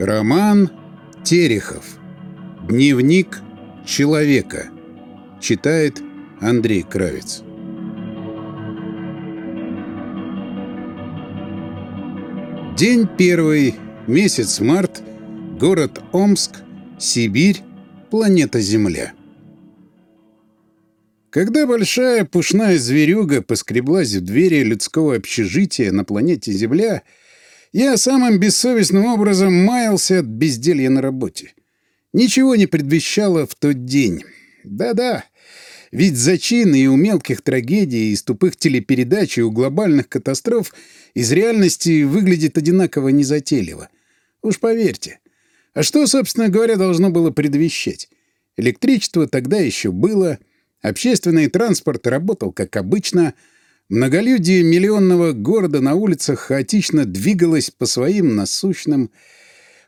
Роман Терехов. Дневник человека. Читает Андрей Кравец. День первый, месяц март, город Омск, Сибирь, планета Земля. Когда большая пушная зверюга поскреблась в двери людского общежития на планете Земля, я самым бессовестным образом маялся от безделья на работе. Ничего не предвещало в тот день. Да-да, ведь зачины и у мелких трагедий, из тупых телепередач и у глобальных катастроф из реальности выглядит одинаково незатейливо. Уж поверьте. А что, собственно говоря, должно было предвещать? Электричество тогда еще было — Общественный транспорт работал как обычно. Многолюдие миллионного города на улицах хаотично двигалось по своим насущным.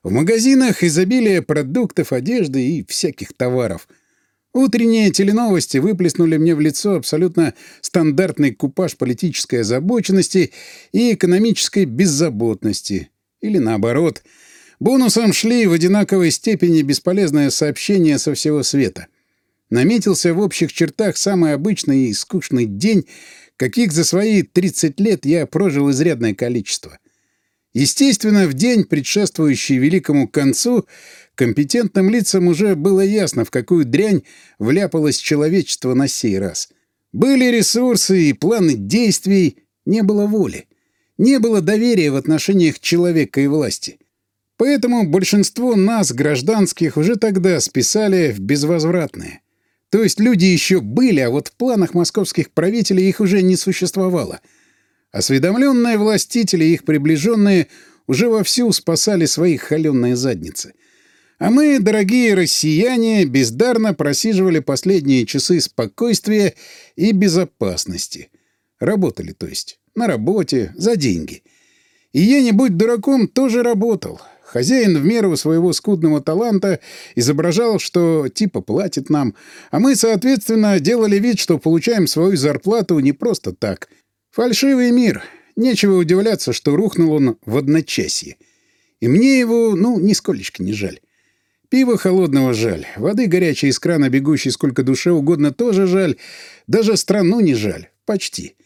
В магазинах изобилие продуктов, одежды и всяких товаров. Утренние теленовости выплеснули мне в лицо абсолютно стандартный купаж политической озабоченности и экономической беззаботности. Или наоборот. Бонусом шли в одинаковой степени бесполезное сообщение со всего света наметился в общих чертах самый обычный и скучный день, каких за свои 30 лет я прожил изрядное количество. Естественно, в день, предшествующий великому концу, компетентным лицам уже было ясно, в какую дрянь вляпалось человечество на сей раз. Были ресурсы и планы действий, не было воли. Не было доверия в отношениях человека и власти. Поэтому большинство нас, гражданских, уже тогда списали в безвозвратное. То есть люди еще были, а вот в планах московских правителей их уже не существовало. Осведомленные властители и их приближенные уже вовсю спасали свои холеные задницы. А мы, дорогие россияне, бездарно просиживали последние часы спокойствия и безопасности. Работали, то есть. На работе, за деньги. И я, не будь дураком, тоже работал. Хозяин в меру своего скудного таланта изображал, что типа платит нам, а мы, соответственно, делали вид, что получаем свою зарплату не просто так. Фальшивый мир. Нечего удивляться, что рухнул он в одночасье. И мне его, ну, нисколечко не жаль. Пива холодного жаль, воды горячей из крана, бегущей сколько душе угодно, тоже жаль. Даже страну не жаль. Почти.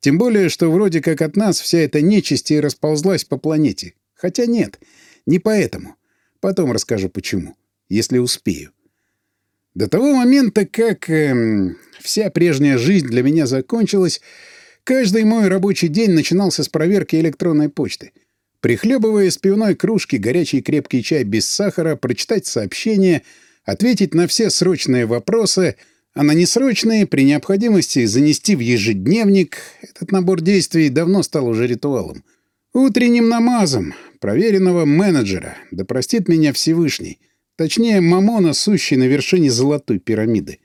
Тем более, что вроде как от нас вся эта нечисть и расползлась по планете. Хотя нет. — не поэтому. Потом расскажу почему, если успею. До того момента, как эм, вся прежняя жизнь для меня закончилась, каждый мой рабочий день начинался с проверки электронной почты. Прихлебывая из пивной кружки горячий крепкий чай без сахара, прочитать сообщения, ответить на все срочные вопросы, а на несрочные, при необходимости, занести в ежедневник, этот набор действий давно стал уже ритуалом. Утренним намазом, проверенного менеджера, да простит меня Всевышний, точнее, Мамона, сущий на вершине золотой пирамиды.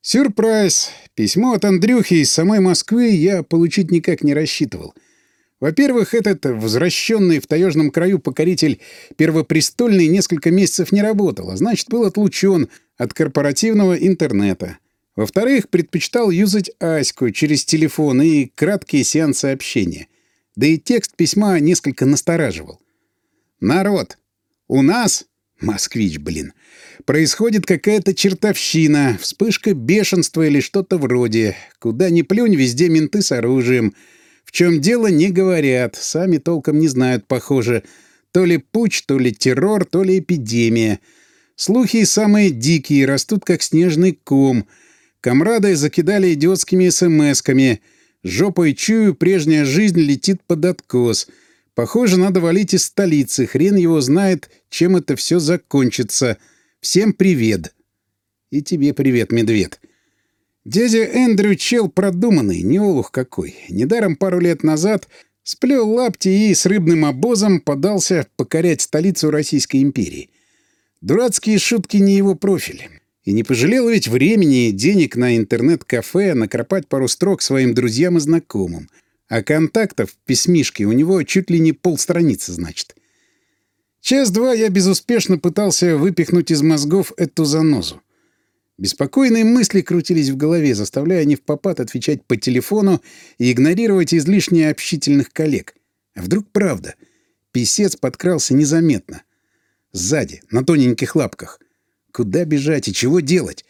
Сюрприз! Письмо от Андрюхи из самой Москвы я получить никак не рассчитывал. Во-первых, этот возвращенный в таежном краю покоритель первопрестольный несколько месяцев не работал, а значит, был отлучен от корпоративного интернета. Во-вторых, предпочитал юзать Аську через телефон и краткие сеансы общения. Да и текст письма несколько настораживал. «Народ! У нас...» Москвич, блин. Происходит какая-то чертовщина, вспышка бешенства или что-то вроде. Куда ни плюнь, везде менты с оружием. В чем дело, не говорят. Сами толком не знают, похоже. То ли путь, то ли террор, то ли эпидемия. Слухи самые дикие, растут как снежный ком. Комрады закидали идиотскими смс-ками — Жопой чую, прежняя жизнь летит под откос. Похоже, надо валить из столицы. Хрен его знает, чем это все закончится. Всем привет. И тебе привет, медведь. Дядя Эндрю чел продуманный, не олух какой. Недаром пару лет назад сплел лапти и с рыбным обозом подался покорять столицу Российской империи. Дурацкие шутки не его профиль. И не пожалел ведь времени и денег на интернет-кафе накропать пару строк своим друзьям и знакомым. А контактов в письмишке у него чуть ли не полстраницы, значит. Час-два я безуспешно пытался выпихнуть из мозгов эту занозу. Беспокойные мысли крутились в голове, заставляя не в попад отвечать по телефону и игнорировать излишне общительных коллег. А вдруг правда? Писец подкрался незаметно. Сзади, на тоненьких лапках. Куда бежать и чего делать?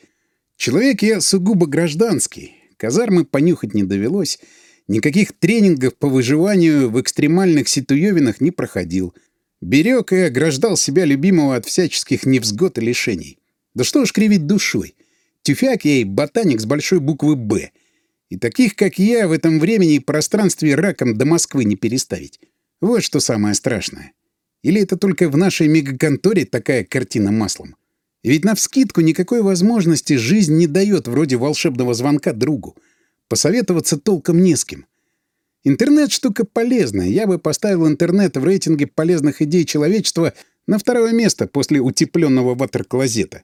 Человек я сугубо гражданский. Казармы понюхать не довелось. Никаких тренингов по выживанию в экстремальных ситуевинах не проходил. Берег и ограждал себя любимого от всяческих невзгод и лишений. Да что уж кривить душой. Тюфяк я и ботаник с большой буквы «Б». И таких, как я, в этом времени и пространстве раком до Москвы не переставить. Вот что самое страшное. Или это только в нашей мегаконторе такая картина маслом? ведь навскидку никакой возможности жизнь не дает вроде волшебного звонка другу. Посоветоваться толком не с кем. Интернет — штука полезная. Я бы поставил интернет в рейтинге полезных идей человечества на второе место после утепленного ватер-клозета.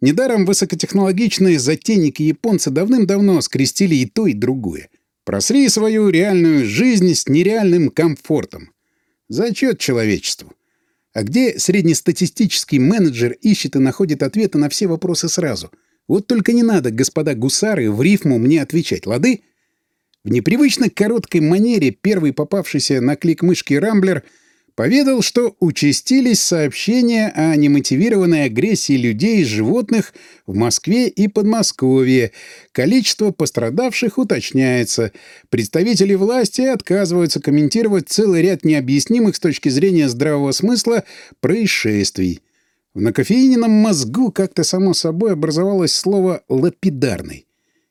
Недаром высокотехнологичные затейники-японцы давным-давно скрестили и то, и другое. Просри свою реальную жизнь с нереальным комфортом. Зачет человечеству. А где среднестатистический менеджер ищет и находит ответы на все вопросы сразу? Вот только не надо, господа гусары, в рифму мне отвечать, лады? В непривычно короткой манере первый попавшийся на клик мышки Рамблер — поведал, что участились сообщения о немотивированной агрессии людей и животных в Москве и Подмосковье. Количество пострадавших уточняется. Представители власти отказываются комментировать целый ряд необъяснимых с точки зрения здравого смысла происшествий. В накофеиненном мозгу как-то само собой образовалось слово «лапидарный».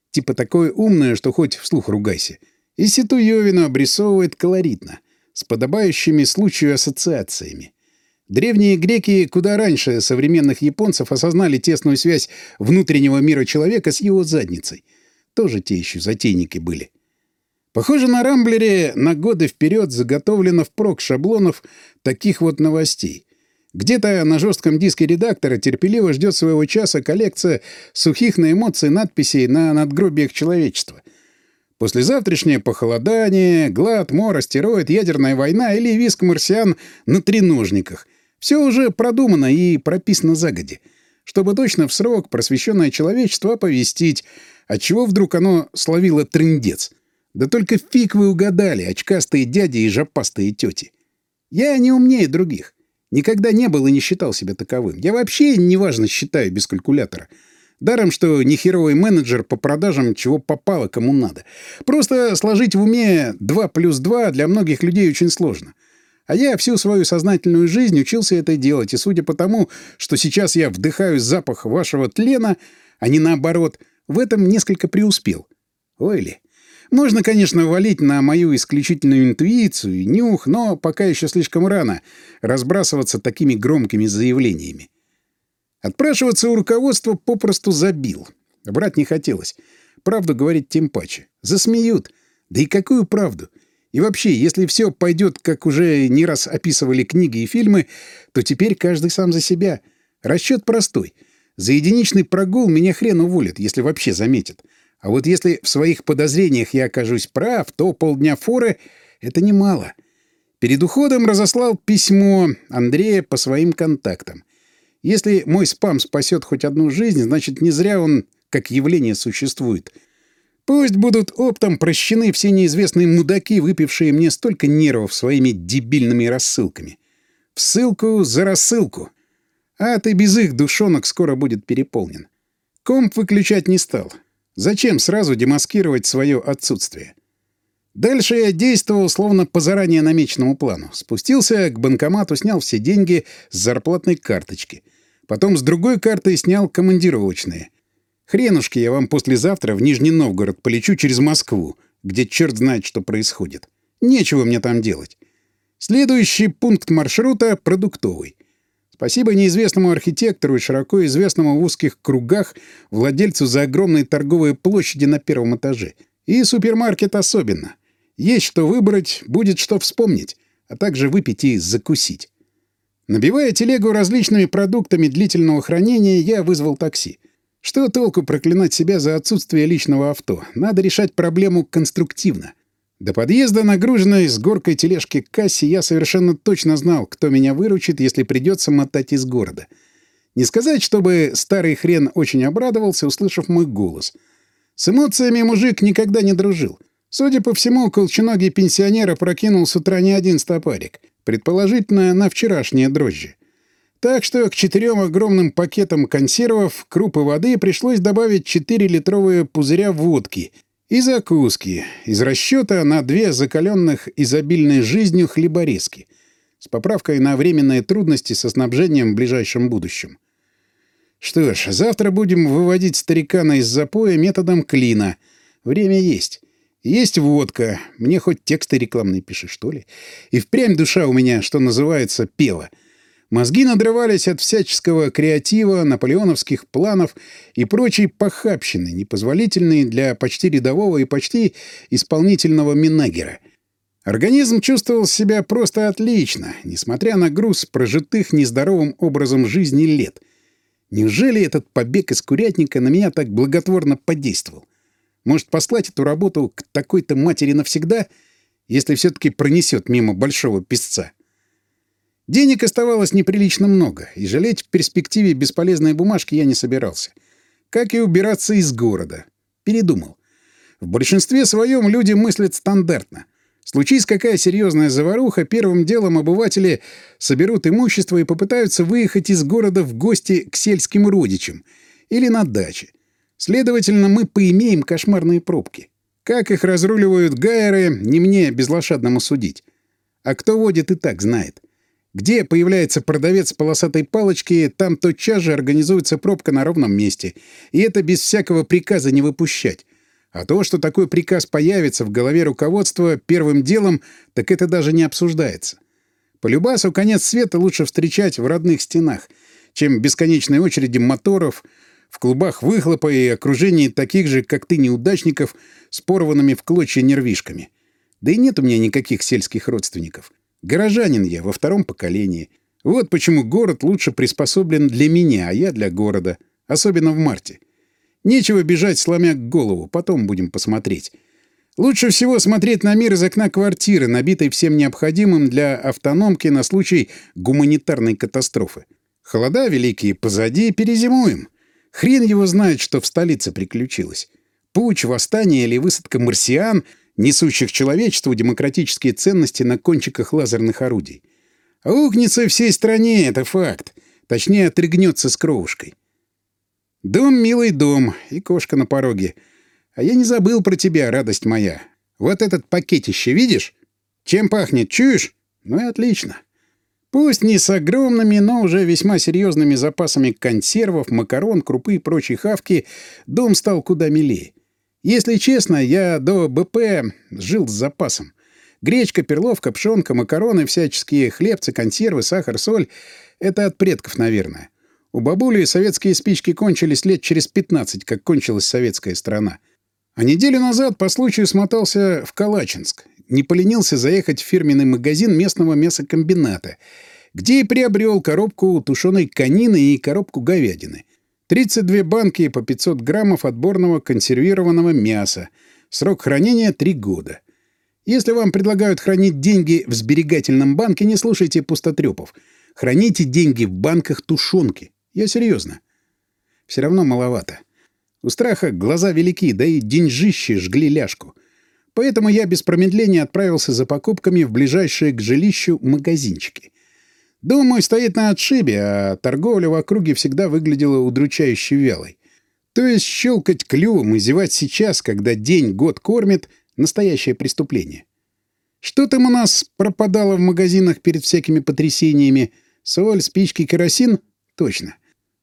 Типа такое умное, что хоть вслух ругайся. И Ситуевину обрисовывает колоритно с подобающими случаю ассоциациями. Древние греки куда раньше современных японцев осознали тесную связь внутреннего мира человека с его задницей. Тоже те еще затейники были. Похоже, на Рамблере на годы вперед заготовлено впрок шаблонов таких вот новостей. Где-то на жестком диске редактора терпеливо ждет своего часа коллекция сухих на эмоции надписей на надгробиях человечества — Послезавтрашнее похолодание, глад, мор, астероид, ядерная война или виск марсиан на треножниках. Все уже продумано и прописано загоди. Чтобы точно в срок просвещенное человечество оповестить, отчего вдруг оно словило трындец. Да только фиг вы угадали, очкастые дяди и жопастые тети. Я не умнее других. Никогда не был и не считал себя таковым. Я вообще неважно считаю без калькулятора. Даром, что нехеровый менеджер по продажам чего попало кому надо. Просто сложить в уме 2 плюс 2 для многих людей очень сложно. А я всю свою сознательную жизнь учился это делать, и судя по тому, что сейчас я вдыхаю запах вашего тлена, а не наоборот, в этом несколько преуспел. Ой ли. Можно, конечно, валить на мою исключительную интуицию и нюх, но пока еще слишком рано разбрасываться такими громкими заявлениями. Отпрашиваться у руководства попросту забил. Брать не хотелось. Правду говорить тем паче. Засмеют. Да и какую правду? И вообще, если все пойдет, как уже не раз описывали книги и фильмы, то теперь каждый сам за себя. Расчет простой. За единичный прогул меня хрен уволят, если вообще заметят. А вот если в своих подозрениях я окажусь прав, то полдня форы — это немало. Перед уходом разослал письмо Андрея по своим контактам. Если мой спам спасет хоть одну жизнь, значит, не зря он как явление существует. Пусть будут оптом прощены все неизвестные мудаки, выпившие мне столько нервов своими дебильными рассылками. В ссылку за рассылку. А ты без их душонок скоро будет переполнен. Комп выключать не стал. Зачем сразу демаскировать свое отсутствие? Дальше я действовал словно по заранее намеченному плану. Спустился к банкомату, снял все деньги с зарплатной карточки — Потом с другой карты снял командировочные. Хренушки я вам послезавтра в Нижний Новгород полечу через Москву, где черт знает, что происходит. Нечего мне там делать. Следующий пункт маршрута — продуктовый. Спасибо неизвестному архитектору и широко известному в узких кругах владельцу за огромные торговые площади на первом этаже. И супермаркет особенно. Есть что выбрать, будет что вспомнить, а также выпить и закусить. Набивая телегу различными продуктами длительного хранения, я вызвал такси. Что толку проклинать себя за отсутствие личного авто? Надо решать проблему конструктивно. До подъезда, нагруженной с горкой тележки к кассе, я совершенно точно знал, кто меня выручит, если придется мотать из города. Не сказать, чтобы старый хрен очень обрадовался, услышав мой голос. С эмоциями мужик никогда не дружил. Судя по всему, колченогий пенсионер опрокинул с утра не один стопарик — предположительно, на вчерашние дрожжи. Так что к четырем огромным пакетам консервов, крупы воды пришлось добавить 4-литровые пузыря водки и закуски из расчета на две закаленных изобильной жизнью хлеборезки с поправкой на временные трудности со снабжением в ближайшем будущем. Что ж, завтра будем выводить старикана из запоя методом клина. Время есть. Есть водка. Мне хоть тексты рекламные пиши, что ли. И впрямь душа у меня, что называется, пела. Мозги надрывались от всяческого креатива, наполеоновских планов и прочей похабщины, непозволительной для почти рядового и почти исполнительного Минагера. Организм чувствовал себя просто отлично, несмотря на груз прожитых нездоровым образом жизни лет. Неужели этот побег из курятника на меня так благотворно подействовал? Может, послать эту работу к такой-то матери навсегда, если все-таки пронесет мимо большого песца? Денег оставалось неприлично много, и жалеть в перспективе бесполезной бумажки я не собирался. Как и убираться из города. Передумал. В большинстве своем люди мыслят стандартно. Случись какая серьезная заваруха, первым делом обыватели соберут имущество и попытаются выехать из города в гости к сельским родичам или на даче. Следовательно, мы поимеем кошмарные пробки. Как их разруливают гайеры, не мне безлошадному судить. А кто водит и так знает. Где появляется продавец полосатой палочки, там тотчас же организуется пробка на ровном месте. И это без всякого приказа не выпущать. А то, что такой приказ появится в голове руководства первым делом, так это даже не обсуждается. По любасу конец света лучше встречать в родных стенах, чем бесконечной очереди моторов, в клубах выхлопа и окружении таких же, как ты, неудачников с порванными в клочья нервишками. Да и нет у меня никаких сельских родственников. Горожанин я во втором поколении. Вот почему город лучше приспособлен для меня, а я для города. Особенно в марте. Нечего бежать, сломя голову, потом будем посмотреть. Лучше всего смотреть на мир из окна квартиры, набитой всем необходимым для автономки на случай гуманитарной катастрофы. Холода великие позади, перезимуем. Хрен его знает, что в столице приключилось. Путь, восстание или высадка марсиан, несущих человечеству демократические ценности на кончиках лазерных орудий. Аукнется всей стране, это факт. Точнее, отрыгнется с кровушкой. Дом, милый дом, и кошка на пороге. А я не забыл про тебя, радость моя. Вот этот пакетище, видишь? Чем пахнет, чуешь? Ну и отлично. Пусть не с огромными, но уже весьма серьезными запасами консервов, макарон, крупы и прочей хавки, дом стал куда милее. Если честно, я до БП жил с запасом. Гречка, перловка, пшенка, макароны, всяческие хлебцы, консервы, сахар, соль — это от предков, наверное. У бабули советские спички кончились лет через 15, как кончилась советская страна. А неделю назад по случаю смотался в Калачинск. Не поленился заехать в фирменный магазин местного мясокомбината, где и приобрел коробку тушеной конины и коробку говядины. 32 банки по 500 граммов отборного консервированного мяса. Срок хранения — 3 года. Если вам предлагают хранить деньги в сберегательном банке, не слушайте пустотрепов. Храните деньги в банках тушенки. Я серьезно. Все равно маловато. У страха глаза велики, да и деньжищи жгли ляжку. Поэтому я без промедления отправился за покупками в ближайшие к жилищу магазинчики. Дом мой стоит на отшибе, а торговля в округе всегда выглядела удручающе вялой. То есть щелкать клювом и зевать сейчас, когда день год кормит — настоящее преступление. Что там у нас пропадало в магазинах перед всякими потрясениями? Соль, спички, керосин? Точно.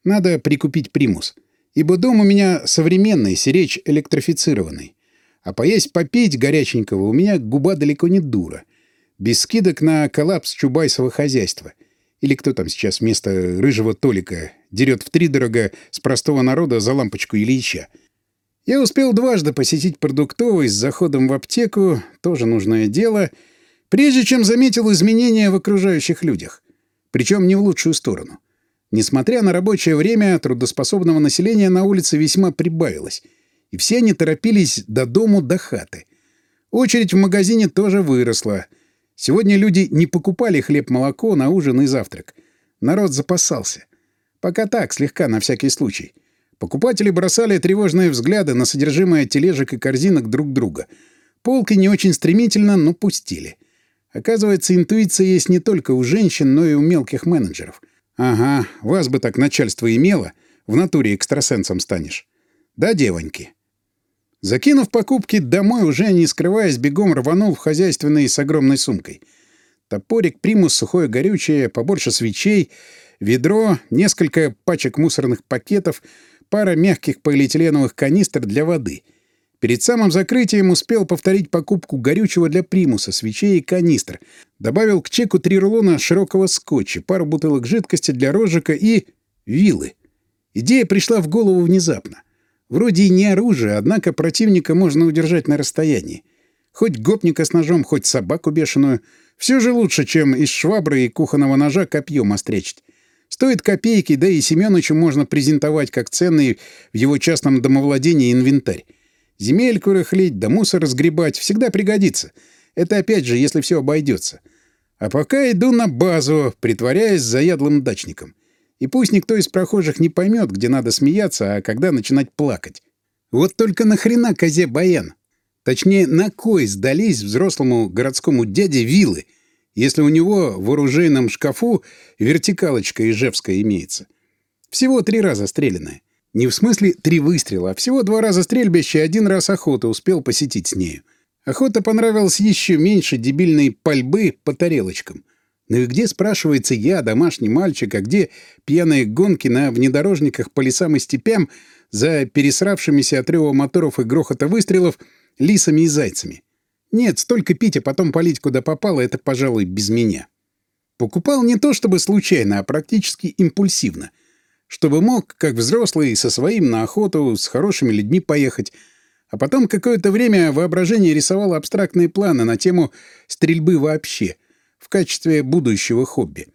Надо прикупить примус. Ибо дом у меня современный, сиречь электрифицированный. А поесть попить горяченького у меня губа далеко не дура. Без скидок на коллапс чубайсового хозяйства. Или кто там сейчас вместо рыжего Толика дерет втридорога с простого народа за лампочку Ильича. Я успел дважды посетить продуктовый с заходом в аптеку, тоже нужное дело, прежде чем заметил изменения в окружающих людях. Причем не в лучшую сторону. Несмотря на рабочее время, трудоспособного населения на улице весьма прибавилось, и все они торопились до дому, до хаты. Очередь в магазине тоже выросла. Сегодня люди не покупали хлеб-молоко на ужин и завтрак. Народ запасался. Пока так, слегка, на всякий случай. Покупатели бросали тревожные взгляды на содержимое тележек и корзинок друг друга. Полки не очень стремительно, но пустили. Оказывается, интуиция есть не только у женщин, но и у мелких менеджеров — Ага, вас бы так начальство имело, в натуре экстрасенсом станешь. Да, девоньки? Закинув покупки домой, уже не скрываясь, бегом рванул в хозяйственный с огромной сумкой. Топорик, примус, сухое горючее, побольше свечей, ведро, несколько пачек мусорных пакетов, пара мягких полиэтиленовых канистр для воды. Перед самым закрытием успел повторить покупку горючего для примуса, свечей и канистр. Добавил к чеку три рулона широкого скотча, пару бутылок жидкости для розжига и... вилы. Идея пришла в голову внезапно. Вроде и не оружие, однако противника можно удержать на расстоянии. Хоть гопника с ножом, хоть собаку бешеную. Все же лучше, чем из швабры и кухонного ножа копьем остречить. Стоит копейки, да и Семёнычу можно презентовать как ценный в его частном домовладении инвентарь. Земельку рыхлить, да мусор разгребать всегда пригодится. Это опять же, если все обойдется. А пока иду на базу, притворяясь заядлым дачником. И пусть никто из прохожих не поймет, где надо смеяться, а когда начинать плакать. Вот только нахрена козе баян? Точнее, на кой сдались взрослому городскому дяде вилы, если у него в оружейном шкафу вертикалочка ижевская имеется? Всего три раза стрелянная. Не в смысле три выстрела, а всего два раза стрельбище и один раз охота успел посетить с нею. Охота понравилась еще меньше дебильной пальбы по тарелочкам. Ну и где, спрашивается, я, домашний мальчик, а где пьяные гонки на внедорожниках по лесам и степям за пересравшимися от рева моторов и грохота выстрелов лисами и зайцами? Нет, столько пить, а потом полить куда попало — это, пожалуй, без меня. Покупал не то чтобы случайно, а практически импульсивно — чтобы мог, как взрослый, со своим на охоту, с хорошими людьми поехать. А потом какое-то время воображение рисовало абстрактные планы на тему стрельбы вообще, в качестве будущего хобби.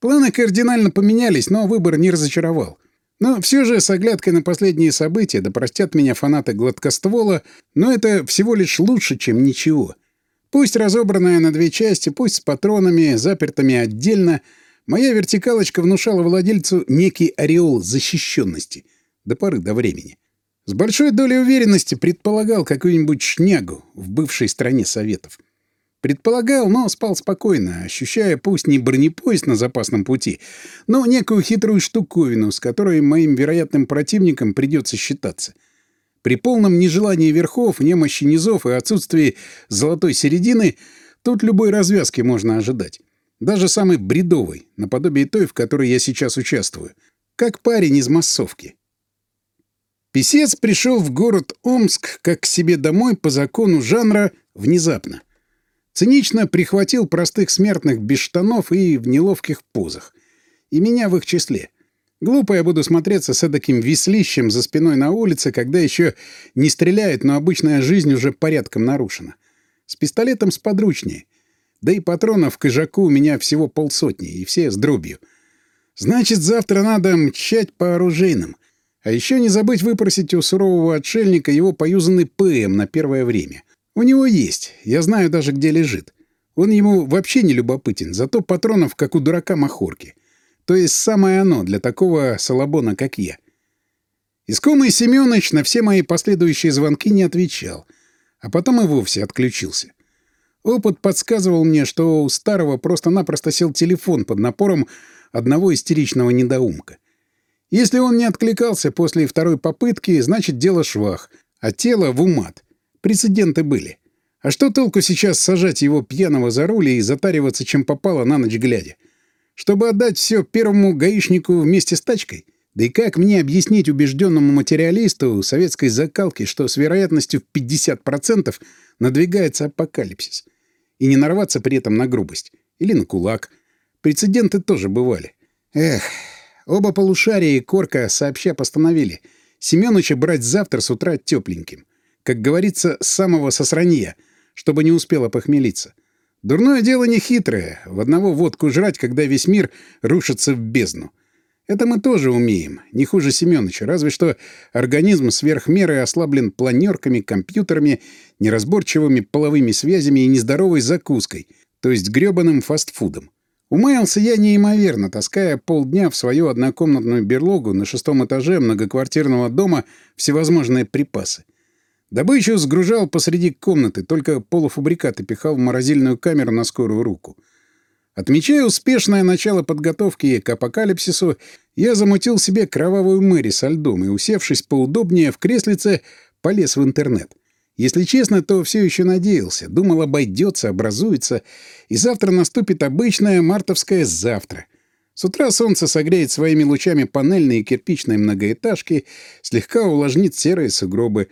Планы кардинально поменялись, но выбор не разочаровал. Но все же с оглядкой на последние события, да простят меня фанаты гладкоствола, но это всего лишь лучше, чем ничего. Пусть разобранная на две части, пусть с патронами, запертыми отдельно — Моя вертикалочка внушала владельцу некий ореол защищенности до поры до времени. С большой долей уверенности предполагал какую-нибудь шнягу в бывшей стране Советов. Предполагал, но спал спокойно, ощущая пусть не бронепоезд на запасном пути, но некую хитрую штуковину, с которой моим вероятным противникам придется считаться. При полном нежелании верхов, немощи низов и отсутствии золотой середины тут любой развязки можно ожидать. Даже самый бредовый, наподобие той, в которой я сейчас участвую. Как парень из массовки. Песец пришел в город Омск как к себе домой по закону жанра внезапно. Цинично прихватил простых смертных без штанов и в неловких позах. И меня в их числе. Глупо я буду смотреться с таким веслищем за спиной на улице, когда еще не стреляют, но обычная жизнь уже порядком нарушена. С пистолетом сподручнее. Да и патронов к ижаку у меня всего полсотни, и все с дробью. Значит, завтра надо мчать по оружейным. А еще не забыть выпросить у сурового отшельника его поюзанный ПМ на первое время. У него есть, я знаю даже, где лежит. Он ему вообще не любопытен, зато патронов, как у дурака Махорки. То есть самое оно для такого салабона, как я. Искомый Семёныч на все мои последующие звонки не отвечал, а потом и вовсе отключился. Опыт подсказывал мне, что у старого просто-напросто сел телефон под напором одного истеричного недоумка. Если он не откликался после второй попытки, значит, дело швах, а тело в умат. Прецеденты были. А что толку сейчас сажать его пьяного за руль и затариваться, чем попало, на ночь глядя? Чтобы отдать все первому гаишнику вместе с тачкой? Да и как мне объяснить убежденному материалисту советской закалки, что с вероятностью в 50% надвигается апокалипсис? и не нарваться при этом на грубость. Или на кулак. Прецеденты тоже бывали. Эх, оба полушария и Корка сообща постановили Семёныча брать завтра с утра тепленьким. Как говорится, с самого сосранья, чтобы не успела похмелиться. Дурное дело не хитрое. В одного водку жрать, когда весь мир рушится в бездну. Это мы тоже умеем, не хуже Семёныча, разве что организм сверх меры ослаблен планерками, компьютерами, неразборчивыми половыми связями и нездоровой закуской, то есть грёбаным фастфудом. Умаялся я неимоверно, таская полдня в свою однокомнатную берлогу на шестом этаже многоквартирного дома всевозможные припасы. Добычу сгружал посреди комнаты, только полуфабрикаты пихал в морозильную камеру на скорую руку — Отмечая успешное начало подготовки к апокалипсису, я замутил себе кровавую мэри со льдом и, усевшись поудобнее в креслице, полез в интернет. Если честно, то все еще надеялся. Думал, обойдется, образуется, и завтра наступит обычное мартовское завтра. С утра солнце согреет своими лучами панельные кирпичные многоэтажки, слегка увлажнит серые сугробы.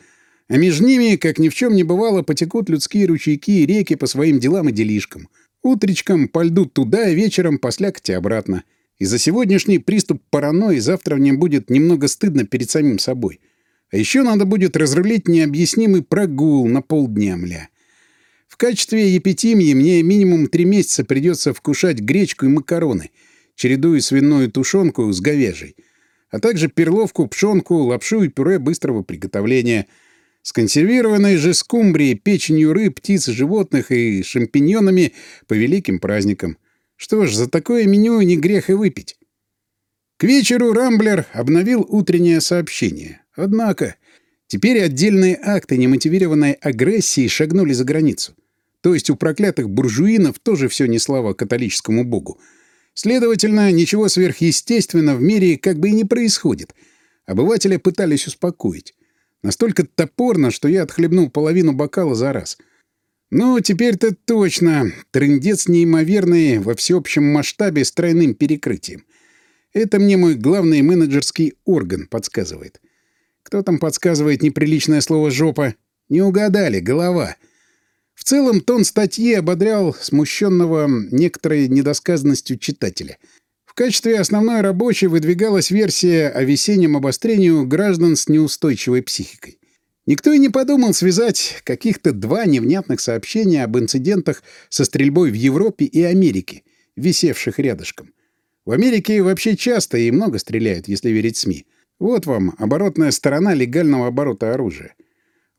А между ними, как ни в чем не бывало, потекут людские ручейки и реки по своим делам и делишкам. Утречком пойдут туда, и вечером послякайте обратно. И за сегодняшний приступ паранойи завтра мне будет немного стыдно перед самим собой. А еще надо будет разрулить необъяснимый прогул на полдня, мля. В качестве епитимии мне минимум три месяца придется вкушать гречку и макароны, чередуя свиную тушенку с говяжьей, а также перловку, пшенку, лапшу и пюре быстрого приготовления — с консервированной же скумбрией, печенью рыб, птиц, животных и шампиньонами по великим праздникам. Что ж, за такое меню не грех и выпить. К вечеру Рамблер обновил утреннее сообщение. Однако теперь отдельные акты немотивированной агрессии шагнули за границу. То есть у проклятых буржуинов тоже все не слава католическому богу. Следовательно, ничего сверхъестественного в мире как бы и не происходит. Обывателя пытались успокоить. Настолько топорно, что я отхлебнул половину бокала за раз. Ну, теперь-то точно. Трындец неимоверный во всеобщем масштабе с тройным перекрытием. Это мне мой главный менеджерский орган подсказывает. Кто там подсказывает неприличное слово «жопа»? Не угадали, голова. В целом тон статьи ободрял смущенного некоторой недосказанностью читателя — качестве основной рабочей выдвигалась версия о весеннем обострении граждан с неустойчивой психикой. Никто и не подумал связать каких-то два невнятных сообщения об инцидентах со стрельбой в Европе и Америке, висевших рядышком. В Америке вообще часто и много стреляют, если верить СМИ. Вот вам оборотная сторона легального оборота оружия.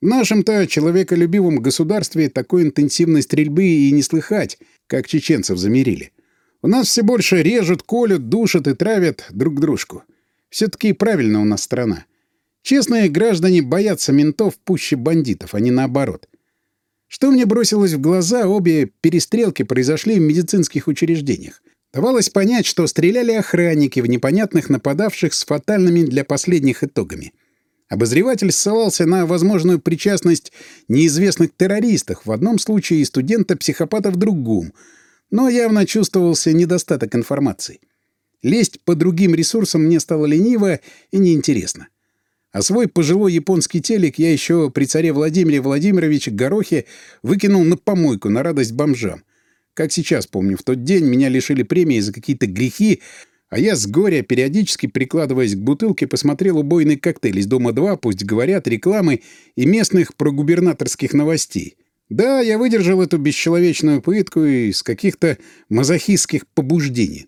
В нашем-то человеколюбивом государстве такой интенсивной стрельбы и не слыхать, как чеченцев замерили. У нас все больше режут, колют, душат и травят друг дружку. Все-таки правильно у нас страна. Честные граждане боятся ментов пуще бандитов, а не наоборот. Что мне бросилось в глаза, обе перестрелки произошли в медицинских учреждениях. Давалось понять, что стреляли охранники в непонятных нападавших с фатальными для последних итогами. Обозреватель ссылался на возможную причастность неизвестных террористов в одном случае и студента-психопата в другом — но явно чувствовался недостаток информации. Лезть по другим ресурсам мне стало лениво и неинтересно. А свой пожилой японский телек я еще при царе Владимире Владимировиче Горохе выкинул на помойку на радость бомжам. Как сейчас помню, в тот день меня лишили премии за какие-то грехи, а я с горя, периодически прикладываясь к бутылке, посмотрел убойный коктейль из «Дома-2», пусть говорят, рекламы и местных прогубернаторских новостей. Да, я выдержал эту бесчеловечную пытку из каких-то мазохистских побуждений.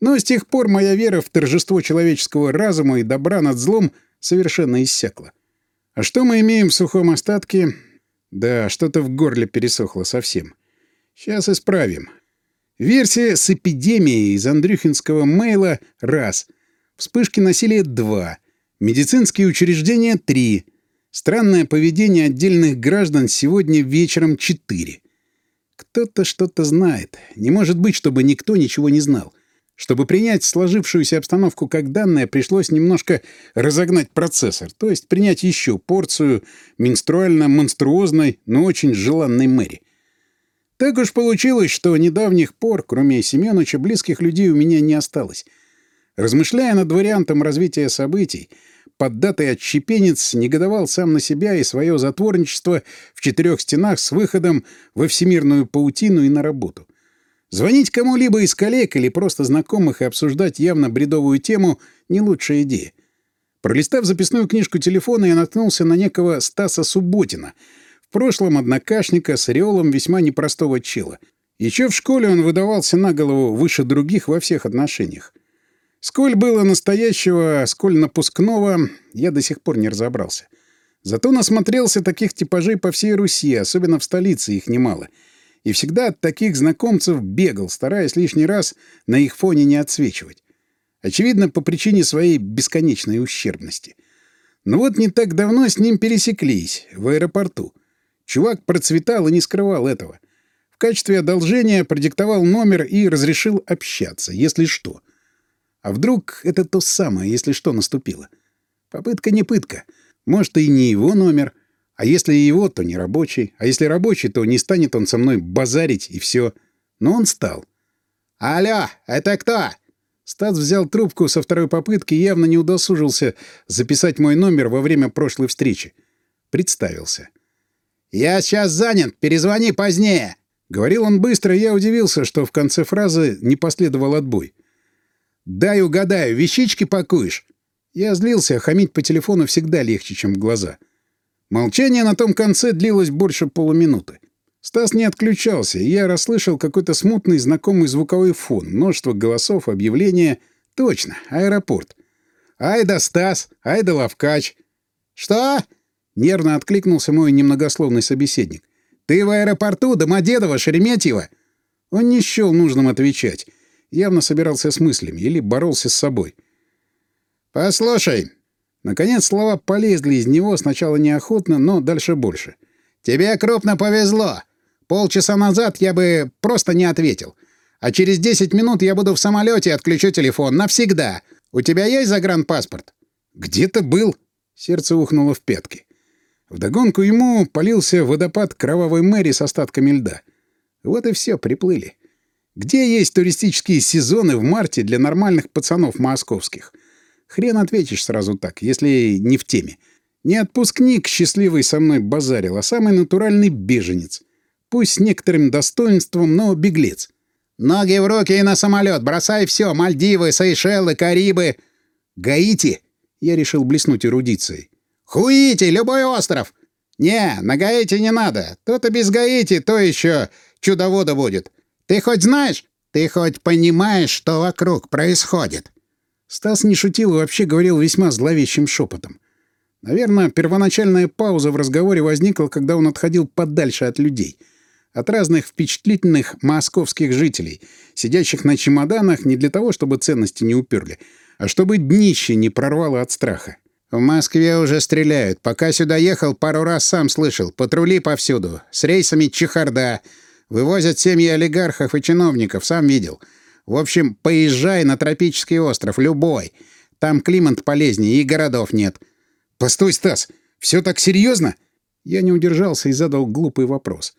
Но с тех пор моя вера в торжество человеческого разума и добра над злом совершенно иссякла. А что мы имеем в сухом остатке? Да, что-то в горле пересохло совсем. Сейчас исправим. Версия с эпидемией из Андрюхинского мейла — раз. Вспышки насилия — два. Медицинские учреждения — три. Странное поведение отдельных граждан сегодня вечером 4. Кто-то что-то знает. Не может быть, чтобы никто ничего не знал. Чтобы принять сложившуюся обстановку как данное, пришлось немножко разогнать процессор, то есть принять еще порцию менструально-монструозной, но очень желанной мэри. Так уж получилось, что недавних пор, кроме Семёныча, близких людей у меня не осталось. Размышляя над вариантом развития событий, поддатый отщепенец негодовал сам на себя и свое затворничество в четырех стенах с выходом во всемирную паутину и на работу. Звонить кому-либо из коллег или просто знакомых и обсуждать явно бредовую тему — не лучшая идея. Пролистав записную книжку телефона, я наткнулся на некого Стаса Субботина, в прошлом однокашника с ореолом весьма непростого чела. Еще в школе он выдавался на голову выше других во всех отношениях. Сколь было настоящего, сколь напускного, я до сих пор не разобрался. Зато насмотрелся таких типажей по всей Руси, особенно в столице их немало. И всегда от таких знакомцев бегал, стараясь лишний раз на их фоне не отсвечивать. Очевидно, по причине своей бесконечной ущербности. Но вот не так давно с ним пересеклись, в аэропорту. Чувак процветал и не скрывал этого. В качестве одолжения продиктовал номер и разрешил общаться, если что. А вдруг это то самое, если что, наступило? Попытка не пытка. Может, и не его номер. А если и его, то не рабочий. А если рабочий, то не станет он со мной базарить, и все. Но он стал. «Алло, это кто?» Стас взял трубку со второй попытки и явно не удосужился записать мой номер во время прошлой встречи. Представился. «Я сейчас занят, перезвони позднее!» Говорил он быстро, и я удивился, что в конце фразы не последовал отбой. «Дай угадаю, вещички пакуешь?» Я злился, а хамить по телефону всегда легче, чем в глаза. Молчание на том конце длилось больше полуминуты. Стас не отключался, и я расслышал какой-то смутный знакомый звуковой фон, множество голосов, объявления. Точно, аэропорт. «Ай да Стас! Ай да Лавкач!» «Что?» — нервно откликнулся мой немногословный собеседник. «Ты в аэропорту Домодедово, Шереметьево?» Он не счел нужным отвечать. Явно собирался с мыслями или боролся с собой. «Послушай». Наконец слова полезли из него сначала неохотно, но дальше больше. «Тебе крупно повезло. Полчаса назад я бы просто не ответил. А через 10 минут я буду в самолете и отключу телефон. Навсегда. У тебя есть загранпаспорт?» «Где-то был». Сердце ухнуло в пятки. Вдогонку ему полился водопад кровавой мэри с остатками льда. Вот и все, приплыли. Где есть туристические сезоны в марте для нормальных пацанов московских? Хрен ответишь сразу так, если не в теме. Не отпускник счастливый со мной базарил, а самый натуральный беженец. Пусть с некоторым достоинством, но беглец. «Ноги в руки и на самолет! Бросай все! Мальдивы, Сейшелы, Карибы!» «Гаити?» Я решил блеснуть эрудицией. «Хуити! Любой остров!» «Не, на Гаити не надо. То-то без Гаити, то еще чудовода будет. Ты хоть знаешь? Ты хоть понимаешь, что вокруг происходит?» Стас не шутил и вообще говорил весьма зловещим шепотом. Наверное, первоначальная пауза в разговоре возникла, когда он отходил подальше от людей. От разных впечатлительных московских жителей, сидящих на чемоданах не для того, чтобы ценности не уперли, а чтобы днище не прорвало от страха. «В Москве уже стреляют. Пока сюда ехал, пару раз сам слышал. Патрули повсюду. С рейсами чехарда. Вывозят семьи олигархов и чиновников, сам видел. В общем, поезжай на тропический остров, любой. Там климат полезнее и городов нет. Постой, Стас, все так серьезно? Я не удержался и задал глупый вопрос.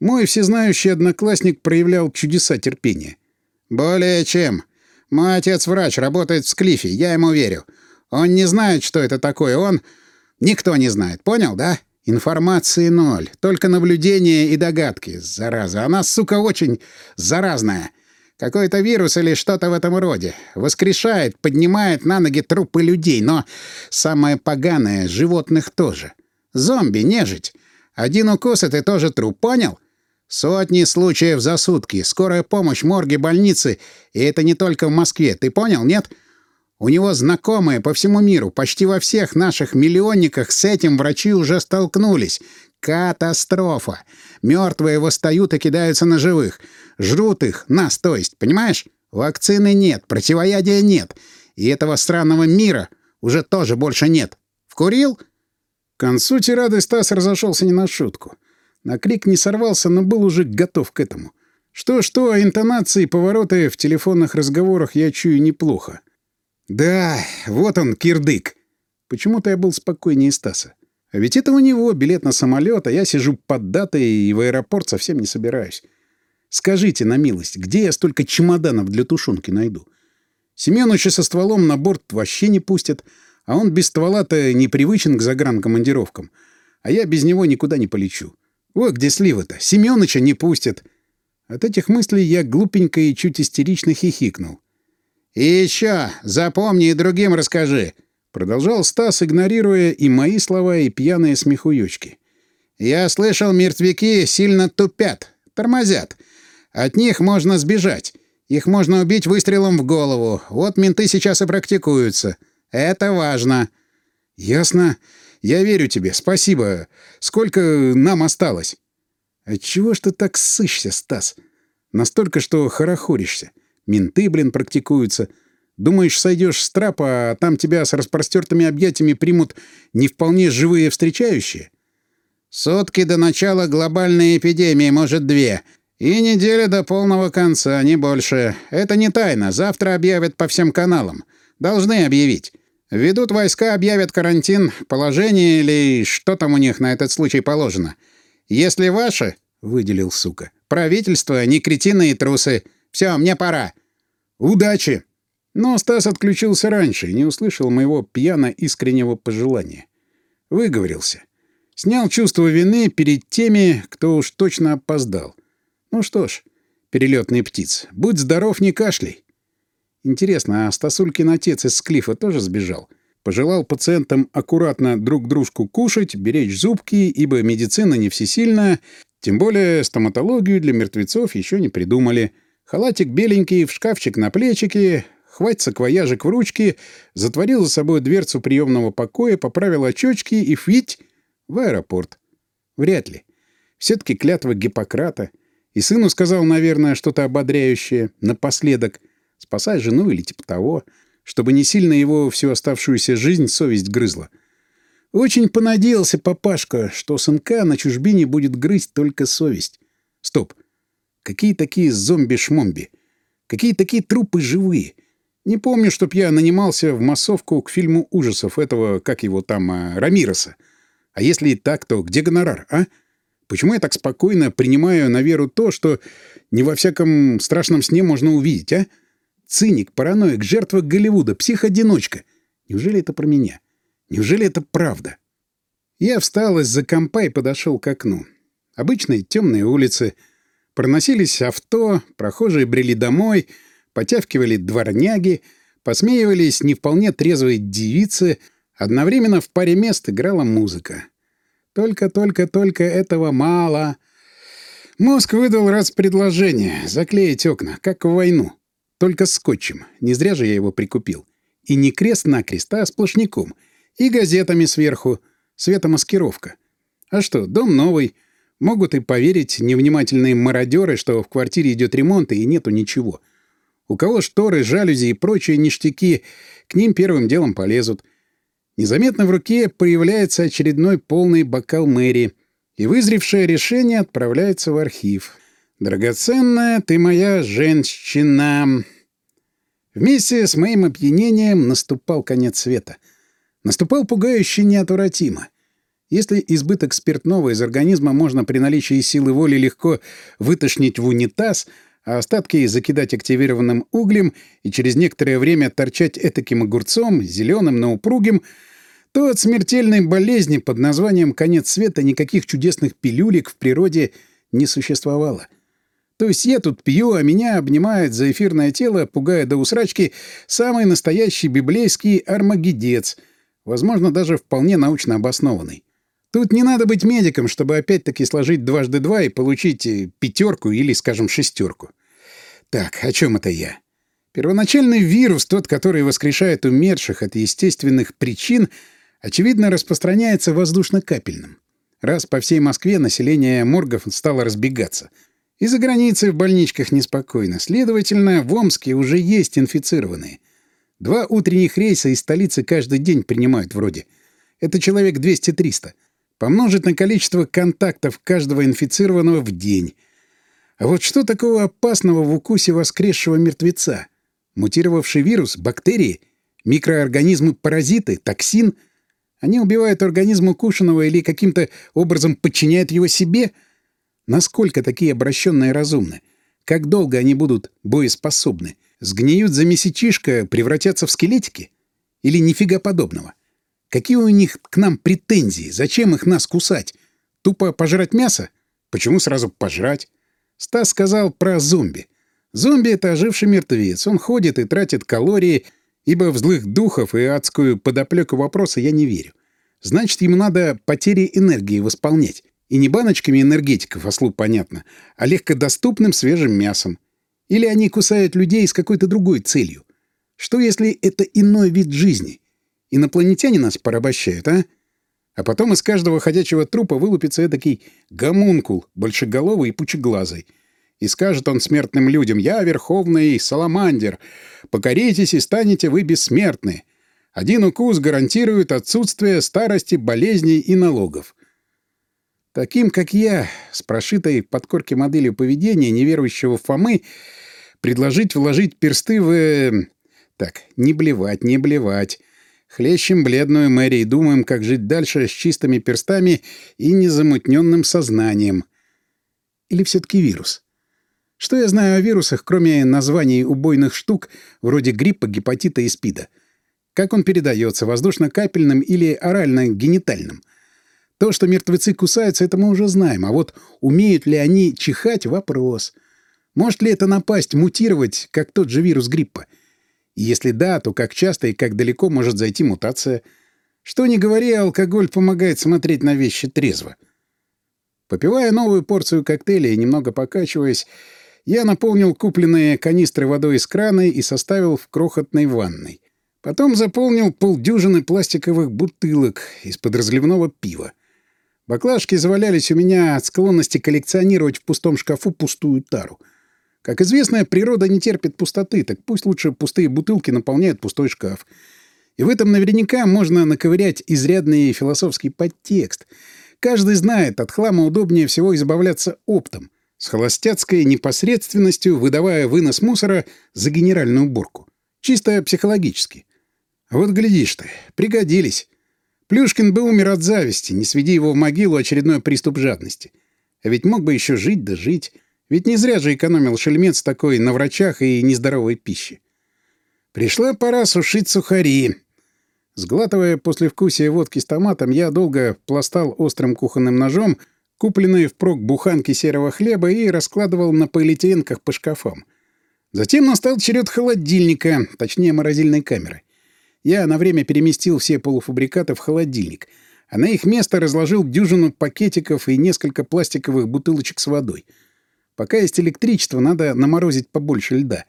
Мой всезнающий одноклассник проявлял чудеса терпения. «Более чем. Мой отец врач, работает в Склифе, я ему верю. Он не знает, что это такое, он... Никто не знает, понял, да? Информации ноль, только наблюдения и догадки, зараза. Она, сука, очень заразная. Какой-то вирус или что-то в этом роде. Воскрешает, поднимает на ноги трупы людей, но самое поганое — животных тоже. Зомби, нежить. Один укус — это тоже труп, понял? Сотни случаев за сутки, скорая помощь, морги, больницы. И это не только в Москве, ты понял, нет? У него знакомые по всему миру, почти во всех наших миллионниках с этим врачи уже столкнулись. Катастрофа. Мертвые восстают и кидаются на живых. Жрут их, нас, то есть, понимаешь? Вакцины нет, противоядия нет. И этого странного мира уже тоже больше нет. Вкурил? К концу тирады Стас разошелся не на шутку. На крик не сорвался, но был уже готов к этому. Что-что, а интонации и повороты в телефонных разговорах я чую неплохо. Да, вот он, кирдык. Почему-то я был спокойнее Стаса. А ведь это у него билет на самолет, а я сижу под датой и в аэропорт совсем не собираюсь. Скажите на милость, где я столько чемоданов для тушенки найду? Семёныча со стволом на борт вообще не пустят, а он без ствола-то непривычен к загранкомандировкам. А я без него никуда не полечу. Вот где слива-то. Семёныча не пустят. От этих мыслей я глупенько и чуть истерично хихикнул. «И еще запомни и другим расскажи. Продолжал Стас, игнорируя и мои слова, и пьяные смехуёчки. «Я слышал, мертвяки сильно тупят, тормозят. От них можно сбежать. Их можно убить выстрелом в голову. Вот менты сейчас и практикуются. Это важно». «Ясно. Я верю тебе. Спасибо. Сколько нам осталось?» «Отчего ж ты так сышься, Стас? Настолько, что хорохоришься. Менты, блин, практикуются». Думаешь, сойдешь с трапа, а там тебя с распростертыми объятиями примут не вполне живые встречающие? Сутки до начала глобальной эпидемии, может, две. И неделя до полного конца, не больше. Это не тайна. Завтра объявят по всем каналам. Должны объявить. Ведут войска, объявят карантин, положение или что там у них на этот случай положено. Если ваше, — выделил сука, — правительство, не кретины и трусы. Все, мне пора. Удачи! Но Стас отключился раньше и не услышал моего пьяно-искреннего пожелания. Выговорился. Снял чувство вины перед теми, кто уж точно опоздал. Ну что ж, перелетный птиц, будь здоров, не кашляй. Интересно, а Стасулькин отец из Склифа тоже сбежал? Пожелал пациентам аккуратно друг дружку кушать, беречь зубки, ибо медицина не всесильная, тем более стоматологию для мертвецов еще не придумали. Халатик беленький, в шкафчик на плечике, хвать саквояжик в ручке, затворил за собой дверцу приемного покоя, поправил очечки и фить в аэропорт. Вряд ли. Все-таки клятва Гиппократа. И сыну сказал, наверное, что-то ободряющее, напоследок, спасай жену или типа того, чтобы не сильно его всю оставшуюся жизнь совесть грызла. Очень понадеялся папашка, что сынка на чужбине будет грызть только совесть. Стоп. Какие такие зомби-шмомби? Какие такие трупы живые? Не помню, чтоб я нанимался в массовку к фильму ужасов этого, как его там, а, Рамироса. А если и так, то где гонорар, а? Почему я так спокойно принимаю на веру то, что не во всяком страшном сне можно увидеть, а? Циник, параноик, жертва Голливуда, псих-одиночка. Неужели это про меня? Неужели это правда? Я встал из-за компа и подошел к окну. Обычные темные улицы. Проносились авто, прохожие брели домой, потявкивали дворняги, посмеивались не вполне трезвые девицы — Одновременно в паре мест играла музыка. Только-только-только этого мало. Мозг выдал раз предложение — заклеить окна, как в войну. Только скотчем. Не зря же я его прикупил. И не крест-накрест, а сплошняком. И газетами сверху. Светомаскировка. А что, дом новый. Могут и поверить невнимательные мародеры, что в квартире идет ремонт и нету ничего. У кого шторы, жалюзи и прочие ништяки, к ним первым делом полезут — Незаметно в руке появляется очередной полный бокал Мэри, и вызревшее решение отправляется в архив. «Драгоценная ты моя женщина!» Вместе с моим опьянением наступал конец света. Наступал пугающе неотвратимо. Если избыток спиртного из организма можно при наличии силы воли легко вытошнить в унитаз, а остатки закидать активированным углем и через некоторое время торчать этаким огурцом, зеленым, но упругим, то от смертельной болезни под названием «конец света» никаких чудесных пилюлек в природе не существовало. То есть я тут пью, а меня обнимает за эфирное тело, пугая до усрачки, самый настоящий библейский армагедец, возможно, даже вполне научно обоснованный. Тут не надо быть медиком, чтобы опять-таки сложить дважды два и получить э, пятерку или, скажем, шестерку. Так, о чем это я? Первоначальный вирус, тот, который воскрешает умерших от естественных причин, очевидно, распространяется воздушно-капельным. Раз по всей Москве население моргов стало разбегаться. И за границей в больничках неспокойно. Следовательно, в Омске уже есть инфицированные. Два утренних рейса из столицы каждый день принимают вроде. Это человек 200-300 помножить на количество контактов каждого инфицированного в день. А вот что такого опасного в укусе воскресшего мертвеца? Мутировавший вирус, бактерии, микроорганизмы-паразиты, токсин? Они убивают организм укушенного или каким-то образом подчиняют его себе? Насколько такие обращенные разумны? Как долго они будут боеспособны? Сгниют за месячишко, превратятся в скелетики? Или нифига подобного? — Какие у них к нам претензии? Зачем их нас кусать? Тупо пожрать мясо? Почему сразу пожрать? Стас сказал про зомби. Зомби — это оживший мертвец. Он ходит и тратит калории, ибо в злых духов и адскую подоплеку вопроса я не верю. Значит, ему надо потери энергии восполнять. И не баночками энергетиков, ослу понятно, а легкодоступным свежим мясом. Или они кусают людей с какой-то другой целью. Что если это иной вид жизни? Инопланетяне нас порабощают, а? А потом из каждого ходячего трупа вылупится эдакий гомункул, большеголовый и пучеглазый. И скажет он смертным людям «Я верховный саламандер. Покоритесь и станете вы бессмертны. Один укус гарантирует отсутствие старости, болезней и налогов». Таким, как я, с прошитой под корки моделью поведения неверующего Фомы, предложить вложить персты в... Э, так, не блевать, не блевать. Хлещем бледную Мэри и думаем, как жить дальше с чистыми перстами и незамутненным сознанием. Или все-таки вирус? Что я знаю о вирусах, кроме названий убойных штук, вроде гриппа, гепатита и спида? Как он передается, воздушно-капельным или орально-генитальным? То, что мертвецы кусаются, это мы уже знаем. А вот умеют ли они чихать — вопрос. Может ли это напасть, мутировать, как тот же вирус гриппа? Если да, то как часто и как далеко может зайти мутация? Что ни говори, алкоголь помогает смотреть на вещи трезво. Попивая новую порцию коктейля и немного покачиваясь, я наполнил купленные канистры водой из крана и составил в крохотной ванной. Потом заполнил полдюжины пластиковых бутылок из-под разливного пива. Баклажки завалялись у меня от склонности коллекционировать в пустом шкафу пустую тару. Как известно, природа не терпит пустоты, так пусть лучше пустые бутылки наполняют пустой шкаф. И в этом наверняка можно наковырять изрядный философский подтекст. Каждый знает, от хлама удобнее всего избавляться оптом, с холостяцкой непосредственностью выдавая вынос мусора за генеральную уборку. Чисто психологически. Вот глядишь ты, пригодились. Плюшкин бы умер от зависти, не сведи его в могилу очередной приступ жадности. А ведь мог бы еще жить да жить. Ведь не зря же экономил шельмец такой на врачах и нездоровой пище. Пришла пора сушить сухари. Сглатывая послевкусие водки с томатом, я долго пластал острым кухонным ножом купленные впрок буханки серого хлеба и раскладывал на полиэтиленках по шкафам. Затем настал черед холодильника, точнее морозильной камеры. Я на время переместил все полуфабрикаты в холодильник, а на их место разложил дюжину пакетиков и несколько пластиковых бутылочек с водой. Пока есть электричество, надо наморозить побольше льда.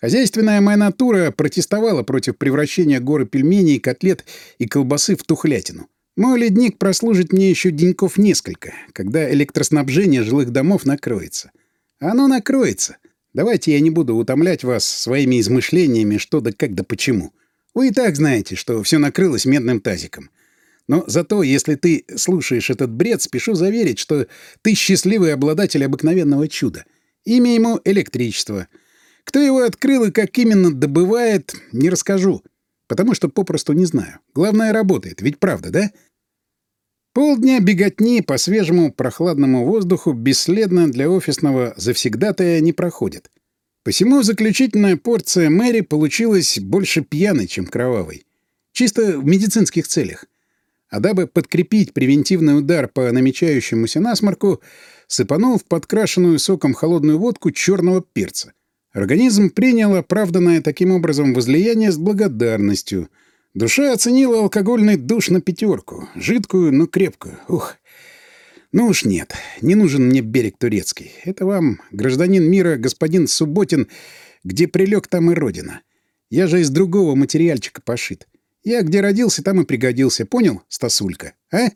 Хозяйственная моя натура протестовала против превращения горы пельменей, котлет и колбасы в тухлятину. Мой ледник прослужит мне еще деньков несколько, когда электроснабжение жилых домов накроется. Оно накроется. Давайте я не буду утомлять вас своими измышлениями, что да как да почему. Вы и так знаете, что все накрылось медным тазиком. Но зато, если ты слушаешь этот бред, спешу заверить, что ты счастливый обладатель обыкновенного чуда. Имя ему — электричество. Кто его открыл и как именно добывает, не расскажу. Потому что попросту не знаю. Главное, работает. Ведь правда, да? Полдня беготни по свежему прохладному воздуху бесследно для офисного завсегдатая не проходит. Посему заключительная порция Мэри получилась больше пьяной, чем кровавой. Чисто в медицинских целях. А дабы подкрепить превентивный удар по намечающемуся насморку, сыпанул в подкрашенную соком холодную водку черного перца. Организм принял оправданное таким образом возлияние с благодарностью. Душа оценила алкогольный душ на пятерку. Жидкую, но крепкую. Ух! Ну уж нет, не нужен мне берег турецкий. Это вам, гражданин мира, господин Субботин, где прилег, там и родина. Я же из другого материальчика пошит. Я где родился, там и пригодился. Понял, Стасулька? А?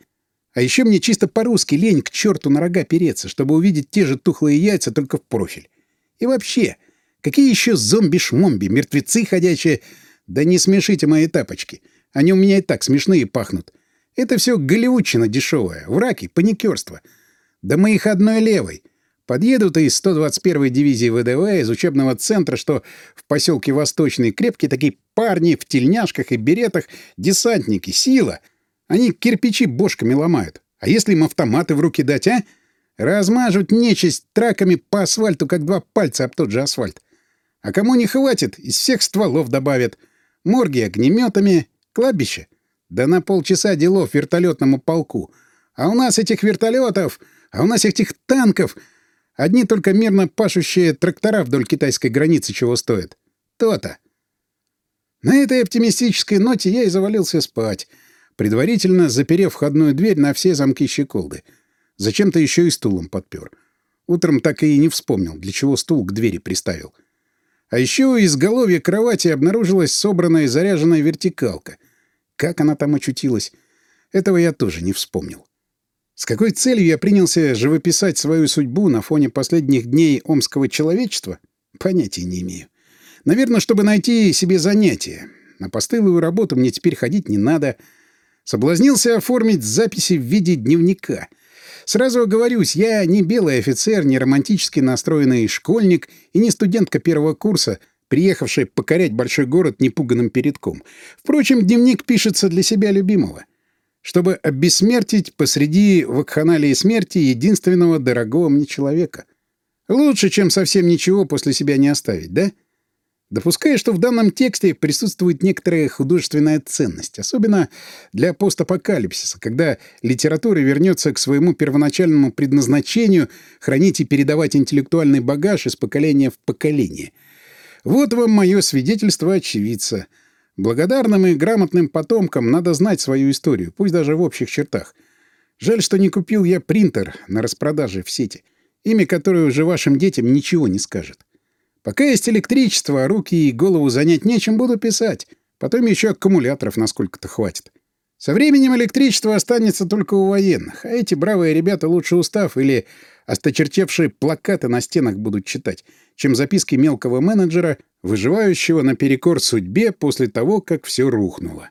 А еще мне чисто по-русски лень к черту на рога переться, чтобы увидеть те же тухлые яйца, только в профиль. И вообще, какие еще зомби-шмомби, мертвецы ходячие... Да не смешите мои тапочки. Они у меня и так смешные пахнут. Это все голливудчина дешевая, враки, паникерство. Да мы их одной левой. Подъедут из 121-й дивизии ВДВ из учебного центра, что в поселке Восточный, крепкие такие парни в тельняшках и беретах, десантники, сила. Они кирпичи бошками ломают. А если им автоматы в руки дать, а? Размажут нечисть траками по асфальту, как два пальца об тот же асфальт. А кому не хватит, из всех стволов добавят. Морги огнеметами, кладбище. Да на полчаса делов вертолетному полку. А у нас этих вертолетов, а у нас этих танков. Одни только мирно пашущие трактора вдоль китайской границы чего стоят. То-то. На этой оптимистической ноте я и завалился спать, предварительно заперев входную дверь на все замки щеколды. Зачем-то еще и стулом подпер. Утром так и не вспомнил, для чего стул к двери приставил. А еще у изголовья кровати обнаружилась собранная и заряженная вертикалка — как она там очутилась? Этого я тоже не вспомнил. С какой целью я принялся живописать свою судьбу на фоне последних дней омского человечества? Понятия не имею. Наверное, чтобы найти себе занятие. На постылую работу мне теперь ходить не надо. Соблазнился оформить записи в виде дневника. Сразу оговорюсь, я не белый офицер, не романтически настроенный школьник и не студентка первого курса, приехавшая покорять большой город непуганным передком. Впрочем, дневник пишется для себя любимого. Чтобы обессмертить посреди вакханалии смерти единственного дорогого мне человека. Лучше, чем совсем ничего после себя не оставить, да? Допускаю, что в данном тексте присутствует некоторая художественная ценность, особенно для постапокалипсиса, когда литература вернется к своему первоначальному предназначению хранить и передавать интеллектуальный багаж из поколения в поколение. Вот вам мое свидетельство очевидца. Благодарным и грамотным потомкам надо знать свою историю, пусть даже в общих чертах. Жаль, что не купил я принтер на распродаже в сети, имя которое уже вашим детям ничего не скажет. Пока есть электричество, а руки и голову занять нечем, буду писать. Потом еще аккумуляторов насколько-то хватит. Со временем электричество останется только у военных, а эти бравые ребята лучше устав или осточертевшие плакаты на стенах будут читать, чем записки мелкого менеджера, выживающего наперекор судьбе после того, как все рухнуло.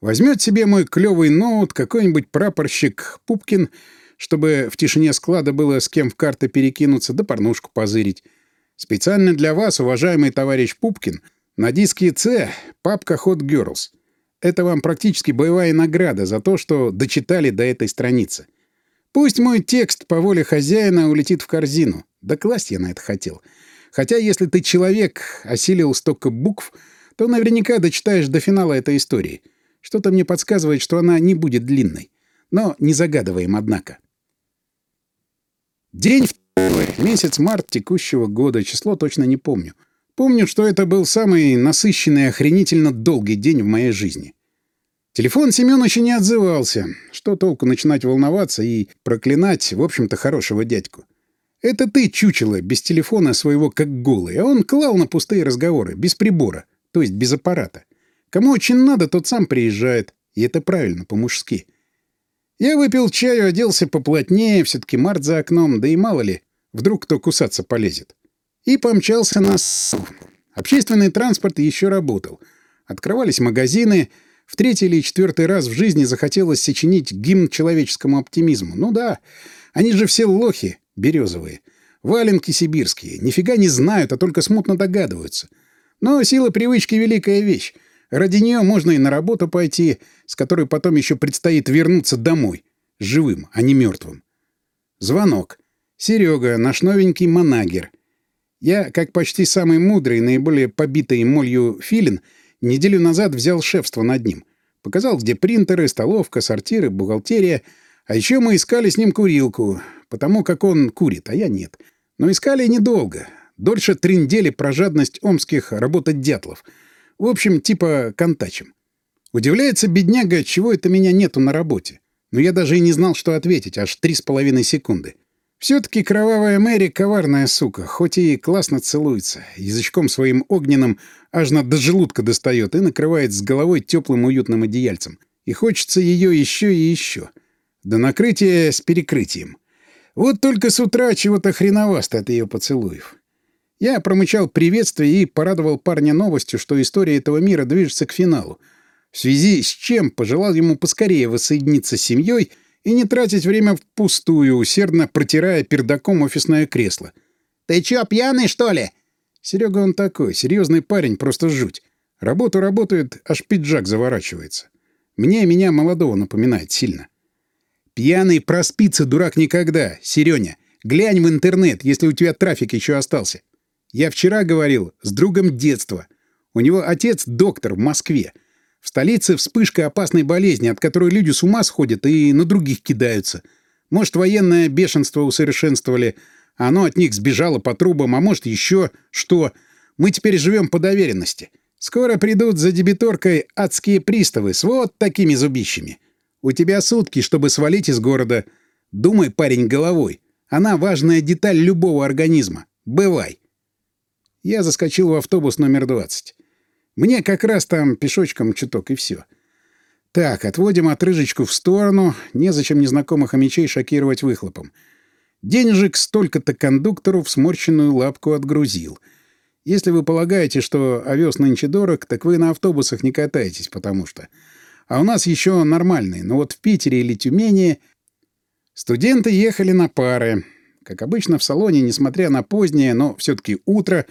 Возьмет себе мой клевый ноут какой-нибудь прапорщик Пупкин, чтобы в тишине склада было с кем в карты перекинуться да порнушку позырить, Специально для вас, уважаемый товарищ Пупкин, на диске С папка Hot Girls. Это вам практически боевая награда за то, что дочитали до этой страницы. Пусть мой текст по воле хозяина улетит в корзину. Да класть я на это хотел. Хотя если ты человек, осилил столько букв, то наверняка дочитаешь до финала этой истории. Что-то мне подсказывает, что она не будет длинной. Но не загадываем, однако. День Месяц март текущего года, число точно не помню. Помню, что это был самый насыщенный и охренительно долгий день в моей жизни. Телефон Семёныча не отзывался. Что толку начинать волноваться и проклинать, в общем-то, хорошего дядьку? Это ты, чучело, без телефона своего как голый, а он клал на пустые разговоры, без прибора, то есть без аппарата. Кому очень надо, тот сам приезжает, и это правильно, по-мужски. Я выпил чаю, оделся поплотнее, все таки март за окном, да и мало ли, Вдруг кто кусаться полезет. И помчался на Общественный транспорт еще работал. Открывались магазины. В третий или четвертый раз в жизни захотелось сочинить гимн человеческому оптимизму. Ну да, они же все лохи березовые. Валенки сибирские. Нифига не знают, а только смутно догадываются. Но сила привычки — великая вещь. Ради нее можно и на работу пойти, с которой потом еще предстоит вернуться домой. Живым, а не мертвым. Звонок. Серега, наш новенький манагер. Я, как почти самый мудрый, наиболее побитый молью филин, неделю назад взял шефство над ним. Показал, где принтеры, столовка, сортиры, бухгалтерия. А еще мы искали с ним курилку, потому как он курит, а я нет. Но искали недолго. Дольше трындели про жадность омских работать дятлов. В общем, типа контачем. Удивляется бедняга, чего это меня нету на работе. Но я даже и не знал, что ответить, аж три с половиной секунды. Все-таки кровавая Мэри — коварная сука, хоть и классно целуется, язычком своим огненным аж на до желудка достает и накрывает с головой теплым уютным одеяльцем. И хочется ее еще и еще. До накрытия с перекрытием. Вот только с утра чего-то хреновасто от ее поцелуев. Я промычал приветствие и порадовал парня новостью, что история этого мира движется к финалу. В связи с чем пожелал ему поскорее воссоединиться с семьей — и не тратить время впустую, усердно протирая пердаком офисное кресло. «Ты чё, пьяный, что ли?» Серега он такой, серьезный парень, просто жуть. Работу работает, аж пиджак заворачивается. Мне меня молодого напоминает сильно. «Пьяный проспится, дурак, никогда, Серёня. Глянь в интернет, если у тебя трафик еще остался. Я вчера говорил с другом детства. У него отец доктор в Москве. В столице вспышка опасной болезни, от которой люди с ума сходят и на других кидаются. Может, военное бешенство усовершенствовали, а оно от них сбежало по трубам, а может, еще что. Мы теперь живем по доверенности. Скоро придут за дебиторкой адские приставы с вот такими зубищами. У тебя сутки, чтобы свалить из города. Думай, парень, головой. Она важная деталь любого организма. Бывай. Я заскочил в автобус номер 20. Мне как раз там пешочком чуток и все. Так, отводим отрыжечку в сторону. Незачем незнакомых хомячей шокировать выхлопом. Денежек столько-то кондуктору в сморщенную лапку отгрузил. Если вы полагаете, что овес нынче дорог, так вы на автобусах не катаетесь, потому что... А у нас еще нормальные, но вот в Питере или Тюмени... Студенты ехали на пары. Как обычно в салоне, несмотря на позднее, но все-таки утро,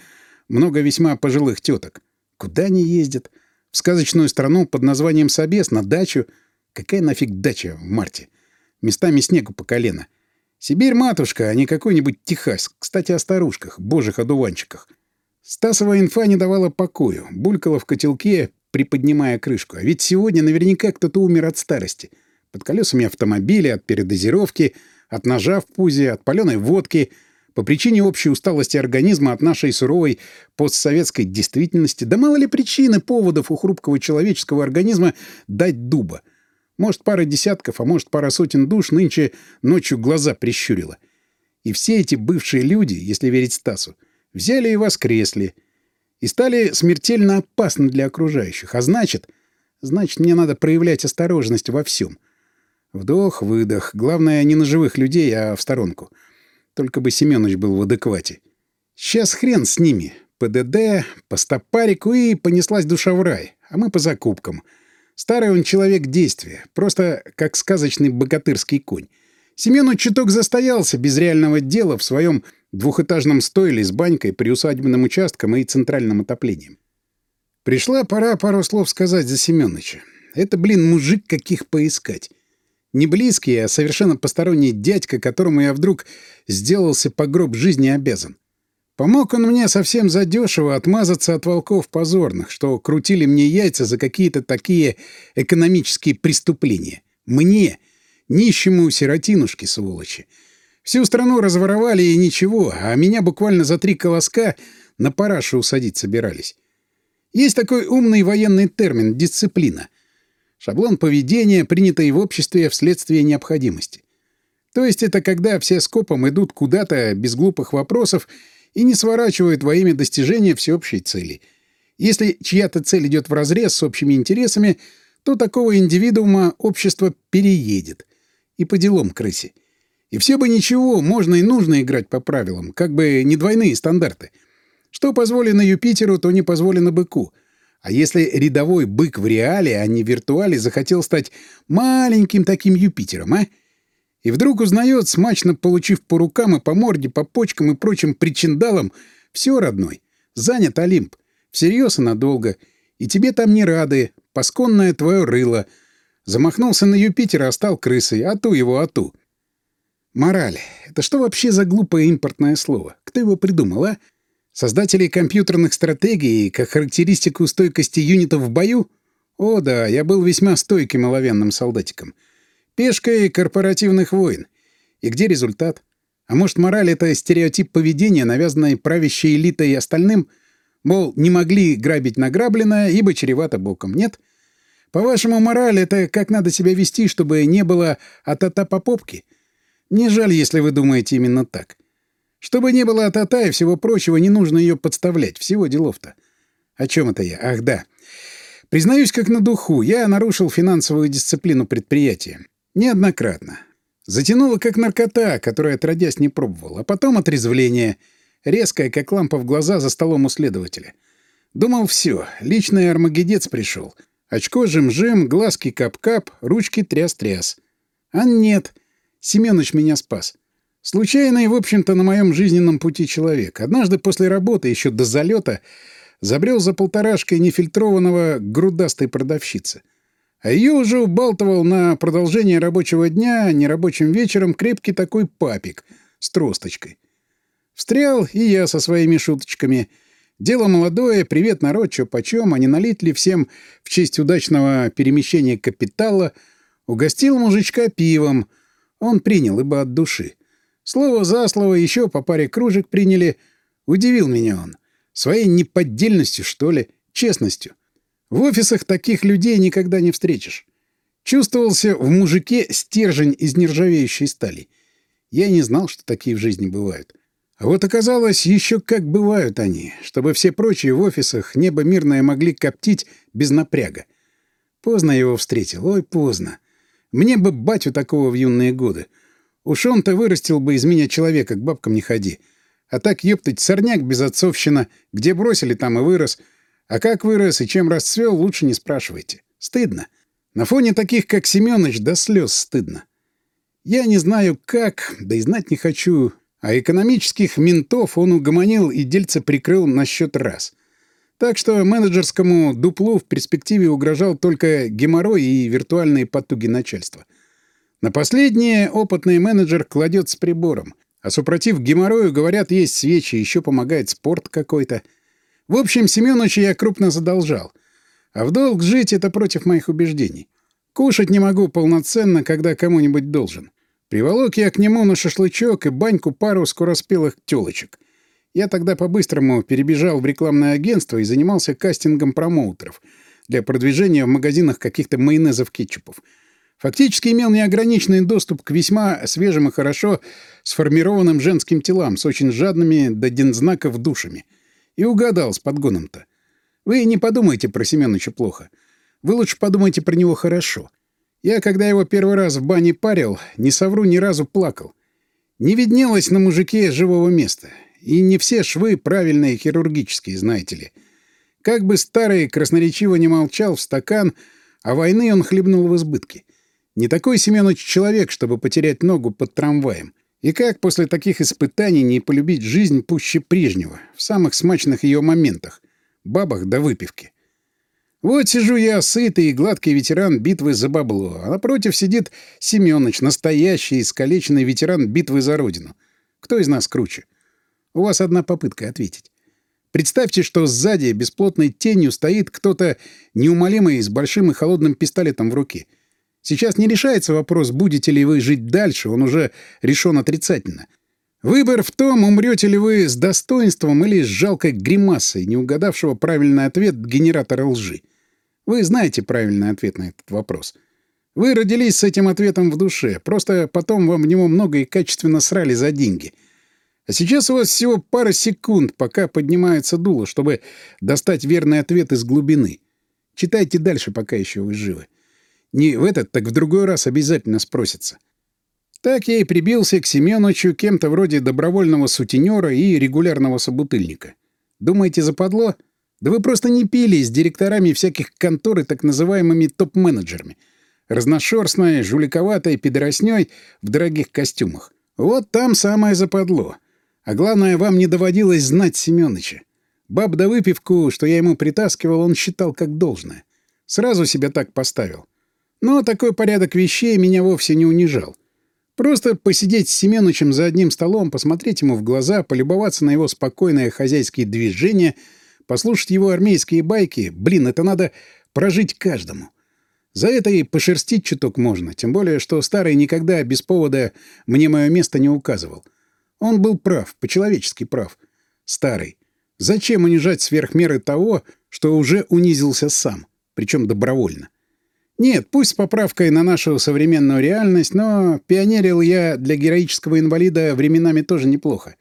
много весьма пожилых теток. Куда они ездят? В сказочную страну под названием Собес, на дачу. Какая нафиг дача в марте? Местами снегу по колено. Сибирь, матушка, а не какой-нибудь Техас. Кстати, о старушках, божьих одуванчиках. Стасова инфа не давала покою. Булькала в котелке, приподнимая крышку. А ведь сегодня наверняка кто-то умер от старости. Под колесами автомобиля, от передозировки — от ножа в пузе, от паленой водки, по причине общей усталости организма от нашей суровой постсоветской действительности, да мало ли причин и поводов у хрупкого человеческого организма дать дуба. Может, пара десятков, а может, пара сотен душ нынче ночью глаза прищурила. И все эти бывшие люди, если верить Стасу, взяли и воскресли. И стали смертельно опасны для окружающих. А значит, значит, мне надо проявлять осторожность во всем. Вдох, выдох. Главное, не на живых людей, а в сторонку. Только бы Семёныч был в адеквате. Сейчас хрен с ними. ПДД, по стопарику и понеслась душа в рай. А мы по закупкам. Старый он человек действия. Просто как сказочный богатырский конь. Семену чуток застоялся без реального дела в своем двухэтажном стойле с банькой, приусадебным участком и центральным отоплением. Пришла пора пару слов сказать за Семёныча. Это, блин, мужик каких поискать. Не близкий, а совершенно посторонний дядька, которому я вдруг сделался по гроб жизни обязан. Помог он мне совсем задешево отмазаться от волков позорных, что крутили мне яйца за какие-то такие экономические преступления. Мне, нищему сиротинушке, сволочи. Всю страну разворовали и ничего, а меня буквально за три колоска на парашу усадить собирались. Есть такой умный военный термин — дисциплина. Шаблон поведения, принятый в обществе вследствие необходимости. То есть это когда все скопом идут куда-то без глупых вопросов и не сворачивают во имя достижения всеобщей цели. Если чья-то цель идет вразрез с общими интересами, то такого индивидуума общество переедет. И по делам крысе. И все бы ничего, можно и нужно играть по правилам, как бы не двойные стандарты. Что позволено Юпитеру, то не позволено быку — а если рядовой бык в реале, а не в виртуале, захотел стать маленьким таким Юпитером, а? И вдруг узнает, смачно получив по рукам и по морде, по почкам и прочим причиндалам, все, родной, занят Олимп, всерьез и надолго, и тебе там не рады, посконное твое рыло. Замахнулся на Юпитера, а стал крысой, а ту его, а ту. Мораль. Это что вообще за глупое импортное слово? Кто его придумал, а? Создателей компьютерных стратегий как характеристику стойкости юнитов в бою? О да, я был весьма стойким оловянным солдатиком. Пешкой корпоративных войн. И где результат? А может, мораль — это стереотип поведения, навязанный правящей элитой и остальным? Мол, не могли грабить награбленное, ибо чревато боком. Нет? По-вашему, мораль — это как надо себя вести, чтобы не было а-та-та по попке? Не жаль, если вы думаете именно так. Чтобы не было от и всего прочего, не нужно ее подставлять. Всего делов-то. О чем это я? Ах, да. Признаюсь, как на духу, я нарушил финансовую дисциплину предприятия. Неоднократно. Затянуло, как наркота, которую отродясь не пробовал. А потом отрезвление. Резкое, как лампа в глаза за столом у следователя. Думал, все, личный армагедец пришел. Очко жим-жим, глазки кап-кап, ручки тряс-тряс. А нет, Семёныч меня спас. Случайный, в общем-то, на моем жизненном пути человек. Однажды после работы, еще до залета, забрел за полторашкой нефильтрованного грудастой продавщицы. А ее уже убалтывал на продолжение рабочего дня, нерабочим вечером, крепкий такой папик с тросточкой. Встрял и я со своими шуточками. Дело молодое, привет, народ, чё почем, а не налить ли всем в честь удачного перемещения капитала, угостил мужичка пивом. Он принял, ибо от души. Слово за слово еще по паре кружек приняли. Удивил меня он. Своей неподдельностью, что ли, честностью. В офисах таких людей никогда не встретишь. Чувствовался в мужике стержень из нержавеющей стали. Я не знал, что такие в жизни бывают. А вот оказалось, еще как бывают они, чтобы все прочие в офисах небо мирное могли коптить без напряга. Поздно его встретил, ой, поздно. Мне бы батю такого в юные годы. Уж он-то вырастил бы из меня человека, к бабкам не ходи. А так, ёптать, сорняк безотцовщина. Где бросили, там и вырос. А как вырос и чем расцвел, лучше не спрашивайте. Стыдно. На фоне таких, как Семёныч, до слез стыдно. Я не знаю как, да и знать не хочу, а экономических ментов он угомонил и дельце прикрыл на счет раз. Так что менеджерскому дуплу в перспективе угрожал только геморрой и виртуальные потуги начальства. На последнее опытный менеджер кладет с прибором. А супротив геморрою, говорят, есть свечи, еще помогает спорт какой-то. В общем, Семёныча я крупно задолжал. А в долг жить — это против моих убеждений. Кушать не могу полноценно, когда кому-нибудь должен. Приволок я к нему на шашлычок и баньку пару скороспелых тёлочек. Я тогда по-быстрому перебежал в рекламное агентство и занимался кастингом промоутеров для продвижения в магазинах каких-то майонезов-кетчупов — Фактически имел неограниченный доступ к весьма свежим и хорошо сформированным женским телам с очень жадными до дензнаков душами. И угадал с подгоном-то. Вы не подумайте про Семёныча плохо. Вы лучше подумайте про него хорошо. Я, когда его первый раз в бане парил, не совру, ни разу плакал. Не виднелось на мужике живого места. И не все швы правильные хирургические, знаете ли. Как бы старый красноречиво не молчал в стакан, а войны он хлебнул в избытке. Не такой Семёныч человек, чтобы потерять ногу под трамваем. И как после таких испытаний не полюбить жизнь пуще прежнего, в самых смачных ее моментах, бабах до выпивки? Вот сижу я, сытый и гладкий ветеран битвы за бабло, а напротив сидит Семёныч, настоящий искалеченный ветеран битвы за родину. Кто из нас круче? У вас одна попытка ответить. Представьте, что сзади бесплотной тенью стоит кто-то неумолимый с большим и холодным пистолетом в руке — Сейчас не решается вопрос, будете ли вы жить дальше, он уже решен отрицательно. Выбор в том, умрете ли вы с достоинством или с жалкой гримасой, не угадавшего правильный ответ генератора лжи. Вы знаете правильный ответ на этот вопрос. Вы родились с этим ответом в душе, просто потом вам в него много и качественно срали за деньги. А сейчас у вас всего пара секунд, пока поднимается дуло, чтобы достать верный ответ из глубины. Читайте дальше, пока еще вы живы. Не в этот, так в другой раз обязательно спросится. Так я и прибился к Семёнычу кем-то вроде добровольного сутенера и регулярного собутыльника. Думаете, западло? Да вы просто не пили с директорами всяких контор и так называемыми топ-менеджерами. Разношерстной, жуликоватой пидороснёй в дорогих костюмах. Вот там самое западло. А главное, вам не доводилось знать Семёныча. Баб да выпивку, что я ему притаскивал, он считал как должное. Сразу себя так поставил. Но такой порядок вещей меня вовсе не унижал. Просто посидеть с Семеновичем за одним столом, посмотреть ему в глаза, полюбоваться на его спокойные хозяйские движения, послушать его армейские байки, блин, это надо прожить каждому. За это и пошерстить чуток можно, тем более, что старый никогда без повода мне мое место не указывал. Он был прав, по-человечески прав. Старый. Зачем унижать сверх меры того, что уже унизился сам, причем добровольно? Нет, пусть с поправкой на нашу современную реальность, но пионерил я для героического инвалида временами тоже неплохо.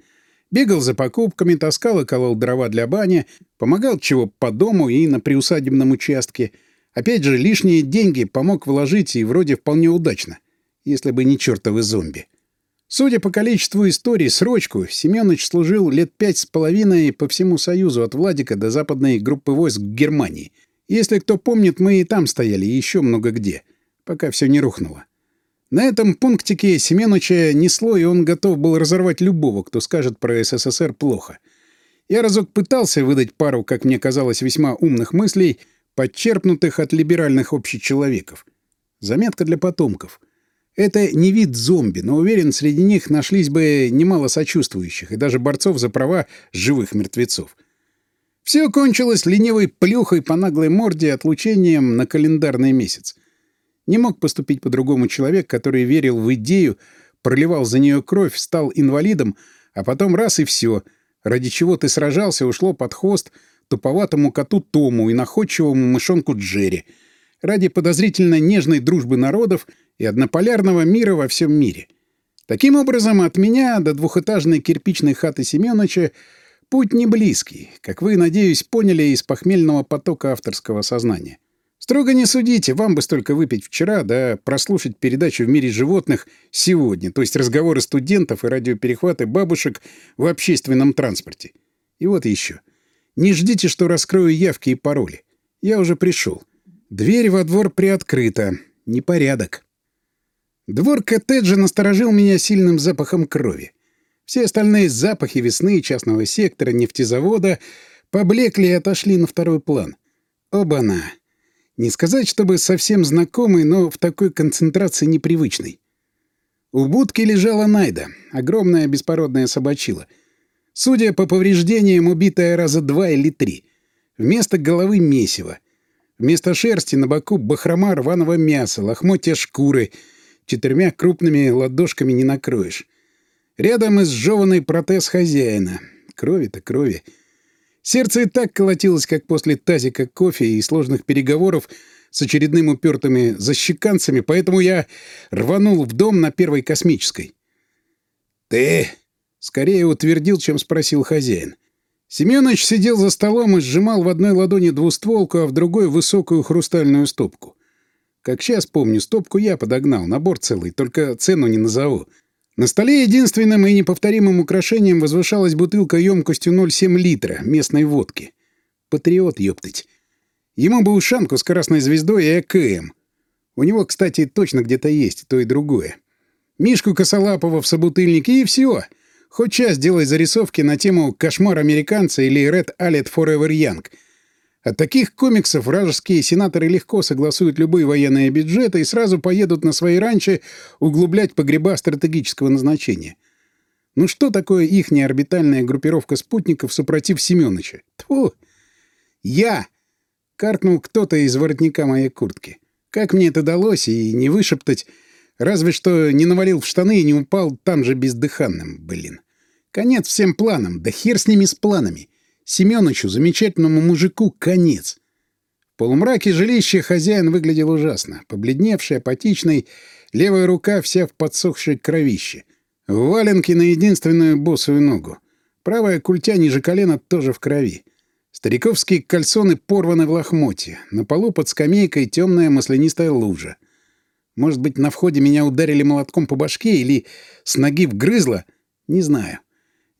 Бегал за покупками, таскал и колол дрова для бани, помогал чего по дому и на приусадебном участке. Опять же, лишние деньги помог вложить и вроде вполне удачно, если бы не чертовы зомби. Судя по количеству историй, срочку Семёныч служил лет пять с половиной по всему Союзу от Владика до западной группы войск Германии — если кто помнит, мы и там стояли, и еще много где, пока все не рухнуло. На этом пунктике Семеновича несло, и он готов был разорвать любого, кто скажет про СССР плохо. Я разок пытался выдать пару, как мне казалось, весьма умных мыслей, подчерпнутых от либеральных общечеловеков. Заметка для потомков. Это не вид зомби, но уверен, среди них нашлись бы немало сочувствующих и даже борцов за права живых мертвецов. Все кончилось ленивой плюхой по наглой морде отлучением на календарный месяц. Не мог поступить по-другому человек, который верил в идею, проливал за нее кровь, стал инвалидом, а потом раз и все. Ради чего ты сражался, ушло под хвост туповатому коту Тому и находчивому мышонку Джерри. Ради подозрительно нежной дружбы народов и однополярного мира во всем мире. Таким образом, от меня до двухэтажной кирпичной хаты Семёныча Путь не близкий, как вы, надеюсь, поняли из похмельного потока авторского сознания. Строго не судите, вам бы столько выпить вчера, да прослушать передачу «В мире животных» сегодня, то есть разговоры студентов и радиоперехваты бабушек в общественном транспорте. И вот еще. Не ждите, что раскрою явки и пароли. Я уже пришел. Дверь во двор приоткрыта. Непорядок. Двор коттеджа насторожил меня сильным запахом крови. Все остальные запахи весны, частного сектора, нефтезавода поблекли и отошли на второй план. Оба-на! Не сказать, чтобы совсем знакомый, но в такой концентрации непривычный. У будки лежала Найда, огромная беспородная собачила. Судя по повреждениям, убитая раза два или три. Вместо головы — месиво. Вместо шерсти на боку бахрома рваного мяса, лохмотья шкуры. Четырьмя крупными ладошками не накроешь. Рядом изжеванный протез хозяина. Крови-то крови. Сердце и так колотилось, как после тазика кофе и сложных переговоров с очередным упертыми защеканцами, поэтому я рванул в дом на первой космической. «Ты?» — скорее утвердил, чем спросил хозяин. Семёныч сидел за столом и сжимал в одной ладони двустволку, а в другой — высокую хрустальную стопку. Как сейчас помню, стопку я подогнал, набор целый, только цену не назову. На столе единственным и неповторимым украшением возвышалась бутылка емкостью 0,7 литра местной водки. Патриот, ёптать. Ему бы ушанку с красной звездой и АКМ. У него, кстати, точно где-то есть то и другое. Мишку Косолапова в собутыльнике и все. Хоть час делай зарисовки на тему «Кошмар американца» или «Red Alert Forever Young», от таких комиксов вражеские сенаторы легко согласуют любые военные бюджеты и сразу поедут на свои ранчи углублять погреба стратегического назначения. Ну что такое ихняя орбитальная группировка спутников супротив Семёныча? Тьфу! Я! Каркнул кто-то из воротника моей куртки. Как мне это далось и не вышептать, разве что не навалил в штаны и не упал там же бездыханным, блин. Конец всем планам, да хер с ними с планами. Семёнычу, замечательному мужику, конец. В полумраке жилища хозяин выглядел ужасно. Побледневший, апатичный, левая рука вся в подсохшей кровище. В валенке на единственную босую ногу. Правая культя ниже колена тоже в крови. Стариковские кальсоны порваны в лохмотье. На полу под скамейкой темная маслянистая лужа. Может быть, на входе меня ударили молотком по башке или с ноги вгрызло? Не знаю.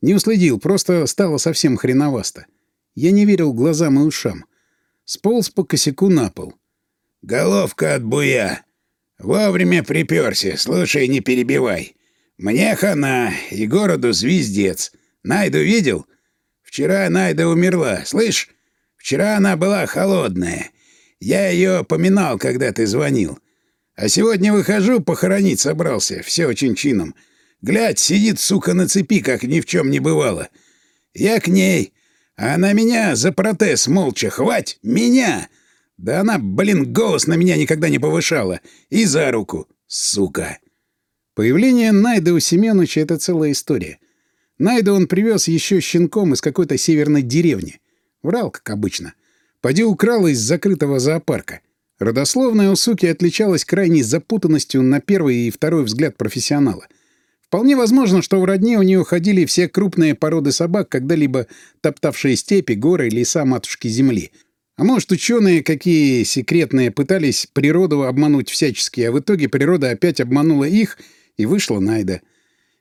Не уследил, просто стало совсем хреновасто. Я не верил глазам и ушам. Сполз по косяку на пол. «Головка от буя. Вовремя приперся, слушай, не перебивай. Мне хана и городу звездец. Найду видел? Вчера Найда умерла, слышь? Вчера она была холодная. Я ее поминал, когда ты звонил. А сегодня выхожу, похоронить собрался, все очень чином. Глядь, сидит, сука, на цепи, как ни в чем не бывало. Я к ней, а она меня за протез молча. Хвать! Меня! Да она, блин, голос на меня никогда не повышала. И за руку, сука. Появление Найда у Семеновича — это целая история. Найда он привез еще щенком из какой-то северной деревни. Врал, как обычно. Поди украл из закрытого зоопарка. Родословная у суки отличалась крайней запутанностью на первый и второй взгляд профессионала. Вполне возможно, что в родне у нее ходили все крупные породы собак, когда-либо топтавшие степи, горы, леса матушки Земли. А может, ученые какие секретные пытались природу обмануть всячески, а в итоге природа опять обманула их, и вышла Найда.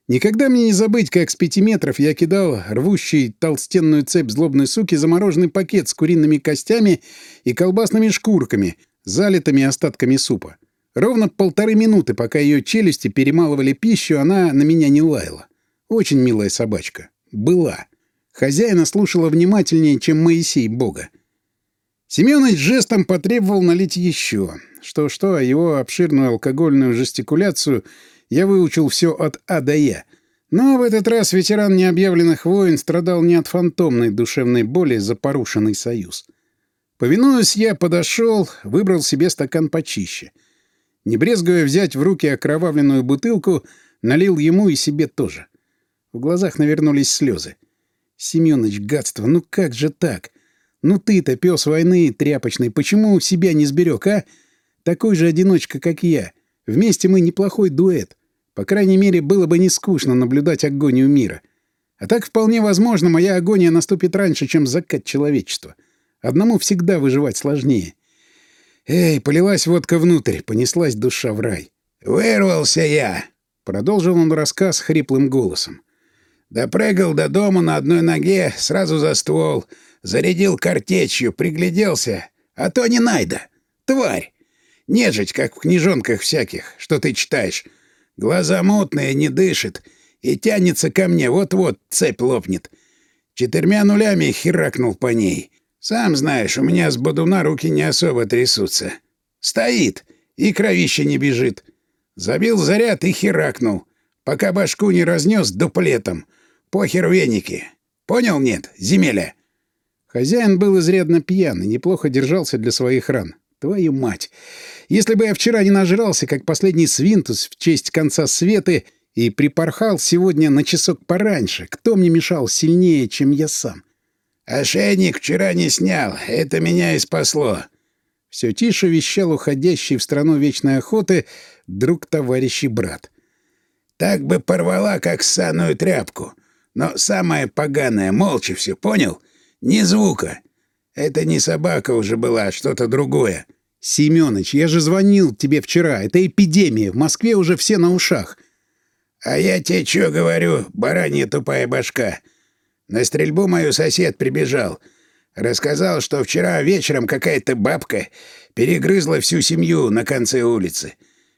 Никогда мне не забыть, как с пяти метров я кидал рвущий толстенную цепь злобной суки замороженный пакет с куриными костями и колбасными шкурками, залитыми остатками супа. Ровно полторы минуты, пока ее челюсти перемалывали пищу, она на меня не лаяла. Очень милая собачка. Была. Хозяина слушала внимательнее, чем Моисей Бога. Семёныч жестом потребовал налить еще. Что-что, а его обширную алкогольную жестикуляцию я выучил все от А до Я. Но в этот раз ветеран необъявленных войн страдал не от фантомной душевной боли за порушенный союз. Повинуясь, я подошел, выбрал себе стакан почище — не брезгуя взять в руки окровавленную бутылку, налил ему и себе тоже. В глазах навернулись слезы. «Семёныч, гадство, ну как же так? Ну ты-то, пес войны тряпочный, почему себя не сберег, а? Такой же одиночка, как я. Вместе мы неплохой дуэт. По крайней мере, было бы не скучно наблюдать агонию мира. А так вполне возможно, моя агония наступит раньше, чем закат человечества. Одному всегда выживать сложнее. Эй, полилась водка внутрь, понеслась душа в рай. «Вырвался я!» — продолжил он рассказ хриплым голосом. «Допрыгал до дома на одной ноге, сразу за ствол, зарядил картечью, пригляделся. А то не найда. Тварь! Нежить, как в книжонках всяких, что ты читаешь. Глаза мутные, не дышит. И тянется ко мне, вот-вот цепь лопнет. Четырьмя нулями херакнул по ней. Сам знаешь, у меня с бодуна руки не особо трясутся. Стоит, и кровище не бежит. Забил заряд и херакнул, пока башку не разнес дуплетом. Похер веники. Понял, нет, земеля?» Хозяин был изрядно пьян и неплохо держался для своих ран. Твою мать! Если бы я вчера не нажрался, как последний свинтус в честь конца света, и припорхал сегодня на часок пораньше, кто мне мешал сильнее, чем я сам? «Ошейник вчера не снял, это меня и спасло». Все тише вещал уходящий в страну вечной охоты друг, товарищ и брат. «Так бы порвала, как ссаную тряпку. Но самое поганое, молча все, понял? Ни звука. Это не собака уже была, а что-то другое». «Семёныч, я же звонил тебе вчера. Это эпидемия. В Москве уже все на ушах». «А я тебе чё говорю, баранья тупая башка. На стрельбу мою сосед прибежал. Рассказал, что вчера вечером какая-то бабка перегрызла всю семью на конце улицы.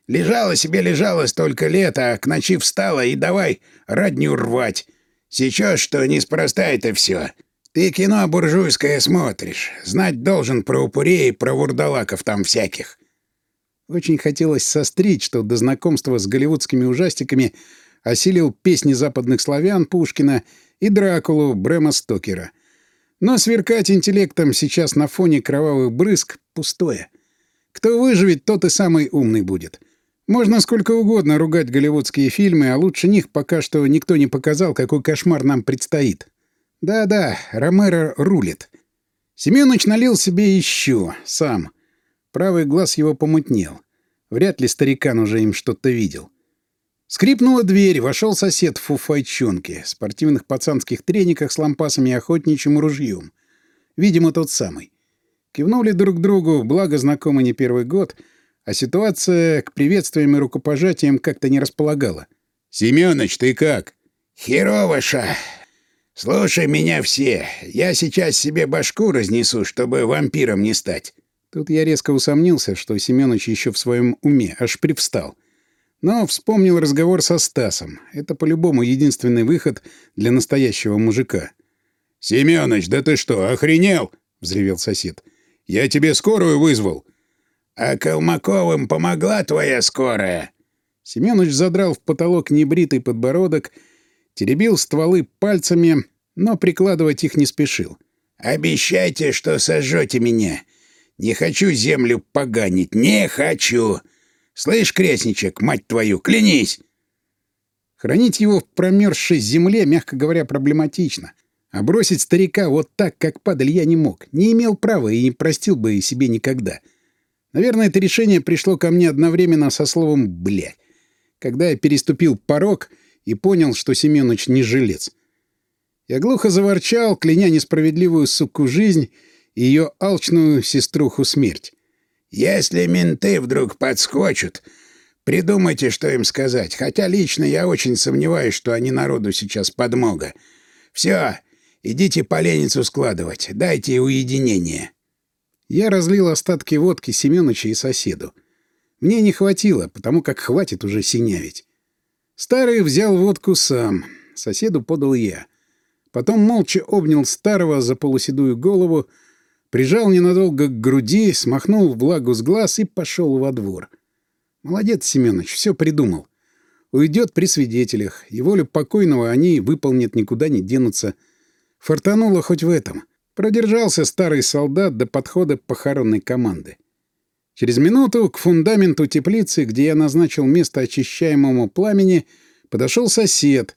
Лежала себе лежала столько лет, а к ночи встала и давай родню рвать. Сейчас что неспроста это все. Ты кино буржуйское смотришь. Знать должен про упырей и про вурдалаков там всяких. Очень хотелось сострить, что до знакомства с голливудскими ужастиками осилил песни западных славян Пушкина и Дракулу Брэма Стокера. Но сверкать интеллектом сейчас на фоне кровавых брызг — пустое. Кто выживет, тот и самый умный будет. Можно сколько угодно ругать голливудские фильмы, а лучше них пока что никто не показал, какой кошмар нам предстоит. Да-да, Ромеро рулит. Семёныч налил себе еще, сам. Правый глаз его помутнел. Вряд ли старикан уже им что-то видел. Скрипнула дверь, вошел сосед в фуфайчонке, спортивных пацанских трениках с лампасами и охотничьим ружьем. Видимо, тот самый. Кивнули друг другу, благо знакомы не первый год, а ситуация к приветствиям и рукопожатиям как-то не располагала. «Семёныч, ты как?» «Херово, ша. Слушай меня все. Я сейчас себе башку разнесу, чтобы вампиром не стать». Тут я резко усомнился, что Семёныч еще в своем уме, аж привстал. Но вспомнил разговор со Стасом. Это по-любому единственный выход для настоящего мужика. «Семёныч, да ты что, охренел?» — взревел сосед. «Я тебе скорую вызвал». «А Колмаковым помогла твоя скорая?» Семёныч задрал в потолок небритый подбородок, теребил стволы пальцами, но прикладывать их не спешил. «Обещайте, что сожжете меня. Не хочу землю поганить, не хочу!» Слышь, крестничек, мать твою, клянись!» Хранить его в промерзшей земле, мягко говоря, проблематично. А бросить старика вот так, как падаль, я не мог. Не имел права и не простил бы и себе никогда. Наверное, это решение пришло ко мне одновременно со словом «блядь», когда я переступил порог и понял, что Семёныч не жилец. Я глухо заворчал, кляня несправедливую суку жизнь и ее алчную сеструху смерть. Если менты вдруг подскочат, придумайте, что им сказать. Хотя лично я очень сомневаюсь, что они народу сейчас подмога. Все, идите поленницу складывать, дайте уединение. Я разлил остатки водки Семёныча и соседу. Мне не хватило, потому как хватит уже синявить. Старый взял водку сам, соседу подал я. Потом молча обнял старого за полуседую голову, прижал ненадолго к груди, смахнул влагу с глаз и пошел во двор. Молодец, Семенович, все придумал. Уйдет при свидетелях, и волю покойного они выполнят, никуда не денутся. Фартануло хоть в этом. Продержался старый солдат до подхода похоронной команды. Через минуту к фундаменту теплицы, где я назначил место очищаемому пламени, подошел сосед,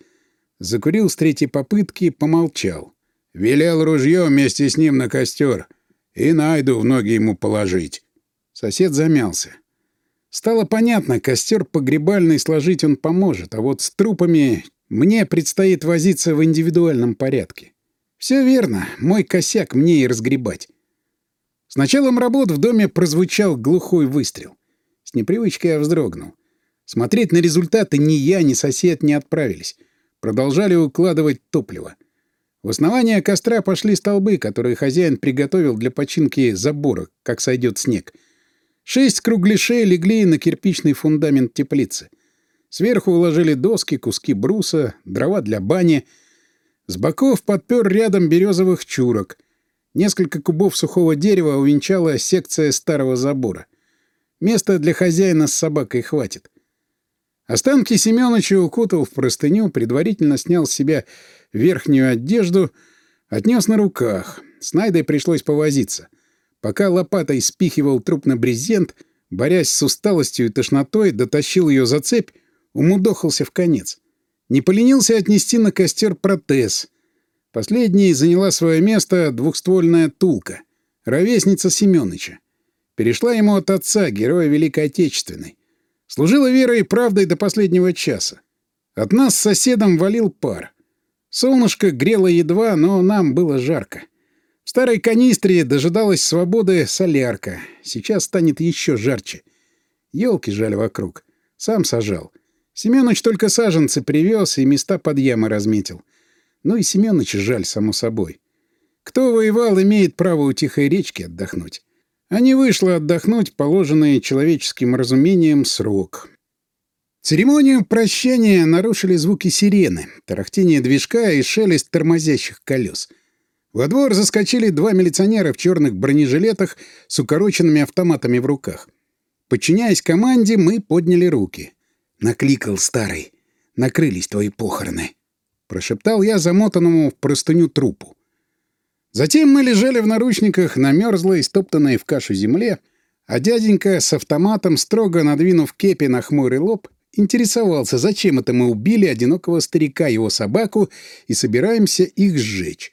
закурил с третьей попытки, помолчал. Велел ружье вместе с ним на костер — и найду в ноги ему положить. Сосед замялся. Стало понятно, костер погребальный сложить он поможет, а вот с трупами мне предстоит возиться в индивидуальном порядке. Все верно, мой косяк мне и разгребать. С началом работ в доме прозвучал глухой выстрел. С непривычкой я вздрогнул. Смотреть на результаты ни я, ни сосед не отправились. Продолжали укладывать топливо. В основание костра пошли столбы, которые хозяин приготовил для починки забора, как сойдет снег. Шесть кругляшей легли на кирпичный фундамент теплицы. Сверху уложили доски, куски бруса, дрова для бани. С боков подпер рядом березовых чурок. Несколько кубов сухого дерева увенчала секция старого забора. Места для хозяина с собакой хватит. Останки Семёныча укутал в простыню, предварительно снял с себя верхнюю одежду, отнес на руках. С Найдой пришлось повозиться. Пока лопатой спихивал труп на брезент, борясь с усталостью и тошнотой, дотащил ее за цепь, умудохался в конец. Не поленился отнести на костер протез. Последней заняла свое место двухствольная тулка, ровесница Семёныча. Перешла ему от отца, героя Великой Отечественной. Служила верой и правдой до последнего часа. От нас с соседом валил пар. Солнышко грело едва, но нам было жарко. В старой канистре дожидалась свободы солярка. Сейчас станет еще жарче. Елки жали вокруг. Сам сажал. Семёныч только саженцы привез и места под ямы разметил. Ну и Семёныча жаль, само собой. Кто воевал, имеет право у тихой речки отдохнуть а не вышло отдохнуть положенный человеческим разумением срок. Церемонию прощания нарушили звуки сирены, тарахтение движка и шелест тормозящих колес. Во двор заскочили два милиционера в черных бронежилетах с укороченными автоматами в руках. Подчиняясь команде, мы подняли руки. «Накликал старый. Накрылись твои похороны», — прошептал я замотанному в простыню трупу. Затем мы лежали в наручниках на мерзлой, стоптанной в кашу земле, а дяденька с автоматом, строго надвинув кепи на хмурый лоб, интересовался, зачем это мы убили одинокого старика, его собаку, и собираемся их сжечь.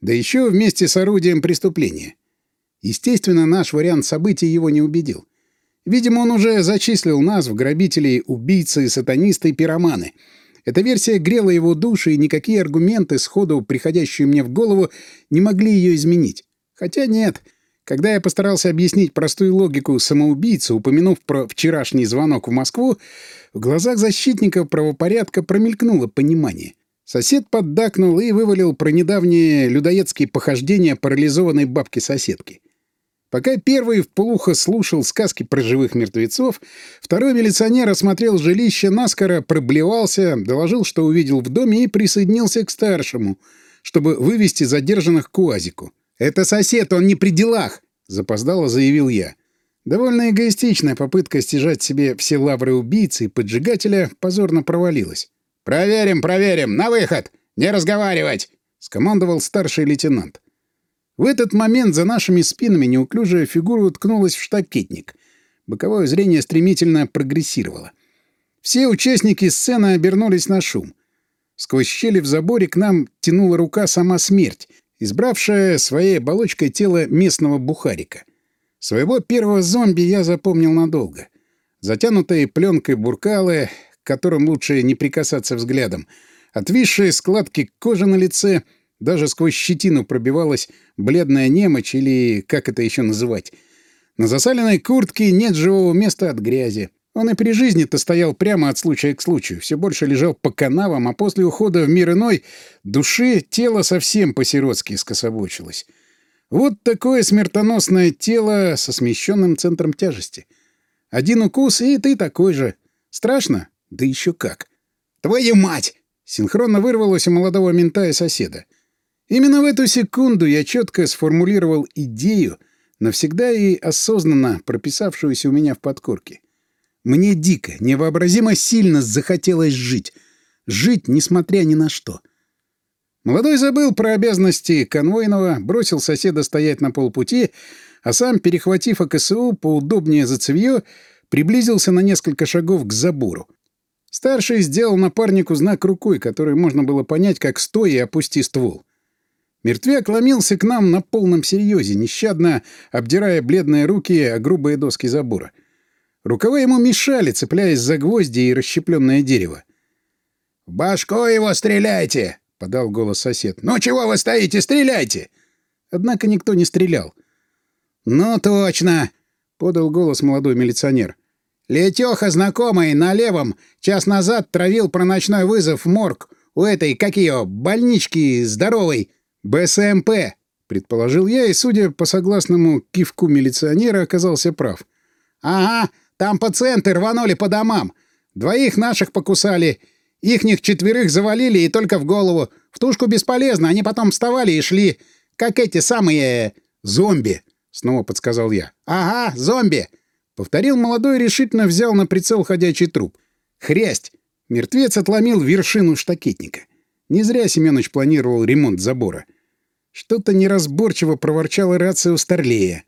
Да еще вместе с орудием преступления. Естественно, наш вариант событий его не убедил. Видимо, он уже зачислил нас в грабителей, убийцы, сатанисты и пироманы — эта версия грела его душу, и никакие аргументы, сходу приходящие мне в голову, не могли ее изменить. Хотя нет. Когда я постарался объяснить простую логику самоубийцы, упомянув про вчерашний звонок в Москву, в глазах защитников правопорядка промелькнуло понимание. Сосед поддакнул и вывалил про недавние людоедские похождения парализованной бабки-соседки. Пока первый в полухо слушал сказки про живых мертвецов, второй милиционер осмотрел жилище наскоро, проблевался, доложил, что увидел в доме и присоединился к старшему, чтобы вывести задержанных к УАЗику. «Это сосед, он не при делах!» — запоздало заявил я. Довольно эгоистичная попытка стяжать себе все лавры убийцы и поджигателя позорно провалилась. «Проверим, проверим! На выход! Не разговаривать!» — скомандовал старший лейтенант. В этот момент за нашими спинами неуклюжая фигура уткнулась в штакетник. Боковое зрение стремительно прогрессировало. Все участники сцены обернулись на шум. Сквозь щели в заборе к нам тянула рука сама смерть, избравшая своей оболочкой тело местного бухарика. Своего первого зомби я запомнил надолго. Затянутые пленкой буркалы, к которым лучше не прикасаться взглядом, отвисшие складки кожи на лице — даже сквозь щетину пробивалась бледная немочь или как это еще называть. На засаленной куртке нет живого места от грязи. Он и при жизни-то стоял прямо от случая к случаю, все больше лежал по канавам, а после ухода в мир иной души тело совсем по-сиротски скособочилось. Вот такое смертоносное тело со смещенным центром тяжести. Один укус, и ты такой же. Страшно? Да еще как. «Твою мать!» Синхронно вырвалось у молодого мента и соседа. Именно в эту секунду я четко сформулировал идею, навсегда и осознанно прописавшуюся у меня в подкорке. Мне дико, невообразимо сильно захотелось жить. Жить, несмотря ни на что. Молодой забыл про обязанности конвойного, бросил соседа стоять на полпути, а сам, перехватив АКСУ поудобнее за цевьё, приблизился на несколько шагов к забору. Старший сделал напарнику знак рукой, который можно было понять как «стой и опусти ствол». Мертвяк ломился к нам на полном серьезе, нещадно обдирая бледные руки о грубые доски забора. Рукава ему мешали, цепляясь за гвозди и расщепленное дерево. «В башку его стреляйте!» — подал голос сосед. «Ну чего вы стоите? Стреляйте!» Однако никто не стрелял. «Ну точно!» — подал голос молодой милиционер. «Летёха знакомый на левом час назад травил про ночной вызов в морг у этой, как ее, больнички здоровой!» «БСМП», — предположил я, и, судя по согласному кивку милиционера, оказался прав. «Ага, там пациенты рванули по домам. Двоих наших покусали. Ихних четверых завалили и только в голову. В тушку бесполезно, они потом вставали и шли. Как эти самые... зомби, — снова подсказал я. Ага, зомби. Повторил молодой и решительно взял на прицел ходячий труп. Хрясть! Мертвец отломил вершину штакетника. Не зря Семёныч планировал ремонт забора. Что-то неразборчиво проворчала рация у Старлея.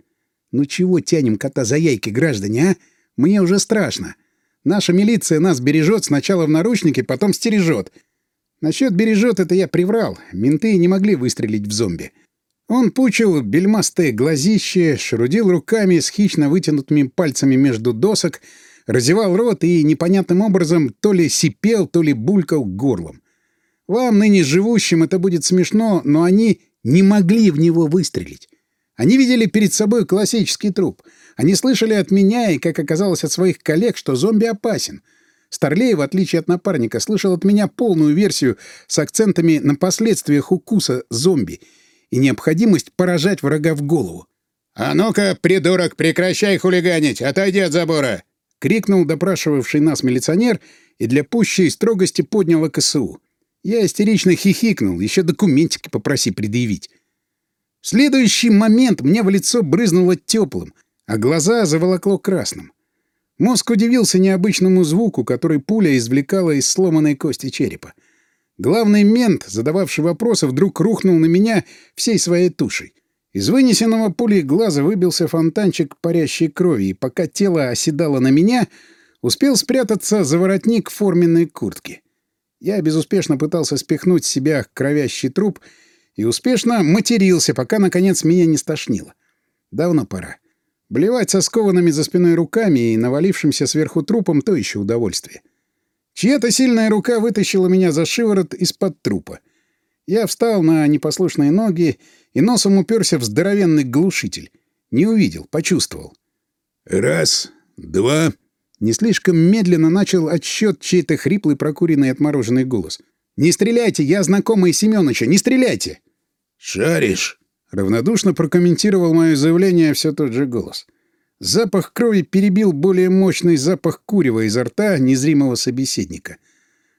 «Ну чего тянем кота за яйки, граждане, а? Мне уже страшно. Наша милиция нас бережет сначала в наручнике, потом стережет. Насчет бережет это я приврал. Менты не могли выстрелить в зомби. Он пучил бельмастые глазище, шрудил руками с хищно вытянутыми пальцами между досок — разевал рот и непонятным образом то ли сипел, то ли булькал горлом. Вам, ныне живущим, это будет смешно, но они не могли в него выстрелить. Они видели перед собой классический труп. Они слышали от меня и, как оказалось, от своих коллег, что зомби опасен. Старлей, в отличие от напарника, слышал от меня полную версию с акцентами на последствиях укуса зомби и необходимость поражать врага в голову. «А ну-ка, придурок, прекращай хулиганить! Отойди от забора!» — крикнул допрашивавший нас милиционер и для пущей строгости поднял КСУ. Я истерично хихикнул, еще документики попроси предъявить. В следующий момент мне в лицо брызнуло теплым, а глаза заволокло красным. Мозг удивился необычному звуку, который пуля извлекала из сломанной кости черепа. Главный мент, задававший вопросы, вдруг рухнул на меня всей своей тушей. Из вынесенного пулей глаза выбился фонтанчик парящей крови, и пока тело оседало на меня, успел спрятаться за воротник форменной куртки. Я безуспешно пытался спихнуть с себя кровящий труп и успешно матерился, пока, наконец, меня не стошнило. Давно пора. Блевать со скованными за спиной руками и навалившимся сверху трупом — то еще удовольствие. Чья-то сильная рука вытащила меня за шиворот из-под трупа. Я встал на непослушные ноги и носом уперся в здоровенный глушитель. Не увидел, почувствовал. «Раз, два...» Не слишком медленно начал отсчет чей-то хриплый прокуренный отмороженный голос. «Не стреляйте, я знакомый Семёныча, не стреляйте!» «Шаришь?» — равнодушно прокомментировал мое заявление все тот же голос. Запах крови перебил более мощный запах курева изо рта незримого собеседника.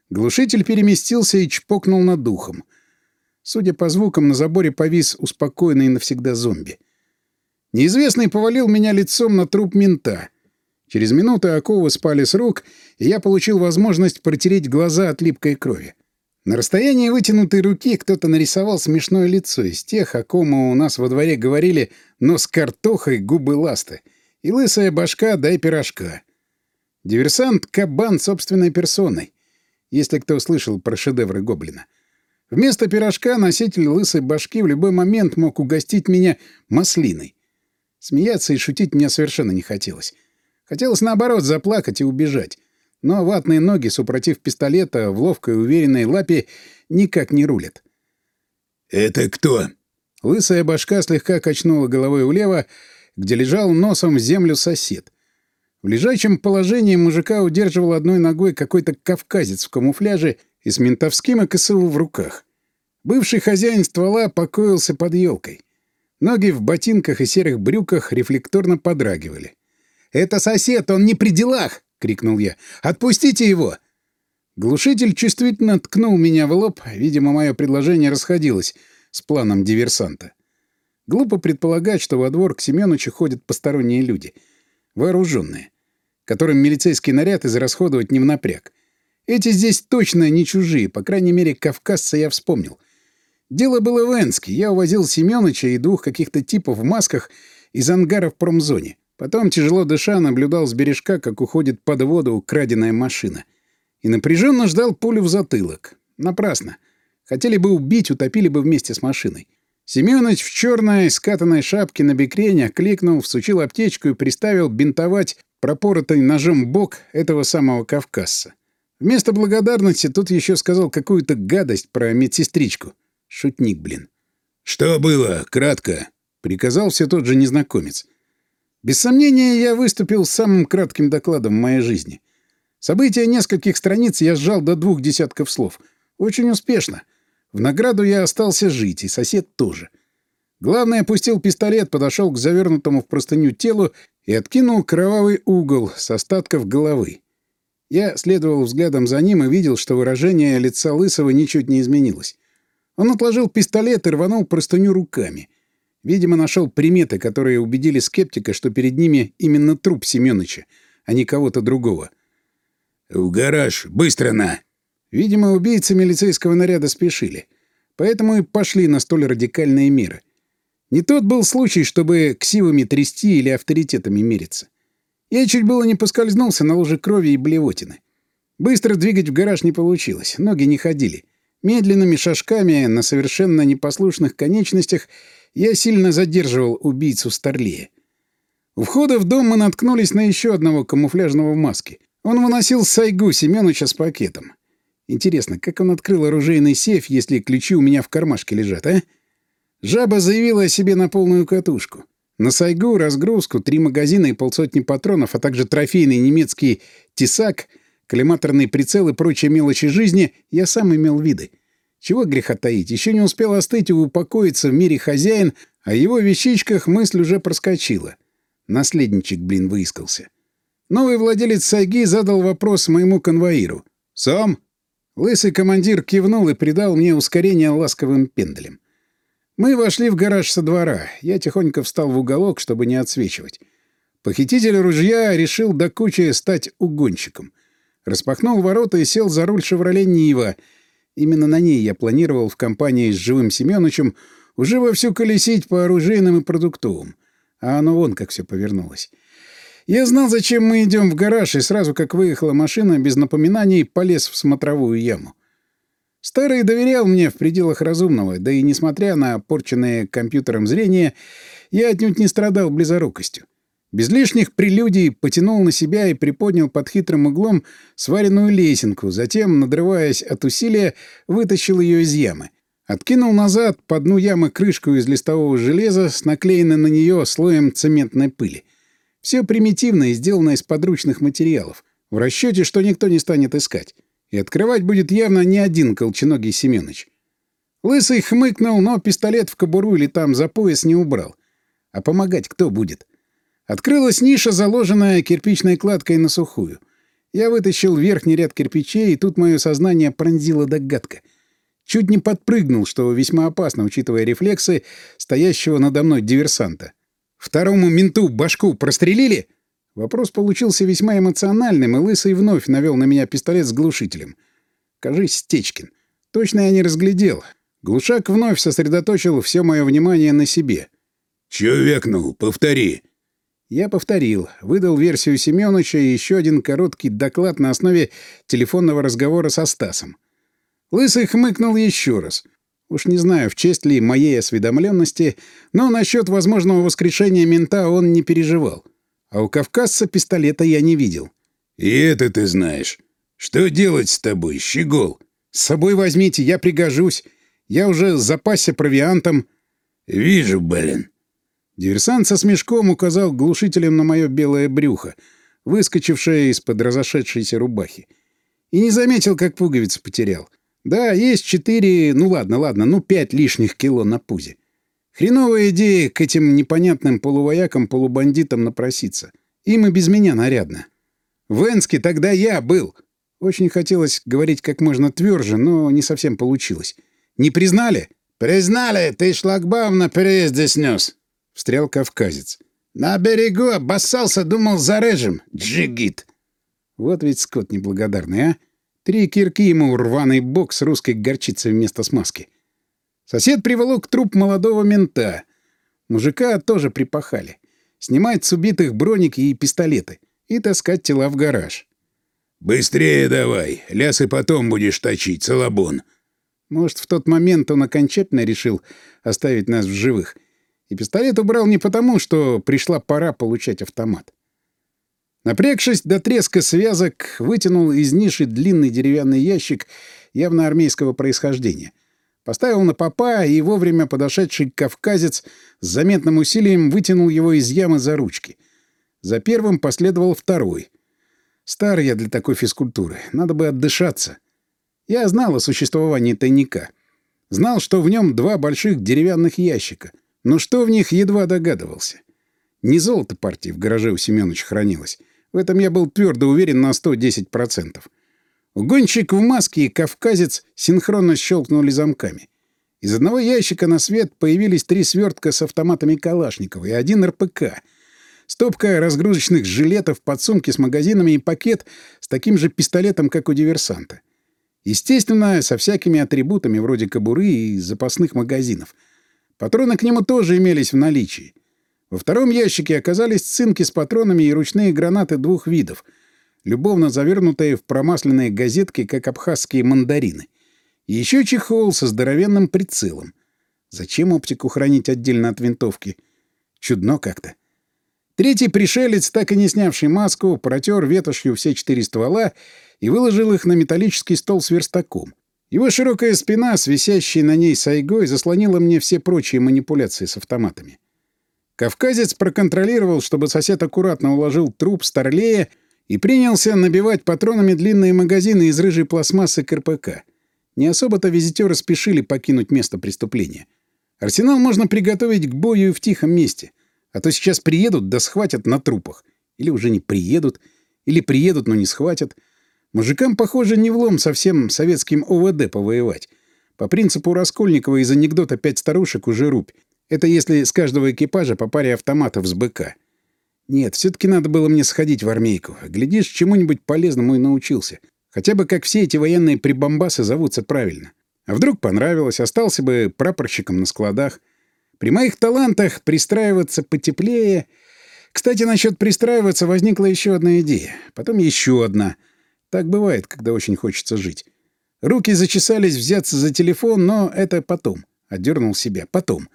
Глушитель переместился и чпокнул над духом — Судя по звукам, на заборе повис успокоенный навсегда зомби. Неизвестный повалил меня лицом на труп мента. Через минуту оковы спали с рук, и я получил возможность протереть глаза от липкой крови. На расстоянии вытянутой руки кто-то нарисовал смешное лицо из тех, о ком у нас во дворе говорили «нос картохой, губы ласты» и «лысая башка, дай пирожка». Диверсант — кабан собственной персоной, если кто слышал про шедевры Гоблина. Вместо пирожка носитель лысой башки в любой момент мог угостить меня маслиной. Смеяться и шутить мне совершенно не хотелось. Хотелось, наоборот, заплакать и убежать. Но ватные ноги, супротив пистолета, в ловкой уверенной лапе, никак не рулят. «Это кто?» Лысая башка слегка качнула головой влево, где лежал носом в землю сосед. В лежачем положении мужика удерживал одной ногой какой-то кавказец в камуфляже и с ментовским КСУ в руках. Бывший хозяин ствола покоился под елкой. Ноги в ботинках и серых брюках рефлекторно подрагивали. «Это сосед, он не при делах!» — крикнул я. «Отпустите его!» Глушитель чувствительно ткнул меня в лоб. Видимо, мое предложение расходилось с планом диверсанта. Глупо предполагать, что во двор к Семёнычу ходят посторонние люди. Вооруженные. Которым милицейский наряд израсходовать не в напряг. Эти здесь точно не чужие, по крайней мере, кавказца я вспомнил. Дело было в Энске. Я увозил Семёныча и двух каких-то типов в масках из ангара в промзоне. Потом, тяжело дыша, наблюдал с бережка, как уходит под воду украденная машина. И напряженно ждал пулю в затылок. Напрасно. Хотели бы убить, утопили бы вместе с машиной. Семёныч в черной скатанной шапке на бекрене кликнул, всучил аптечку и приставил бинтовать пропоротый ножом бок этого самого кавказца. Вместо благодарности тут еще сказал какую-то гадость про медсестричку. Шутник, блин. «Что было? Кратко!» — приказал все тот же незнакомец. Без сомнения, я выступил с самым кратким докладом в моей жизни. События нескольких страниц я сжал до двух десятков слов. Очень успешно. В награду я остался жить, и сосед тоже. Главный опустил пистолет, подошел к завернутому в простыню телу и откинул кровавый угол с остатков головы. Я следовал взглядом за ним и видел, что выражение лица Лысого ничуть не изменилось. Он отложил пистолет и рванул простыню руками. Видимо, нашел приметы, которые убедили скептика, что перед ними именно труп Семёныча, а не кого-то другого. «В гараж! Быстро на!» Видимо, убийцы милицейского наряда спешили. Поэтому и пошли на столь радикальные меры. Не тот был случай, чтобы ксивами трясти или авторитетами мериться. Я чуть было не поскользнулся на луже крови и блевотины. Быстро двигать в гараж не получилось, ноги не ходили. Медленными шажками на совершенно непослушных конечностях я сильно задерживал убийцу Старлея. У входа в дом мы наткнулись на еще одного камуфляжного в маске. Он выносил Сайгу Семеновича с пакетом. Интересно, как он открыл оружейный сейф, если ключи у меня в кармашке лежат, а? Жаба заявила о себе на полную катушку. На Сайгу разгрузку, три магазина и полсотни патронов, а также трофейный немецкий «Тесак», коллиматорный прицел и прочие мелочи жизни я сам имел виды. Чего греха таить, еще не успел остыть и упокоиться в мире хозяин, а о его вещичках мысль уже проскочила. Наследничек, блин, выискался. Новый владелец Сайги задал вопрос моему конвоиру. «Сам?» Лысый командир кивнул и придал мне ускорение ласковым пенделем. Мы вошли в гараж со двора. Я тихонько встал в уголок, чтобы не отсвечивать. Похититель ружья решил до кучи стать угонщиком. Распахнул ворота и сел за руль «Шевроле Нива». Именно на ней я планировал в компании с Живым Семёнычем уже вовсю колесить по оружейным и продуктовым. А оно вон как все повернулось. Я знал, зачем мы идем в гараж, и сразу, как выехала машина, без напоминаний полез в смотровую яму. Старый доверял мне в пределах разумного, да и несмотря на порченное компьютером зрение, я отнюдь не страдал близорукостью. Без лишних прелюдий потянул на себя и приподнял под хитрым углом сваренную лесенку, затем, надрываясь от усилия, вытащил ее из ямы. Откинул назад по дну ямы крышку из листового железа с наклеенной на нее слоем цементной пыли. Все примитивно и сделано из подручных материалов, в расчете, что никто не станет искать. И открывать будет явно не один колченогий Семёныч. Лысый хмыкнул, но пистолет в кобуру или там за пояс не убрал. А помогать кто будет? Открылась ниша, заложенная кирпичной кладкой на сухую. Я вытащил верхний ряд кирпичей, и тут мое сознание пронзила догадка. Чуть не подпрыгнул, что весьма опасно, учитывая рефлексы стоящего надо мной диверсанта. «Второму менту башку прострелили?» Вопрос получился весьма эмоциональным, и Лысый вновь навел на меня пистолет с глушителем. Кажись, Стечкин. Точно я не разглядел. Глушак вновь сосредоточил все мое внимание на себе. «Чё векнул? Повтори!» Я повторил, выдал версию Семёныча и еще один короткий доклад на основе телефонного разговора со Стасом. Лысый хмыкнул еще раз. Уж не знаю, в честь ли моей осведомленности, но насчет возможного воскрешения мента он не переживал. А у кавказца пистолета я не видел. «И это ты знаешь. Что делать с тобой, щегол?» «С собой возьмите, я пригожусь. Я уже запасся провиантом». «Вижу, блин». Диверсант со смешком указал глушителем на мое белое брюхо, выскочившее из-под разошедшейся рубахи. И не заметил, как пуговицу потерял. Да, есть четыре, ну ладно, ладно, ну пять лишних кило на пузе. Хреновая идея к этим непонятным полувоякам-полубандитам напроситься. Им и без меня нарядно. В Энске тогда я был. Очень хотелось говорить как можно тверже, но не совсем получилось. Не признали? «Признали, ты шлагбаум на переезде снес», — встрял кавказец. «На берегу обоссался, думал, зарежем. Джигит». Вот ведь скот неблагодарный, а? Три кирки ему рваный бок с русской горчицей вместо смазки. Сосед приволок труп молодого мента. Мужика тоже припахали. Снимать с убитых броники и пистолеты. И таскать тела в гараж. «Быстрее давай! Лясы потом будешь точить, Салабон!» Может, в тот момент он окончательно решил оставить нас в живых. И пистолет убрал не потому, что пришла пора получать автомат. Напрягшись до треска связок, вытянул из ниши длинный деревянный ящик явно армейского происхождения — Поставил на попа, и вовремя подошедший кавказец с заметным усилием вытянул его из ямы за ручки. За первым последовал второй. Старый я для такой физкультуры. Надо бы отдышаться. Я знал о существовании тайника. Знал, что в нем два больших деревянных ящика. Но что в них, едва догадывался. Не золото партии в гараже у Семёныча хранилось. В этом я был твердо уверен на 110%. Угонщик в маске и кавказец синхронно щелкнули замками. Из одного ящика на свет появились три свертка с автоматами Калашникова и один РПК. Стопка разгрузочных жилетов, подсумки с магазинами и пакет с таким же пистолетом, как у диверсанта. Естественно, со всякими атрибутами вроде кобуры и запасных магазинов. Патроны к нему тоже имелись в наличии. Во втором ящике оказались цинки с патронами и ручные гранаты двух видов, любовно завернутые в промасленные газетки, как абхазские мандарины. И еще чехол со здоровенным прицелом. Зачем оптику хранить отдельно от винтовки? Чудно как-то. Третий пришелец, так и не снявший маску, протер ветошью все четыре ствола и выложил их на металлический стол с верстаком. Его широкая спина с на ней сайгой заслонила мне все прочие манипуляции с автоматами. Кавказец проконтролировал, чтобы сосед аккуратно уложил труп старлея и принялся набивать патронами длинные магазины из рыжей пластмассы КРПК. Не особо-то визитеры спешили покинуть место преступления. Арсенал можно приготовить к бою и в тихом месте. А то сейчас приедут да схватят на трупах. Или уже не приедут, или приедут, но не схватят. Мужикам, похоже, не влом совсем советским ОВД повоевать. По принципу Раскольникова из анекдота «пять старушек уже рубь». Это если с каждого экипажа по паре автоматов с БК. Нет, все-таки надо было мне сходить в армейку. Глядишь, чему-нибудь полезному и научился. Хотя бы как все эти военные прибамбасы зовутся правильно. А вдруг понравилось, остался бы прапорщиком на складах. При моих талантах пристраиваться потеплее... Кстати, насчет пристраиваться возникла еще одна идея. Потом еще одна — так бывает, когда очень хочется жить. Руки зачесались взяться за телефон, но это потом. Отдернул себя. Потом.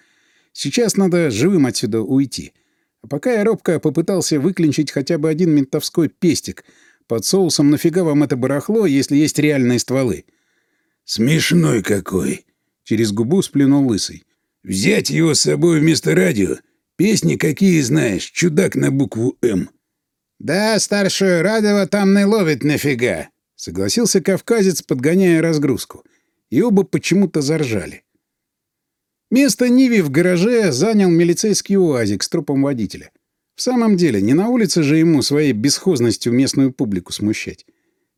Сейчас надо живым отсюда уйти. А пока я робко попытался выклинчить хотя бы один ментовской пестик. Под соусом нафига вам это барахло, если есть реальные стволы? «Смешной какой!» — через губу сплюнул лысый. «Взять его с собой вместо радио? Песни какие знаешь, чудак на букву «М». «Да, старшую Радова там не ловит нафига», — согласился кавказец, подгоняя разгрузку. И оба почему-то заржали. Место Ниви в гараже занял милицейский УАЗик с трупом водителя. В самом деле, не на улице же ему своей бесхозностью местную публику смущать.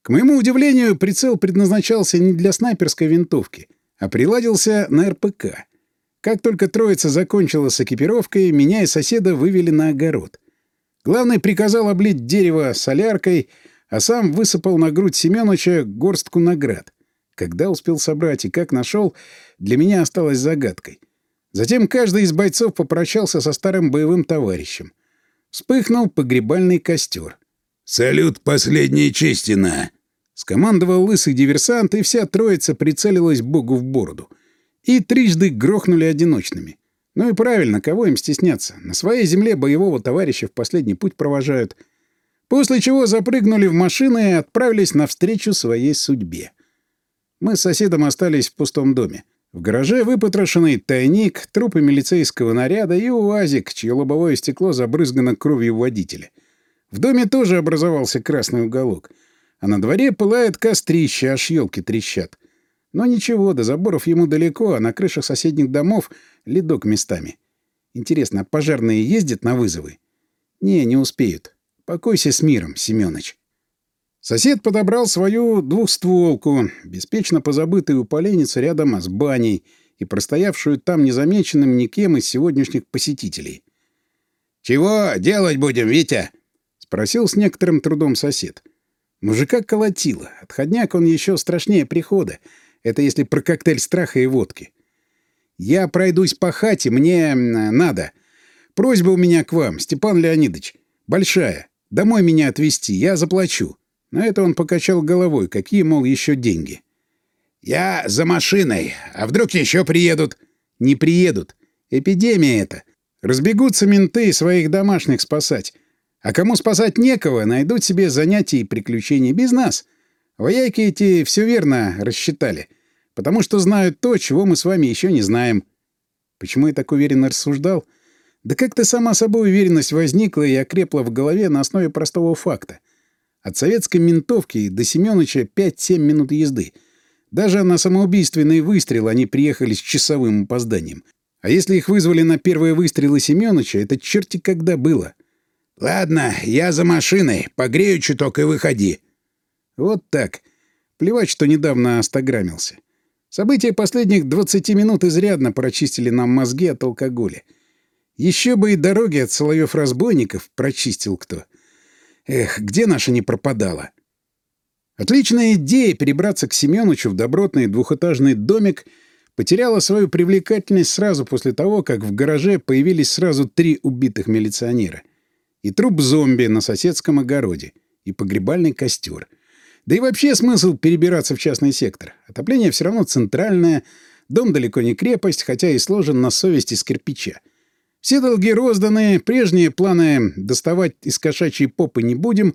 К моему удивлению, прицел предназначался не для снайперской винтовки, а приладился на РПК. Как только троица закончила с экипировкой, меня и соседа вывели на огород. Главный приказал облить дерево соляркой, а сам высыпал на грудь Семёныча горстку наград. Когда успел собрать и как нашел, для меня осталось загадкой. Затем каждый из бойцов попрощался со старым боевым товарищем. Вспыхнул погребальный костер. «Салют последней чести на!» Скомандовал лысый диверсант, и вся троица прицелилась Богу в бороду. И трижды грохнули одиночными. Ну и правильно, кого им стесняться? На своей земле боевого товарища в последний путь провожают. После чего запрыгнули в машины и отправились навстречу своей судьбе. Мы с соседом остались в пустом доме. В гараже выпотрошенный тайник, трупы милицейского наряда и уазик, чье лобовое стекло забрызгано кровью водителя. В доме тоже образовался красный уголок. А на дворе пылает кострище, аж елки трещат. Но ничего, до заборов ему далеко, а на крышах соседних домов ледок местами. Интересно, а пожарные ездят на вызовы? Не, не успеют. Покойся с миром, Семёныч. Сосед подобрал свою двухстволку, беспечно позабытую поленницу рядом с баней и простоявшую там незамеченным никем из сегодняшних посетителей. «Чего делать будем, Витя?» — спросил с некоторым трудом сосед. Мужика колотило. Отходняк он еще страшнее прихода. Это если про коктейль страха и водки. Я пройдусь по хате, мне надо. Просьба у меня к вам, Степан Леонидович. Большая. Домой меня отвезти, я заплачу. На это он покачал головой, какие, мол, еще деньги. Я за машиной. А вдруг еще приедут? Не приедут. Эпидемия это. Разбегутся менты своих домашних спасать. А кому спасать некого, найдут себе занятия и приключения без нас. Вояки эти все верно рассчитали. Потому что знают то, чего мы с вами еще не знаем. Почему я так уверенно рассуждал? Да как-то сама собой уверенность возникла и окрепла в голове на основе простого факта. От советской ментовки до Семёныча 5-7 минут езды. Даже на самоубийственный выстрел они приехали с часовым опозданием. А если их вызвали на первые выстрелы Семёныча, это черти когда было. Ладно, я за машиной. Погрею чуток и выходи. Вот так. Плевать, что недавно остаграмился. События последних 20 минут изрядно прочистили нам мозги от алкоголя. Еще бы и дороги от соловьев-разбойников прочистил кто. Эх, где наша не пропадала? Отличная идея перебраться к Семёнычу в добротный двухэтажный домик потеряла свою привлекательность сразу после того, как в гараже появились сразу три убитых милиционера. И труп зомби на соседском огороде, и погребальный костер. Да и вообще смысл перебираться в частный сектор. Отопление все равно центральное, дом далеко не крепость, хотя и сложен на совесть из кирпича. Все долги розданы, прежние планы доставать из кошачьей попы не будем,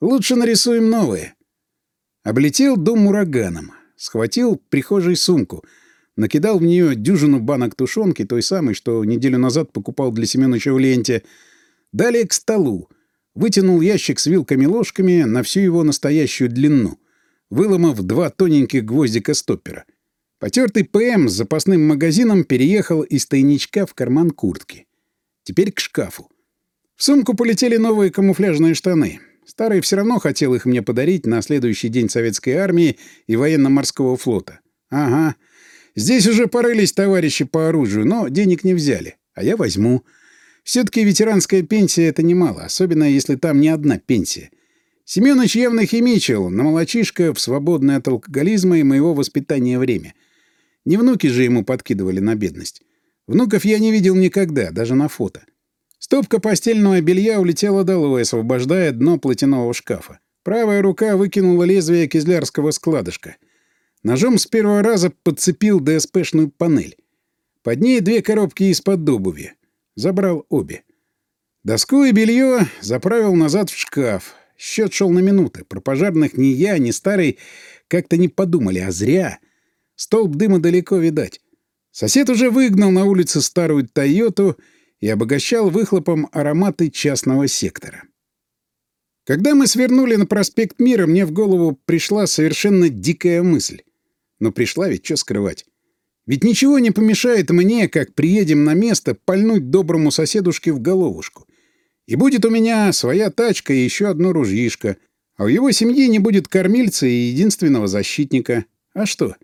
лучше нарисуем новые. Облетел дом ураганом, схватил прихожей сумку, накидал в нее дюжину банок тушенки, той самой, что неделю назад покупал для Семеновича в ленте. Далее к столу. Вытянул ящик с вилками-ложками на всю его настоящую длину, выломав два тоненьких гвоздика стоппера. Потертый ПМ с запасным магазином переехал из тайничка в карман куртки. Теперь к шкафу. В сумку полетели новые камуфляжные штаны. Старый все равно хотел их мне подарить на следующий день советской армии и военно-морского флота. Ага. Здесь уже порылись товарищи по оружию, но денег не взяли. А я возьму. Все-таки ветеранская пенсия — это немало, особенно если там не одна пенсия. Семёныч явно химичил, на молочишко в свободное от алкоголизма и моего воспитания время. Не внуки же ему подкидывали на бедность. Внуков я не видел никогда, даже на фото. Стопка постельного белья улетела долой, освобождая дно платяного шкафа. Правая рука выкинула лезвие кизлярского складышка. Ножом с первого раза подцепил ДСПшную панель. Под ней две коробки из-под обуви. Забрал обе. Доску и белье заправил назад в шкаф. Счет шел на минуты. Про пожарных ни я, ни старый как-то не подумали, а зря. Столб дыма далеко видать. Сосед уже выгнал на улице старую «Тойоту» и обогащал выхлопом ароматы частного сектора. Когда мы свернули на проспект Мира, мне в голову пришла совершенно дикая мысль. Но пришла ведь, что скрывать. Ведь ничего не помешает мне, как приедем на место, пальнуть доброму соседушке в головушку. И будет у меня своя тачка и еще одно ружьишко, а у его семьи не будет кормильца и единственного защитника. А что?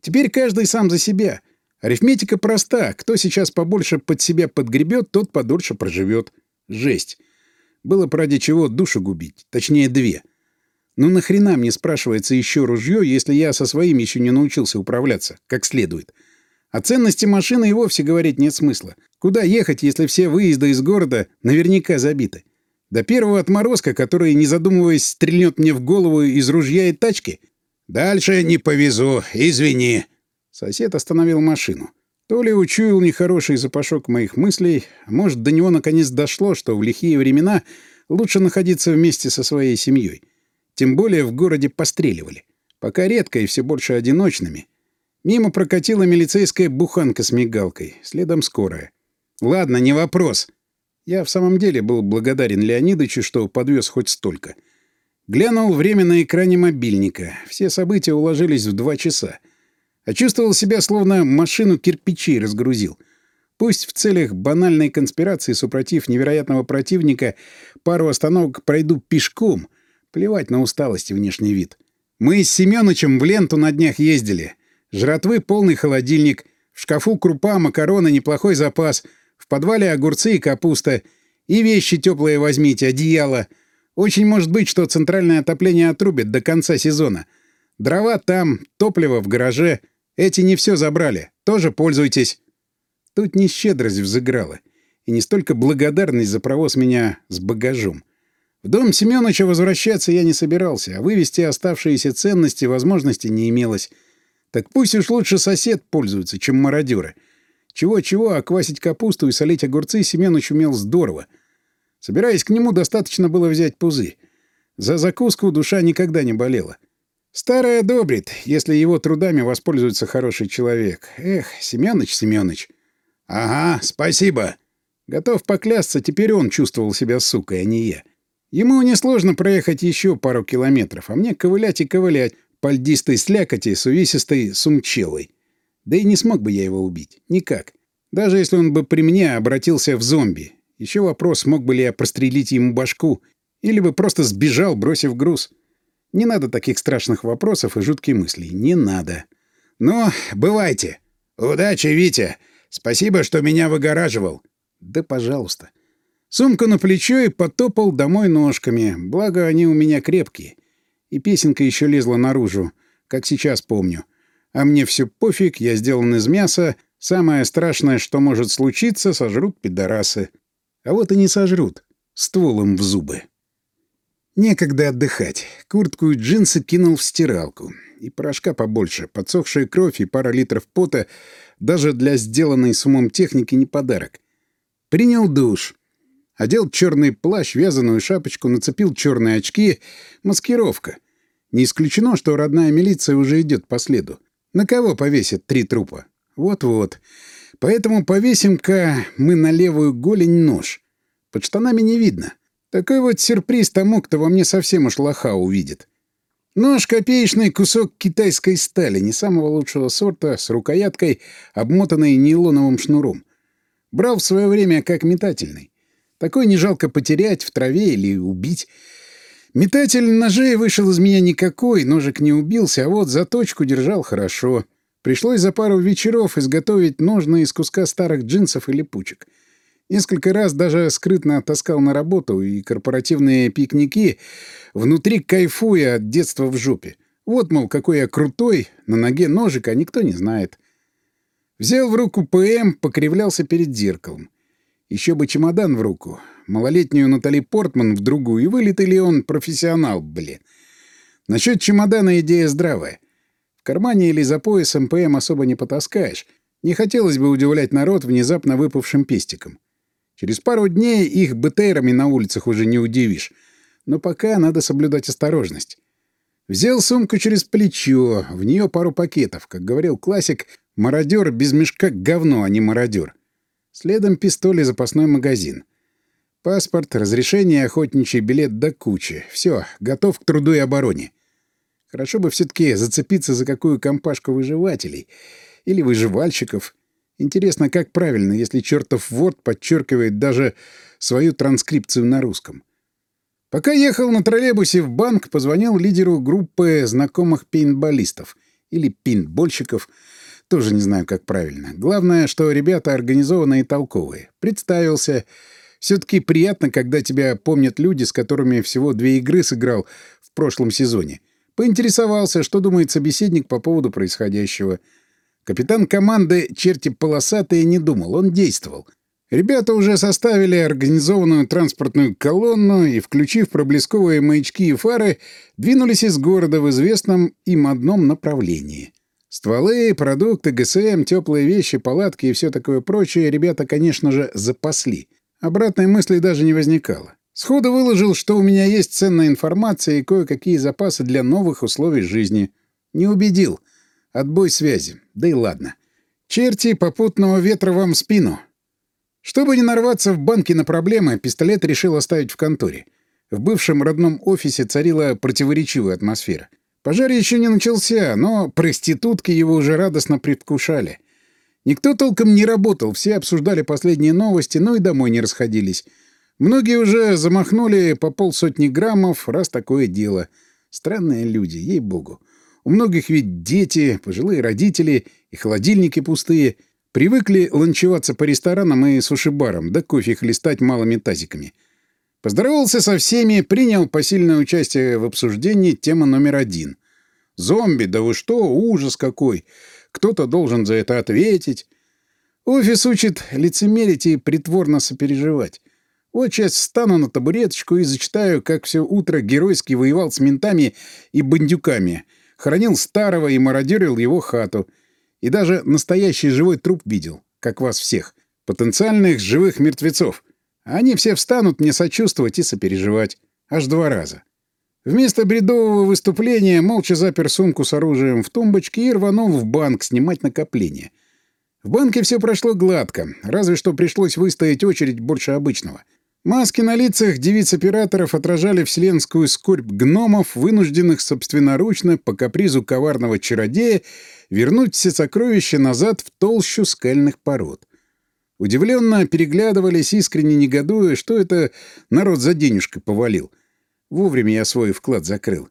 Теперь каждый сам за себя — Арифметика проста. Кто сейчас побольше под себя подгребет, тот подольше проживет. Жесть. Было ради чего душу губить. Точнее, две. Ну нахрена мне спрашивается еще ружье, если я со своим еще не научился управляться, как следует? О ценности машины и вовсе говорить нет смысла. Куда ехать, если все выезды из города наверняка забиты? До первого отморозка, который, не задумываясь, стрельнет мне в голову из ружья и тачки? Дальше не повезу, извини. Сосед остановил машину. То ли учуял нехороший запашок моих мыслей, а может, до него наконец дошло, что в лихие времена лучше находиться вместе со своей семьей. Тем более в городе постреливали. Пока редко и все больше одиночными. Мимо прокатила милицейская буханка с мигалкой, следом скорая. «Ладно, не вопрос». Я в самом деле был благодарен Леонидовичу, что подвез хоть столько. Глянул время на экране мобильника. Все события уложились в два часа а чувствовал себя словно машину кирпичей разгрузил. Пусть в целях банальной конспирации, супротив невероятного противника, пару остановок пройду пешком. Плевать на усталость и внешний вид. Мы с Семёнычем в ленту на днях ездили. Жратвы полный холодильник. В шкафу крупа, макароны, неплохой запас. В подвале огурцы и капуста. И вещи теплые возьмите, одеяло. Очень может быть, что центральное отопление отрубит до конца сезона. Дрова там, топливо в гараже — эти не все забрали. Тоже пользуйтесь. Тут не щедрость взыграла. И не столько благодарность за провоз меня с багажом. В дом Семёныча возвращаться я не собирался, а вывести оставшиеся ценности возможности не имелось. Так пусть уж лучше сосед пользуется, чем мародеры. Чего-чего, а квасить капусту и солить огурцы Семёныч умел здорово. Собираясь к нему, достаточно было взять пузырь. За закуску душа никогда не болела. Старый одобрит, если его трудами воспользуется хороший человек. Эх, Семёныч, Семёныч. Ага, спасибо. Готов поклясться, теперь он чувствовал себя сукой, а не я. Ему несложно проехать еще пару километров, а мне ковылять и ковылять по льдистой слякоти с увесистой сумчелой. Да и не смог бы я его убить. Никак. Даже если он бы при мне обратился в зомби. Еще вопрос, мог бы ли я прострелить ему башку, или бы просто сбежал, бросив груз. Не надо таких страшных вопросов и жутких мыслей. Не надо. «Ну, бывайте. Удачи, Витя. Спасибо, что меня выгораживал». «Да пожалуйста». Сумку на плечо и потопал домой ножками, благо они у меня крепкие. И песенка еще лезла наружу, как сейчас помню. А мне все пофиг, я сделан из мяса, самое страшное, что может случиться, сожрут пидорасы. А вот и не сожрут, стволом в зубы. Некогда отдыхать. Куртку и джинсы кинул в стиралку. И порошка побольше, подсохшая кровь и пара литров пота даже для сделанной с умом техники не подарок. Принял душ. Одел черный плащ, вязаную шапочку, нацепил черные очки. Маскировка. Не исключено, что родная милиция уже идет по следу. На кого повесят три трупа? Вот-вот. Поэтому повесим-ка мы на левую голень нож. Под штанами не видно. Такой вот сюрприз тому, кто во мне совсем уж лоха увидит. Нож — копеечный кусок китайской стали, не самого лучшего сорта, с рукояткой, обмотанной нейлоновым шнуром. Брал в свое время как метательный. Такой не жалко потерять в траве или убить. Метатель ножей вышел из меня никакой, ножик не убился, а вот заточку держал хорошо. Пришлось за пару вечеров изготовить ножны из куска старых джинсов и липучек. Несколько раз даже скрытно таскал на работу и корпоративные пикники, внутри кайфуя от детства в жопе. Вот, мол, какой я крутой, на ноге ножик, а никто не знает. Взял в руку ПМ, покривлялся перед зеркалом. Еще бы чемодан в руку. Малолетнюю Натали Портман в другую. И вылитый ли он профессионал, блин. Насчет чемодана идея здравая. В кармане или за поясом ПМ особо не потаскаешь. Не хотелось бы удивлять народ внезапно выпавшим пестиком. Через пару дней их БТРами на улицах уже не удивишь. Но пока надо соблюдать осторожность. Взял сумку через плечо, в нее пару пакетов. Как говорил классик, мародер без мешка говно, а не мародер. Следом пистоль и запасной магазин. Паспорт, разрешение, охотничий билет до кучи. Все, готов к труду и обороне. Хорошо бы все-таки зацепиться за какую компашку выживателей. Или выживальщиков. Интересно, как правильно, если чертов Word подчеркивает даже свою транскрипцию на русском. Пока ехал на троллейбусе в банк, позвонил лидеру группы знакомых пейнтболистов. Или пейнтбольщиков. Тоже не знаю, как правильно. Главное, что ребята организованные и толковые. Представился. Все-таки приятно, когда тебя помнят люди, с которыми всего две игры сыграл в прошлом сезоне. Поинтересовался, что думает собеседник по поводу происходящего. Капитан команды «Черти полосатые» не думал, он действовал. Ребята уже составили организованную транспортную колонну и, включив проблесковые маячки и фары, двинулись из города в известном им одном направлении. Стволы, продукты, ГСМ, теплые вещи, палатки и все такое прочее ребята, конечно же, запасли. Обратной мысли даже не возникало. Сходу выложил, что у меня есть ценная информация и кое-какие запасы для новых условий жизни. Не убедил. Отбой связи. Да и ладно. Черти попутного ветра вам в спину. Чтобы не нарваться в банке на проблемы, пистолет решил оставить в конторе. В бывшем родном офисе царила противоречивая атмосфера. Пожар еще не начался, но проститутки его уже радостно предвкушали. Никто толком не работал, все обсуждали последние новости, но и домой не расходились. Многие уже замахнули по полсотни граммов, раз такое дело. Странные люди, ей-богу. У многих ведь дети, пожилые родители и холодильники пустые. Привыкли ланчеваться по ресторанам и суши-барам, да кофе хлестать малыми тазиками. Поздоровался со всеми, принял посильное участие в обсуждении темы номер один. «Зомби, да вы что, ужас какой! Кто-то должен за это ответить!» Офис учит лицемерить и притворно сопереживать. Вот сейчас встану на табуреточку и зачитаю, как все утро геройски воевал с ментами и бандюками — Хоронил старого и мародерил его хату. И даже настоящий живой труп видел, как вас всех. Потенциальных живых мертвецов. Они все встанут мне сочувствовать и сопереживать. Аж два раза. Вместо бредового выступления молча запер сумку с оружием в тумбочке и рванул в банк снимать накопление. В банке все прошло гладко, разве что пришлось выстоять очередь больше обычного — Маски на лицах девиц-операторов отражали вселенскую скорбь гномов, вынужденных собственноручно, по капризу коварного чародея, вернуть все сокровища назад в толщу скальных пород. Удивленно переглядывались, искренне негодуя, что это народ за денежкой повалил. Вовремя я свой вклад закрыл.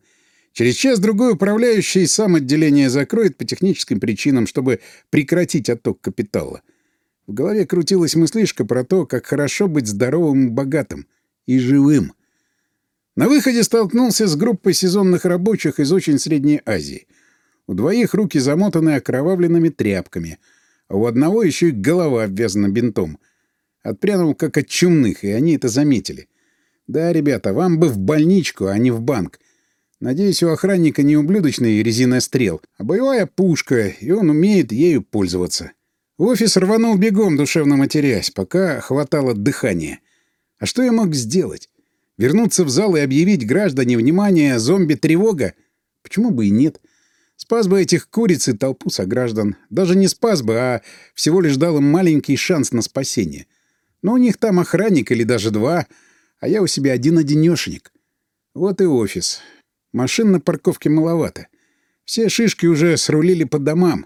Через час-другой управляющий сам отделение закроет по техническим причинам, чтобы прекратить отток капитала. В голове крутилась мыслишка про то, как хорошо быть здоровым и богатым. И живым. На выходе столкнулся с группой сезонных рабочих из очень Средней Азии. У двоих руки замотаны окровавленными тряпками, а у одного еще и голова обвязана бинтом. Отпрянул как от чумных, и они это заметили. Да, ребята, вам бы в больничку, а не в банк. Надеюсь, у охранника не ублюдочный резинострел, а боевая пушка, и он умеет ею пользоваться. В офис рванул бегом, душевно матерясь, пока хватало дыхания. А что я мог сделать? Вернуться в зал и объявить граждане внимание зомби-тревога? Почему бы и нет? Спас бы этих куриц и толпу сограждан. Даже не спас бы, а всего лишь дал им маленький шанс на спасение. Но у них там охранник или даже два, а я у себя один-одинешенек. Вот и офис. Машин на парковке маловато. Все шишки уже срулили по домам.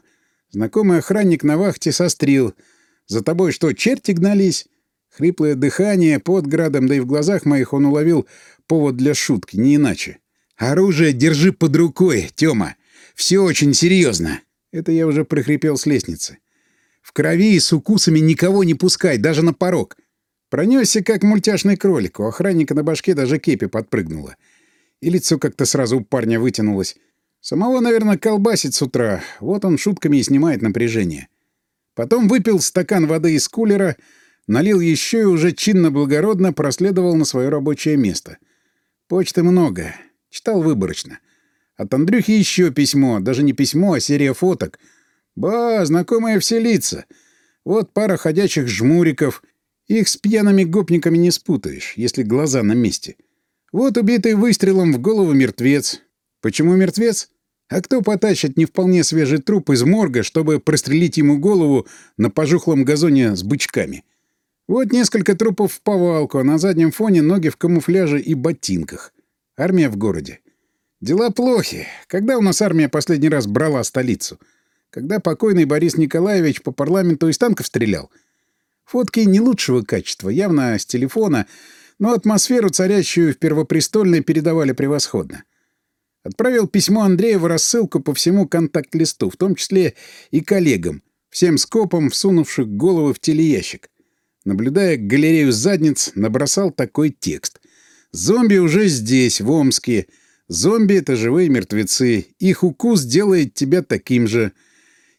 Знакомый охранник на вахте сострил. «За тобой что, черти гнались?» Хриплое дыхание под градом, да и в глазах моих он уловил повод для шутки, не иначе. «Оружие держи под рукой, Тёма. Все очень серьезно. Это я уже прохрипел с лестницы. «В крови и с укусами никого не пускай, даже на порог». Пронесся, как мультяшный кролик. У охранника на башке даже кепи подпрыгнула. И лицо как-то сразу у парня вытянулось. Самого, наверное, колбасит с утра. Вот он шутками и снимает напряжение. Потом выпил стакан воды из кулера, налил еще и уже чинно-благородно проследовал на свое рабочее место. Почты много. Читал выборочно. От Андрюхи еще письмо. Даже не письмо, а серия фоток. Ба, знакомые все лица. Вот пара ходячих жмуриков. Их с пьяными гопниками не спутаешь, если глаза на месте. Вот убитый выстрелом в голову мертвец. Почему мертвец? А кто потащит не вполне свежий труп из морга, чтобы прострелить ему голову на пожухлом газоне с бычками? Вот несколько трупов в повалку, а на заднем фоне ноги в камуфляже и ботинках. Армия в городе. Дела плохи. Когда у нас армия последний раз брала столицу? Когда покойный Борис Николаевич по парламенту из танков стрелял? Фотки не лучшего качества, явно с телефона, но атмосферу, царящую в Первопрестольной, передавали превосходно. Отправил письмо Андрею в рассылку по всему контакт-листу, в том числе и коллегам, всем скопом всунувших головы в телеящик. Наблюдая галерею задниц, набросал такой текст. «Зомби уже здесь, в Омске. Зомби — это живые мертвецы. Их укус делает тебя таким же.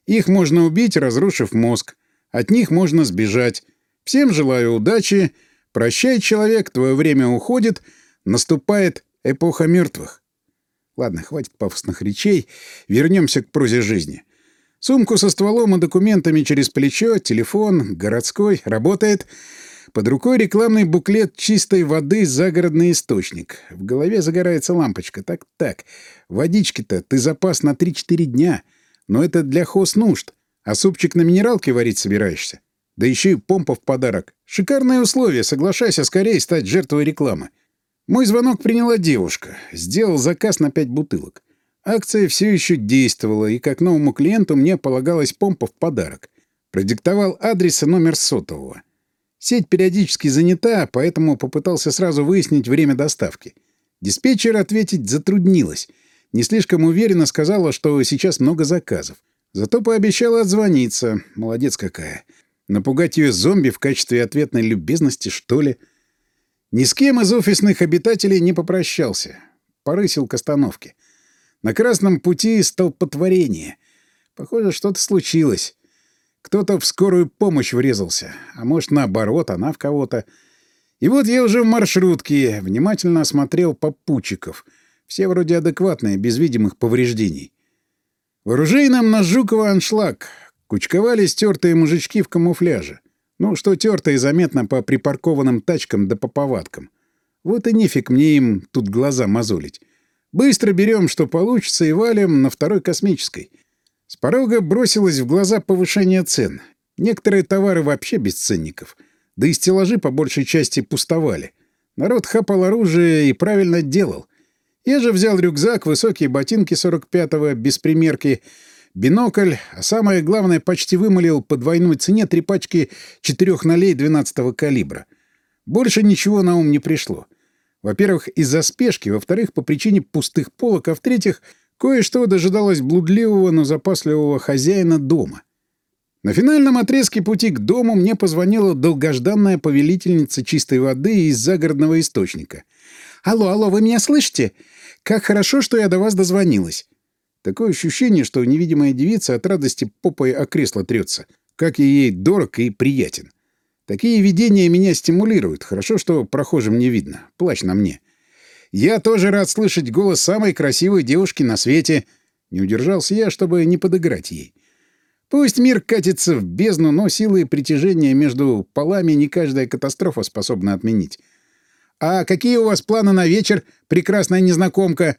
Их можно убить, разрушив мозг. От них можно сбежать. Всем желаю удачи. Прощай, человек, твое время уходит. Наступает эпоха мертвых». Ладно, хватит пафосных речей. Вернемся к прозе жизни. Сумку со стволом и документами через плечо, телефон, городской, работает. Под рукой рекламный буклет чистой воды «Загородный источник». В голове загорается лампочка. Так-так, водички-то ты запас на 3-4 дня. Но это для хознужд. А супчик на минералке варить собираешься? Да еще и помпа в подарок. Шикарные условия, соглашайся скорее стать жертвой рекламы. Мой звонок приняла девушка. Сделал заказ на пять бутылок. Акция все еще действовала, и как новому клиенту мне полагалась помпа в подарок. Продиктовал адрес и номер сотового. Сеть периодически занята, поэтому попытался сразу выяснить время доставки. Диспетчер ответить затруднилась. Не слишком уверенно сказала, что сейчас много заказов. Зато пообещала отзвониться. Молодец какая. Напугать ее зомби в качестве ответной любезности, что ли? — ни с кем из офисных обитателей не попрощался. Порысил к остановке. На красном пути столпотворение. Похоже, что-то случилось. Кто-то в скорую помощь врезался. А может, наоборот, она в кого-то. И вот я уже в маршрутке. Внимательно осмотрел попутчиков. Все вроде адекватные, без видимых повреждений. В оружейном на Жукова аншлаг. Кучковали стертые мужички в камуфляже. Ну, что тертое заметно по припаркованным тачкам да по повадкам. Вот и нефиг мне им тут глаза мозолить. Быстро берем, что получится, и валим на второй космической. С порога бросилось в глаза повышение цен. Некоторые товары вообще без ценников. Да и стеллажи по большей части пустовали. Народ хапал оружие и правильно делал. Я же взял рюкзак, высокие ботинки 45-го, без примерки, бинокль, а самое главное, почти вымолил по двойной цене три пачки четырех нолей 12-го калибра. Больше ничего на ум не пришло. Во-первых, из-за спешки, во-вторых, по причине пустых полок, а в-третьих, кое-что дожидалось блудливого, но запасливого хозяина дома. На финальном отрезке пути к дому мне позвонила долгожданная повелительница чистой воды из загородного источника. «Алло, алло, вы меня слышите? Как хорошо, что я до вас дозвонилась». Такое ощущение, что невидимая девица от радости попой о кресло трется, как ей дорог и приятен. Такие видения меня стимулируют. Хорошо, что прохожим не видно. Плачь на мне. Я тоже рад слышать голос самой красивой девушки на свете. Не удержался я, чтобы не подыграть ей. Пусть мир катится в бездну, но силы притяжения между полами не каждая катастрофа способна отменить. «А какие у вас планы на вечер, прекрасная незнакомка?»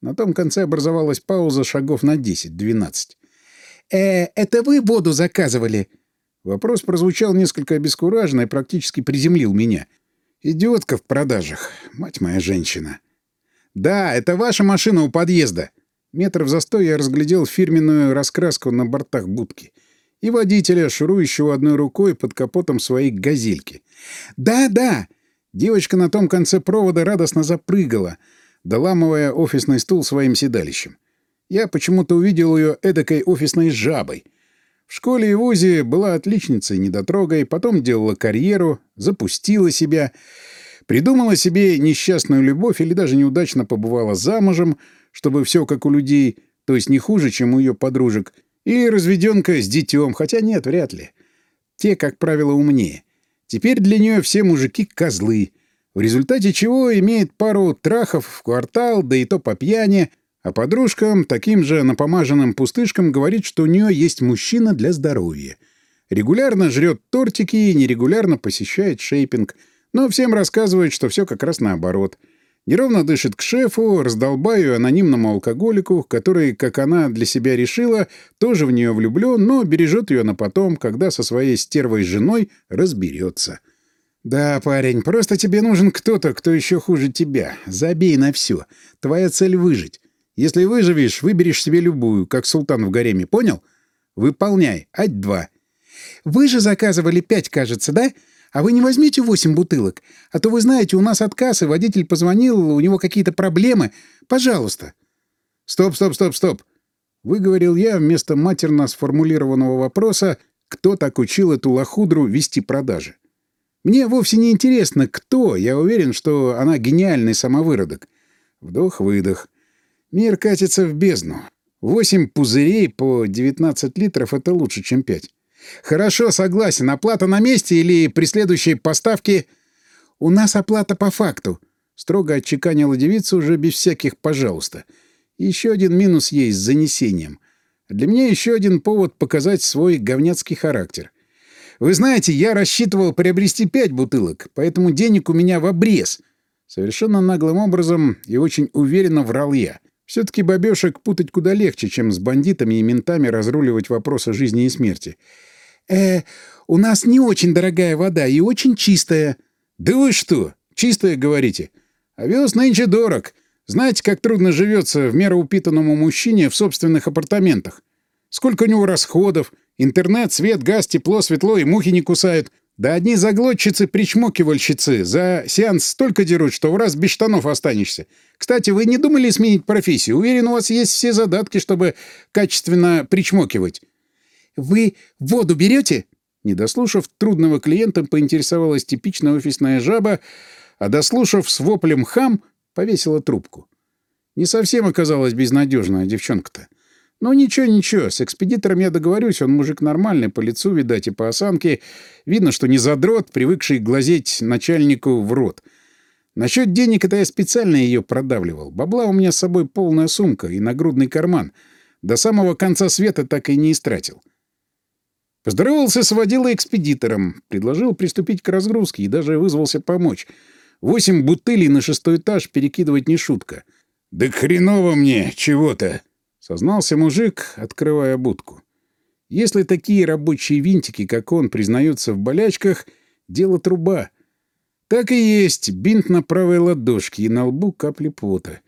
На том конце образовалась пауза шагов на 10-12. «Э, это вы воду заказывали?» Вопрос прозвучал несколько обескураженно и практически приземлил меня. «Идиотка в продажах, мать моя женщина». «Да, это ваша машина у подъезда». Метров за сто я разглядел фирменную раскраску на бортах будки и водителя, шурующего одной рукой под капотом своей «газельки». «Да, да!» Девочка на том конце провода радостно запрыгала, доламывая офисный стул своим седалищем. Я почему-то увидел ее эдакой офисной жабой — в школе и вузе была отличницей, недотрогой, потом делала карьеру, запустила себя, придумала себе несчастную любовь или даже неудачно побывала замужем, чтобы все как у людей, то есть не хуже, чем у ее подружек, или разведенка с детем, хотя нет, вряд ли. Те, как правило, умнее. Теперь для нее все мужики — козлы, в результате чего имеет пару трахов в квартал, да и то по пьяни, а подружкам, таким же напомаженным пустышкам, говорит, что у нее есть мужчина для здоровья. Регулярно жрет тортики и нерегулярно посещает шейпинг, но всем рассказывает, что все как раз наоборот. Неровно дышит к шефу, раздолбаю анонимному алкоголику, который, как она для себя решила, тоже в нее влюблен, но бережет ее на потом, когда со своей стервой женой разберется. «Да, парень, просто тебе нужен кто-то, кто еще хуже тебя. Забей на все. Твоя цель — выжить. Если выживешь, выберешь себе любую, как султан в гареме, понял? Выполняй. Ать-два. Вы же заказывали пять, кажется, да? А вы не возьмете восемь бутылок? А то вы знаете, у нас отказ, и водитель позвонил, у него какие-то проблемы. Пожалуйста. Стоп, стоп, стоп, стоп. Выговорил я вместо матерно сформулированного вопроса, кто так учил эту лохудру вести продажи. Мне вовсе не интересно, кто. Я уверен, что она гениальный самовыродок. Вдох-выдох. Мир катится в бездну. Восемь пузырей по 19 литров — это лучше, чем пять. Хорошо, согласен. Оплата на месте или при следующей поставке... У нас оплата по факту. Строго отчеканила девица уже без всяких «пожалуйста». Еще один минус есть с занесением. Для меня еще один повод показать свой говняцкий характер. Вы знаете, я рассчитывал приобрести пять бутылок, поэтому денег у меня в обрез. Совершенно наглым образом и очень уверенно врал я. Все-таки бабешек путать куда легче, чем с бандитами и ментами разруливать вопросы жизни и смерти. «Э, у нас не очень дорогая вода и очень чистая». «Да вы что? Чистая, говорите? Овес нынче дорог. Знаете, как трудно живется в меру упитанному мужчине в собственных апартаментах? Сколько у него расходов? Интернет, свет, газ, тепло, светло и мухи не кусают. Да одни заглотчицы-причмокивальщицы за сеанс столько дерут, что в раз без штанов останешься. Кстати, вы не думали сменить профессию? Уверен, у вас есть все задатки, чтобы качественно причмокивать. Вы воду берете? Не дослушав трудного клиента, поинтересовалась типичная офисная жаба, а дослушав с воплем «хам», повесила трубку. Не совсем оказалась безнадежная девчонка-то. Ну, ничего, ничего, с экспедитором я договорюсь, он мужик нормальный, по лицу, видать, и по осанке. Видно, что не задрот, привыкший глазеть начальнику в рот. Насчет денег это я специально ее продавливал. Бабла у меня с собой полная сумка и нагрудный карман. До самого конца света так и не истратил. Поздоровался с водилой-экспедитором, предложил приступить к разгрузке и даже вызвался помочь. Восемь бутылей на шестой этаж перекидывать не шутка. «Да хреново мне чего-то!» Сознался мужик, открывая будку. Если такие рабочие винтики, как он, признаются в болячках, дело труба. Так и есть, бинт на правой ладошке и на лбу капли пота.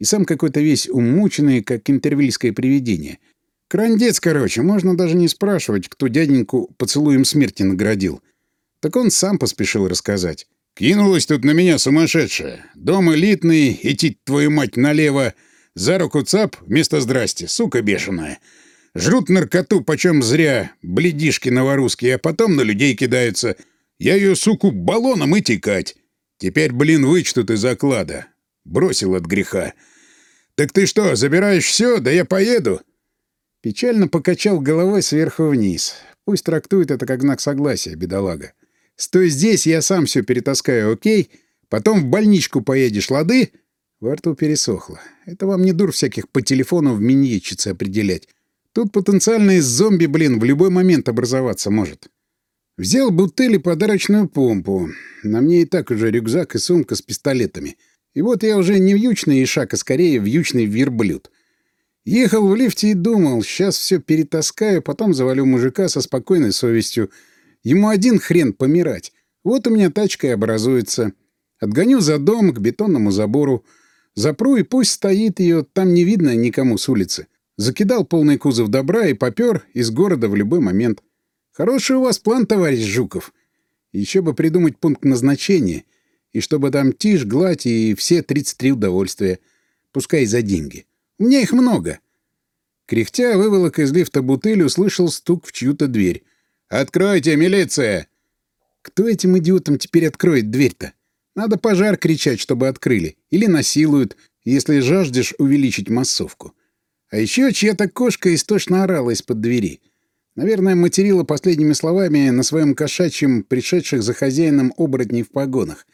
И сам какой-то весь умученный, как интервильское привидение. Крандец, короче, можно даже не спрашивать, кто дяденьку поцелуем смерти наградил. Так он сам поспешил рассказать. Кинулась тут на меня сумасшедшая. Дом элитный, идти твою мать налево. За руку цап, вместо здрасте, сука бешеная. Жрут наркоту почем зря, бледишки новорусские, а потом на людей кидаются. Я ее, суку, баллоном и текать. Теперь, блин, вычтут из оклада. Бросил от греха. Так ты что, забираешь все? Да я поеду. Печально покачал головой сверху вниз. Пусть трактует это как знак согласия, бедолага. Стой здесь, я сам все перетаскаю, окей? Потом в больничку поедешь, лады?» Во рту пересохло. Это вам не дур всяких по телефону в миньечице определять. Тут потенциальный зомби, блин, в любой момент образоваться может. Взял бутыль и подарочную помпу. На мне и так уже рюкзак и сумка с пистолетами. И вот я уже не вьючный ишак, а скорее вьючный верблюд. Ехал в лифте и думал, сейчас все перетаскаю, потом завалю мужика со спокойной совестью. Ему один хрен помирать. Вот у меня тачка и образуется. Отгоню за дом к бетонному забору. Запру и пусть стоит ее, там не видно никому с улицы. Закидал полный кузов добра и попер из города в любой момент. Хороший у вас план, товарищ Жуков. Еще бы придумать пункт назначения. И чтобы там тишь, гладь и все 33 удовольствия. Пускай за деньги. У меня их много. Кряхтя выволок из лифта бутыль, услышал стук в чью-то дверь. «Откройте, милиция!» Кто этим идиотам теперь откроет дверь-то? Надо пожар кричать, чтобы открыли. Или насилуют, если жаждешь увеличить массовку. А еще чья-то кошка истошно орала из-под двери. Наверное, материла последними словами на своем кошачьем пришедших за хозяином оборотней в погонах.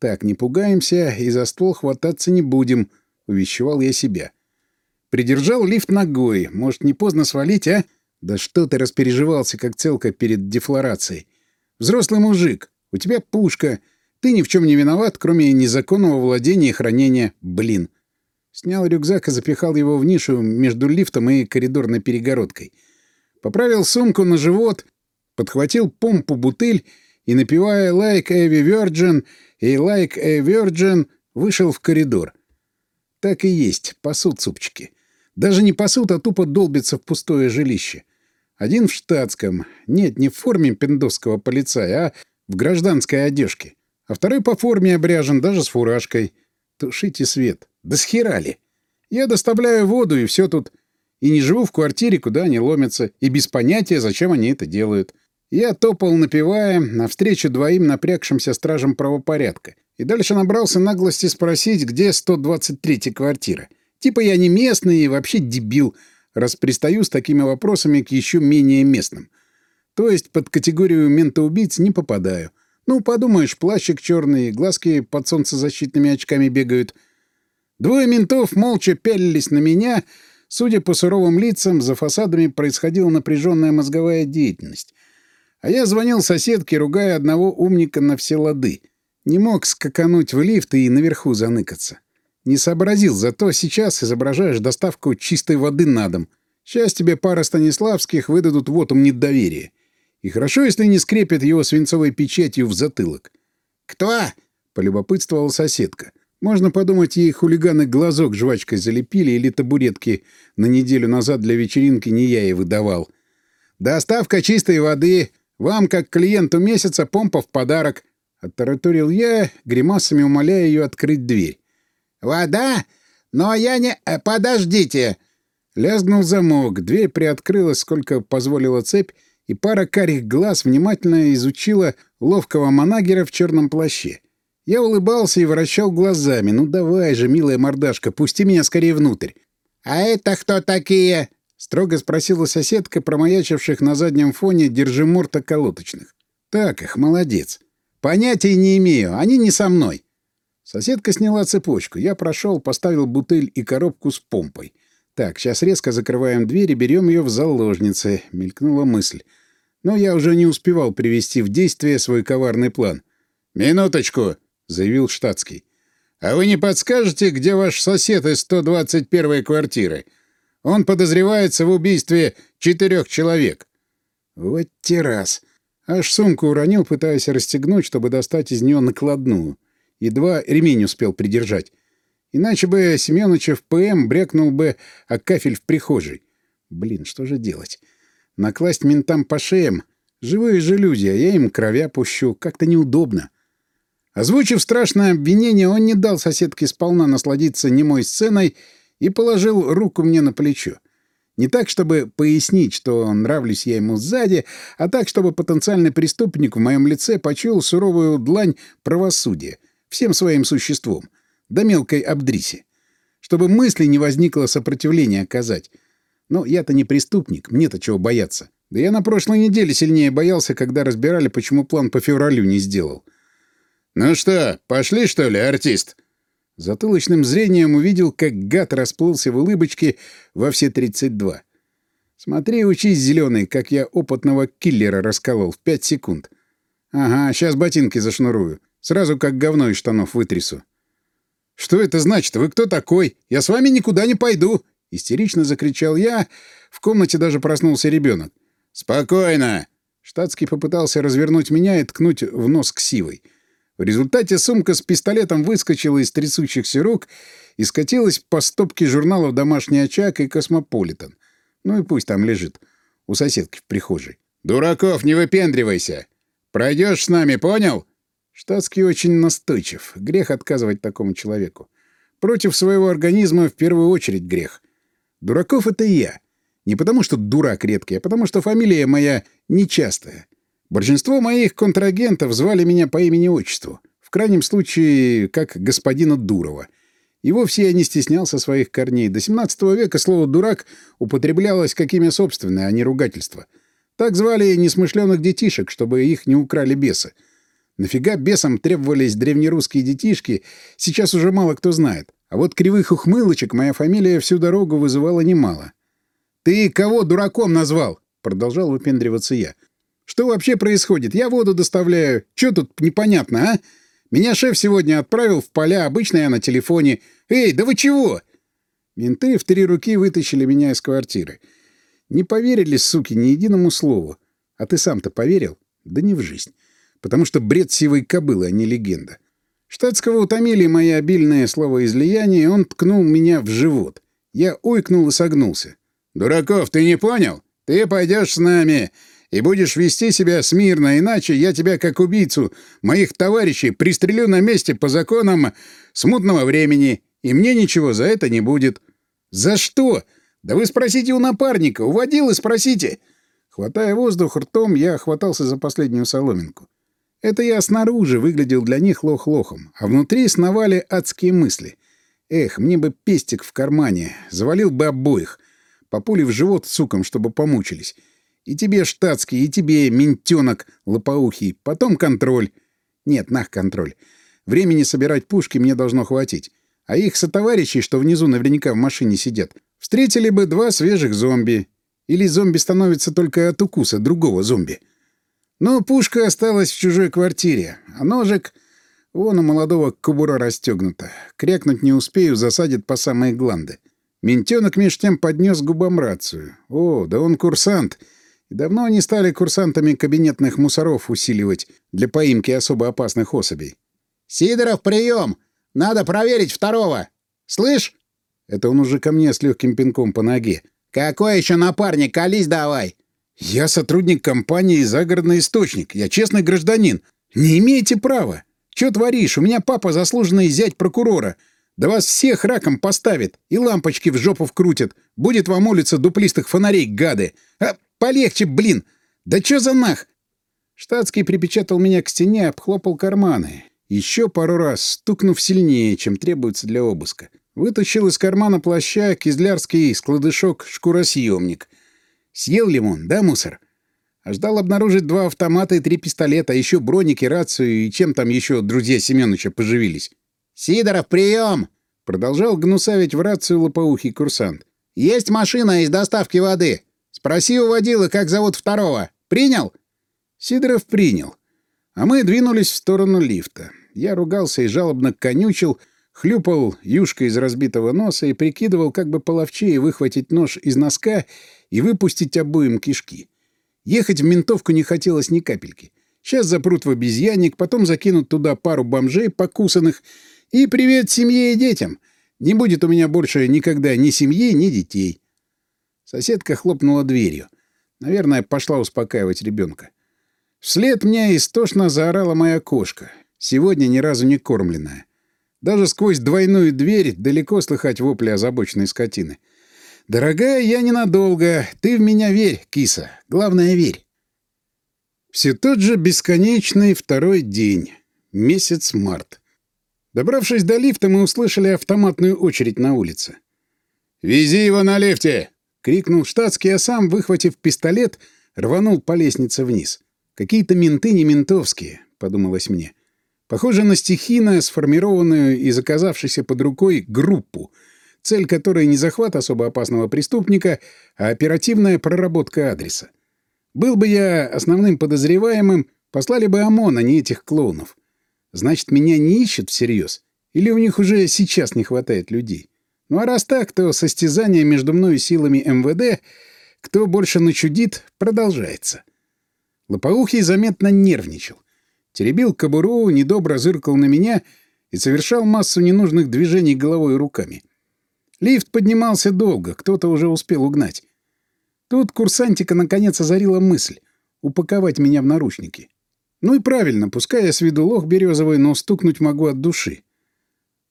«Так, не пугаемся и за ствол хвататься не будем», — увещевал я себя. Придержал лифт ногой. Может, не поздно свалить, а? Да что ты распереживался, как целка перед дефлорацией? Взрослый мужик, у тебя пушка. Ты ни в чем не виноват, кроме незаконного владения и хранения. Блин. Снял рюкзак и запихал его в нишу между лифтом и коридорной перегородкой. Поправил сумку на живот, подхватил помпу-бутыль и, напевая «Like a Virgin» и «Like a Virgin», вышел в коридор. Так и есть, пасут супчики. Даже не пасут, а тупо долбится в пустое жилище. Один в штатском, нет, не в форме пиндосского полицая, а в гражданской одежке. А второй по форме обряжен, даже с фуражкой. Тушите свет. Да схерали. Я доставляю воду, и все тут. И не живу в квартире, куда они ломятся, и без понятия, зачем они это делают. Я топал, напевая, навстречу двоим напрягшимся стражам правопорядка. И дальше набрался наглости спросить, где 123-я квартира. Типа я не местный и вообще дебил, раз пристаю с такими вопросами к еще менее местным. То есть под категорию ментоубийц не попадаю. Ну, подумаешь, плащик черный, глазки под солнцезащитными очками бегают. Двое ментов молча пялились на меня. Судя по суровым лицам, за фасадами происходила напряженная мозговая деятельность. А я звонил соседке, ругая одного умника на все лады. Не мог скакануть в лифт и наверху заныкаться. Не сообразил, зато сейчас изображаешь доставку чистой воды на дом. Сейчас тебе пара Станиславских выдадут вотум недоверия. И хорошо, если не скрепят его свинцовой печатью в затылок. «Кто?» — полюбопытствовала соседка. Можно подумать, ей хулиганы глазок жвачкой залепили или табуретки на неделю назад для вечеринки не я ей выдавал. «Доставка чистой воды. Вам, как клиенту месяца, помпа в подарок», — оттараторил я, гримасами умоляя ее открыть дверь. «Вода? Но я не... Э, подождите!» Лязгнул замок, дверь приоткрылась, сколько позволила цепь, и пара карих глаз внимательно изучила ловкого манагера в черном плаще. Я улыбался и вращал глазами. «Ну давай же, милая мордашка, пусти меня скорее внутрь». «А это кто такие?» — строго спросила соседка, промаячивших на заднем фоне держиморта колоточных. «Так их, молодец. Понятия не имею, они не со мной. Соседка сняла цепочку. Я прошел, поставил бутыль и коробку с помпой. Так, сейчас резко закрываем дверь и берем ее в заложницы. Мелькнула мысль. Но я уже не успевал привести в действие свой коварный план. «Минуточку!» — заявил штатский. «А вы не подскажете, где ваш сосед из 121-й квартиры? Он подозревается в убийстве четырех человек». Вот те раз. Аж сумку уронил, пытаясь расстегнуть, чтобы достать из нее накладную. Едва ремень успел придержать. Иначе бы Семёныча в ПМ брякнул бы о кафель в прихожей. Блин, что же делать? Накласть ментам по шеям? Живые же люди, а я им кровя пущу. Как-то неудобно. Озвучив страшное обвинение, он не дал соседке сполна насладиться немой сценой и положил руку мне на плечо. Не так, чтобы пояснить, что нравлюсь я ему сзади, а так, чтобы потенциальный преступник в моем лице почуял суровую длань правосудия всем своим существом, до мелкой обдриси. Чтобы мысли не возникло сопротивления оказать. Но я-то не преступник, мне-то чего бояться. Да я на прошлой неделе сильнее боялся, когда разбирали, почему план по февралю не сделал. «Ну что, пошли, что ли, артист?» Затылочным зрением увидел, как гад расплылся в улыбочке во все 32. Смотри, учись, зеленый, как я опытного киллера расколол в пять секунд. Ага, сейчас ботинки зашнурую. Сразу как говно из штанов вытрясу. «Что это значит? Вы кто такой? Я с вами никуда не пойду!» Истерично закричал я. В комнате даже проснулся ребенок. «Спокойно!» Штатский попытался развернуть меня и ткнуть в нос ксивой. В результате сумка с пистолетом выскочила из трясущихся рук и скатилась по стопке журналов «Домашний очаг» и «Космополитен». Ну и пусть там лежит. У соседки в прихожей. «Дураков, не выпендривайся! Пройдешь с нами, понял?» Штатский очень настойчив. Грех отказывать такому человеку. Против своего организма в первую очередь грех. Дураков — это я. Не потому, что дурак редкий, а потому, что фамилия моя нечастая. Большинство моих контрагентов звали меня по имени-отчеству. В крайнем случае, как господина Дурова. И вовсе я не стеснялся своих корней. До 17 века слово «дурак» употреблялось как имя собственное, а не ругательство. Так звали несмышленных детишек, чтобы их не украли бесы. Нафига бесам требовались древнерусские детишки, сейчас уже мало кто знает. А вот кривых ухмылочек моя фамилия всю дорогу вызывала немало. «Ты кого дураком назвал?» — продолжал выпендриваться я. Что вообще происходит? Я воду доставляю. Что тут непонятно, а? Меня шеф сегодня отправил в поля, обычно я на телефоне. Эй, да вы чего? Менты в три руки вытащили меня из квартиры. Не поверили, суки, ни единому слову. А ты сам-то поверил? Да не в жизнь. Потому что бред сивой кобылы, а не легенда. Штатского утомили мои обильные словоизлияния, и он ткнул меня в живот. Я ойкнул и согнулся. «Дураков, ты не понял? Ты пойдешь с нами и будешь вести себя смирно, иначе я тебя, как убийцу моих товарищей, пристрелю на месте по законам смутного времени, и мне ничего за это не будет». «За что? Да вы спросите у напарника, уводил и спросите». Хватая воздух ртом, я хватался за последнюю соломинку. Это я снаружи выглядел для них лох-лохом, а внутри сновали адские мысли. Эх, мне бы пестик в кармане, завалил бы обоих. По пуле в живот сукам, чтобы помучились. И тебе штатский, и тебе ментенок лопоухий. Потом контроль. Нет, нах контроль. Времени собирать пушки мне должно хватить. А их сотоварищей, что внизу наверняка в машине сидят, встретили бы два свежих зомби. Или зомби становится только от укуса другого зомби. Но пушка осталась в чужой квартире, а ножик... Вон у молодого кобура расстегнута. Крякнуть не успею, засадит по самые гланды. Ментенок меж тем поднес губам рацию. О, да он курсант — и давно они стали курсантами кабинетных мусоров усиливать для поимки особо опасных особей. «Сидоров, прием! Надо проверить второго! Слышь?» Это он уже ко мне с легким пинком по ноге. «Какой еще напарник? Колись давай!» «Я сотрудник компании «Загородный источник». Я честный гражданин. Не имеете права. Че творишь? У меня папа заслуженный зять прокурора. Да вас всех раком поставит и лампочки в жопу вкрутит. Будет вам улица дуплистых фонарей, гады. А Полегче, блин! Да чё за нах? Штатский припечатал меня к стене, обхлопал карманы. Еще пару раз, стукнув сильнее, чем требуется для обыска. Вытащил из кармана плаща кизлярский складышок-шкуросъемник. Съел лимон, да, мусор? А ждал обнаружить два автомата и три пистолета, а еще броники, рацию и чем там еще друзья Семеновича поживились. «Сидоров, прием!» — продолжал гнусавить в рацию лопоухий курсант. «Есть машина из доставки воды. Спроси у водила, как зовут второго. Принял?» Сидоров принял. А мы двинулись в сторону лифта. Я ругался и жалобно конючил, хлюпал юшкой из разбитого носа и прикидывал, как бы половчее выхватить нож из носка и выпустить обоим кишки. Ехать в ментовку не хотелось ни капельки. Сейчас запрут в обезьянник, потом закинут туда пару бомжей покусанных и привет семье и детям. Не будет у меня больше никогда ни семьи, ни детей. Соседка хлопнула дверью. Наверное, пошла успокаивать ребенка. Вслед мне истошно заорала моя кошка, сегодня ни разу не кормленная. Даже сквозь двойную дверь далеко слыхать вопли озабоченной скотины. «Дорогая, я ненадолго. Ты в меня верь, киса. Главное, верь». Все тот же бесконечный второй день. Месяц март. Добравшись до лифта, мы услышали автоматную очередь на улице. «Вези его на лифте!» — крикнул штатский, а сам, выхватив пистолет, рванул по лестнице вниз. «Какие-то менты не ментовские», — подумалось мне. Похоже на стихийно сформированную и заказавшуюся под рукой группу, цель которой не захват особо опасного преступника, а оперативная проработка адреса. Был бы я основным подозреваемым, послали бы ОМОН, а не этих клоунов. Значит, меня не ищут всерьез? Или у них уже сейчас не хватает людей? Ну а раз так, то состязание между мной и силами МВД, кто больше начудит, продолжается. Лопоухий заметно нервничал. Теребил кобуру, недобро зыркал на меня и совершал массу ненужных движений головой и руками. Лифт поднимался долго, кто-то уже успел угнать. Тут курсантика наконец озарила мысль — упаковать меня в наручники. Ну и правильно, пускай я с виду лох березовый, но стукнуть могу от души.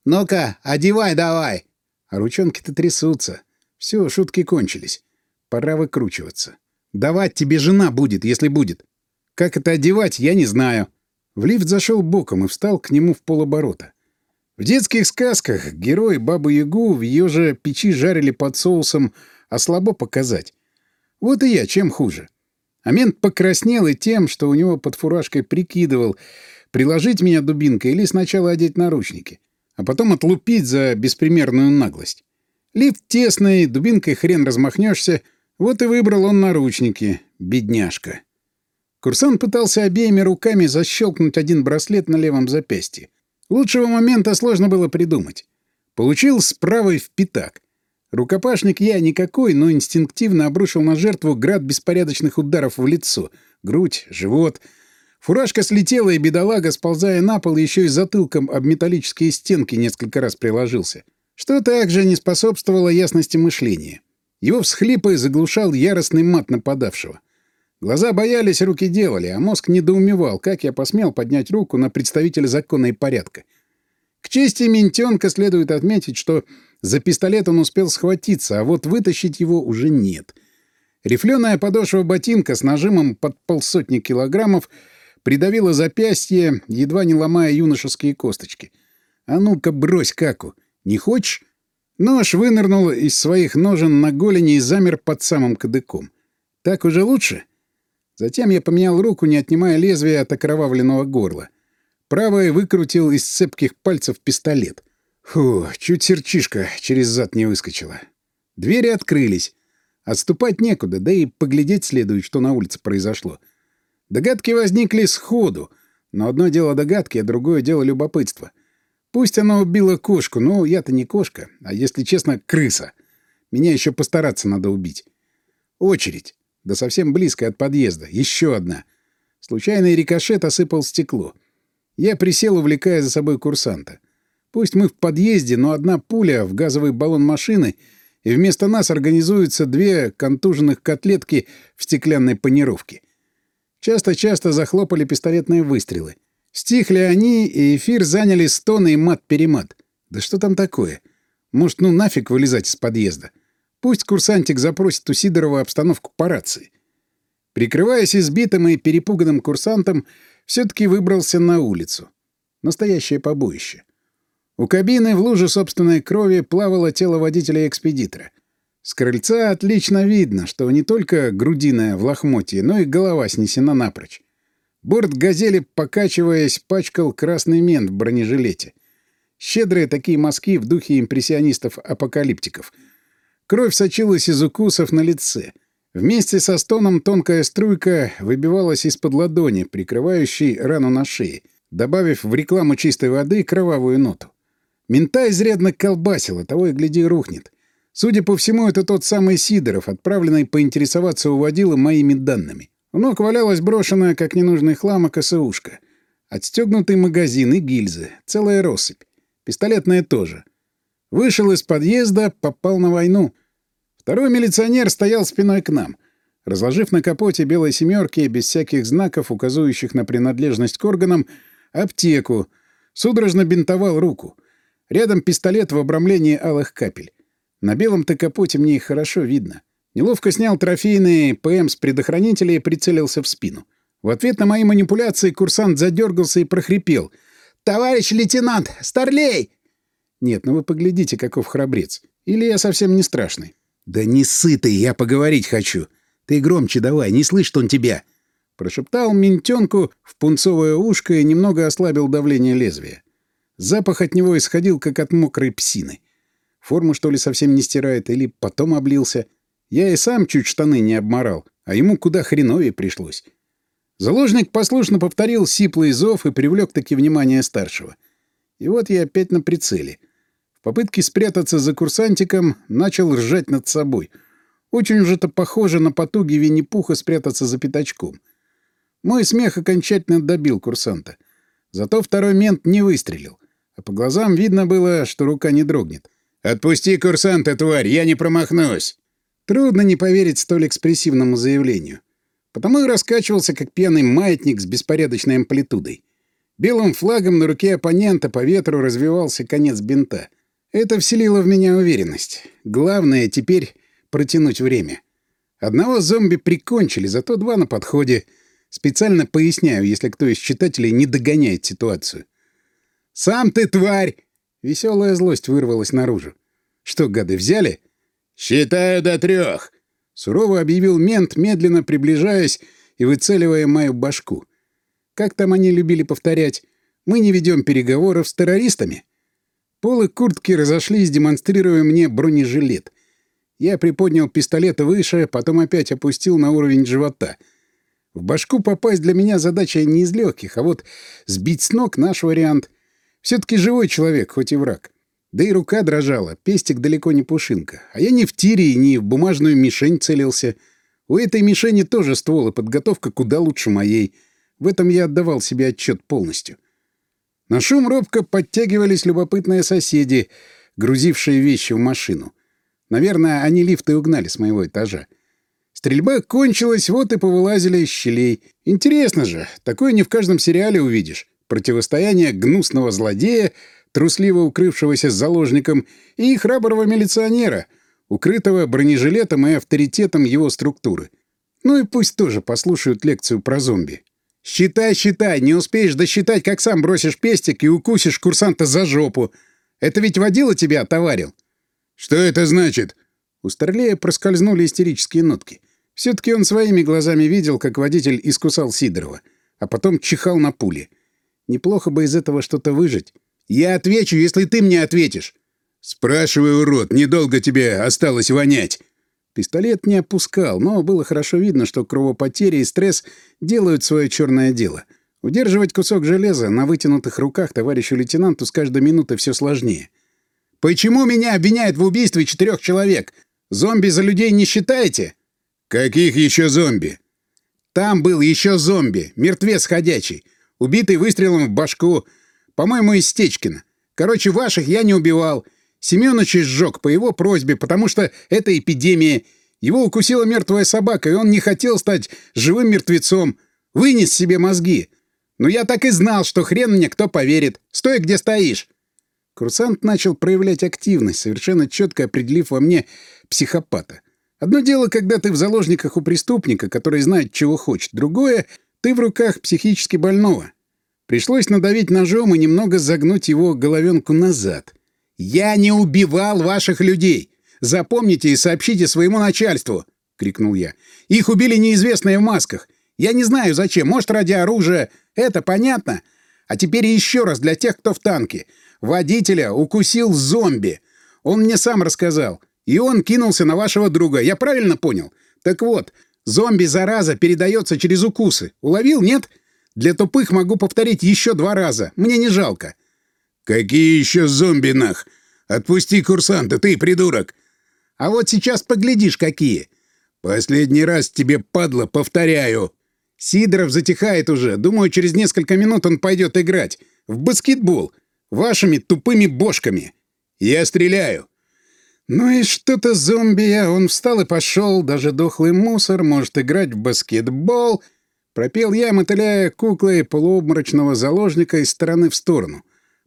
«Ну-ка, одевай давай!» А ручонки-то трясутся. Все, шутки кончились. Пора выкручиваться. Давать тебе жена будет, если будет. Как это одевать, я не знаю. В лифт зашел боком и встал к нему в полоборота. В детских сказках герой Бабу-Ягу в ее же печи жарили под соусом, а слабо показать. Вот и я, чем хуже. А мент покраснел и тем, что у него под фуражкой прикидывал, приложить меня дубинкой или сначала одеть наручники, а потом отлупить за беспримерную наглость. Лифт тесный, дубинкой хрен размахнешься, вот и выбрал он наручники, бедняжка. Курсант пытался обеими руками защелкнуть один браслет на левом запястье. Лучшего момента сложно было придумать. Получил с правой в пятак. Рукопашник я никакой, но инстинктивно обрушил на жертву град беспорядочных ударов в лицо, грудь, живот. Фуражка слетела, и бедолага, сползая на пол, еще и затылком об металлические стенки несколько раз приложился. Что также не способствовало ясности мышления. Его всхлипы заглушал яростный мат нападавшего. Глаза боялись, руки делали, а мозг недоумевал, как я посмел поднять руку на представителя закона и порядка. К чести ментенка следует отметить, что за пистолет он успел схватиться, а вот вытащить его уже нет. Рифленая подошва ботинка с нажимом под полсотни килограммов придавила запястье, едва не ломая юношеские косточки. «А ну-ка, брось каку! Не хочешь?» Нож вынырнул из своих ножен на голени и замер под самым кадыком. «Так уже лучше?» Затем я поменял руку, не отнимая лезвия от окровавленного горла. Правой выкрутил из цепких пальцев пистолет. Фу, чуть серчишка через зад не выскочила. Двери открылись. Отступать некуда, да и поглядеть следует, что на улице произошло. Догадки возникли сходу, но одно дело догадки, а другое дело любопытства. Пусть она убила кошку, но я-то не кошка, а, если честно, крыса. Меня еще постараться надо убить. Очередь. Да совсем близко от подъезда. Еще одна. Случайный рикошет осыпал стекло. Я присел, увлекая за собой курсанта. Пусть мы в подъезде, но одна пуля в газовый баллон машины, и вместо нас организуются две контуженных котлетки в стеклянной панировке. Часто-часто захлопали пистолетные выстрелы. Стихли они, и эфир заняли стоны и мат-перемат. Да что там такое? Может, ну нафиг вылезать из подъезда? Пусть курсантик запросит у Сидорова обстановку по рации. Прикрываясь избитым и перепуганным курсантом, все-таки выбрался на улицу. Настоящее побоище. У кабины в луже собственной крови плавало тело водителя-экспедитора. С крыльца отлично видно, что не только грудина в лохмотье, но и голова снесена напрочь. Борт «Газели», покачиваясь, пачкал красный мент в бронежилете. Щедрые такие мазки в духе импрессионистов-апокалиптиков — Кровь сочилась из укусов на лице. Вместе со стоном тонкая струйка выбивалась из-под ладони, прикрывающей рану на шее, добавив в рекламу чистой воды кровавую ноту. Мента изрядно колбасило, того и гляди рухнет. Судя по всему, это тот самый Сидоров, отправленный поинтересоваться у водила моими данными. У ног валялась брошенная, как ненужный хлам, КСУшка. Отстегнутый магазин и гильзы. Целая россыпь. Пистолетная тоже. Вышел из подъезда, попал на войну. Второй милиционер стоял спиной к нам. Разложив на капоте белой семерки, без всяких знаков, указывающих на принадлежность к органам, аптеку, судорожно бинтовал руку. Рядом пистолет в обрамлении алых капель. На белом-то капоте мне их хорошо видно. Неловко снял трофейный ПМ с предохранителя и прицелился в спину. В ответ на мои манипуляции курсант задергался и прохрипел. «Товарищ лейтенант! Старлей!» Нет, ну вы поглядите, каков храбрец. Или я совсем не страшный. «Да не сытый, я поговорить хочу. Ты громче давай, не слышит он тебя!» Прошептал ментенку в пунцовое ушко и немного ослабил давление лезвия. Запах от него исходил, как от мокрой псины. Форму, что ли, совсем не стирает, или потом облился. Я и сам чуть штаны не обморал, а ему куда хреновее пришлось. Заложник послушно повторил сиплый зов и привлек таки внимание старшего. И вот я опять на прицеле. В попытке спрятаться за курсантиком начал ржать над собой. Очень уж это похоже на потуги Винни-Пуха спрятаться за пятачком. Мой смех окончательно добил курсанта. Зато второй мент не выстрелил. А по глазам видно было, что рука не дрогнет. «Отпусти курсанта, тварь, я не промахнусь!» Трудно не поверить столь экспрессивному заявлению. Потому и раскачивался, как пьяный маятник с беспорядочной амплитудой. Белым флагом на руке оппонента по ветру развивался конец бинта. Это вселило в меня уверенность. Главное теперь протянуть время. Одного зомби прикончили, зато два на подходе. Специально поясняю, если кто из читателей не догоняет ситуацию. «Сам ты тварь!» Веселая злость вырвалась наружу. «Что, гады, взяли?» «Считаю до трех!» Сурово объявил мент, медленно приближаясь и выцеливая мою башку. Как там они любили повторять? Мы не ведем переговоров с террористами. Полы куртки разошлись, демонстрируя мне бронежилет. Я приподнял пистолет выше, потом опять опустил на уровень живота. В башку попасть для меня задача не из легких, а вот сбить с ног наш вариант. Все-таки живой человек, хоть и враг. Да и рука дрожала, пестик далеко не пушинка. А я не в тире и не в бумажную мишень целился. У этой мишени тоже ствол и подготовка куда лучше моей. В этом я отдавал себе отчет полностью. На шум робко подтягивались любопытные соседи, грузившие вещи в машину. Наверное, они лифты угнали с моего этажа. Стрельба кончилась, вот и повылазили из щелей. Интересно же, такое не в каждом сериале увидишь. Противостояние гнусного злодея — трусливо укрывшегося заложником, и храброго милиционера, укрытого бронежилетом и авторитетом его структуры. Ну и пусть тоже послушают лекцию про зомби. «Считай, считай, не успеешь досчитать, как сам бросишь пестик и укусишь курсанта за жопу. Это ведь водила тебя отоварил?» «Что это значит?» У Старлея проскользнули истерические нотки. Все-таки он своими глазами видел, как водитель искусал Сидорова, а потом чихал на пули. Неплохо бы из этого что-то выжить. Я отвечу, если ты мне ответишь. Спрашивай, урод, недолго тебе осталось вонять. Пистолет не опускал, но было хорошо видно, что кровопотери и стресс делают свое черное дело. Удерживать кусок железа на вытянутых руках товарищу лейтенанту с каждой минутой все сложнее. «Почему меня обвиняют в убийстве четырех человек? Зомби за людей не считаете?» «Каких еще зомби?» «Там был еще зомби, мертвец ходячий, убитый выстрелом в башку, по-моему, из Стечкина. Короче, ваших я не убивал. Семёныч сжег по его просьбе, потому что это эпидемия. Его укусила мертвая собака, и он не хотел стать живым мертвецом. Вынес себе мозги. Но я так и знал, что хрен мне кто поверит. Стой, где стоишь. Курсант начал проявлять активность, совершенно четко определив во мне психопата. Одно дело, когда ты в заложниках у преступника, который знает, чего хочет. Другое — ты в руках психически больного. Пришлось надавить ножом и немного загнуть его головенку назад. «Я не убивал ваших людей! Запомните и сообщите своему начальству!» — крикнул я. «Их убили неизвестные в масках. Я не знаю зачем, может, ради оружия. Это понятно? А теперь еще раз для тех, кто в танке. Водителя укусил зомби. Он мне сам рассказал. И он кинулся на вашего друга. Я правильно понял? Так вот, зомби-зараза передается через укусы. Уловил, нет?» Для тупых могу повторить еще два раза. Мне не жалко. Какие еще зомби нах? Отпусти курсанта, ты придурок. А вот сейчас поглядишь, какие. Последний раз тебе, падла, повторяю. Сидоров затихает уже. Думаю, через несколько минут он пойдет играть. В баскетбол. Вашими тупыми бошками. Я стреляю. Ну и что-то зомби я. Он встал и пошел. Даже дохлый мусор может играть в баскетбол. Пропел я, мотыляя куклой полуобморочного заложника из стороны в сторону,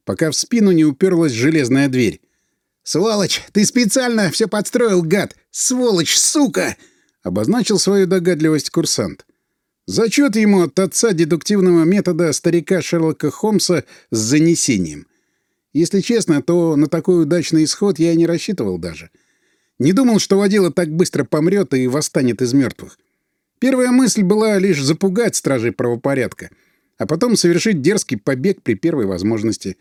пока в спину не уперлась железная дверь. «Сволочь! Ты специально все подстроил, гад! Сволочь, сука!» — обозначил свою догадливость курсант. Зачет ему от отца дедуктивного метода старика Шерлока Холмса с занесением. Если честно, то на такой удачный исход я и не рассчитывал даже. Не думал, что водила так быстро помрет и восстанет из мертвых. Первая мысль была лишь запугать стражей правопорядка, а потом совершить дерзкий побег при первой возможности.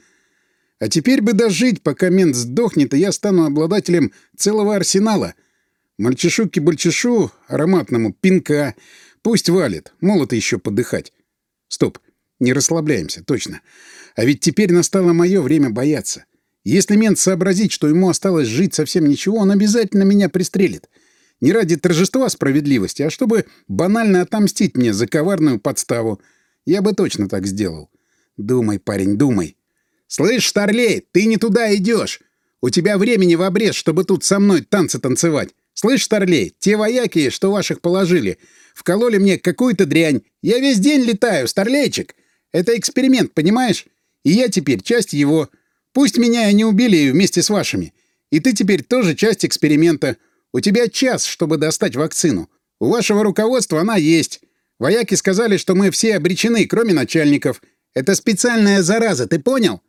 А теперь бы дожить, пока мент сдохнет, и я стану обладателем целого арсенала. Мальчишу-кибальчишу, ароматному, пинка. Пусть валит, молото еще подыхать. Стоп, не расслабляемся, точно. А ведь теперь настало мое время бояться. Если мент сообразит, что ему осталось жить совсем ничего, он обязательно меня пристрелит. Не ради торжества справедливости, а чтобы банально отомстить мне за коварную подставу. Я бы точно так сделал. Думай, парень, думай. «Слышь, Старлей, ты не туда идешь. У тебя времени в обрез, чтобы тут со мной танцы танцевать. Слышь, Старлей, те вояки, что ваших положили, вкололи мне какую-то дрянь. Я весь день летаю, Старлейчик. Это эксперимент, понимаешь? И я теперь часть его. Пусть меня и не убили вместе с вашими. И ты теперь тоже часть эксперимента. У тебя час, чтобы достать вакцину. У вашего руководства она есть. Вояки сказали, что мы все обречены, кроме начальников. Это специальная зараза, ты понял?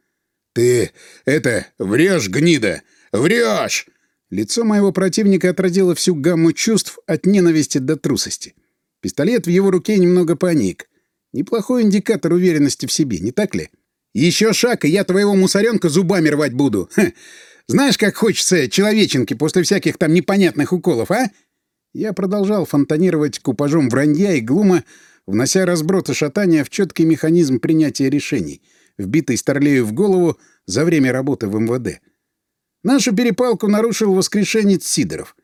Ты это врешь, гнида! Врешь! Лицо моего противника отразило всю гамму чувств от ненависти до трусости. Пистолет в его руке немного паник. Неплохой индикатор уверенности в себе, не так ли? Еще шаг, и я твоего мусоренка зубами рвать буду. Ха. Знаешь, как хочется человеченки после всяких там непонятных уколов, а? Я продолжал фонтанировать купажом вранья и глума, внося разброд и шатания в четкий механизм принятия решений, вбитый Старлею в голову за время работы в МВД. Нашу перепалку нарушил воскрешенец Сидоров.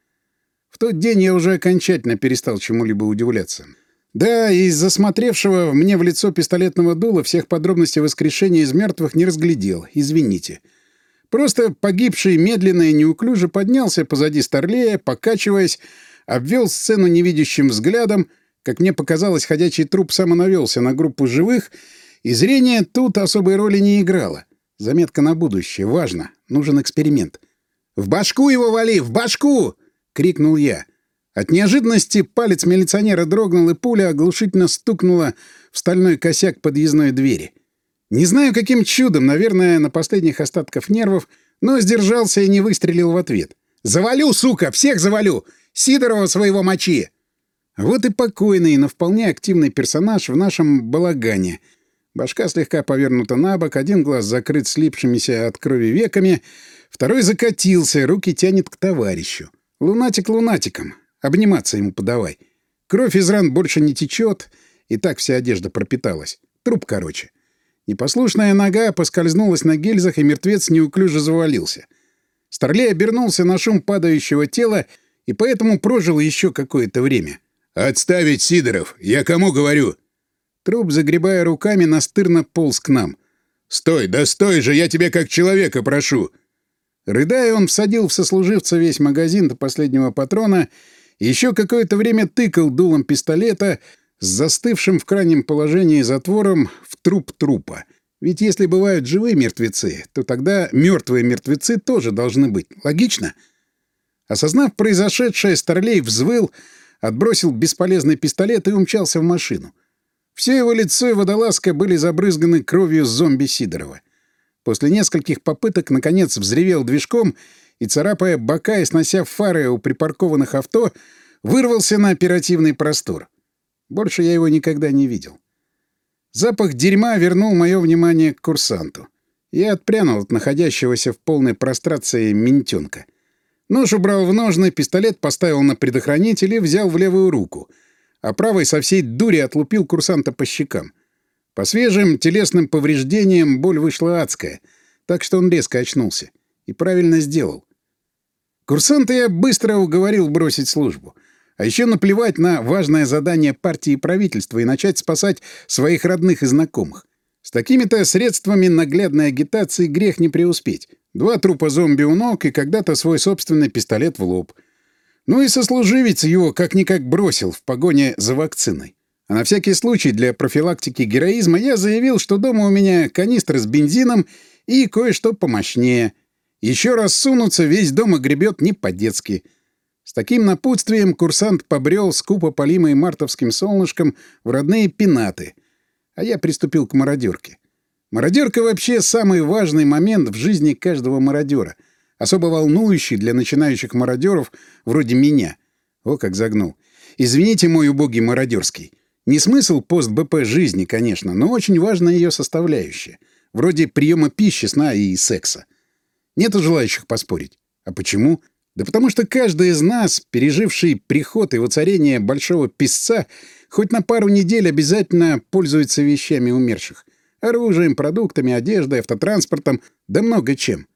В тот день я уже окончательно перестал чему-либо удивляться. Да, из засмотревшего мне в лицо пистолетного дула всех подробностей воскрешения из мертвых не разглядел. Извините. Просто погибший медленно и неуклюже поднялся позади Старлея, покачиваясь, обвел сцену невидящим взглядом, как мне показалось, ходячий труп самонавелся на группу живых, и зрение тут особой роли не играло. Заметка на будущее. Важно. Нужен эксперимент. «В башку его вали! В башку!» — крикнул я. От неожиданности палец милиционера дрогнул, и пуля оглушительно стукнула в стальной косяк подъездной двери. Не знаю, каким чудом, наверное, на последних остатках нервов, но сдержался и не выстрелил в ответ. «Завалю, сука! Всех завалю! Сидорова своего мочи!» Вот и покойный, но вполне активный персонаж в нашем балагане. Башка слегка повернута на бок, один глаз закрыт слипшимися от крови веками, второй закатился, руки тянет к товарищу. Лунатик лунатиком. Обниматься ему подавай. Кровь из ран больше не течет, и так вся одежда пропиталась. Труп короче. Непослушная нога поскользнулась на гильзах, и мертвец неуклюже завалился. Старлей обернулся на шум падающего тела и поэтому прожил еще какое-то время. «Отставить, Сидоров! Я кому говорю?» Труп, загребая руками, настырно полз к нам. «Стой, да стой же, я тебя как человека прошу!» Рыдая, он всадил в сослуживца весь магазин до последнего патрона еще какое-то время тыкал дулом пистолета с застывшим в крайнем положении затвором в труп трупа. Ведь если бывают живые мертвецы, то тогда мертвые мертвецы тоже должны быть. Логично? Осознав произошедшее, Старлей взвыл, отбросил бесполезный пистолет и умчался в машину. Все его лицо и водолазка были забрызганы кровью зомби Сидорова. После нескольких попыток, наконец, взревел движком — и, царапая бока и снося фары у припаркованных авто, вырвался на оперативный простор. Больше я его никогда не видел. Запах дерьма вернул мое внимание к курсанту. Я отпрянул от находящегося в полной прострации ментенка. Нож убрал в ножны, пистолет поставил на предохранитель и взял в левую руку, а правой со всей дури отлупил курсанта по щекам. По свежим телесным повреждениям боль вышла адская, так что он резко очнулся. И правильно сделал. Курсанта я быстро уговорил бросить службу. А еще наплевать на важное задание партии и правительства и начать спасать своих родных и знакомых. С такими-то средствами наглядной агитации грех не преуспеть. Два трупа зомби у ног и когда-то свой собственный пистолет в лоб. Ну и сослуживец его как-никак бросил в погоне за вакциной. А на всякий случай для профилактики героизма я заявил, что дома у меня канистра с бензином и кое-что помощнее. Еще раз сунуться, весь дом огребет не по-детски. С таким напутствием курсант побрел, скупо полимой мартовским солнышком, в родные пенаты. А я приступил к мародерке. Мародерка вообще самый важный момент в жизни каждого мародера. Особо волнующий для начинающих мародеров вроде меня. О, как загнул. Извините, мой убогий мародерский. Не смысл пост-БП жизни, конечно, но очень важна ее составляющая. Вроде приема пищи, сна и секса. Нету желающих поспорить. А почему? Да потому что каждый из нас, переживший приход и воцарение большого писца, хоть на пару недель обязательно пользуется вещами умерших. Оружием, продуктами, одеждой, автотранспортом, да много чем.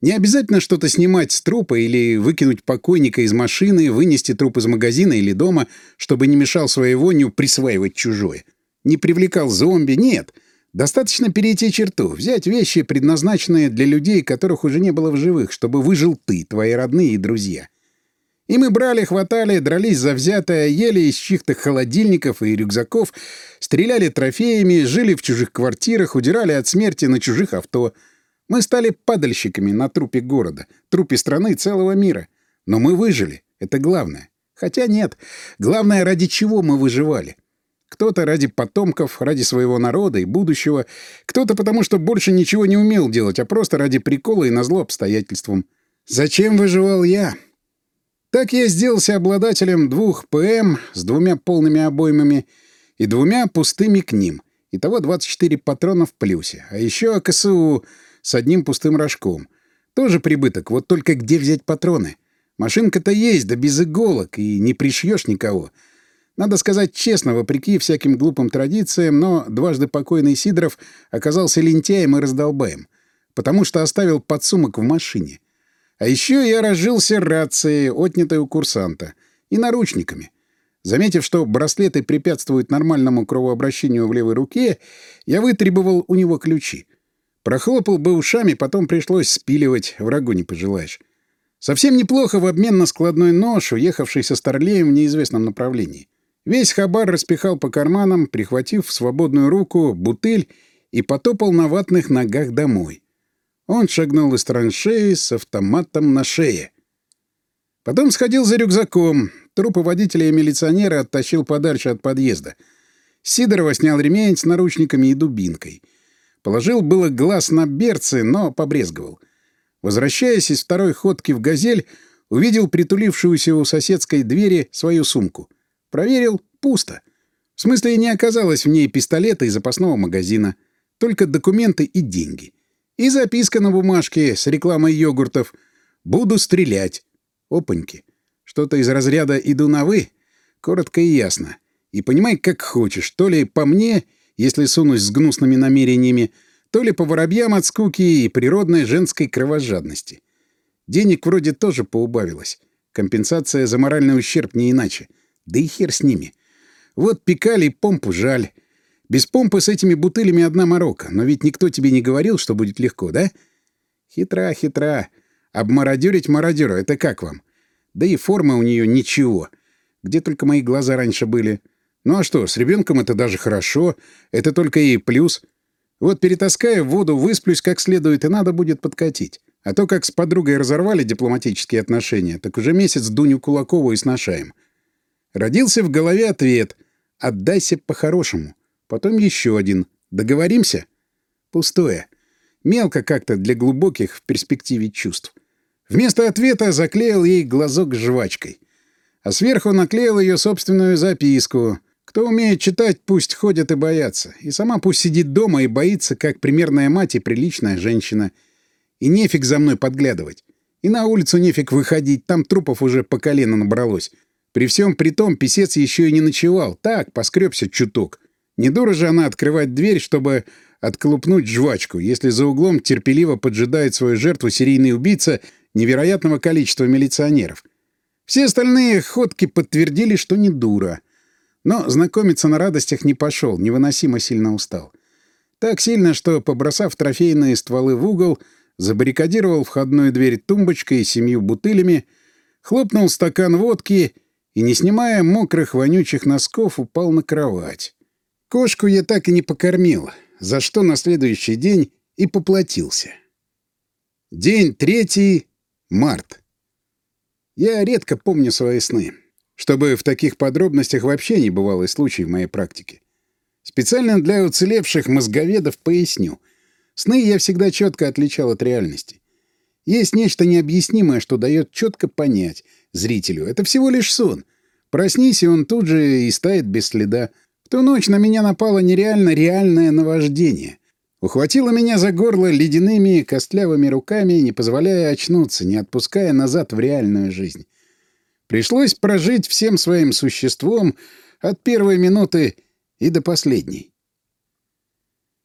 Не обязательно что-то снимать с трупа или выкинуть покойника из машины, вынести труп из магазина или дома, чтобы не мешал своей вонью присваивать чужое. Не привлекал зомби, нет. Достаточно перейти черту, взять вещи, предназначенные для людей, которых уже не было в живых, чтобы выжил ты, твои родные и друзья. И мы брали, хватали, дрались за взятое, ели из чьих-то холодильников и рюкзаков, стреляли трофеями, жили в чужих квартирах, удирали от смерти на чужих авто — мы стали падальщиками на трупе города, трупе страны целого мира. Но мы выжили. Это главное. Хотя нет. Главное, ради чего мы выживали. Кто-то ради потомков, ради своего народа и будущего. Кто-то потому, что больше ничего не умел делать, а просто ради прикола и назло обстоятельствам. Зачем выживал я? Так я сделался обладателем двух ПМ с двумя полными обоймами и двумя пустыми к ним. Итого 24 патрона в плюсе. А еще АКСУ с одним пустым рожком. Тоже прибыток, вот только где взять патроны? Машинка-то есть, да без иголок, и не пришьешь никого. Надо сказать честно, вопреки всяким глупым традициям, но дважды покойный Сидоров оказался лентяем и раздолбаем, потому что оставил подсумок в машине. А еще я разжился рацией, отнятой у курсанта, и наручниками. Заметив, что браслеты препятствуют нормальному кровообращению в левой руке, я вытребовал у него ключи — Прохлопал бы ушами, потом пришлось спиливать, врагу не пожелаешь. Совсем неплохо в обмен на складной нож, уехавший со Старлеем в неизвестном направлении. Весь хабар распихал по карманам, прихватив в свободную руку бутыль и потопал на ватных ногах домой. Он шагнул из траншеи с автоматом на шее. Потом сходил за рюкзаком. Трупы водителя и милиционера оттащил подальше от подъезда. Сидорова снял ремень с наручниками и дубинкой — Положил было глаз на берцы, но побрезговал. Возвращаясь из второй ходки в «Газель», увидел притулившуюся у соседской двери свою сумку. Проверил — пусто. В смысле, не оказалось в ней пистолета и запасного магазина. Только документы и деньги. И записка на бумажке с рекламой йогуртов. «Буду стрелять». Опаньки. Что-то из разряда «иду на вы»? Коротко и ясно. И понимай, как хочешь. То ли по мне если сунусь с гнусными намерениями, то ли по воробьям от скуки и природной женской кровожадности. Денег вроде тоже поубавилось. Компенсация за моральный ущерб не иначе. Да и хер с ними. Вот пикали и помпу жаль. Без помпы с этими бутылями одна морока. Но ведь никто тебе не говорил, что будет легко, да? Хитра, хитра. Обмародерить мародера — это как вам? Да и форма у нее ничего. Где только мои глаза раньше были. Ну а что, с ребенком это даже хорошо, это только ей плюс. Вот перетаская в воду, высплюсь как следует, и надо будет подкатить. А то, как с подругой разорвали дипломатические отношения, так уже месяц Дуню Кулакову и сношаем. Родился в голове ответ «Отдайся по-хорошему». Потом еще один «Договоримся?» Пустое. Мелко как-то для глубоких в перспективе чувств. Вместо ответа заклеил ей глазок жвачкой. А сверху наклеил ее собственную записку — кто умеет читать, пусть ходят и боятся. И сама пусть сидит дома и боится, как примерная мать и приличная женщина. И нефиг за мной подглядывать. И на улицу нефиг выходить, там трупов уже по колено набралось. При всем при том писец еще и не ночевал. Так, поскребся чуток. Не дура же она открывать дверь, чтобы отклупнуть жвачку, если за углом терпеливо поджидает свою жертву серийный убийца невероятного количества милиционеров. Все остальные ходки подтвердили, что не дура — но знакомиться на радостях не пошел, невыносимо сильно устал. Так сильно, что, побросав трофейные стволы в угол, забаррикадировал входную дверь тумбочкой и семью бутылями, хлопнул стакан водки и, не снимая мокрых вонючих носков, упал на кровать. Кошку я так и не покормил, за что на следующий день и поплатился. День третий, март. Я редко помню свои сны, чтобы в таких подробностях вообще не бывало и случай в моей практике. Специально для уцелевших мозговедов поясню. Сны я всегда четко отличал от реальности. Есть нечто необъяснимое, что дает четко понять зрителю. Это всего лишь сон. Проснись, и он тут же и стает без следа. В ту ночь на меня напало нереально реальное наваждение. Ухватило меня за горло ледяными костлявыми руками, не позволяя очнуться, не отпуская назад в реальную жизнь. Пришлось прожить всем своим существом от первой минуты и до последней.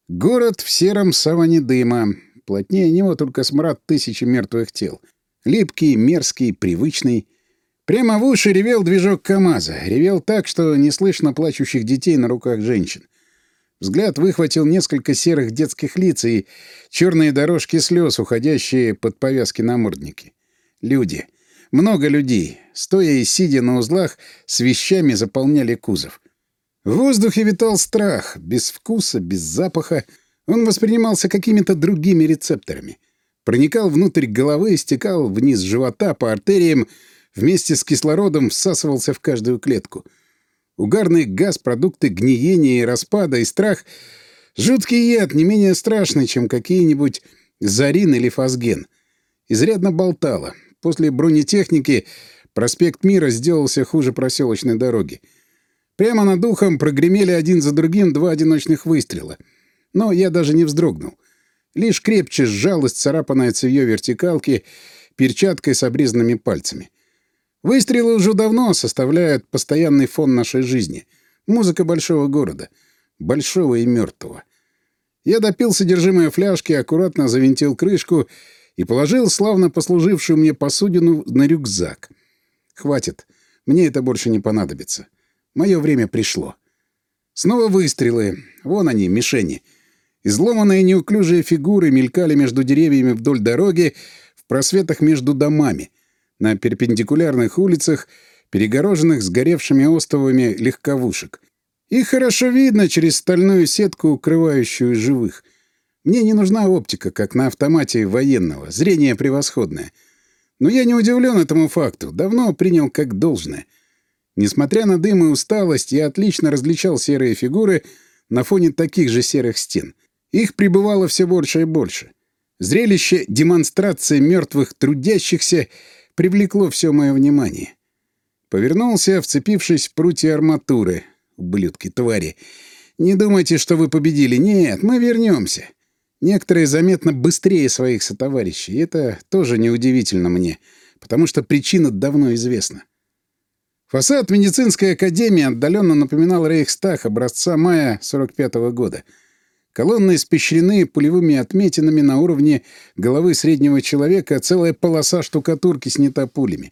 Город в сером саване дыма. Плотнее него только смрад тысячи мертвых тел. Липкий, мерзкий, привычный. Прямо в уши ревел движок КамАЗа. Ревел так, что не слышно плачущих детей на руках женщин. Взгляд выхватил несколько серых детских лиц и черные дорожки слез, уходящие под повязки намордники. Люди. Много людей, стоя и сидя на узлах, с вещами заполняли кузов. В воздухе витал страх, без вкуса, без запаха. Он воспринимался какими-то другими рецепторами. Проникал внутрь головы, стекал вниз живота по артериям, вместе с кислородом всасывался в каждую клетку. Угарный газ, продукты гниения и распада, и страх — жуткий яд, не менее страшный, чем какие-нибудь зарин или фазген. Изрядно болтало. После бронетехники проспект Мира сделался хуже проселочной дороги. Прямо над ухом прогремели один за другим два одиночных выстрела. Но я даже не вздрогнул. Лишь крепче сжал исцарапанное цевьё вертикалки перчаткой с обрезанными пальцами. Выстрелы уже давно составляют постоянный фон нашей жизни. Музыка большого города. Большого и мертвого. Я допил содержимое фляжки, аккуратно завинтил крышку и положил славно послужившую мне посудину на рюкзак. Хватит. Мне это больше не понадобится. Мое время пришло. Снова выстрелы. Вон они, мишени. Изломанные неуклюжие фигуры мелькали между деревьями вдоль дороги, в просветах между домами, на перпендикулярных улицах, перегороженных сгоревшими остовами легковушек. Их хорошо видно через стальную сетку, укрывающую живых. Мне не нужна оптика, как на автомате военного, зрение превосходное. Но я не удивлен этому факту, давно принял как должное — Несмотря на дым и усталость, я отлично различал серые фигуры на фоне таких же серых стен. Их прибывало все больше и больше. Зрелище демонстрации мертвых трудящихся привлекло все мое внимание. Повернулся, вцепившись в прутья арматуры. Ублюдки, твари. Не думайте, что вы победили. Нет, мы вернемся. Некоторые заметно быстрее своих сотоварищей. Это тоже неудивительно мне, потому что причина давно известна. Фасад медицинской академии отдаленно напоминал Рейхстаг образца мая 45 -го года. Колонны испещрены пулевыми отметинами на уровне головы среднего человека, целая полоса штукатурки снята пулями.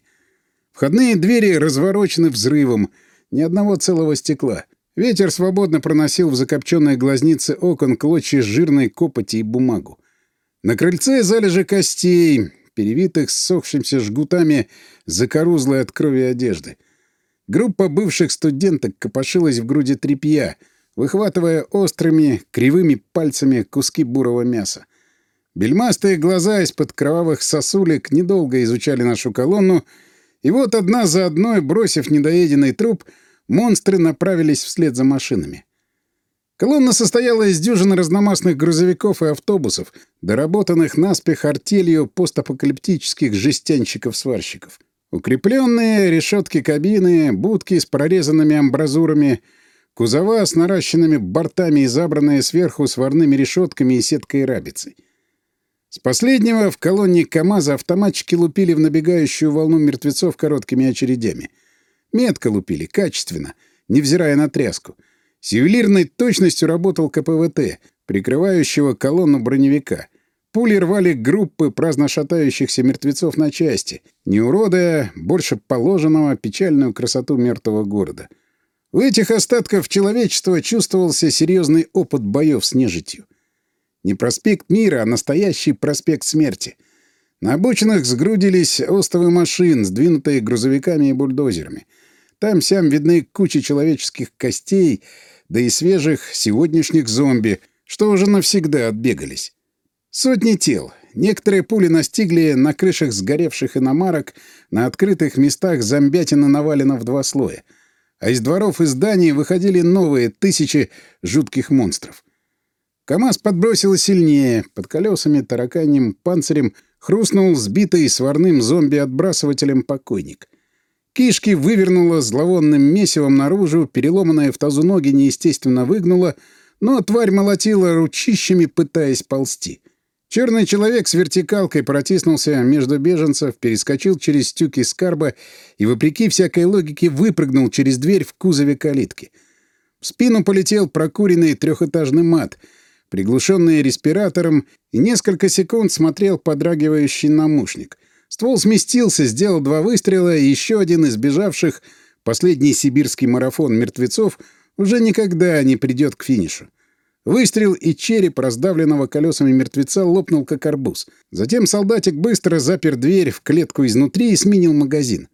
Входные двери разворочены взрывом, ни одного целого стекла. Ветер свободно проносил в закопченные глазницы окон клочья жирной копоти и бумагу. На крыльце залежи костей, перевитых ссохшимся жгутами закорузлой от крови одежды — Группа бывших студенток копошилась в груди тряпья, выхватывая острыми, кривыми пальцами куски бурого мяса. Бельмастые глаза из-под кровавых сосулек недолго изучали нашу колонну, и вот одна за одной, бросив недоеденный труп, монстры направились вслед за машинами. Колонна состояла из дюжины разномастных грузовиков и автобусов, доработанных наспех артелью постапокалиптических жестянщиков-сварщиков. Укрепленные решетки кабины, будки с прорезанными амбразурами, кузова с наращенными бортами и забранные сверху сварными решетками и сеткой рабицей. С последнего в колонне КАМАЗа автоматчики лупили в набегающую волну мертвецов короткими очередями. Метко лупили, качественно, невзирая на тряску. С ювелирной точностью работал КПВТ, прикрывающего колонну броневика. Пули рвали группы праздно шатающихся мертвецов на части, не уродая больше положенного печальную красоту мертвого города. У этих остатков человечества чувствовался серьезный опыт боев с нежитью — Не проспект Мира, а настоящий проспект Смерти. На обочинах сгрудились остовы машин, сдвинутые грузовиками и бульдозерами. Там-сям видны кучи человеческих костей, да и свежих сегодняшних зомби, что уже навсегда отбегались. Сотни тел. Некоторые пули настигли на крышах сгоревших иномарок, на открытых местах зомбятина навалена в два слоя. А из дворов и зданий выходили новые тысячи жутких монстров. КамАЗ подбросило сильнее. Под колесами тараканьим панцирем хрустнул сбитый сварным зомби-отбрасывателем покойник. Кишки вывернуло зловонным месивом наружу, переломанная в тазу ноги неестественно выгнула, но тварь молотила ручищами, пытаясь ползти. Черный человек с вертикалкой протиснулся между беженцев, перескочил через стюки скарба и, вопреки всякой логике, выпрыгнул через дверь в кузове калитки. В спину полетел прокуренный трехэтажный мат, приглушенный респиратором, и несколько секунд смотрел подрагивающий намушник. Ствол сместился, сделал два выстрела, и еще один из бежавших, последний сибирский марафон мертвецов, уже никогда не придет к финишу. Выстрел, и череп раздавленного колесами мертвеца лопнул, как арбуз. Затем солдатик быстро запер дверь в клетку изнутри и сменил магазин.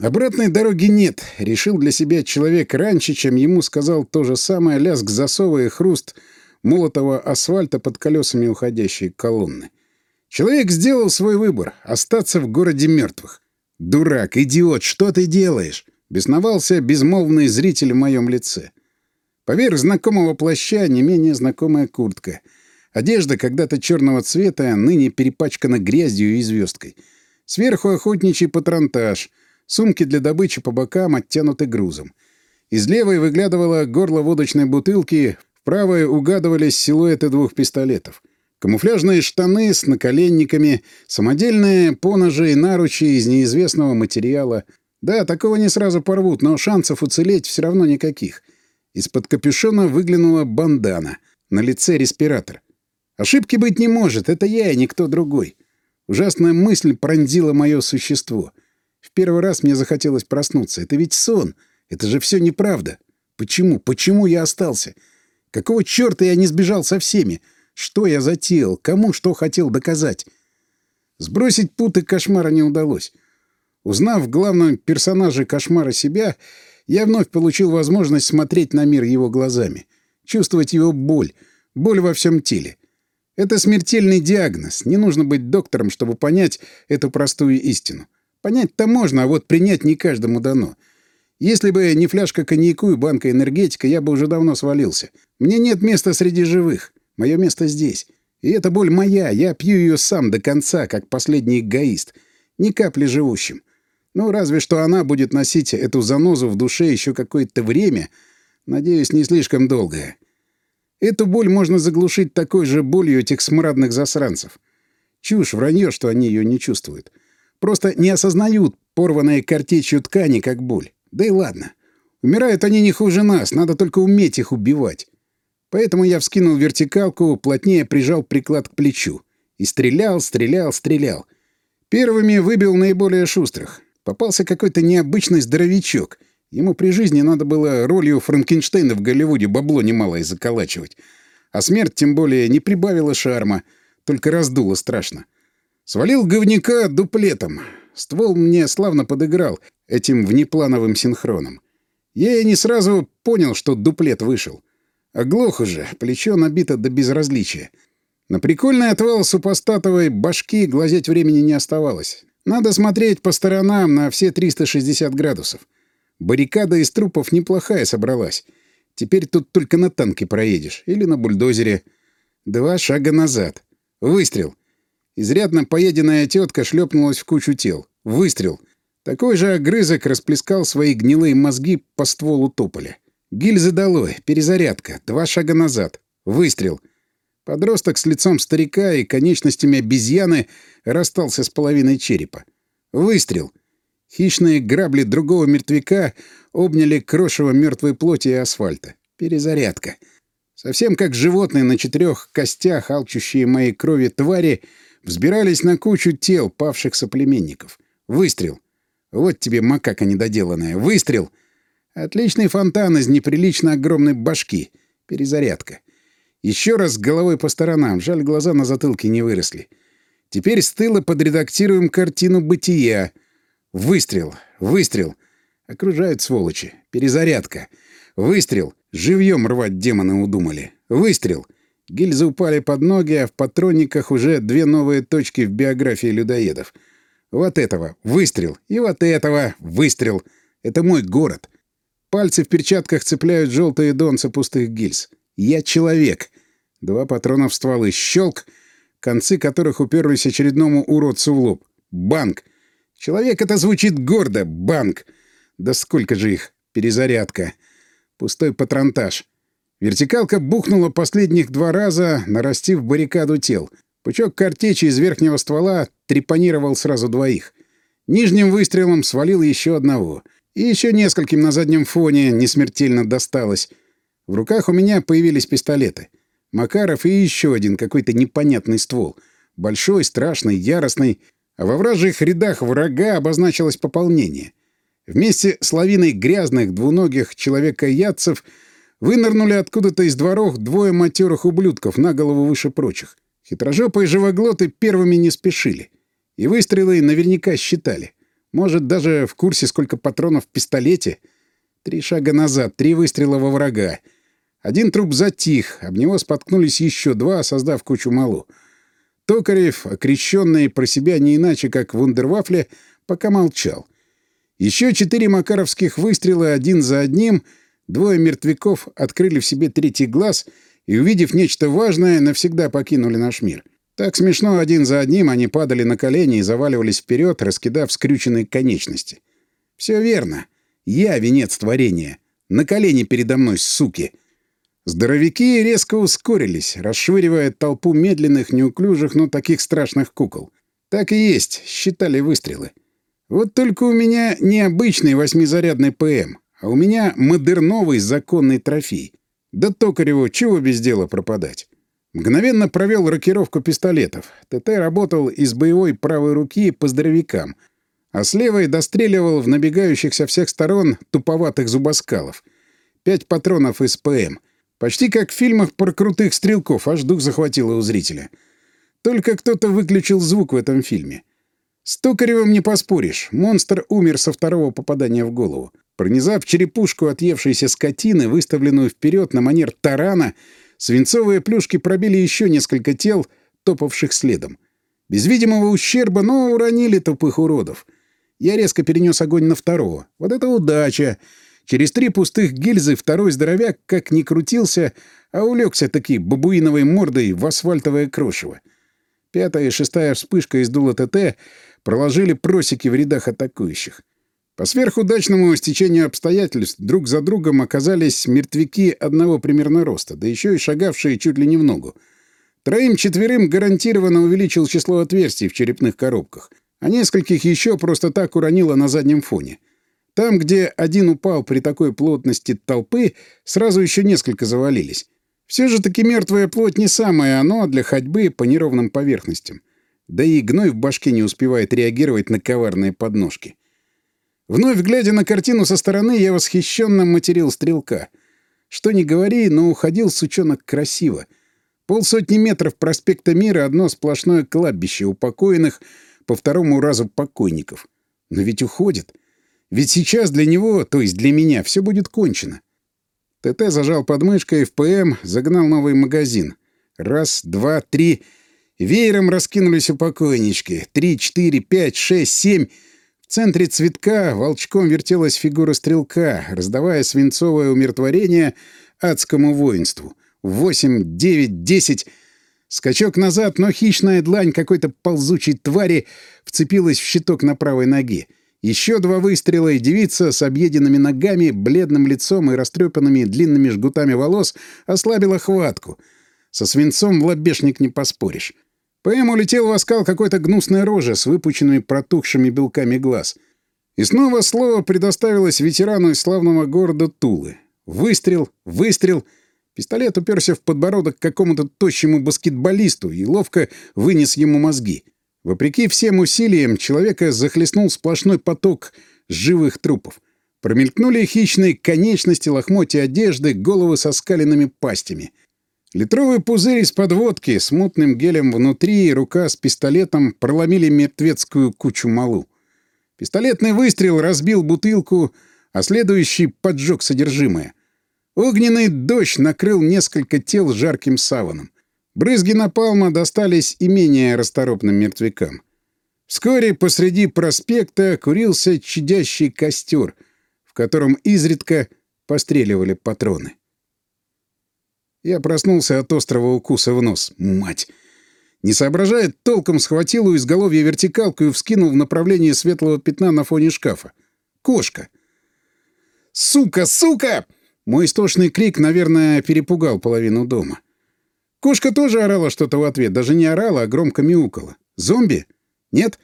Обратной дороги нет, решил для себя человек раньше, чем ему сказал то же самое лязг засова и хруст молотого асфальта под колесами уходящей колонны. Человек сделал свой выбор — остаться в городе мертвых. «Дурак, идиот, что ты делаешь?» — бесновался безмолвный зритель в моем лице. Поверх знакомого плаща не менее знакомая куртка. Одежда когда-то черного цвета, ныне перепачкана грязью и звездкой. Сверху охотничий патронтаж, сумки для добычи по бокам оттянуты грузом. Из левой выглядывало горло водочной бутылки, в правой угадывались силуэты двух пистолетов. Камуфляжные штаны с наколенниками, самодельные поножи и наручи из неизвестного материала. Да, такого не сразу порвут, но шансов уцелеть все равно никаких. Из-под капюшона выглянула бандана. На лице респиратор. Ошибки быть не может, это я и никто другой. Ужасная мысль пронзила мое существо. В первый раз мне захотелось проснуться. Это ведь сон. Это же все неправда. Почему? Почему я остался? Какого черта я не сбежал со всеми? Что я затеял? Кому что хотел доказать? Сбросить путы кошмара не удалось. Узнав в главном персонаже кошмара себя, я вновь получил возможность смотреть на мир его глазами, чувствовать его боль, боль во всем теле. Это смертельный диагноз. Не нужно быть доктором, чтобы понять эту простую истину. Понять-то можно, а вот принять не каждому дано. Если бы не фляжка коньяку и банка энергетика, я бы уже давно свалился. Мне нет места среди живых. Мое место здесь. И эта боль моя, я пью ее сам до конца, как последний эгоист. Ни капли живущим. Ну, разве что она будет носить эту занозу в душе еще какое-то время, надеюсь, не слишком долгое. Эту боль можно заглушить такой же болью этих смрадных засранцев. Чушь, вранье, что они ее не чувствуют. Просто не осознают порванные картечью ткани как боль. Да и ладно. Умирают они не хуже нас, надо только уметь их убивать. Поэтому я вскинул вертикалку, плотнее прижал приклад к плечу. И стрелял, стрелял, стрелял. Первыми выбил наиболее шустрых. Попался какой-то необычный здоровячок. Ему при жизни надо было ролью Франкенштейна в Голливуде бабло немалое заколачивать. А смерть, тем более, не прибавила шарма, только раздула страшно. Свалил говнюка дуплетом. Ствол мне славно подыграл этим внеплановым синхроном. Я и не сразу понял, что дуплет вышел. Оглох уже, плечо набито до безразличия. На прикольный отвал супостатовой башки глазеть времени не оставалось. Надо смотреть по сторонам на все 360 градусов. Баррикада из трупов неплохая собралась. Теперь тут только на танке проедешь. Или на бульдозере. Два шага назад. Выстрел. Изрядно поеденная тетка шлепнулась в кучу тел. Выстрел. Такой же огрызок расплескал свои гнилые мозги по стволу тополя. Гильзы долой, перезарядка, два шага назад. Выстрел. Подросток с лицом старика и конечностями обезьяны расстался с половиной черепа. Выстрел. Хищные грабли другого мертвяка обняли крошево мертвой плоти и асфальта. Перезарядка. Совсем как животные на четырех костях, алчущие моей крови твари, взбирались на кучу тел павших соплеменников. Выстрел. Вот тебе макака недоделанная. Выстрел. Отличный фонтан из неприлично огромной башки. Перезарядка. Еще раз головой по сторонам, жаль, глаза на затылке не выросли. Теперь с тыла подредактируем картину бытия. Выстрел, выстрел. Окружают сволочи. Перезарядка. Выстрел. Живьем рвать демоны удумали. Выстрел. Гильзы упали под ноги, а в патронниках уже две новые точки в биографии людоедов. Вот этого — выстрел. И вот этого — выстрел. Это мой город. Пальцы в перчатках цепляют желтые донцы пустых гильз. Я человек. Два патрона в стволы. Щелк, концы которых уперлись очередному уродцу в лоб. Банк. Человек — это звучит гордо. Банк. Да сколько же их? Перезарядка. Пустой патронтаж. Вертикалка бухнула последних два раза, нарастив баррикаду тел. Пучок картечи из верхнего ствола трепанировал сразу двоих. Нижним выстрелом свалил еще одного. И еще нескольким на заднем фоне несмертельно досталось. В руках у меня появились пистолеты. Макаров и еще один какой-то непонятный ствол. Большой, страшный, яростный. А во вражьих рядах врага обозначилось пополнение. Вместе с лавиной грязных двуногих человека-ядцев вынырнули откуда-то из дворов двое матерых ублюдков на голову выше прочих. Хитрожопые живоглоты первыми не спешили. И выстрелы наверняка считали. Может, даже в курсе, сколько патронов в пистолете. Три шага назад, три выстрела во врага. Один труп затих, об него споткнулись еще два, создав кучу малу. Токарев, окрещенный про себя не иначе, как в вундервафле, пока молчал — еще четыре макаровских выстрела один за одним, двое мертвяков открыли в себе третий глаз и, увидев нечто важное, навсегда покинули наш мир. Так смешно один за одним они падали на колени и заваливались вперед, раскидав скрюченные конечности. Все верно. Я венец творения. На колени передо мной, суки. Здоровяки резко ускорились, расшвыривая толпу медленных, неуклюжих, но таких страшных кукол. Так и есть, считали выстрелы. Вот только у меня не обычный восьмизарядный ПМ, а у меня модерновый законный трофей. Да Токареву чего без дела пропадать? Мгновенно провел рокировку пистолетов. ТТ работал из боевой правой руки по здоровякам, а с левой достреливал в набегающих со всех сторон туповатых зубоскалов. Пять патронов из ПМ. Почти как в фильмах про крутых стрелков, аж дух захватило у зрителя. Только кто-то выключил звук в этом фильме. С Токаревым не поспоришь. Монстр умер со второго попадания в голову. Пронизав черепушку отъевшейся скотины, выставленную вперед на манер тарана, свинцовые плюшки пробили еще несколько тел, топавших следом. Без видимого ущерба, но уронили тупых уродов. Я резко перенес огонь на второго. Вот это удача! Через три пустых гильзы второй здоровяк, как ни крутился, а улегся таки бабуиновой мордой в асфальтовое крошево. Пятая и шестая вспышка из дула ТТ проложили просеки в рядах атакующих. По сверхудачному стечению обстоятельств друг за другом оказались мертвяки одного примерно роста, да еще и шагавшие чуть ли не в ногу. Троим-четверым гарантированно увеличил число отверстий в черепных коробках, а нескольких еще просто так уронило на заднем фоне. Там, где один упал при такой плотности толпы, сразу еще несколько завалились. Все же таки мертвая плоть не самое оно для ходьбы по неровным поверхностям. Да и гной в башке не успевает реагировать на коварные подножки. Вновь глядя на картину со стороны, я восхищенно материл стрелка. Что ни говори, но уходил сучонок красиво. Полсотни метров проспекта Мира — одно сплошное кладбище упокоенных по второму разу покойников. Но ведь уходит. Ведь сейчас для него, то есть для меня, все будет кончено. ТТ зажал подмышкой, в ПМ загнал новый магазин. Раз, два, три... Веером раскинулись упокойнички. Три, четыре, пять, шесть, семь. В центре цветка волчком вертелась фигура стрелка, раздавая свинцовое умиротворение адскому воинству. Восемь, девять, десять... Скачок назад, но хищная длань какой-то ползучей твари вцепилась в щиток на правой ноге. Еще два выстрела, и девица с объеденными ногами, бледным лицом и растрепанными длинными жгутами волос ослабила хватку. Со свинцом в лобешник не поспоришь. ПМ улетел в оскал какой-то гнусной рожи с выпученными протухшими белками глаз. И снова слово предоставилось ветерану из славного города Тулы. Выстрел, выстрел. Пистолет уперся в подбородок какому-то тощему баскетболисту и ловко вынес ему мозги. Вопреки всем усилиям, человека захлестнул сплошной поток живых трупов. Промелькнули хищные конечности, лохмотья одежды, головы со скаленными пастями. Литровый пузырь из подводки с мутным гелем внутри и рука с пистолетом проломили мертвецкую кучу малу. Пистолетный выстрел разбил бутылку, а следующий поджег содержимое. Огненный дождь накрыл несколько тел жарким саваном. Брызги напалма достались и менее расторопным мертвякам. Вскоре посреди проспекта курился чадящий костер, в котором изредка постреливали патроны. Я проснулся от острого укуса в нос. Мать! Не соображая, толком схватил у изголовья вертикалку и вскинул в направлении светлого пятна на фоне шкафа. Кошка! «Сука! Сука!» Мой истошный крик, наверное, перепугал половину дома. Кошка тоже орала что-то в ответ. Даже не орала, а громко мяукала. «Зомби? Нет?»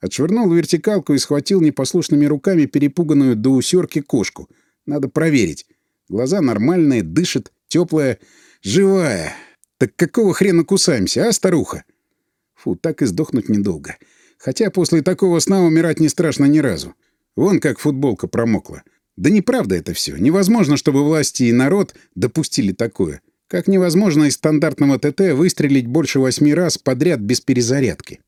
Отшвырнул вертикалку и схватил непослушными руками перепуганную до усерки кошку. Надо проверить. Глаза нормальные, дышит, теплая, живая. Так какого хрена кусаемся, а, старуха? Фу, так и сдохнуть недолго. Хотя после такого сна умирать не страшно ни разу. Вон как футболка промокла. Да неправда это все. Невозможно, чтобы власти и народ допустили такое. Как невозможно из стандартного ТТ выстрелить больше восьми раз подряд без перезарядки.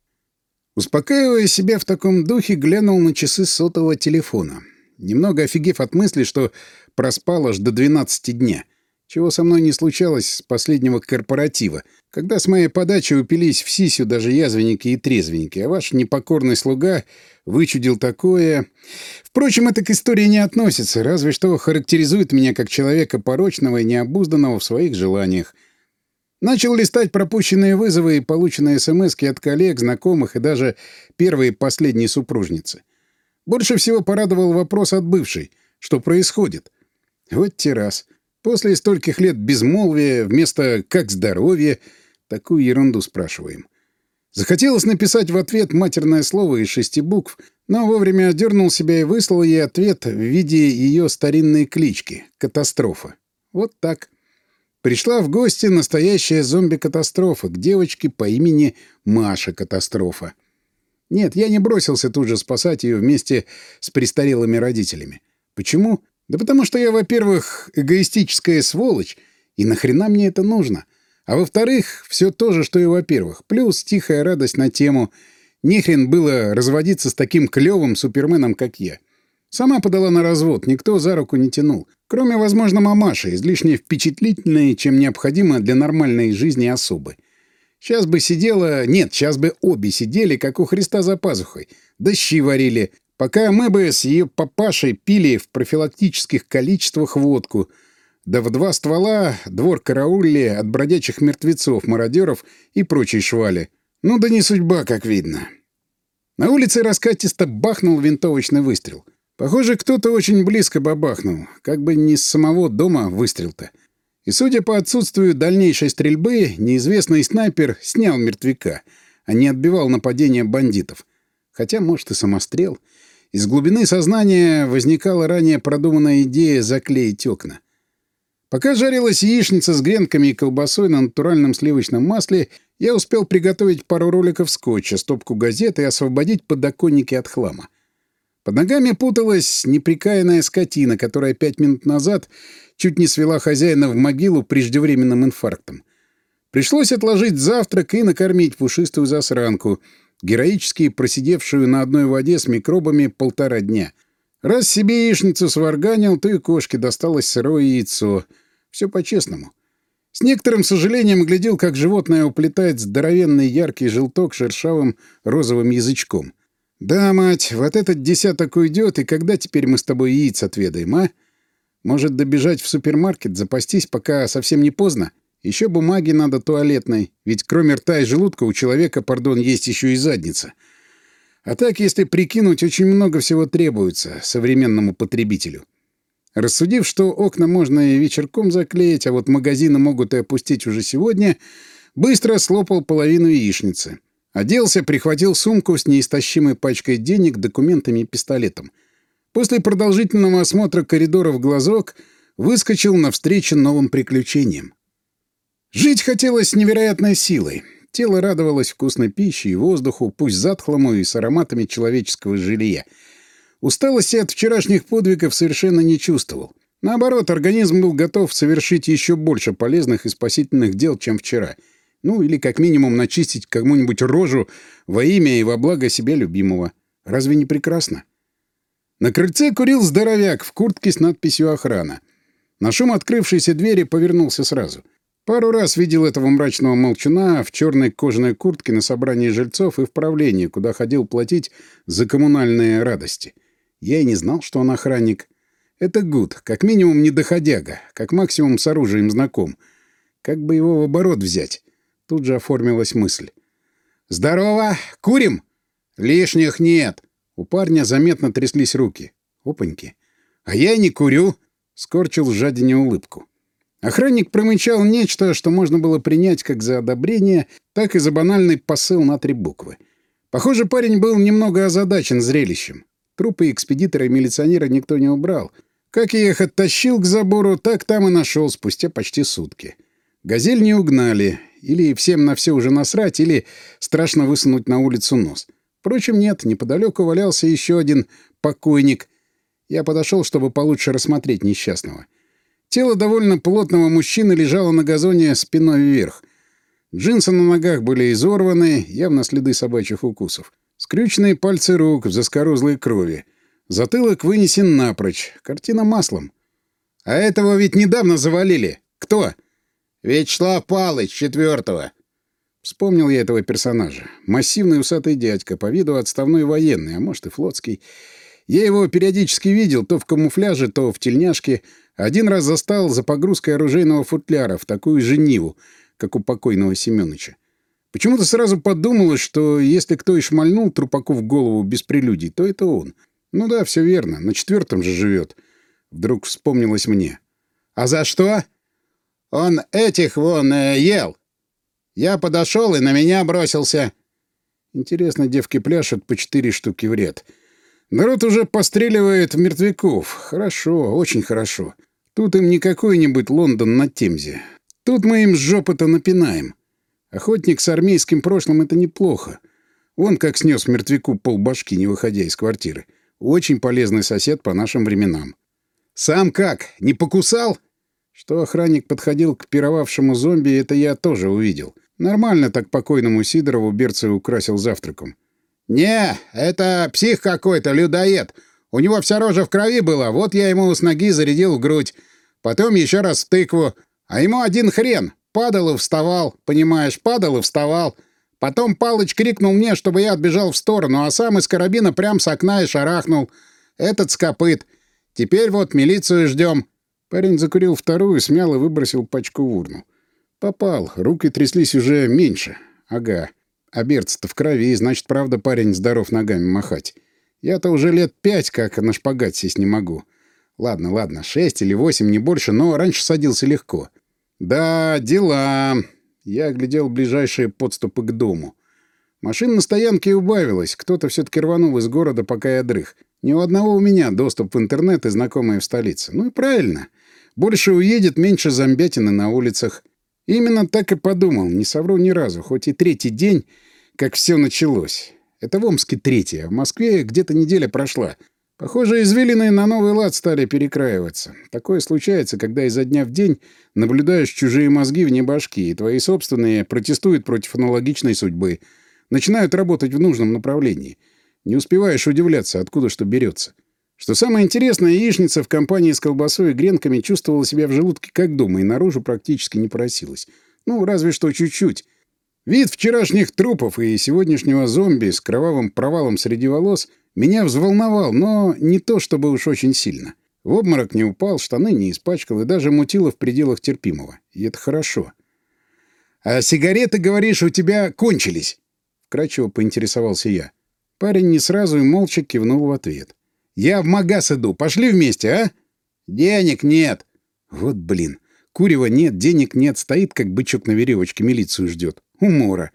Успокаивая себя в таком духе, глянул на часы сотового телефона. Немного офигев от мысли, что проспал аж до 12 дня — чего со мной не случалось с последнего корпоратива, когда с моей подачи упились в сисю даже язвенники и трезвенники, а ваш непокорный слуга вычудил такое... Впрочем, это к истории не относится, разве что характеризует меня как человека порочного и необузданного в своих желаниях. Начал листать пропущенные вызовы и полученные смс от коллег, знакомых и даже первой и последней супружницы. Больше всего порадовал вопрос от бывшей. Что происходит? Вот те раз. После стольких лет безмолвия вместо «как здоровье» такую ерунду спрашиваем. Захотелось написать в ответ матерное слово из шести букв, но вовремя одернул себя и выслал ей ответ в виде ее старинной клички — «Катастрофа». Вот так. Пришла в гости настоящая зомби-катастрофа к девочке по имени Маша Катастрофа. Нет, я не бросился тут же спасать ее вместе с престарелыми родителями. Почему? Да потому что я, во-первых, эгоистическая сволочь, и нахрена мне это нужно? А во-вторых, все то же, что и во-первых. Плюс тихая радость на тему «Нехрен было разводиться с таким клевым суперменом, как я». Сама подала на развод, никто за руку не тянул. Кроме, возможно, мамаши, излишне впечатлительной, чем необходимо для нормальной жизни особы. Сейчас бы сидела... Нет, сейчас бы обе сидели, как у Христа за пазухой. Да щи варили, Пока мы бы с ее папашей пили в профилактических количествах водку, да в два ствола двор караулили от бродячих мертвецов, мародеров и прочей швали. Ну да не судьба, как видно. На улице раскатисто бахнул винтовочный выстрел. Похоже, кто-то очень близко бабахнул, как бы не с самого дома выстрел-то. И, судя по отсутствию дальнейшей стрельбы, неизвестный снайпер снял мертвяка, а не отбивал нападение бандитов. Хотя, может, и самострел — из глубины сознания возникала ранее продуманная идея заклеить окна. Пока жарилась яичница с гренками и колбасой на натуральном сливочном масле, я успел приготовить пару роликов скотча, стопку газет и освободить подоконники от хлама. Под ногами путалась неприкаянная скотина, которая пять минут назад чуть не свела хозяина в могилу преждевременным инфарктом. Пришлось отложить завтрак и накормить пушистую засранку — героически просидевшую на одной воде с микробами полтора дня. Раз себе яичницу сварганил, то и кошке досталось сырое яйцо. Все по-честному. С некоторым сожалением глядел, как животное уплетает здоровенный яркий желток шершавым розовым язычком. «Да, мать, вот этот десяток уйдет, и когда теперь мы с тобой яиц отведаем, а? Может, добежать в супермаркет, запастись, пока совсем не поздно?» Еще бумаги надо туалетной, ведь кроме рта и желудка у человека, пардон, есть еще и задница. А так, если прикинуть, очень много всего требуется современному потребителю. Рассудив, что окна можно и вечерком заклеить, а вот магазины могут и опустить уже сегодня, быстро слопал половину яичницы. Оделся, прихватил сумку с неистощимой пачкой денег, документами и пистолетом. После продолжительного осмотра коридора в глазок выскочил навстречу новым приключениям. Жить хотелось невероятной силой. Тело радовалось вкусной пище и воздуху, пусть затхлому и с ароматами человеческого жилья. Усталости от вчерашних подвигов совершенно не чувствовал. Наоборот, организм был готов совершить еще больше полезных и спасительных дел, чем вчера. Ну, или как минимум начистить кому-нибудь рожу во имя и во благо себя любимого. Разве не прекрасно? На крыльце курил здоровяк в куртке с надписью «Охрана». На шум открывшейся двери повернулся сразу. Пару раз видел этого мрачного молчуна в черной кожаной куртке на собрании жильцов и в правлении, куда ходил платить за коммунальные радости. Я и не знал, что он охранник. Это Гуд, как минимум не доходяга, как максимум с оружием знаком. Как бы его в оборот взять? Тут же оформилась мысль. «Здорово! Курим?» «Лишних нет!» У парня заметно тряслись руки. Опаньки. «А я не курю!» — скорчил жадине улыбку. Охранник промычал нечто, что можно было принять как за одобрение, так и за банальный посыл на три буквы. Похоже, парень был немного озадачен зрелищем. Трупы экспедитора и милиционера никто не убрал. Как я их оттащил к забору, так там и нашел спустя почти сутки. Газель не угнали. Или всем на все уже насрать, или страшно высунуть на улицу нос. Впрочем, нет, неподалеку валялся еще один покойник. Я подошел, чтобы получше рассмотреть несчастного. Тело довольно плотного мужчины лежало на газоне спиной вверх. Джинсы на ногах были изорваны, явно следы собачьих укусов. Скрюченные пальцы рук в заскорузлой крови. Затылок вынесен напрочь. Картина маслом. А этого ведь недавно завалили. Кто? Вячеслав Палыч, четвертого. Вспомнил я этого персонажа. Массивный усатый дядька, по виду отставной военный, а может и флотский. Я его периодически видел то в камуфляже, то в тельняшке. Один раз застал за погрузкой оружейного футляра в такую же Ниву, как у покойного Семёныча. Почему-то сразу подумалось, что если кто и шмальнул трупаку в голову без прелюдий, то это он. Ну да, все верно, на четвертом же живет. Вдруг вспомнилось мне. «А за что?» Он этих вон э, ел. Я подошел и на меня бросился. Интересно, девки пляшут по четыре штуки в ряд. Народ уже постреливает в мертвяков. Хорошо, очень хорошо. Тут им не какой-нибудь Лондон на Темзе. Тут мы им с жопы-то напинаем. Охотник с армейским прошлым — это неплохо. Вон как снес мертвяку полбашки, не выходя из квартиры. Очень полезный сосед по нашим временам. «Сам как? Не покусал?» Что охранник подходил к пировавшему зомби, это я тоже увидел. Нормально так покойному Сидорову берцы украсил завтраком. «Не, это псих какой-то, людоед. У него вся рожа в крови была, вот я ему с ноги зарядил в грудь. Потом еще раз в тыкву. А ему один хрен. Падал и вставал, понимаешь, падал и вставал. Потом Палыч крикнул мне, чтобы я отбежал в сторону, а сам из карабина прям с окна и шарахнул. Этот скопыт. Теперь вот милицию ждем. Парень закурил вторую, смял и выбросил пачку в урну. Попал. Руки тряслись уже меньше. Ага. А берц-то в крови, значит, правда, парень здоров ногами махать. Я-то уже лет пять как на шпагат сесть не могу. Ладно, ладно, шесть или восемь, не больше, но раньше садился легко. Да, дела. Я оглядел ближайшие подступы к дому. Машин на стоянке убавилось. Кто-то все-таки рванул из города, пока я дрых. Ни у одного у меня доступ в интернет и знакомые в столице. Ну и правильно. Больше уедет, меньше зомбятины на улицах. Именно так и подумал, не совру ни разу, хоть и третий день, как все началось. Это в Омске третий, а в Москве где-то неделя прошла. Похоже, извилины на новый лад стали перекраиваться. Такое случается, когда изо дня в день наблюдаешь чужие мозги вне башки, и твои собственные протестуют против аналогичной судьбы, начинают работать в нужном направлении. Не успеваешь удивляться, откуда что берется. Что самое интересное, яичница в компании с колбасой и гренками чувствовала себя в желудке как дома и наружу практически не просилась. Ну, разве что чуть-чуть. Вид вчерашних трупов и сегодняшнего зомби с кровавым провалом среди волос меня взволновал, но не то чтобы уж очень сильно. В обморок не упал, штаны не испачкал и даже мутило в пределах терпимого. И это хорошо. «А сигареты, говоришь, у тебя кончились?» Вкратчиво поинтересовался я. Парень не сразу и молча кивнул в ответ. Я в магаз иду. Пошли вместе, а? Денег нет. Вот блин. Курева нет, денег нет. Стоит, как бычок на веревочке, милицию ждет. Умора.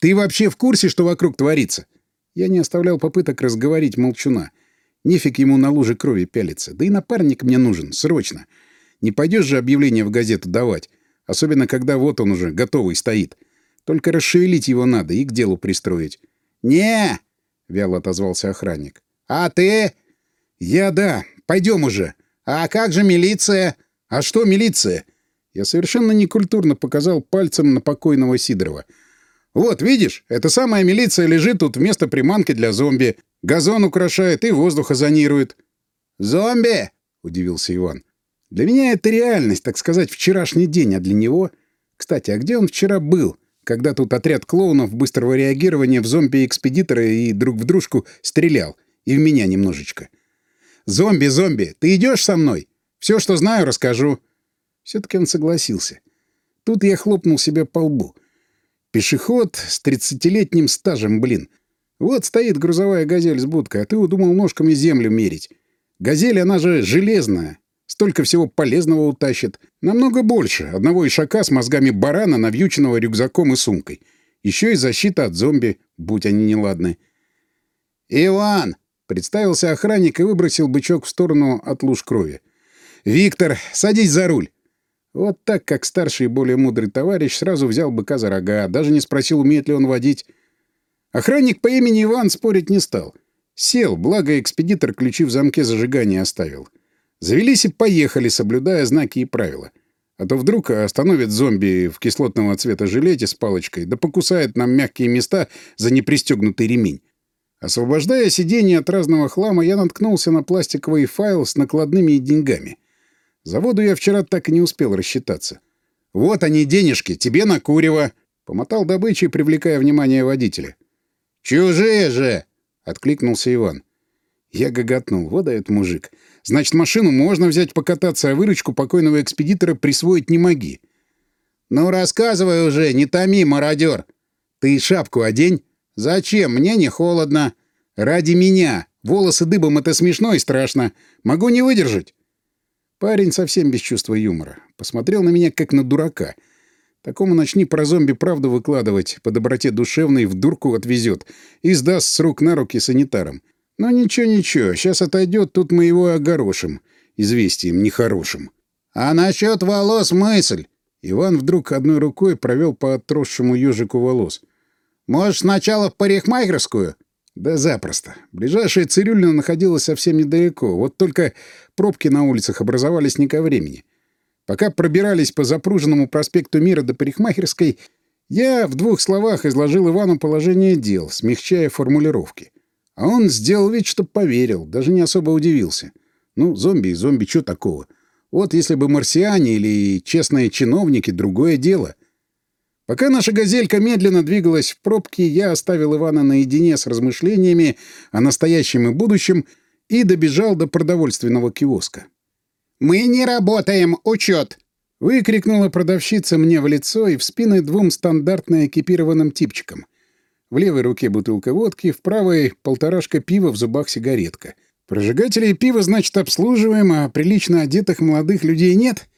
Ты вообще в курсе, что вокруг творится? Я не оставлял попыток разговорить молчуна. Нефиг ему на луже крови пялиться. Да и напарник мне нужен, срочно. Не пойдешь же объявление в газету давать. Особенно, когда вот он уже, готовый, стоит. Только расшевелить его надо и к делу пристроить. «Не!» — вяло отозвался охранник. «А ты?» «Я да. Пойдем уже. А как же милиция? А что милиция? Я совершенно некультурно показал пальцем на покойного Сидорова. Вот, видишь, эта самая милиция лежит тут вместо приманки для зомби. Газон украшает и воздух озонирует. «Зомби!» — удивился Иван. Для меня это реальность, так сказать, вчерашний день, а для него... Кстати, а где он вчера был, когда тут отряд клоунов быстрого реагирования в зомби-экспедитора и друг в дружку стрелял? И в меня немножечко. «Зомби, зомби, ты идешь со мной? Все, что знаю, расскажу». Все-таки он согласился. Тут я хлопнул себя по лбу. Пешеход с тридцатилетним стажем, блин. Вот стоит грузовая газель с будкой, а ты удумал ножками землю мерить. Газель, она же железная, Столько всего полезного утащит. Намного больше. Одного ишака с мозгами барана, навьюченного рюкзаком и сумкой. Еще и защита от зомби, будь они неладны. «Иван!» — представился охранник и выбросил бычок в сторону от луж крови. «Виктор, садись за руль!» Вот так, как старший и более мудрый товарищ сразу взял быка за рога, даже не спросил, умеет ли он водить. Охранник по имени Иван спорить не стал. Сел, благо экспедитор ключи в замке зажигания оставил. Завелись и поехали, соблюдая знаки и правила. А то вдруг остановит зомби в кислотного цвета жилете с палочкой, да покусает нам мягкие места за непристегнутый ремень. Освобождая сиденье от разного хлама, я наткнулся на пластиковый файл с накладными деньгами. За воду я вчера так и не успел рассчитаться. «Вот они, денежки, тебе на курево!» — помотал добычей, привлекая внимание водителя. «Чужие же!» — откликнулся Иван. Я гоготнул. Вот дает мужик. Значит, машину можно взять покататься, а выручку покойного экспедитора присвоить не моги. «Ну, рассказывай уже, не томи, мародер!» «Ты шапку одень?» «Зачем? Мне не холодно». «Ради меня. Волосы дыбом — это смешно и страшно. Могу не выдержать». Парень совсем без чувства юмора. Посмотрел на меня, как на дурака. Такому начни про зомби правду выкладывать, по доброте душевной в дурку отвезет и сдаст с рук на руки санитарам. Но ничего-ничего, сейчас отойдет, тут мы его огорошим. Известием нехорошим. А насчет волос мысль. Иван вдруг одной рукой провел по отросшему ежику волос. Может, сначала в парикмахерскую? Да запросто. Ближайшая цирюльня находилась совсем недалеко. Вот только пробки на улицах образовались не ко времени. Пока пробирались по запруженному проспекту Мира до парикмахерской, я в двух словах изложил Ивану положение дел, смягчая формулировки. А он сделал вид, что поверил, даже не особо удивился. Ну, зомби и зомби, что такого? Вот если бы марсиане или честные чиновники — другое дело. Пока наша газелька медленно двигалась в пробке, я оставил Ивана наедине с размышлениями о настоящем и будущем и добежал до продовольственного киоска. «Мы не работаем! Учет!» — выкрикнула продавщица мне в лицо и в спины двум стандартно экипированным типчикам — в левой руке бутылка водки, в правой — полторашка пива, в зубах сигаретка. Прожигателей пива, значит, обслуживаем, а прилично одетых молодых людей нет?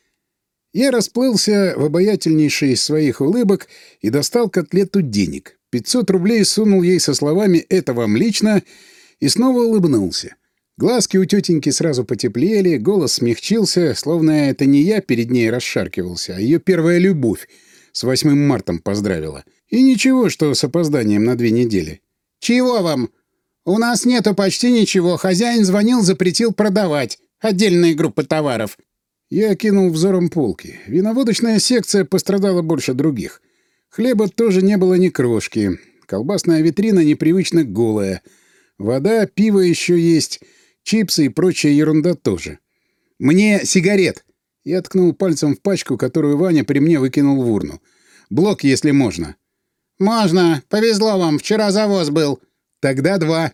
Я расплылся в обаятельнейшей из своих улыбок и достал котлету денег. 500 рублей сунул ей со словами «это вам лично» и снова улыбнулся. Глазки у тетеньки сразу потеплели, голос смягчился, словно это не я перед ней расшаркивался, а ее первая любовь с 8 мартом поздравила — и ничего, что с опозданием на две недели. «Чего вам? У нас нету почти ничего. Хозяин звонил, запретил продавать. Отдельные группы товаров». Я кинул взором полки. Виноводочная секция пострадала больше других. Хлеба тоже не было ни крошки. Колбасная витрина непривычно голая. Вода, пиво еще есть. Чипсы и прочая ерунда тоже. «Мне сигарет!» Я ткнул пальцем в пачку, которую Ваня при мне выкинул в урну. «Блок, если можно». «Можно. Повезло вам. Вчера завоз был». «Тогда два».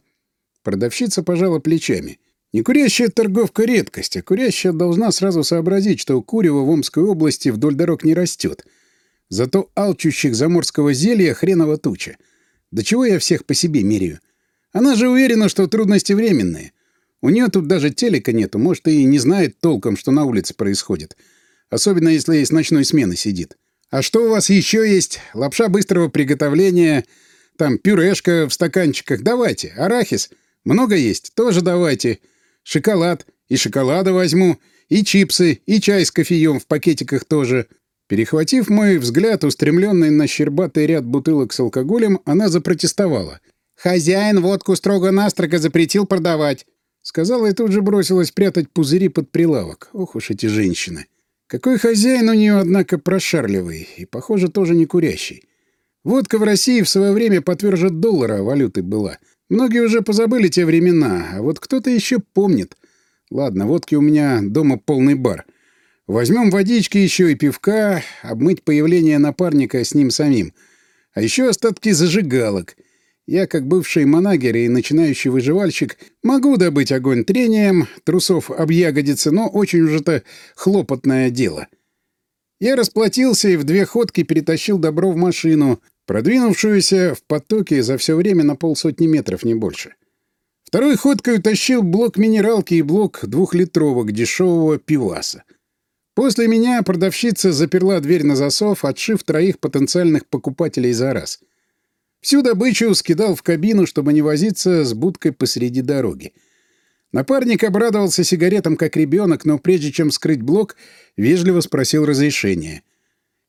Продавщица пожала плечами. Некурящая торговка — редкость, а курящая должна сразу сообразить, что курево в Омской области вдоль дорог не растет. Зато алчущих заморского зелья хреново туча. До чего я всех по себе меряю? Она же уверена, что трудности временные. У нее тут даже телека нету, может, и не знает толком, что на улице происходит. Особенно, если с ночной смены сидит. А что у вас еще есть? Лапша быстрого приготовления, там пюрешка в стаканчиках. Давайте. Арахис. Много есть? Тоже давайте. Шоколад. И шоколада возьму. И чипсы, и чай с кофеем в пакетиках тоже. Перехватив мой взгляд, устремленный на щербатый ряд бутылок с алкоголем, она запротестовала. «Хозяин водку строго-настрого запретил продавать». Сказала и тут же бросилась прятать пузыри под прилавок. Ох уж эти женщины. Какой хозяин у нее, однако, прошарливый. И, похоже, тоже не курящий. Водка в России в свое время по тверже доллара валютой была. Многие уже позабыли те времена, а вот кто-то еще помнит. Ладно, водки у меня дома полный бар. Возьмем водички еще и пивка, обмыть появление напарника с ним самим. А еще остатки зажигалок — я, как бывший манагер и начинающий выживальщик, могу добыть огонь трением, трусов об ягодицы, но очень уж это хлопотное дело. Я расплатился и в две ходки перетащил добро в машину, продвинувшуюся в потоке за все время на полсотни метров, не больше. Второй ходкой утащил блок минералки и блок двухлитровок дешевого пиваса. После меня продавщица заперла дверь на засов, отшив троих потенциальных покупателей за раз — Всю добычу скидал в кабину, чтобы не возиться с будкой посреди дороги. Напарник обрадовался сигаретам как ребенок, но прежде чем скрыть блок, вежливо спросил разрешения.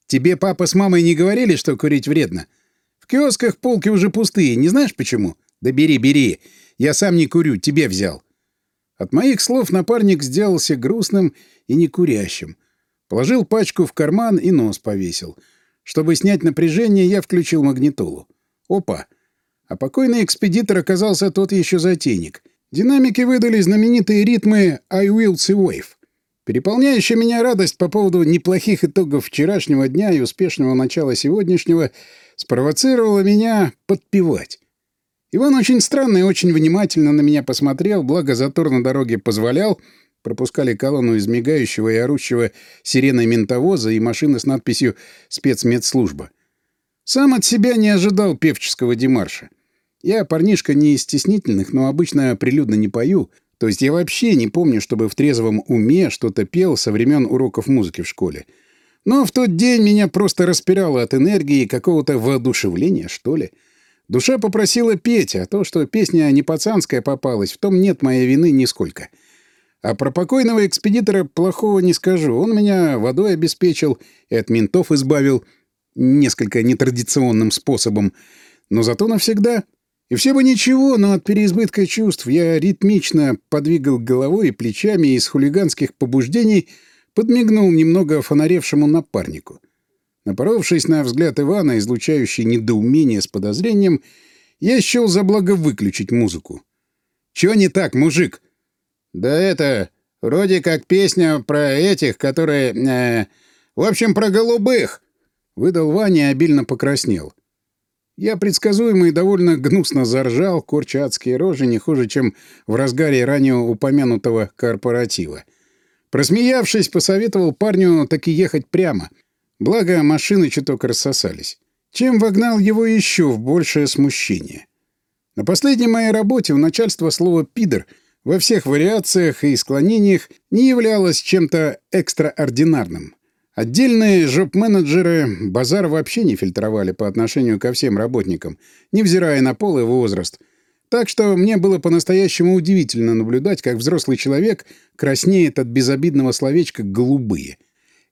«Тебе папа с мамой не говорили, что курить вредно? В киосках полки уже пустые, не знаешь почему? Да бери, бери. Я сам не курю, тебе взял». От моих слов напарник сделался грустным и некурящим. Положил пачку в карман и нос повесил. Чтобы снять напряжение, я включил магнитолу. Опа! А покойный экспедитор оказался тот еще затейник. Динамики выдали знаменитые ритмы «I will see wave». Переполняющая меня радость по поводу неплохих итогов вчерашнего дня и успешного начала сегодняшнего спровоцировала меня подпевать. Иван очень странно и очень внимательно на меня посмотрел, благо затор на дороге позволял, пропускали колонну из мигающего и орущего сиреной ментовоза и машины с надписью «Спецмедслужба». Сам от себя не ожидал певческого демарша. Я парнишка не из стеснительных, но обычно прилюдно не пою. То есть я вообще не помню, чтобы в трезвом уме что-то пел со времен уроков музыки в школе. Но в тот день меня просто распирало от энергии и какого-то воодушевления, что ли. Душа попросила петь, а то, что песня не пацанская попалась, в том нет моей вины нисколько. А про покойного экспедитора плохого не скажу. Он меня водой обеспечил и от ментов избавил — несколько нетрадиционным способом, но зато навсегда. И все бы ничего, но от переизбытка чувств я ритмично подвигал головой и плечами и из хулиганских побуждений подмигнул немного фонаревшему напарнику. Напоровшись на взгляд Ивана, излучающий недоумение с подозрением, я счел за благо выключить музыку. «Чё не так, мужик?» «Да это... Вроде как песня про этих, которые... Э, в общем, про голубых!» Выдал Ваня и обильно покраснел. Я предсказуемо и довольно гнусно заржал, корча адские рожи не хуже, чем в разгаре ранее упомянутого корпоратива. Просмеявшись, посоветовал парню таки ехать прямо. Благо, машины чуток рассосались. Чем вогнал его еще в большее смущение. На последней моей работе у начальства слово «пидор» во всех вариациях и склонениях не являлось чем-то экстраординарным. Отдельные жоп-менеджеры базар вообще не фильтровали по отношению ко всем работникам, невзирая на пол и возраст. Так что мне было по-настоящему удивительно наблюдать, как взрослый человек краснеет от безобидного словечка «голубые».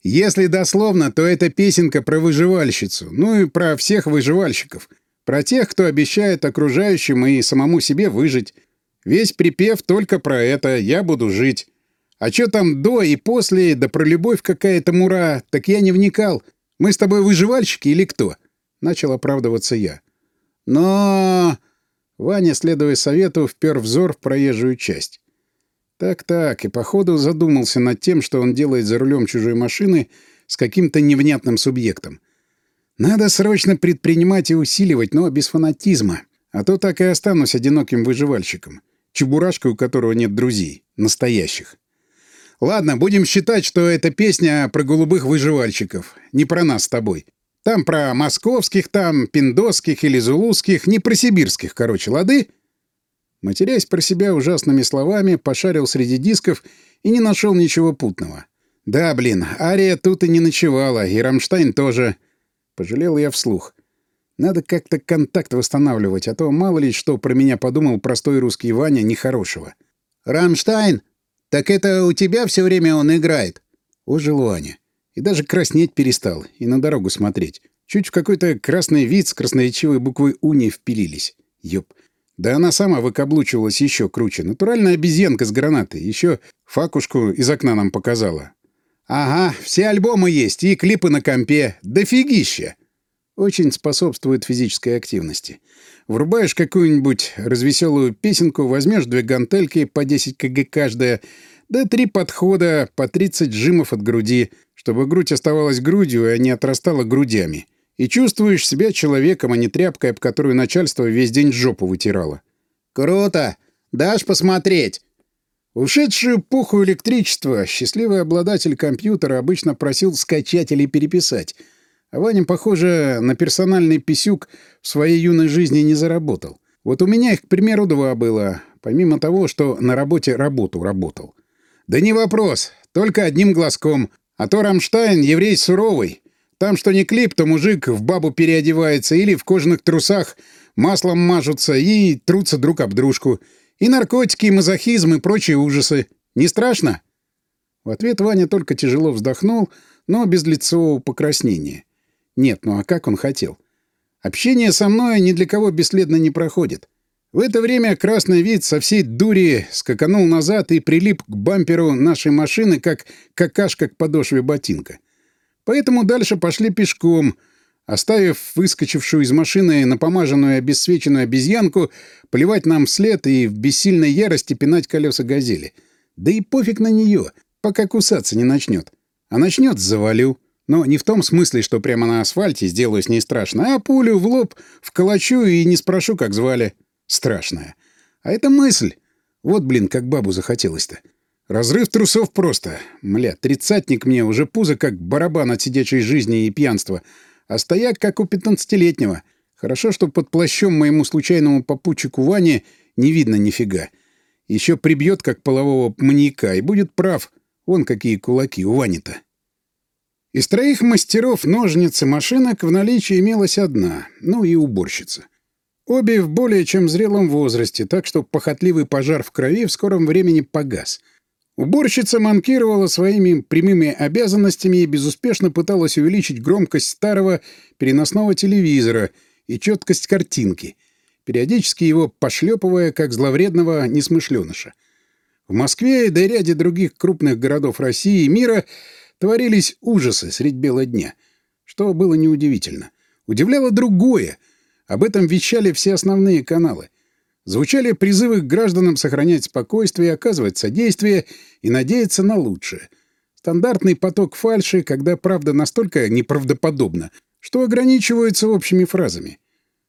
Если дословно, то это песенка про выживальщицу, ну и про всех выживальщиков. Про тех, кто обещает окружающим и самому себе выжить. Весь припев только про это «я буду жить». А что там до и после, да про любовь какая-то мура, так я не вникал. Мы с тобой выживальщики или кто?» Начал оправдываться я. «Но...» Ваня, следуя совету, впер взор в проезжую часть. Так-так, и походу задумался над тем, что он делает за рулем чужой машины с каким-то невнятным субъектом. Надо срочно предпринимать и усиливать, но без фанатизма. А то так и останусь одиноким выживальщиком. Чебурашкой, у которого нет друзей. Настоящих. Ладно, будем считать, что это песня про голубых выживальщиков. Не про нас с тобой. Там про московских, там пиндосских или зулузских, не про сибирских, короче, лады?» Матерясь про себя ужасными словами, пошарил среди дисков и не нашел ничего путного. «Да, блин, Ария тут и не ночевала, и Рамштайн тоже». Пожалел я вслух. Надо как-то контакт восстанавливать, а то мало ли что про меня подумал простой русский Ваня нехорошего. «Рамштайн!» «Так это у тебя все время он играет?» Ожил Ваня. И даже краснеть перестал, и на дорогу смотреть. Чуть в какой-то красный вид с красноречивой буквой «У» не впилились. Ёп. Да она сама выкаблучивалась еще круче. Натуральная обезьянка с гранатой. Еще факушку из окна нам показала. Ага, все альбомы есть и клипы на компе. Дофигища! Очень способствует физической активности. Врубаешь какую-нибудь развеселую песенку, возьмешь две гантельки по 10 кг каждая, да три подхода по 30 жимов от груди, чтобы грудь оставалась грудью, а не отрастала грудями. И чувствуешь себя человеком, а не тряпкой, об которую начальство весь день жопу вытирало. «Круто! Дашь посмотреть?» Ушедшую эпоху электричества счастливый обладатель компьютера обычно просил скачать или переписать, а Ваня, похоже, на персональный писюк в своей юной жизни не заработал. Вот у меня их, к примеру, два было, помимо того, что на работе работу работал. Да не вопрос, только одним глазком. А то Рамштайн — еврей суровый, там что не клип, то мужик в бабу переодевается или в кожаных трусах маслом мажутся и трутся друг об дружку. И наркотики, и мазохизм, и прочие ужасы. Не страшно?» В ответ Ваня только тяжело вздохнул, но без лицевого покраснения. Нет, ну а как он хотел? Общение со мной ни для кого бесследно не проходит. В это время красный вид со всей дури скаканул назад и прилип к бамперу нашей машины, как какашка к подошве ботинка. Поэтому дальше пошли пешком, оставив выскочившую из машины напомаженную и обесцвеченную обезьянку плевать нам вслед и в бессильной ярости пинать колеса газели. Да и пофиг на нее, пока кусаться не начнет. А начнет — завалю. Но не в том смысле, что прямо на асфальте сделаю с ней страшно, а пулю в лоб вколочу и не спрошу, как звали. Страшная. А это мысль. Вот, блин, как бабу захотелось-то. Разрыв трусов просто. Мля, тридцатник мне, уже пузо как барабан от сидячей жизни и пьянства, а стояк как у пятнадцатилетнего. Хорошо, что под плащом моему случайному попутчику Ване не видно нифига. Еще прибьет, как полового маньяка, и будет прав. Вон какие кулаки у Вани-то. Из троих мастеров ножниц и машинок в наличии имелась одна, ну и уборщица. Обе в более чем зрелом возрасте, так что похотливый пожар в крови в скором времени погас — Уборщица манкировала своими прямыми обязанностями и безуспешно пыталась увеличить громкость старого переносного телевизора и четкость картинки, периодически его пошлепывая, как зловредного несмышленыша. В Москве и до ряде других крупных городов России и мира творились ужасы средь бела дня, что было неудивительно. Удивляло другое. Об этом вещали все основные каналы. Звучали призывы к гражданам сохранять спокойствие, оказывать содействие и надеяться на лучшее. Стандартный поток фальши, когда правда настолько неправдоподобна, что ограничивается общими фразами.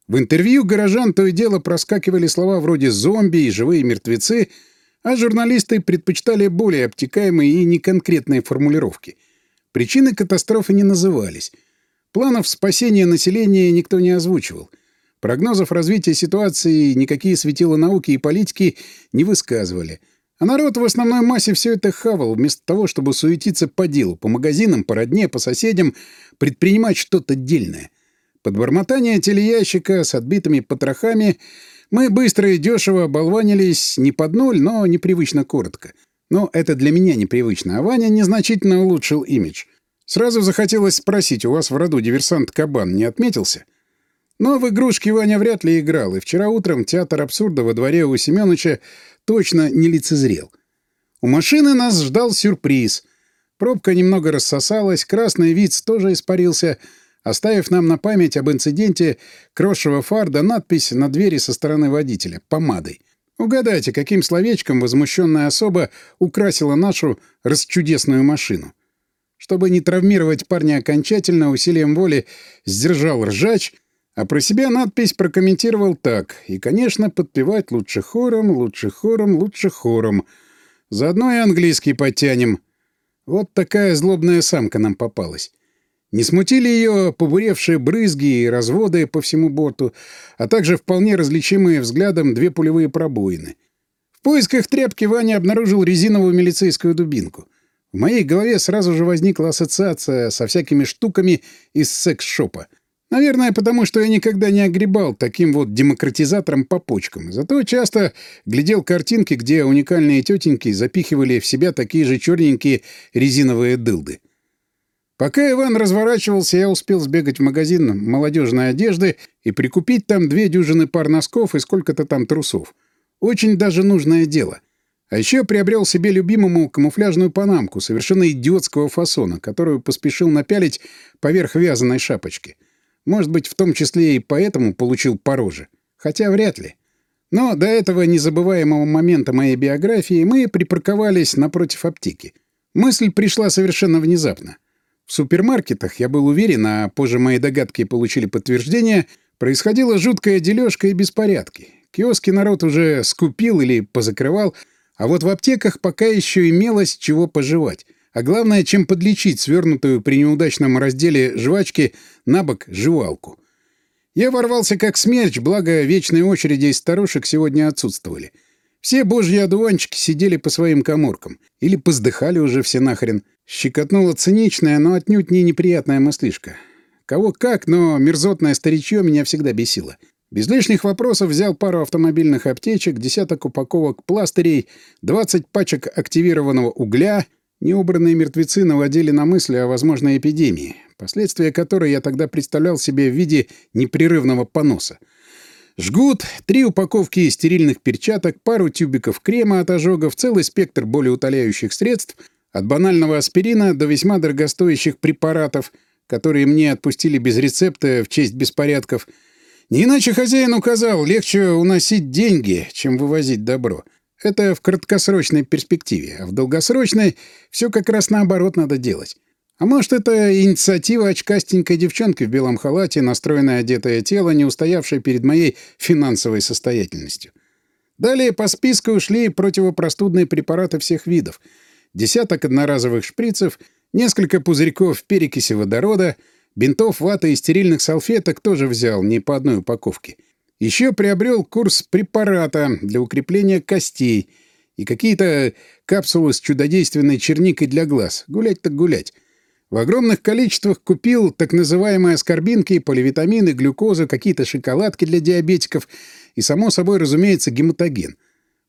В интервью горожан то и дело проскакивали слова вроде «зомби» и «живые мертвецы», а журналисты предпочитали более обтекаемые и неконкретные формулировки. Причины катастрофы не назывались. Планов спасения населения никто не озвучивал — Прогнозов развития ситуации никакие светила науки и политики не высказывали. А народ в основной массе все это хавал, вместо того, чтобы суетиться по делу, по магазинам, по родне, по соседям, предпринимать что-то дельное. Под бормотание телеящика с отбитыми потрохами мы быстро и дешево болванились не под ноль, но непривычно коротко. Но это для меня непривычно, а Ваня незначительно улучшил имидж. Сразу захотелось спросить, у вас в роду диверсант Кабан не отметился? — но в игрушки Ваня вряд ли играл, и вчера утром театр абсурда во дворе у Семёныча точно не лицезрел. У машины нас ждал сюрприз. Пробка немного рассосалась, красный виц тоже испарился, оставив нам на память об инциденте крошевого фарда надпись на двери со стороны водителя — помадой. Угадайте, каким словечком возмущенная особа украсила нашу расчудесную машину. Чтобы не травмировать парня окончательно, усилием воли сдержал ржач — а про себя надпись прокомментировал так. И, конечно, подпевать лучше хором, лучше хором, лучше хором. Заодно и английский подтянем. Вот такая злобная самка нам попалась. Не смутили ее побуревшие брызги и разводы по всему борту, а также вполне различимые взглядом две пулевые пробоины. В поисках тряпки Ваня обнаружил резиновую милицейскую дубинку. В моей голове сразу же возникла ассоциация со всякими штуками из секс-шопа — Наверное, потому что я никогда не огребал таким вот демократизатором по почкам. Зато часто глядел картинки, где уникальные тетеньки запихивали в себя такие же черненькие резиновые дылды. Пока Иван разворачивался, я успел сбегать в магазин молодежной одежды и прикупить там две дюжины пар носков и сколько-то там трусов. Очень даже нужное дело. А еще приобрел себе любимому камуфляжную панамку совершенно идиотского фасона, которую поспешил напялить поверх вязаной шапочки. Может быть, в том числе и поэтому получил по роже. Хотя вряд ли. Но до этого незабываемого момента моей биографии мы припарковались напротив аптеки. Мысль пришла совершенно внезапно. В супермаркетах, я был уверен, а позже мои догадки получили подтверждение, происходила жуткая дележка и беспорядки. Киоски народ уже скупил или позакрывал, а вот в аптеках пока еще имелось чего пожевать. А главное, чем подлечить свернутую при неудачном разделе жвачки на бок жевалку. Я ворвался как смерч, благо вечные очереди из старушек сегодня отсутствовали. Все божьи одуванчики сидели по своим коморкам. Или поздыхали уже все нахрен. Щекотнула циничная, но отнюдь не неприятная мыслишка. Кого как, но мерзотное старичье меня всегда бесило. Без лишних вопросов взял пару автомобильных аптечек, десяток упаковок пластырей, 20 пачек активированного угля. Неубранные мертвецы наводили на мысли о возможной эпидемии, последствия которой я тогда представлял себе в виде непрерывного поноса. Жгут, три упаковки стерильных перчаток, пару тюбиков крема от ожогов, целый спектр болеутоляющих средств — от банального аспирина до весьма дорогостоящих препаратов, которые мне отпустили без рецепта в честь беспорядков. Не иначе хозяин указал, легче уносить деньги, чем вывозить добро. Это в краткосрочной перспективе, а в долгосрочной все как раз наоборот надо делать. А может, это инициатива очкастенькой девчонки в белом халате, настроенное одетое тело, не устоявшее перед моей финансовой состоятельностью. Далее по списку ушли противопростудные препараты всех видов — десяток одноразовых шприцев, несколько пузырьков перекиси водорода, бинтов, ваты и стерильных салфеток тоже взял, не по одной упаковке. Еще приобрел курс препарата для укрепления костей и какие-то капсулы с чудодейственной черникой для глаз. Гулять так гулять. В огромных количествах купил так называемые аскорбинки, поливитамины, глюкозу, какие-то шоколадки для диабетиков и, само собой, разумеется, гематоген.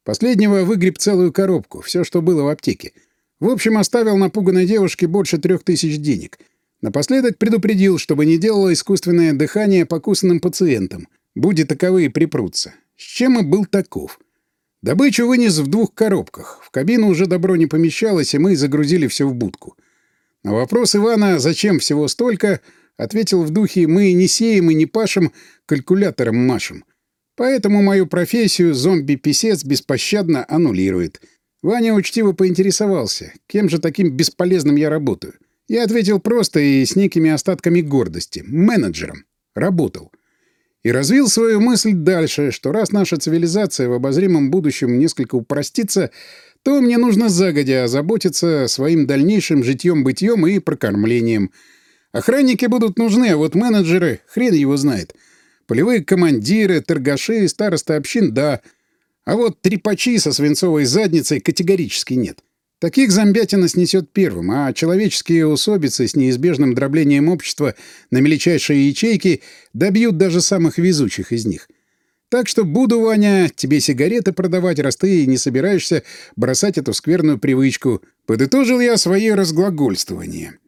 Последнего выгреб целую коробку, все, что было в аптеке. В общем, оставил напуганной девушке больше трех тысяч денег. Напоследок предупредил, чтобы не делала искусственное дыхание покусанным пациентам, будет таковые припрутся. С чем и был таков. Добычу вынес в двух коробках. В кабину уже добро не помещалось, и мы загрузили все в будку. На вопрос Ивана, зачем всего столько, ответил в духе «мы не сеем и не пашем, калькулятором машем». Поэтому мою профессию зомби-писец беспощадно аннулирует — Ваня учтиво поинтересовался, кем же таким бесполезным я работаю. Я ответил просто и с некими остатками гордости. Менеджером. Работал. И развил свою мысль дальше, что раз наша цивилизация в обозримом будущем несколько упростится, то мне нужно загодя озаботиться своим дальнейшим житьем-бытьем и прокормлением. Охранники будут нужны, а вот менеджеры — хрен его знает. Полевые командиры, торгаши, старосты общин — да — а вот трепачи со свинцовой задницей категорически нет. Таких зомбятина снесет первым, а человеческие усобицы с неизбежным дроблением общества на мельчайшие ячейки добьют даже самых везучих из них. Так что буду, Ваня, тебе сигареты продавать, раз ты не собираешься бросать эту скверную привычку. Подытожил я свое разглагольствование.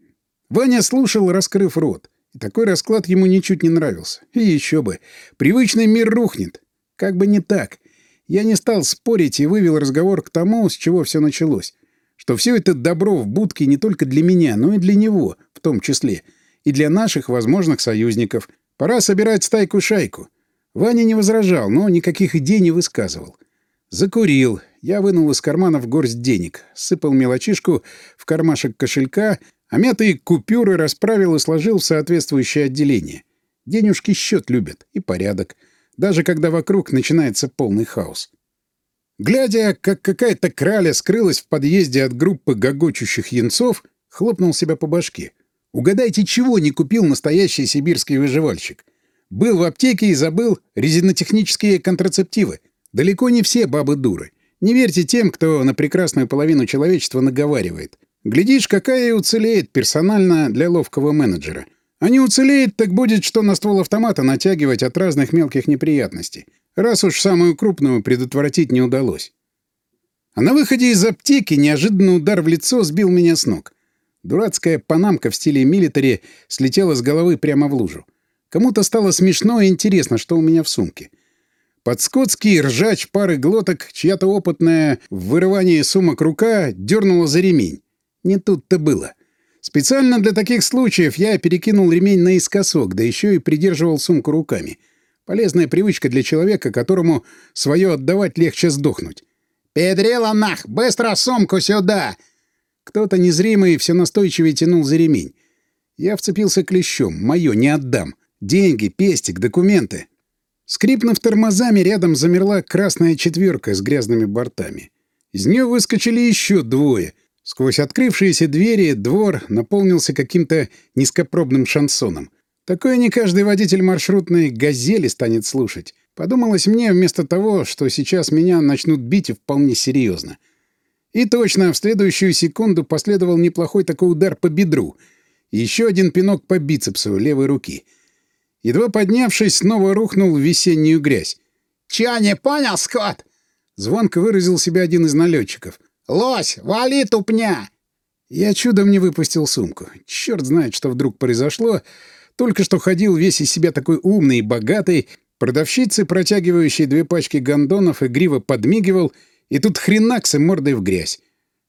Ваня слушал, раскрыв рот. И такой расклад ему ничуть не нравился. И еще бы. Привычный мир рухнет. Как бы не так. — я не стал спорить и вывел разговор к тому, с чего все началось. Что все это добро в будке не только для меня, но и для него, в том числе. И для наших возможных союзников. Пора собирать стайку-шайку. Ваня не возражал, но никаких идей не высказывал. Закурил. Я вынул из кармана в горсть денег, сыпал мелочишку в кармашек кошелька, а мятые купюры расправил и сложил в соответствующее отделение. Денежки счет любят и порядок даже когда вокруг начинается полный хаос. Глядя, как какая-то краля скрылась в подъезде от группы гогочущих янцов, хлопнул себя по башке. Угадайте, чего не купил настоящий сибирский выживальщик? Был в аптеке и забыл резинотехнические контрацептивы. Далеко не все бабы дуры. Не верьте тем, кто на прекрасную половину человечества наговаривает. Глядишь, какая и уцелеет персонально для ловкого менеджера — а не уцелеет, так будет, что на ствол автомата натягивать от разных мелких неприятностей, раз уж самую крупную предотвратить не удалось. А на выходе из аптеки неожиданный удар в лицо сбил меня с ног. Дурацкая панамка в стиле милитари слетела с головы прямо в лужу. Кому-то стало смешно и интересно, что у меня в сумке. Подскотский ржач пары глоток, чья-то опытная в вырывании сумок рука дернула за ремень. Не тут-то было. Специально для таких случаев я перекинул ремень наискосок, да еще и придерживал сумку руками. Полезная привычка для человека, которому свое отдавать легче сдохнуть. «Педрила нах! Быстро сумку сюда!» Кто-то незримый все настойчивее тянул за ремень. Я вцепился клещом. Мое не отдам. Деньги, пестик, документы. Скрипнув тормозами, рядом замерла красная четверка с грязными бортами. Из нее выскочили еще двое. Сквозь открывшиеся двери двор наполнился каким-то низкопробным шансоном. Такое не каждый водитель маршрутной «Газели» станет слушать. Подумалось мне вместо того, что сейчас меня начнут бить и вполне серьезно. И точно, в следующую секунду последовал неплохой такой удар по бедру. Еще один пинок по бицепсу левой руки. Едва поднявшись, снова рухнул в весеннюю грязь. «Чё не понял, Скотт?» Звонко выразил себя один из налетчиков. «Лось, вали тупня!» Я чудом не выпустил сумку. Черт знает, что вдруг произошло. Только что ходил весь из себя такой умный и богатый. Продавщицы, протягивающие две пачки гондонов, игриво подмигивал, и тут хренаксы мордой в грязь.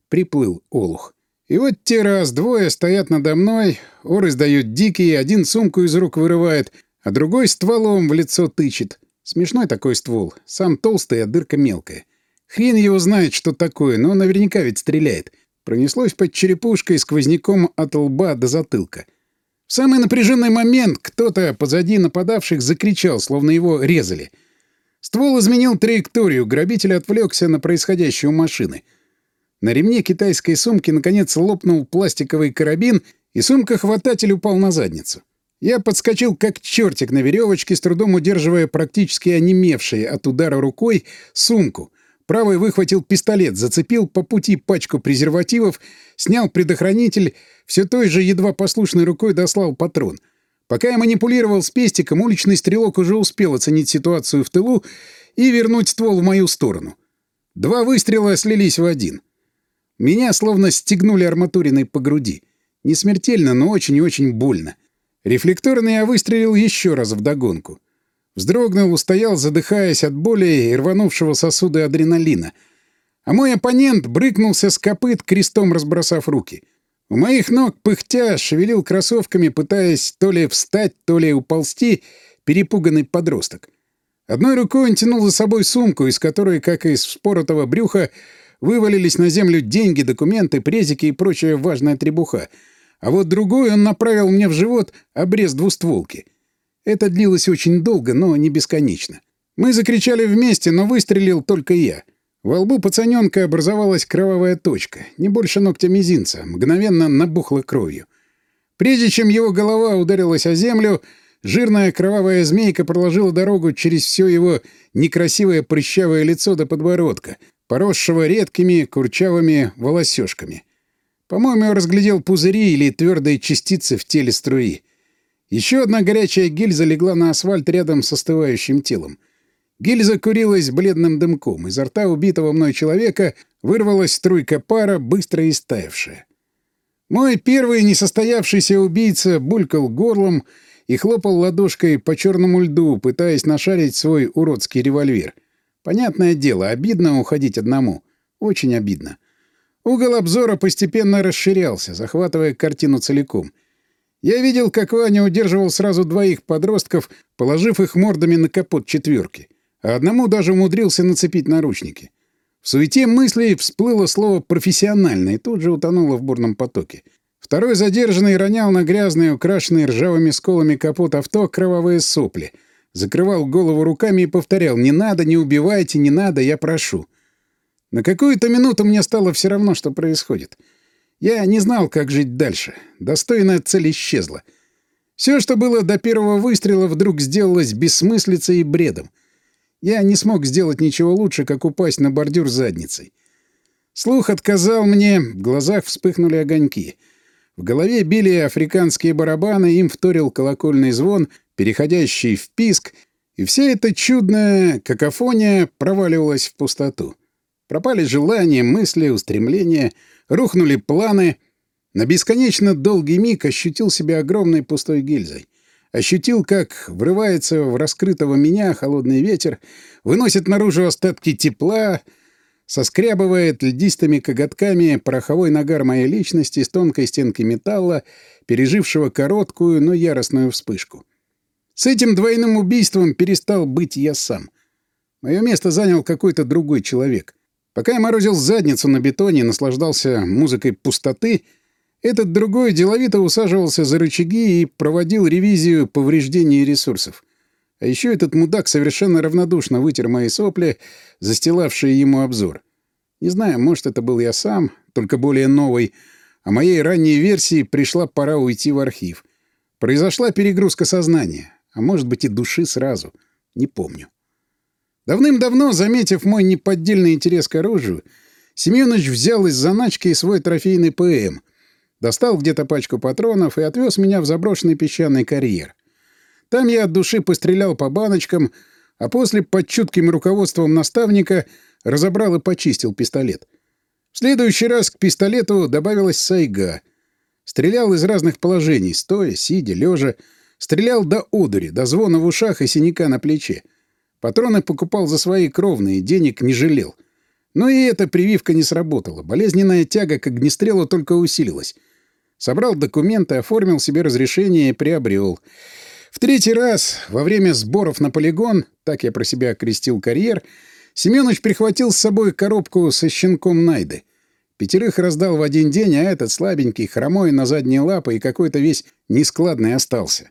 Приплыл олух. И вот те раз двое стоят надо мной, оры сдают дикие, один сумку из рук вырывает, а другой стволом в лицо тычет. Смешной такой ствол, сам толстый, а дырка мелкая. Хрен его знает, что такое, но наверняка ведь стреляет. Пронеслось под черепушкой сквозняком от лба до затылка. В самый напряженный момент кто-то позади нападавших закричал, словно его резали. Ствол изменил траекторию, грабитель отвлекся на происходящее у машины. На ремне китайской сумки наконец лопнул пластиковый карабин, и сумка-хвататель упал на задницу. Я подскочил как чертик на веревочке, с трудом удерживая практически онемевшей от удара рукой сумку — Правый выхватил пистолет, зацепил по пути пачку презервативов, снял предохранитель, все той же едва послушной рукой дослал патрон. Пока я манипулировал с пестиком, уличный стрелок уже успел оценить ситуацию в тылу и вернуть ствол в мою сторону. Два выстрела слились в один. Меня словно стегнули арматуриной по груди. Не смертельно, но очень и очень больно. Рефлекторно я выстрелил еще раз вдогонку. Вздрогнул, устоял, задыхаясь от боли и рванувшего сосуда адреналина. А мой оппонент брыкнулся с копыт, крестом разбросав руки. У моих ног, пыхтя, шевелил кроссовками, пытаясь то ли встать, то ли уползти, перепуганный подросток. Одной рукой он тянул за собой сумку, из которой, как из споротого брюха, вывалились на землю деньги, документы, презики и прочая важная требуха. А вот другой он направил мне в живот обрез двустволки — это длилось очень долго, но не бесконечно. Мы закричали вместе, но выстрелил только я. Во лбу пацаненка образовалась кровавая точка, не больше ногтя мизинца, мгновенно набухла кровью. Прежде чем его голова ударилась о землю, жирная кровавая змейка проложила дорогу через все его некрасивое прыщавое лицо до подбородка, поросшего редкими курчавыми волосёшками. По-моему, я разглядел пузыри или твердые частицы в теле струи. Еще одна горячая гильза легла на асфальт рядом с остывающим телом. Гильза курилась бледным дымком. Изо рта убитого мной человека вырвалась струйка пара, быстро истаявшая. Мой первый несостоявшийся убийца булькал горлом и хлопал ладошкой по черному льду, пытаясь нашарить свой уродский револьвер. Понятное дело, обидно уходить одному. Очень обидно. Угол обзора постепенно расширялся, захватывая картину целиком — я видел, как Ваня удерживал сразу двоих подростков, положив их мордами на капот четверки, а одному даже умудрился нацепить наручники. В суете мыслей всплыло слово «профессионально» и тут же утонуло в бурном потоке. Второй задержанный ронял на грязный, украшенный ржавыми сколами капот авто кровавые сопли. Закрывал голову руками и повторял «Не надо, не убивайте, не надо, я прошу». На какую-то минуту мне стало все равно, что происходит — я не знал, как жить дальше. Достойная цель исчезла. Все, что было до первого выстрела, вдруг сделалось бессмыслицей и бредом. Я не смог сделать ничего лучше, как упасть на бордюр задницей. Слух отказал мне, в глазах вспыхнули огоньки. В голове били африканские барабаны, им вторил колокольный звон, переходящий в писк, и вся эта чудная какофония проваливалась в пустоту. Пропали желания, мысли, устремления — Рухнули планы. На бесконечно долгий миг ощутил себя огромной пустой гильзой. Ощутил, как врывается в раскрытого меня холодный ветер, выносит наружу остатки тепла, соскрябывает льдистыми коготками пороховой нагар моей личности с тонкой стенки металла, пережившего короткую, но яростную вспышку. С этим двойным убийством перестал быть я сам. Мое место занял какой-то другой человек. Пока я морозил задницу на бетоне и наслаждался музыкой пустоты, этот другой деловито усаживался за рычаги и проводил ревизию повреждений ресурсов. А еще этот мудак совершенно равнодушно вытер мои сопли, застилавшие ему обзор. Не знаю, может, это был я сам, только более новый, а моей ранней версии пришла пора уйти в архив. Произошла перегрузка сознания а может быть и души сразу. Не помню. Давным-давно, заметив мой неподдельный интерес к оружию, Семенович взял из заначки свой трофейный ПМ, достал где-то пачку патронов и отвез меня в заброшенный песчаный карьер. Там я от души пострелял по баночкам, а после, под чутким руководством наставника, разобрал и почистил пистолет. В следующий раз к пистолету добавилась сайга. Стрелял из разных положений, стоя, сидя, лежа, Стрелял до одури, до звона в ушах и синяка на плече. Патроны покупал за свои кровные, денег не жалел. Но и эта прививка не сработала. Болезненная тяга к огнестрелу только усилилась. Собрал документы, оформил себе разрешение и приобрел. В третий раз, во время сборов на полигон, так я про себя окрестил карьер, Семёныч прихватил с собой коробку со щенком Найды. Пятерых раздал в один день, а этот слабенький, хромой на задние лапы и какой-то весь нескладный остался.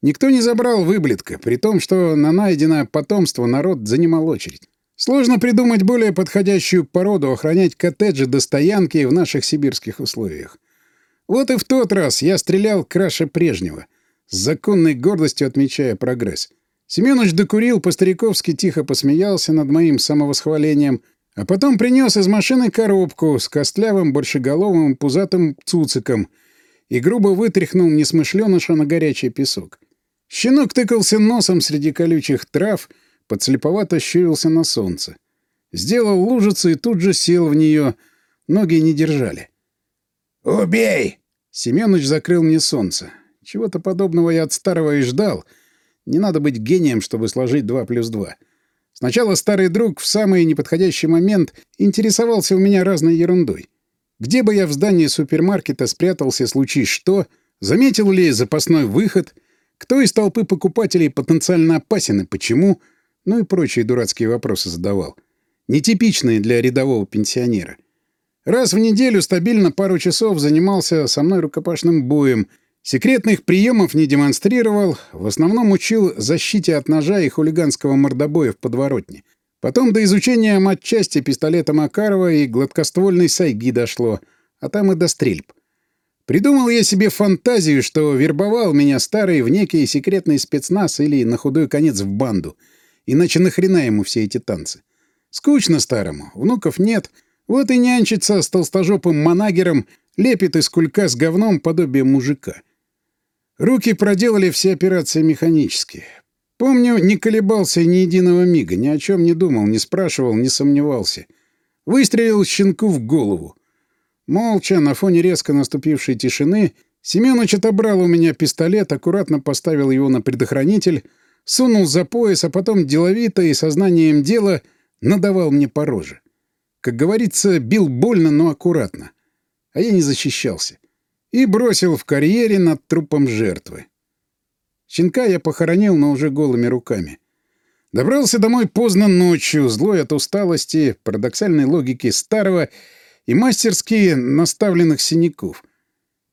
Никто не забрал выблетка, при том, что на найденное потомство народ занимал очередь. Сложно придумать более подходящую породу охранять коттеджи до стоянки в наших сибирских условиях. Вот и в тот раз я стрелял краше прежнего, с законной гордостью отмечая прогресс. Семенович докурил, по-стариковски тихо посмеялся над моим самовосхвалением, а потом принес из машины коробку с костлявым, большеголовым, пузатым цуциком и грубо вытряхнул несмышленыша на горячий песок. Щенок тыкался носом среди колючих трав, подслеповато щурился на солнце. Сделал лужицу и тут же сел в нее. Ноги не держали. «Убей!» Семёныч закрыл мне солнце. Чего-то подобного я от старого и ждал. Не надо быть гением, чтобы сложить два плюс два. Сначала старый друг в самый неподходящий момент интересовался у меня разной ерундой. Где бы я в здании супермаркета спрятался, случись что, заметил ли запасной выход — кто из толпы покупателей потенциально опасен и почему? Ну и прочие дурацкие вопросы задавал. Нетипичные для рядового пенсионера. Раз в неделю стабильно пару часов занимался со мной рукопашным боем. Секретных приемов не демонстрировал, в основном учил защите от ножа и хулиганского мордобоя в подворотне. Потом до изучения матчасти пистолета Макарова и гладкоствольной сайги дошло, а там и до стрельб. Придумал я себе фантазию, что вербовал меня старый в некий секретный спецназ или на худой конец в банду. Иначе нахрена ему все эти танцы? Скучно старому, внуков нет. Вот и нянчится с толстожопым манагером, лепит из кулька с говном подобие мужика. Руки проделали все операции механически. Помню, не колебался ни единого мига, ни о чем не думал, не спрашивал, не сомневался. Выстрелил щенку в голову. Молча, на фоне резко наступившей тишины, Семёныч отобрал у меня пистолет, аккуратно поставил его на предохранитель, сунул за пояс, а потом деловито и сознанием дела надавал мне по роже. Как говорится, бил больно, но аккуратно. А я не защищался. И бросил в карьере над трупом жертвы. Щенка я похоронил, но уже голыми руками. Добрался домой поздно ночью, злой от усталости, парадоксальной логики старого и мастерски наставленных синяков.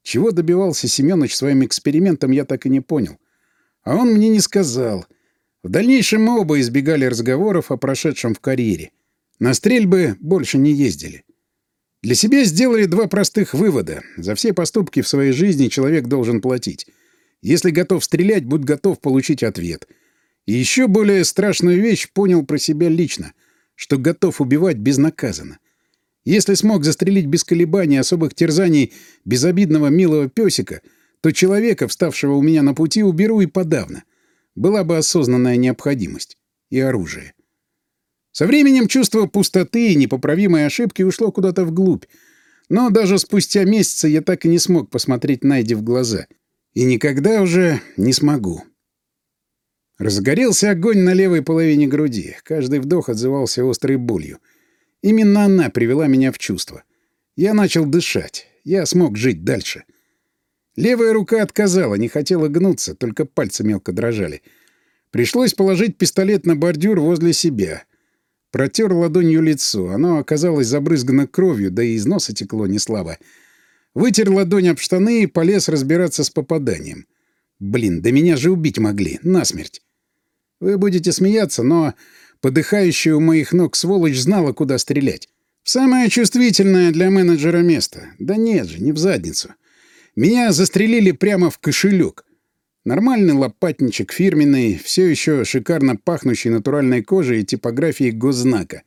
Чего добивался Семёныч своим экспериментом, я так и не понял. А он мне не сказал. В дальнейшем мы оба избегали разговоров о прошедшем в карьере. На стрельбы больше не ездили. Для себя сделали два простых вывода. За все поступки в своей жизни человек должен платить. Если готов стрелять, будь готов получить ответ. И еще более страшную вещь понял про себя лично, что готов убивать безнаказанно. Если смог застрелить без колебаний, особых терзаний безобидного милого песика, то человека, вставшего у меня на пути, уберу и подавно. Была бы осознанная необходимость. И оружие. Со временем чувство пустоты и непоправимой ошибки ушло куда-то вглубь. Но даже спустя месяцы я так и не смог посмотреть Найди в глаза. И никогда уже не смогу. Разгорелся огонь на левой половине груди. Каждый вдох отзывался острой болью. Именно она привела меня в чувство. Я начал дышать. Я смог жить дальше. Левая рука отказала, не хотела гнуться, только пальцы мелко дрожали. Пришлось положить пистолет на бордюр возле себя. Протер ладонью лицо. Оно оказалось забрызгано кровью, да и из носа текло неслабо. Вытер ладонь об штаны и полез разбираться с попаданием. Блин, да меня же убить могли. Насмерть. Вы будете смеяться, но подыхающая у моих ног сволочь знала, куда стрелять. Самое чувствительное для менеджера место. Да нет же, не в задницу. Меня застрелили прямо в кошелек. Нормальный лопатничек фирменный, все еще шикарно пахнущий натуральной кожей и типографией госзнака.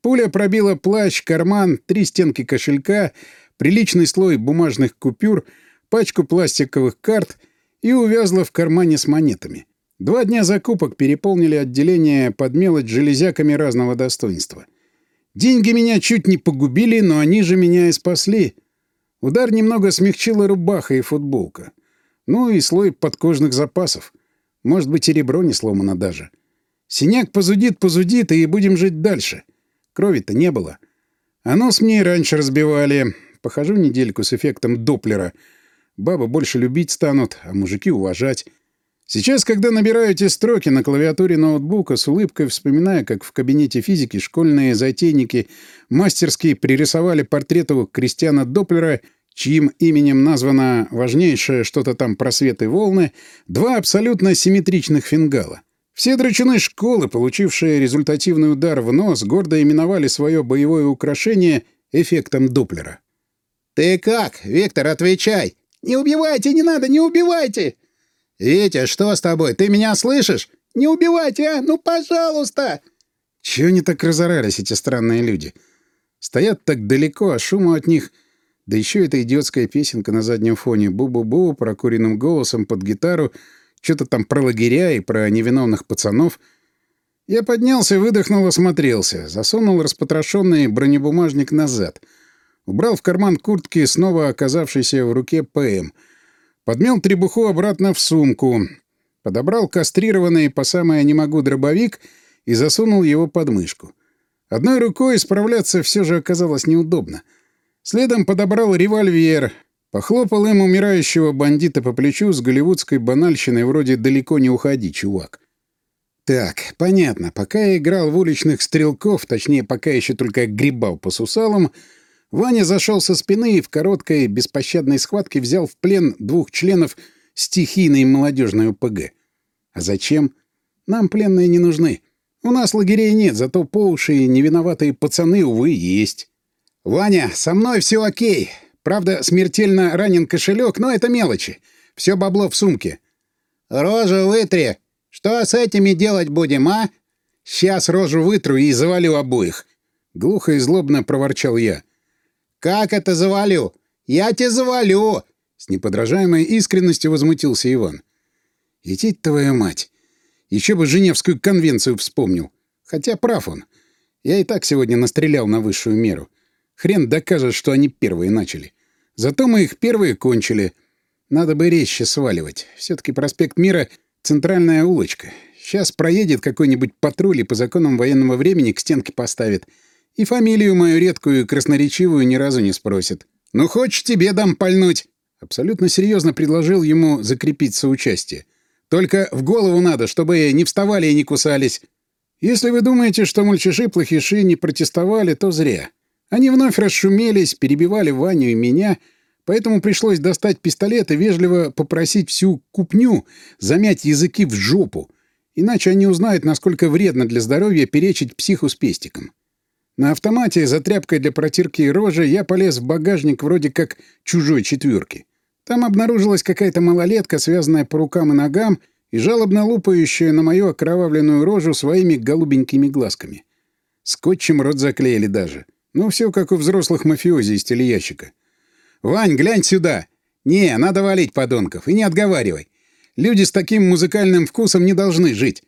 Пуля пробила плащ, карман, три стенки кошелька, приличный слой бумажных купюр, пачку пластиковых карт и увязла в кармане с монетами. Два дня закупок переполнили отделение под мелочь железяками разного достоинства. Деньги меня чуть не погубили, но они же меня и спасли. Удар немного смягчила рубаха и футболка. Ну и слой подкожных запасов. Может быть, и ребро не сломано даже. Синяк позудит-позудит, и будем жить дальше. Крови-то не было. А нос мне и раньше разбивали. Похожу недельку с эффектом Доплера. Бабы больше любить станут, а мужики уважать. Сейчас, когда набираю эти строки на клавиатуре ноутбука, с улыбкой вспоминая, как в кабинете физики школьные затейники мастерски пририсовали портрет у Кристиана Доплера, чьим именем названо важнейшее что-то там просветы волны, два абсолютно симметричных фингала. Все драчуны школы, получившие результативный удар в нос, гордо именовали свое боевое украшение эффектом Доплера. «Ты как, Виктор, отвечай! Не убивайте, не надо, не убивайте!» «Витя, что с тобой? Ты меня слышишь? Не убивайте, а! Ну, пожалуйста!» Чего они так разорались, эти странные люди? Стоят так далеко, а шума от них... Да еще эта идиотская песенка на заднем фоне «Бу-бу-бу» прокуренным голосом под гитару, что-то там про лагеря и про невиновных пацанов. Я поднялся, выдохнул, осмотрелся, засунул распотрошенный бронебумажник назад. Убрал в карман куртки снова оказавшийся в руке ПМ — Подмел требуху обратно в сумку. Подобрал кастрированный по самое не могу дробовик и засунул его под мышку. Одной рукой справляться все же оказалось неудобно. Следом подобрал револьвер, похлопал им умирающего бандита по плечу с голливудской банальщиной вроде «далеко не уходи, чувак». Так, понятно. Пока я играл в уличных стрелков, точнее, пока еще только грибал по сусалам, Ваня зашел со спины и в короткой беспощадной схватке взял в плен двух членов стихийной молодежной ОПГ. А зачем? Нам пленные не нужны. У нас лагерей нет, зато по уши невиноватые пацаны, увы, есть. «Ваня, со мной все окей. Правда, смертельно ранен кошелек, но это мелочи. Все бабло в сумке». «Рожу вытри! Что с этими делать будем, а?» «Сейчас рожу вытру и завалю обоих», — глухо и злобно проворчал я. «Как это завалю? Я тебя завалю!» С неподражаемой искренностью возмутился Иван. «Етить твою мать! Еще бы Женевскую конвенцию вспомнил. Хотя прав он. Я и так сегодня настрелял на высшую меру. Хрен докажет, что они первые начали. Зато мы их первые кончили. Надо бы резче сваливать. Все-таки проспект Мира — центральная улочка. Сейчас проедет какой-нибудь патруль и по законам военного времени к стенке поставит — и фамилию мою редкую и красноречивую ни разу не спросит. «Ну, хочешь, тебе дам пальнуть?» Абсолютно серьезно предложил ему закрепить соучастие. «Только в голову надо, чтобы не вставали и не кусались. Если вы думаете, что мальчиши-плохиши не протестовали, то зря. Они вновь расшумелись, перебивали Ваню и меня, поэтому пришлось достать пистолет и вежливо попросить всю купню замять языки в жопу, иначе они узнают, насколько вредно для здоровья перечить психу с пестиком. На автомате за тряпкой для протирки рожи я полез в багажник вроде как чужой четверки. Там обнаружилась какая-то малолетка, связанная по рукам и ногам, и жалобно лупающая на мою окровавленную рожу своими голубенькими глазками. Скотчем рот заклеили даже. Ну, все как у взрослых мафиози из телеящика. «Вань, глянь сюда!» «Не, надо валить подонков, и не отговаривай. Люди с таким музыкальным вкусом не должны жить».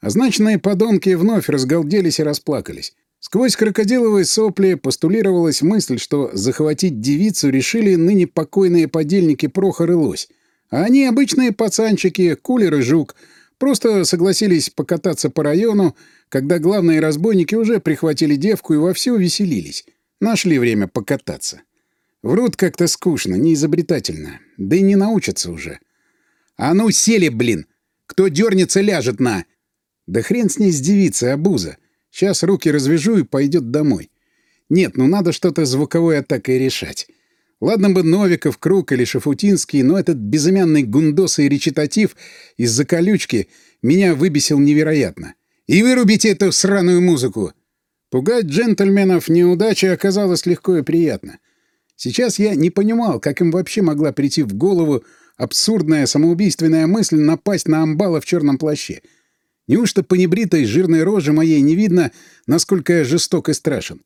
Означенные подонки вновь разгалделись и расплакались. Сквозь крокодиловые сопли постулировалась мысль, что захватить девицу решили ныне покойные подельники Прохор и Лось. А они обычные пацанчики, кулер и жук, просто согласились покататься по району, когда главные разбойники уже прихватили девку и вовсю веселились. Нашли время покататься. Врут как-то скучно, неизобретательно. Да и не научатся уже. «А ну, сели, блин! Кто дернется, ляжет на...» «Да хрен с ней с девицей, обуза. Сейчас руки развяжу и пойдет домой. Нет, ну надо что-то звуковой атакой решать. Ладно бы Новиков, Круг или Шафутинский, но этот безымянный гундос и речитатив из-за колючки меня выбесил невероятно. И вырубите эту сраную музыку! Пугать джентльменов неудачи оказалось легко и приятно. Сейчас я не понимал, как им вообще могла прийти в голову абсурдная самоубийственная мысль напасть на амбала в черном плаще — Неужто по небритой жирной роже моей не видно, насколько я жесток и страшен?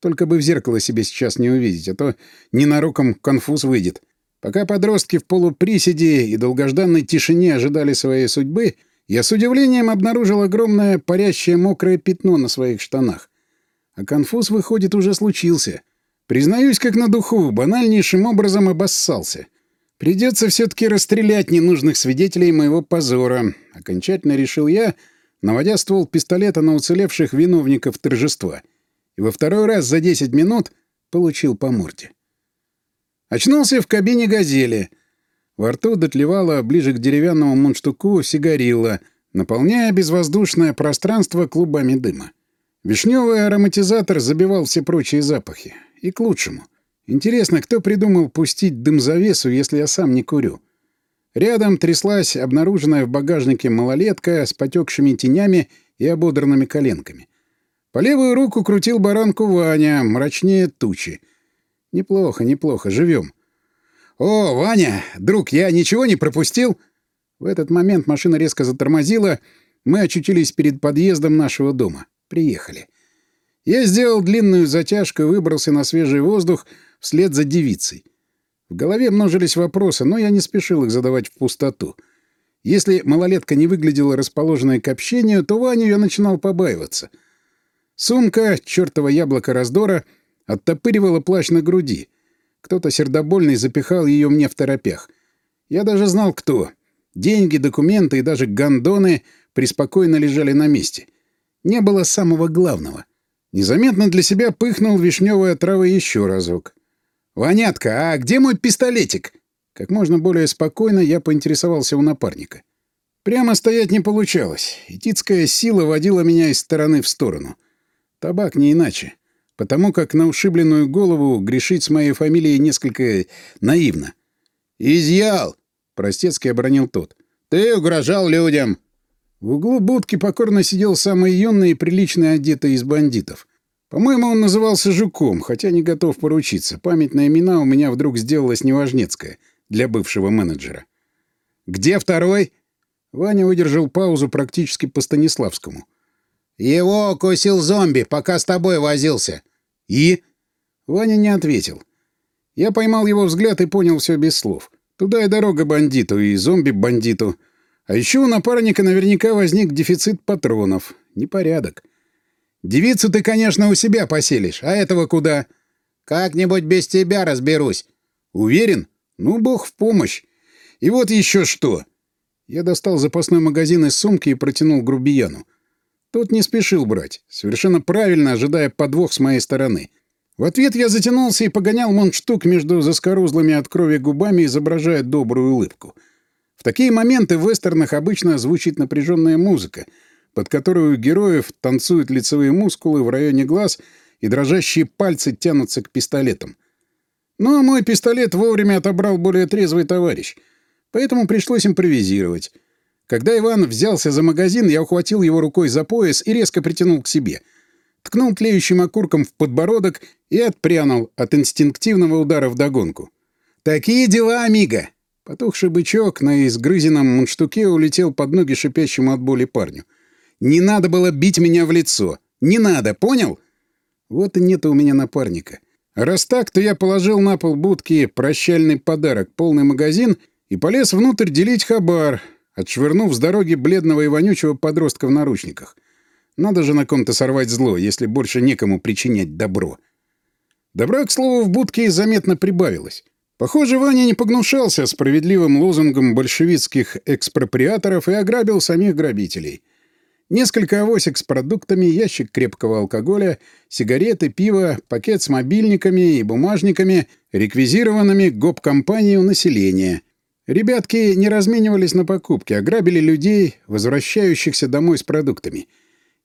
Только бы в зеркало себе сейчас не увидеть, а то ненароком конфуз выйдет. Пока подростки в полуприседе и долгожданной тишине ожидали своей судьбы, я с удивлением обнаружил огромное парящее мокрое пятно на своих штанах. А конфуз, выходит, уже случился. Признаюсь, как на духу, банальнейшим образом обоссался. Придется все-таки расстрелять ненужных свидетелей моего позора. Окончательно решил я, наводя ствол пистолета на уцелевших виновников торжества. И во второй раз за 10 минут получил по морде. Очнулся в кабине «Газели». Во рту дотлевала ближе к деревянному мундштуку сигарилла, наполняя безвоздушное пространство клубами дыма. Вишневый ароматизатор забивал все прочие запахи. И к лучшему. Интересно, кто придумал пустить дым-завесу, если я сам не курю? Рядом тряслась обнаруженная в багажнике малолетка с потекшими тенями и ободранными коленками. По левую руку крутил баранку Ваня, мрачнее тучи. Неплохо, неплохо, живем. «О, Ваня, друг, я ничего не пропустил?» В этот момент машина резко затормозила. Мы очутились перед подъездом нашего дома. Приехали. Я сделал длинную затяжку и выбрался на свежий воздух, вслед за девицей. В голове множились вопросы, но я не спешил их задавать в пустоту. Если малолетка не выглядела расположенной к общению, то Ваню я начинал побаиваться. Сумка, чертова яблоко раздора, оттопыривала плащ на груди. Кто-то сердобольный запихал ее мне в торопях. Я даже знал, кто. Деньги, документы и даже гондоны преспокойно лежали на месте. Не было самого главного. Незаметно для себя пыхнул вишневая трава еще разок. «Ванятка, а где мой пистолетик?» Как можно более спокойно я поинтересовался у напарника. Прямо стоять не получалось. Этицкая сила водила меня из стороны в сторону. Табак не иначе. Потому как на ушибленную голову грешить с моей фамилией несколько наивно. «Изъял!» — простецкий обронил тот. «Ты угрожал людям!» В углу будки покорно сидел самый юный и прилично одетый из бандитов. По-моему, он назывался Жуком, хотя не готов поручиться. Память на имена у меня вдруг сделалась неважнецкая для бывшего менеджера. «Где второй?» Ваня выдержал паузу практически по Станиславскому. «Его укусил зомби, пока с тобой возился». «И?» Ваня не ответил. Я поймал его взгляд и понял все без слов. Туда и дорога бандиту, и зомби-бандиту. А еще у напарника наверняка возник дефицит патронов. Непорядок. Девицу ты, конечно, у себя поселишь, а этого куда? Как-нибудь без тебя разберусь. Уверен? Ну, бог в помощь. И вот еще что. Я достал запасной магазин из сумки и протянул грубияну. Тот не спешил брать, совершенно правильно ожидая подвох с моей стороны. В ответ я затянулся и погонял монштук между заскорузлыми от крови губами, изображая добрую улыбку. В такие моменты в вестернах обычно звучит напряженная музыка — под которую у героев танцуют лицевые мускулы в районе глаз и дрожащие пальцы тянутся к пистолетам. Но мой пистолет вовремя отобрал более трезвый товарищ, поэтому пришлось импровизировать. Когда Иван взялся за магазин, я ухватил его рукой за пояс и резко притянул к себе. Ткнул тлеющим окурком в подбородок и отпрянул от инстинктивного удара в догонку. «Такие дела, амиго!» Потухший бычок на изгрызенном мундштуке улетел под ноги шипящему от боли парню. Не надо было бить меня в лицо. Не надо, понял? Вот и нет у меня напарника. Раз так, то я положил на пол будки прощальный подарок, полный магазин, и полез внутрь делить хабар, отшвырнув с дороги бледного и вонючего подростка в наручниках. Надо же на ком-то сорвать зло, если больше некому причинять добро. Добра, к слову, в будке заметно прибавилось. Похоже, Ваня не погнушался справедливым лозунгом большевистских экспроприаторов и ограбил самих грабителей. Несколько авосик с продуктами, ящик крепкого алкоголя, сигареты, пиво, пакет с мобильниками и бумажниками, реквизированными гоп-компанией у населения. Ребятки не разменивались на покупки, ограбили людей, возвращающихся домой с продуктами.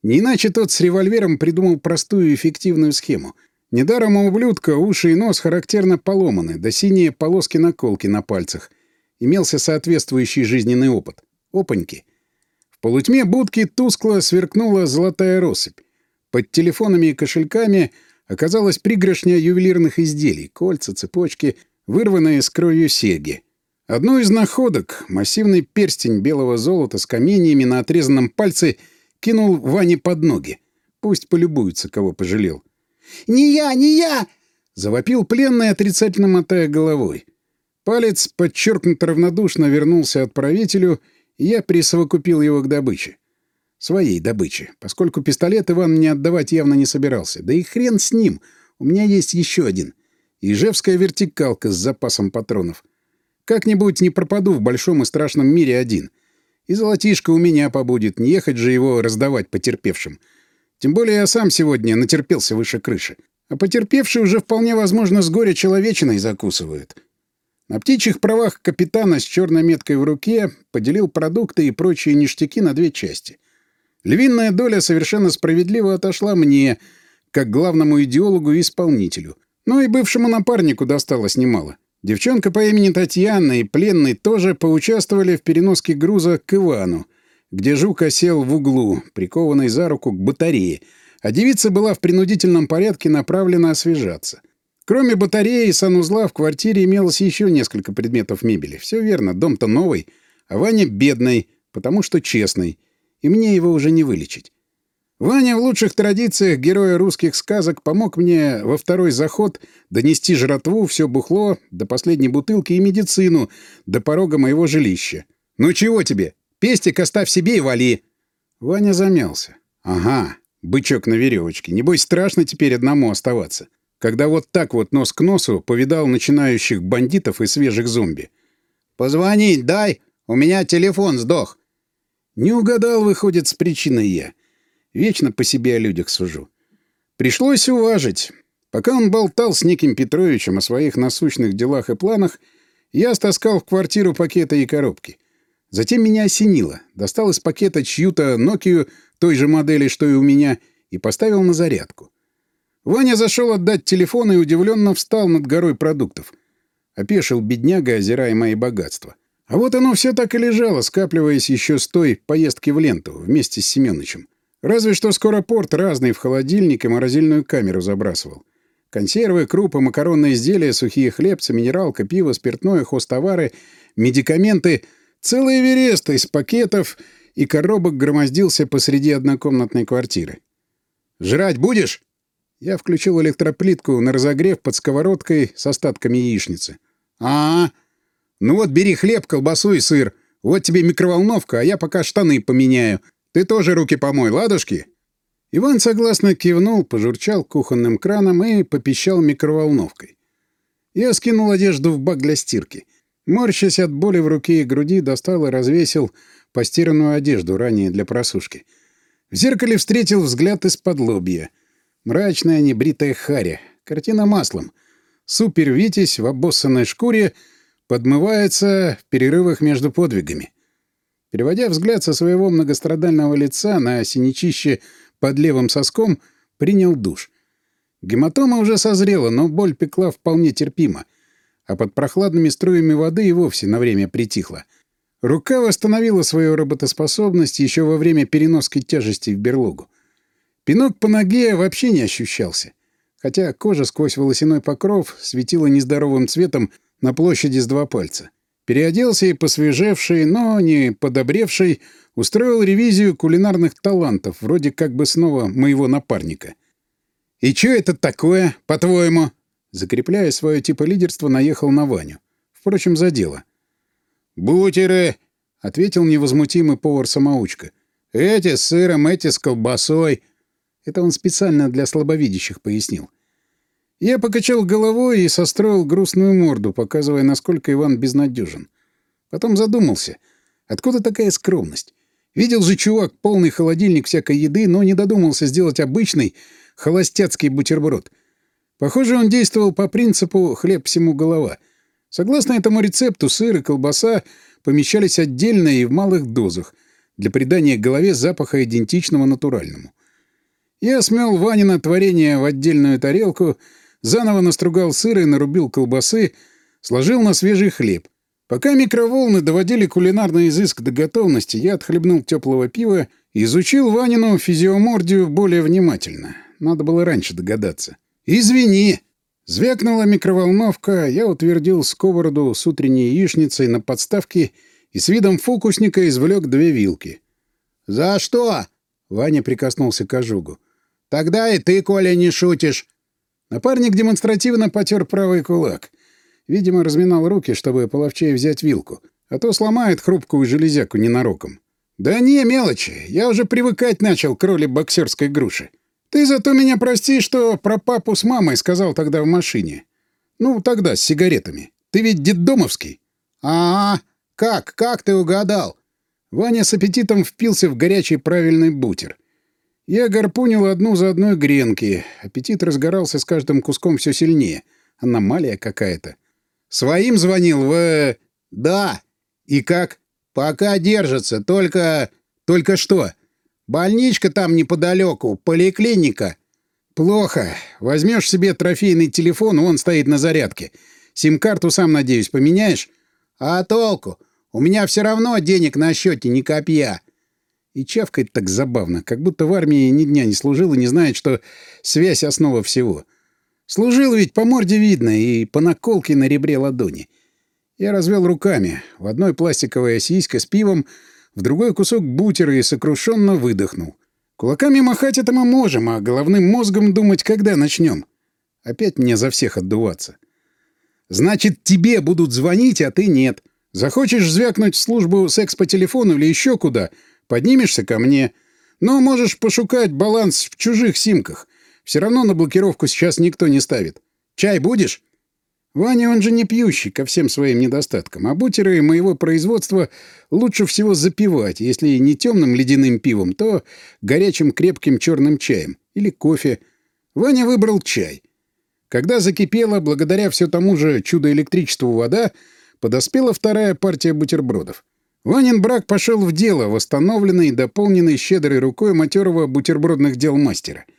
Не иначе тот с револьвером придумал простую и эффективную схему — Недаром у ублюдка уши и нос характерно поломаны, да синие полоски-наколки на пальцах. Имелся соответствующий жизненный опыт. Опаньки. В полутьме будки тускло сверкнула золотая россыпь. Под телефонами и кошельками оказалась пригоршня ювелирных изделий, кольца, цепочки, вырванные с кровью серьги. Одну из находок, массивный перстень белого золота с каменьями на отрезанном пальце, кинул Ване под ноги. Пусть полюбуется, кого пожалел. «Не я, не я!» — завопил пленный, отрицательно мотая головой. Палец подчеркнуто равнодушно вернулся отправителю, и я присовокупил его к добыче. Своей добыче, поскольку пистолет Иван мне отдавать явно не собирался. Да и хрен с ним, у меня есть еще один. Ижевская вертикалка с запасом патронов. Как-нибудь не пропаду в большом и страшном мире один. И золотишко у меня побудет, не ехать же его раздавать потерпевшим. — тем более я сам сегодня натерпелся выше крыши. А потерпевшие уже вполне возможно с горя человечиной закусывают. На птичьих правах капитана с черной меткой в руке поделил продукты и прочие ништяки на две части. Львиная доля совершенно справедливо отошла мне, как главному идеологу и исполнителю. Но и бывшему напарнику досталось немало. Девчонка по имени Татьяна и пленный тоже поучаствовали в переноске груза к Ивану — где Жук осел в углу, прикованный за руку к батарее, а девица была в принудительном порядке направлена освежаться. Кроме батареи и санузла в квартире имелось еще несколько предметов мебели. Все верно, дом-то новый, а Ваня бедный, потому что честный, и мне его уже не вылечить. Ваня в лучших традициях героя русских сказок помог мне во второй заход донести жратву, все бухло, до последней бутылки и медицину, до порога моего жилища. «Ну чего тебе?» Пестик оставь себе и вали!» Ваня замялся. «Ага, бычок на веревочке. Небось, страшно теперь одному оставаться. Когда вот так вот нос к носу повидал начинающих бандитов и свежих зомби. «Позвонить дай! У меня телефон сдох!» Не угадал, выходит, с причиной я. Вечно по себе о людях сужу. Пришлось уважить. Пока он болтал с неким Петровичем о своих насущных делах и планах, я стаскал в квартиру пакеты и коробки — Затем меня осенило. Достал из пакета чью-то Nokia той же модели, что и у меня, и поставил на зарядку. Ваня зашел отдать телефон и удивленно встал над горой продуктов. Опешил бедняга, озирая мои богатства. А вот оно все так и лежало, скапливаясь еще с той поездки в ленту, вместе с Семёнычем. Разве что скоропорт разный в холодильник и морозильную камеру забрасывал. Консервы, крупы, макаронные изделия, сухие хлебцы, минералка, пиво, спиртное, хозтовары, медикаменты — Целый Эверест из пакетов и коробок громоздился посреди однокомнатной квартиры. «Жрать будешь?» Я включил электроплитку на разогрев под сковородкой с остатками яичницы. а, -а, -а. Ну вот бери хлеб, колбасу и сыр. Вот тебе микроволновка, а я пока штаны поменяю. Ты тоже руки помой, ладушки?» Иван согласно кивнул, пожурчал кухонным краном и попищал микроволновкой. Я скинул одежду в бак для стирки — Морщась от боли в руке и груди, достал и развесил постиранную одежду ранее для просушки. В зеркале встретил взгляд из-под лобья. Мрачная небритая харя. Картина маслом. Супер Витязь в обоссанной шкуре подмывается в перерывах между подвигами. Переводя взгляд со своего многострадального лица на синячище под левым соском, принял душ. Гематома уже созрела, но боль пекла вполне терпимо — а под прохладными струями воды и вовсе на время притихла. Рука восстановила свою работоспособность еще во время переноски тяжести в берлогу. Пинок по ноге вообще не ощущался, хотя кожа сквозь волосяной покров светила нездоровым цветом на площади с два пальца. Переоделся и посвежевший, но не подобревший, устроил ревизию кулинарных талантов, вроде как бы снова моего напарника. «И что это такое, по-твоему?» Закрепляя свое типа лидерства, наехал на Ваню. Впрочем, за дело. «Бутеры!» — ответил невозмутимый повар-самоучка. Эти с сыром, эти с колбасой. Это он специально для слабовидящих пояснил. Я покачал головой и состроил грустную морду, показывая, насколько Иван безнадежен. Потом задумался. Откуда такая скромность? Видел же чувак полный холодильник всякой еды, но не додумался сделать обычный холостяцкий бутерброд. Похоже, он действовал по принципу «хлеб всему голова». Согласно этому рецепту, сыр и колбаса помещались отдельно и в малых дозах для придания голове запаха идентичного натуральному. Я смел Ванина творение в отдельную тарелку, заново настругал сыр и нарубил колбасы, сложил на свежий хлеб. Пока микроволны доводили кулинарный изыск до готовности, я отхлебнул теплого пива и изучил Ванину физиомордию более внимательно. Надо было раньше догадаться. «Извини!» Звякнула микроволновка, я утвердил сковороду с утренней яичницей на подставке и с видом фокусника извлек две вилки. «За что?» — Ваня прикоснулся к ожогу. «Тогда и ты, Коля, не шутишь». Напарник демонстративно потер правый кулак. Видимо, разминал руки, чтобы половчее взять вилку, а то сломает хрупкую железяку ненароком. «Да не, мелочи. Я уже привыкать начал к роли боксерской груши. Ты зато меня прости, что про папу с мамой сказал тогда в машине. Ну, тогда, с сигаретами. Ты ведь детдомовский?» «А, -а как? Как ты угадал?» Ваня с аппетитом впился в горячий правильный бутер. Я гарпунил одну за одной гренки. Аппетит разгорался с каждым куском все сильнее. Аномалия какая-то. Своим звонил в... Да. И как? Пока держится, только... Только что? Больничка там неподалеку, поликлиника. Плохо. Возьмешь себе трофейный телефон, он стоит на зарядке. Сим-карту сам, надеюсь, поменяешь? А толку? У меня все равно денег на счете ни копья. И чавкает так забавно, как будто в армии ни дня не служил и не знает, что связь — основа всего. — Служил ведь по морде видно и по наколке на ребре ладони. Я развел руками. В одной пластиковая сиська с пивом, в другой кусок бутера и сокрушенно выдохнул. Кулаками махать это мы можем, а головным мозгом думать, когда начнем. Опять мне за всех отдуваться. Значит, тебе будут звонить, а ты нет. Захочешь звякнуть в службу секс по телефону или еще куда, поднимешься ко мне. Но можешь пошукать баланс в чужих симках — все равно на блокировку сейчас никто не ставит. Чай будешь? Ваня, он же не пьющий ко всем своим недостаткам, а бутеры моего производства лучше всего запивать, если не темным ледяным пивом, то горячим крепким черным чаем или кофе. Ваня выбрал чай. Когда закипела, благодаря все тому же чудо-электричеству вода, подоспела вторая партия бутербродов. Ванин брак пошел в дело, восстановленный и дополненный щедрой рукой матерого бутербродных дел мастера —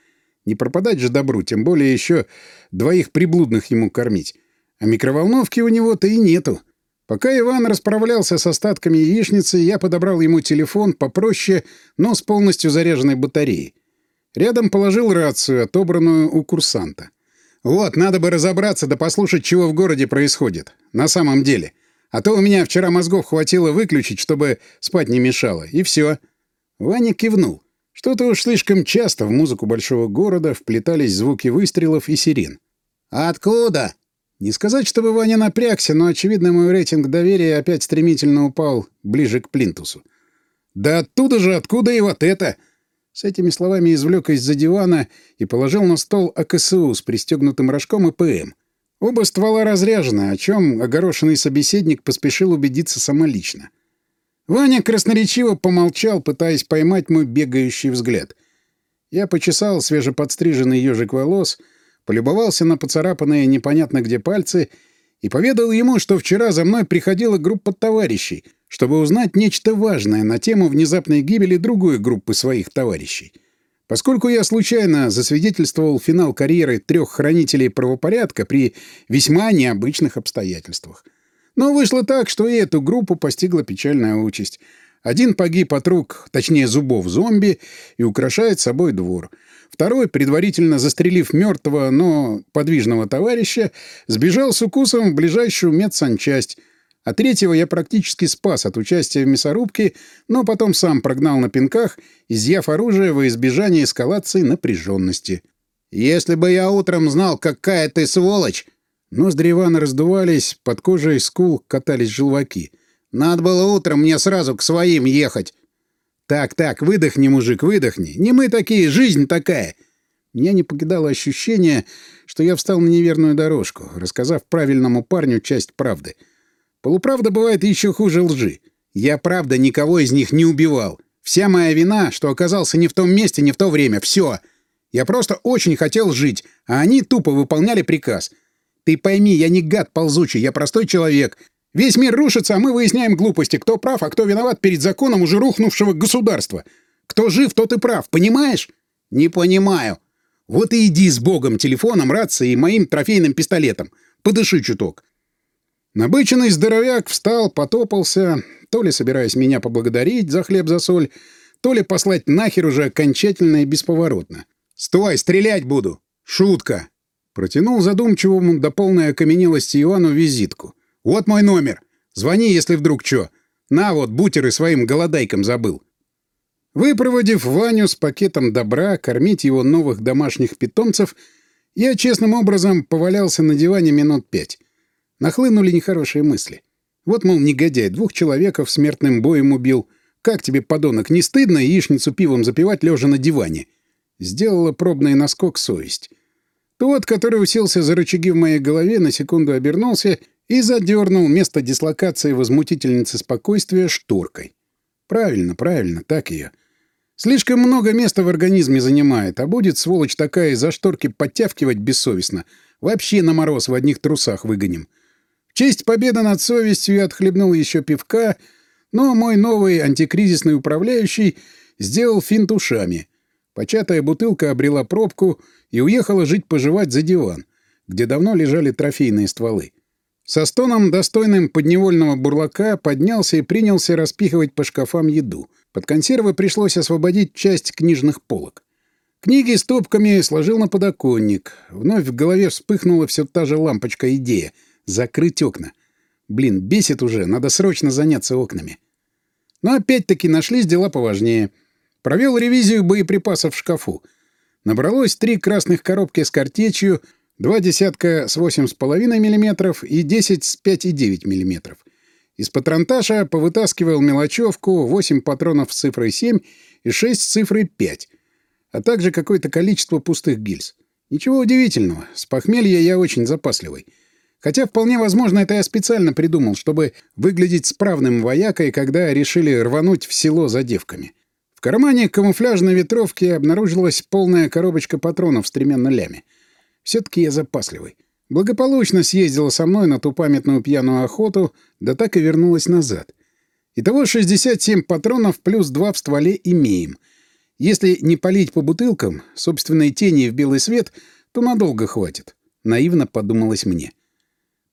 не пропадать же добру, тем более еще двоих приблудных ему кормить. А микроволновки у него-то и нету. Пока Иван расправлялся с остатками яичницы, я подобрал ему телефон попроще, но с полностью заряженной батареей. Рядом положил рацию, отобранную у курсанта. «Вот, надо бы разобраться да послушать, чего в городе происходит. На самом деле. А то у меня вчера мозгов хватило выключить, чтобы спать не мешало. И все». Ваня кивнул. Что-то уж слишком часто в музыку большого города вплетались звуки выстрелов и сирен. «Откуда?» Не сказать, чтобы Ваня напрягся, но, очевидно, мой рейтинг доверия опять стремительно упал ближе к плинтусу. «Да оттуда же, откуда и вот это!» С этими словами извлек из-за дивана и положил на стол АКСУ с пристегнутым рожком и ПМ. Оба ствола разряжены, о чем огорошенный собеседник поспешил убедиться самолично. Ваня красноречиво помолчал, пытаясь поймать мой бегающий взгляд. Я почесал свежеподстриженный ежик волос, полюбовался на поцарапанные непонятно где пальцы и поведал ему, что вчера за мной приходила группа товарищей, чтобы узнать нечто важное на тему внезапной гибели другой группы своих товарищей. Поскольку я случайно засвидетельствовал финал карьеры трех хранителей правопорядка при весьма необычных обстоятельствах — но вышло так, что и эту группу постигла печальная участь. Один погиб от рук, точнее зубов зомби, и украшает собой двор. Второй, предварительно застрелив мертвого, но подвижного товарища, сбежал с укусом в ближайшую медсанчасть. А третьего я практически спас от участия в мясорубке, но потом сам прогнал на пинках, изъяв оружие во избежание эскалации напряженности. «Если бы я утром знал, какая ты сволочь!» Ноздри Ивана раздувались, под кожей скул катались желваки. «Надо было утром мне сразу к своим ехать». Так, так, выдохни, мужик, выдохни. Не мы такие, жизнь такая. Меня не покидало ощущение, что я встал на неверную дорожку, рассказав правильному парню часть правды. Полуправда бывает еще хуже лжи. Я, правда, никого из них не убивал. Вся моя вина, что оказался не в том месте, не в то время. Все. Я просто очень хотел жить, а они тупо выполняли приказ. Ты пойми, я не гад ползучий, я простой человек. Весь мир рушится, а мы выясняем глупости, кто прав, а кто виноват перед законом уже рухнувшего государства. Кто жив, тот и прав, понимаешь? Не понимаю. Вот и иди с богом, телефоном, рацией и моим трофейным пистолетом. Подыши чуток. Набыченный здоровяк встал, потопался, то ли собираясь меня поблагодарить за хлеб за соль, то ли послать нахер уже окончательно и бесповоротно. «Стой, стрелять буду!» «Шутка!» Протянул задумчивому до полной окаменелости Ивану визитку. «Вот мой номер. Звони, если вдруг чё. На вот, бутеры своим голодайкам забыл». Выпроводив Ваню с пакетом добра, кормить его новых домашних питомцев, я честным образом повалялся на диване минут пять. Нахлынули нехорошие мысли. Вот, мол, негодяй, двух человеков смертным боем убил. Как тебе, подонок, не стыдно яичницу пивом запивать, лежа на диване? Сделала пробный наскок совесть. Тот, который уселся за рычаги в моей голове, на секунду обернулся и задернул место дислокации возмутительницы спокойствия шторкой. Правильно, правильно, так ее. Слишком много места в организме занимает, а будет, сволочь такая, из-за шторки подтявкивать бессовестно. Вообще на мороз в одних трусах выгоним. Честь победы над совестью я отхлебнул еще пивка, но мой новый антикризисный управляющий сделал финт ушами — Початая бутылка обрела пробку и уехала жить-поживать за диван, где давно лежали трофейные стволы. Со стоном, достойным подневольного бурлака, поднялся и принялся распихивать по шкафам еду. Под консервы пришлось освободить часть книжных полок. Книги с топками сложил на подоконник. Вновь в голове вспыхнула все та же лампочка-идея — закрыть окна. Блин, бесит уже, надо срочно заняться окнами. Но опять-таки нашлись дела поважнее — Провел ревизию боеприпасов в шкафу. Набралось три красных коробки с картечью, два десятка с 8,5 мм и 10 с 5,9 мм. Из патронташа повытаскивал мелочевку, 8 патронов с цифрой 7 и 6 с цифрой 5, а также какое-то количество пустых гильз. Ничего удивительного, с похмелья я очень запасливый. Хотя вполне возможно, это я специально придумал, чтобы выглядеть справным воякой, когда решили рвануть в село за девками. В кармане камуфляжной ветровки обнаружилась полная коробочка патронов с тремя нулями. Все-таки я запасливый. Благополучно съездила со мной на ту памятную пьяную охоту, да так и вернулась назад. Итого 67 патронов плюс 2 в стволе имеем. Если не палить по бутылкам, собственной тени в белый свет, то надолго хватит. Наивно подумалось мне.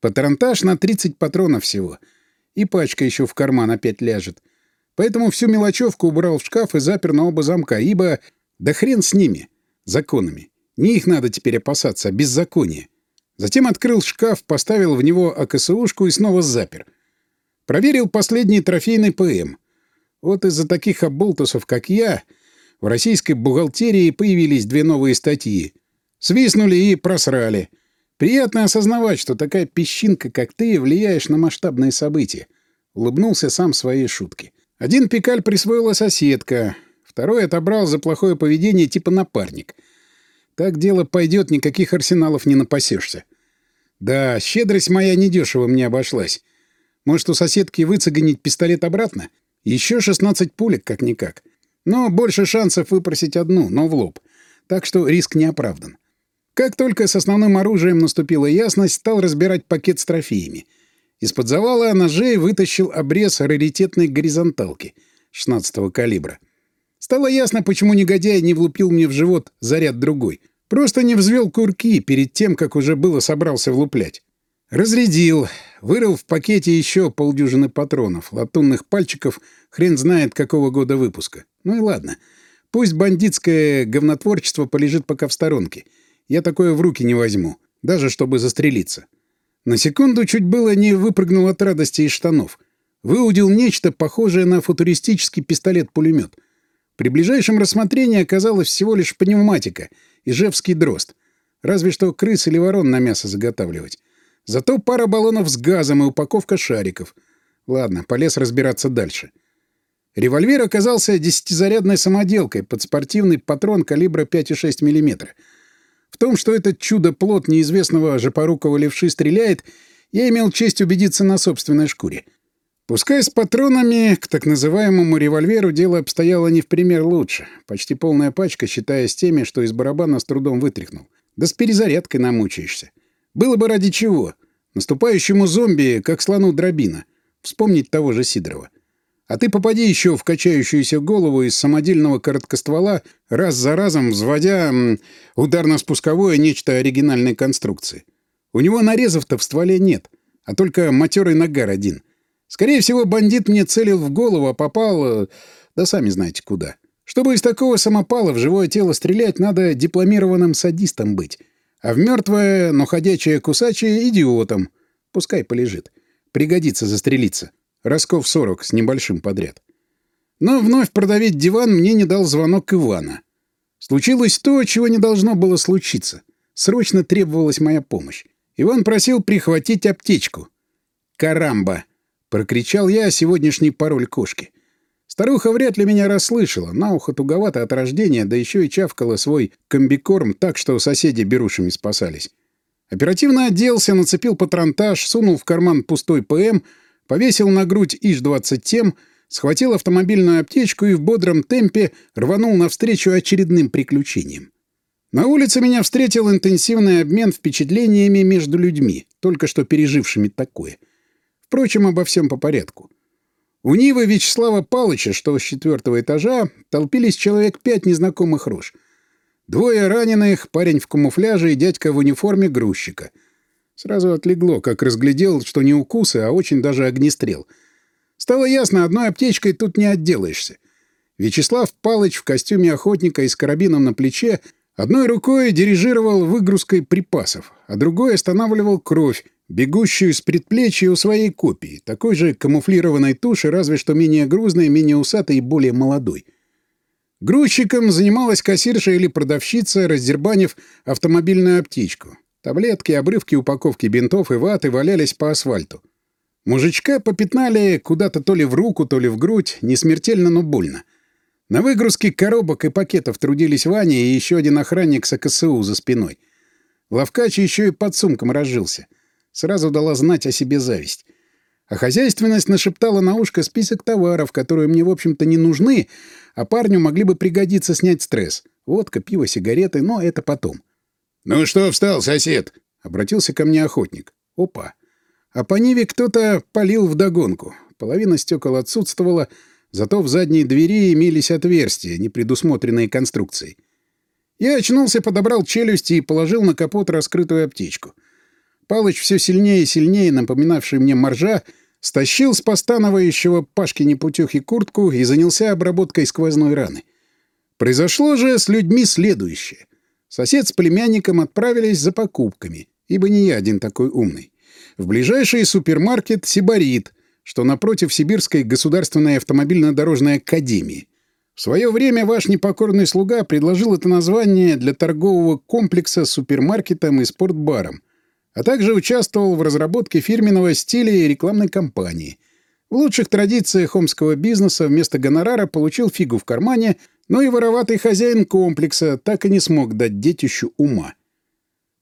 Патронтаж на 30 патронов всего. И пачка еще в карман опять ляжет. Поэтому всю мелочевку убрал в шкаф и запер на оба замка, ибо... Да хрен с ними, законами. Не их надо теперь опасаться, а беззаконие. Затем открыл шкаф, поставил в него АКСУшку и снова запер. Проверил последний трофейный ПМ. Вот из-за таких оболтусов, как я, в российской бухгалтерии появились две новые статьи. Свистнули и просрали. Приятно осознавать, что такая песчинка, как ты, влияешь на масштабные события. Улыбнулся сам своей шутке. Один пикаль присвоила соседка, второй отобрал за плохое поведение типа напарник. Так дело пойдет, никаких арсеналов не напасешься. Да, щедрость моя недешево мне обошлась. Может, у соседки выцегонить пистолет обратно? Еще 16 пулек, как-никак. Но больше шансов выпросить одну, но в лоб. Так что риск не оправдан. Как только с основным оружием наступила ясность, стал разбирать пакет с трофеями — из-под завала ножей вытащил обрез раритетной горизонталки 16-го калибра. Стало ясно, почему негодяй не влупил мне в живот заряд другой. Просто не взвел курки перед тем, как уже было собрался влуплять. Разрядил, вырыл в пакете еще полдюжины патронов, латунных пальчиков, хрен знает какого года выпуска. Ну и ладно. Пусть бандитское говнотворчество полежит пока в сторонке. Я такое в руки не возьму, даже чтобы застрелиться. На секунду чуть было не выпрыгнул от радости из штанов. Выудил нечто похожее на футуристический пистолет-пулемет. При ближайшем рассмотрении оказалось всего лишь пневматика, ижевский дрозд. Разве что крыс или ворон на мясо заготавливать. Зато пара баллонов с газом и упаковка шариков. Ладно, полез разбираться дальше. Револьвер оказался десятизарядной самоделкой под спортивный патрон калибра 5,6 мм. В том, что этот чудо-плод неизвестного жопорукого левши стреляет, я имел честь убедиться на собственной шкуре. Пускай с патронами к так называемому револьверу дело обстояло не в пример лучше. Почти полная пачка, считая с теми, что из барабана с трудом вытряхнул. Да с перезарядкой намучаешься. Было бы ради чего. Наступающему зомби, как слону дробина. Вспомнить того же Сидорова. А ты попади еще в качающуюся голову из самодельного короткоствола, раз за разом взводя ударно-спусковое нечто оригинальной конструкции. У него нарезов-то в стволе нет, а только матерый нагар один. Скорее всего, бандит мне целил в голову, а попал... Э, да сами знаете куда. Чтобы из такого самопала в живое тело стрелять, надо дипломированным садистом быть. А в мертвое, но ходячее кусачее — идиотом. Пускай полежит. Пригодится застрелиться. Росков 40 с небольшим подряд. Но вновь продавить диван мне не дал звонок Ивана. Случилось то, чего не должно было случиться. Срочно требовалась моя помощь. Иван просил прихватить аптечку. «Карамба!» — прокричал я сегодняшний пароль кошки. Старуха вряд ли меня расслышала, на ухо туговато от рождения, да еще и чавкала свой комбикорм так, что соседи берушами спасались. Оперативно оделся, нацепил патронтаж, сунул в карман пустой ПМ — повесил на грудь ИЖ-20 тем, схватил автомобильную аптечку и в бодром темпе рванул навстречу очередным приключениям. На улице меня встретил интенсивный обмен впечатлениями между людьми, только что пережившими такое. Впрочем, обо всем по порядку. У Нивы Вячеслава Палыча, что с четвертого этажа, толпились человек пять незнакомых рож. Двое раненых, парень в камуфляже и дядька в униформе грузчика — Сразу отлегло, как разглядел, что не укусы, а очень даже огнестрел. Стало ясно, одной аптечкой тут не отделаешься. Вячеслав Палыч в костюме охотника и с карабином на плече одной рукой дирижировал выгрузкой припасов, а другой останавливал кровь, бегущую с предплечья у своей копии, такой же камуфлированной туши, разве что менее грузной, менее усатой и более молодой. Грузчиком занималась кассирша или продавщица, раздербанив автомобильную аптечку. Таблетки, обрывки упаковки бинтов и ваты валялись по асфальту. Мужичка попятнали куда-то то ли в руку, то ли в грудь, не смертельно, но больно. На выгрузке коробок и пакетов трудились Ваня и еще один охранник с АКСУ за спиной. Лавкач еще и под сумком разжился. Сразу дала знать о себе зависть. А хозяйственность нашептала на ушко список товаров, которые мне, в общем-то, не нужны, а парню могли бы пригодиться снять стресс. Водка, пиво, сигареты, но это потом. «Ну что встал, сосед?» — обратился ко мне охотник. «Опа!» А по Ниве кто-то полил вдогонку. Половина стекол отсутствовала, зато в задней двери имелись отверстия, не предусмотренные конструкцией. Я очнулся, подобрал челюсти и положил на капот раскрытую аптечку. Палыч, все сильнее и сильнее напоминавший мне моржа, стащил с постановающего Пашки непутехи куртку и занялся обработкой сквозной раны. Произошло же с людьми следующее — Сосед с племянником отправились за покупками, ибо не я один такой умный. В ближайший супермаркет «Сибарит», что напротив Сибирской государственной автомобильно-дорожной академии. В свое время ваш непокорный слуга предложил это название для торгового комплекса с супермаркетом и спортбаром, а также участвовал в разработке фирменного стиля и рекламной кампании. В лучших традициях омского бизнеса вместо гонорара получил фигу в кармане – но и вороватый хозяин комплекса так и не смог дать детищу ума.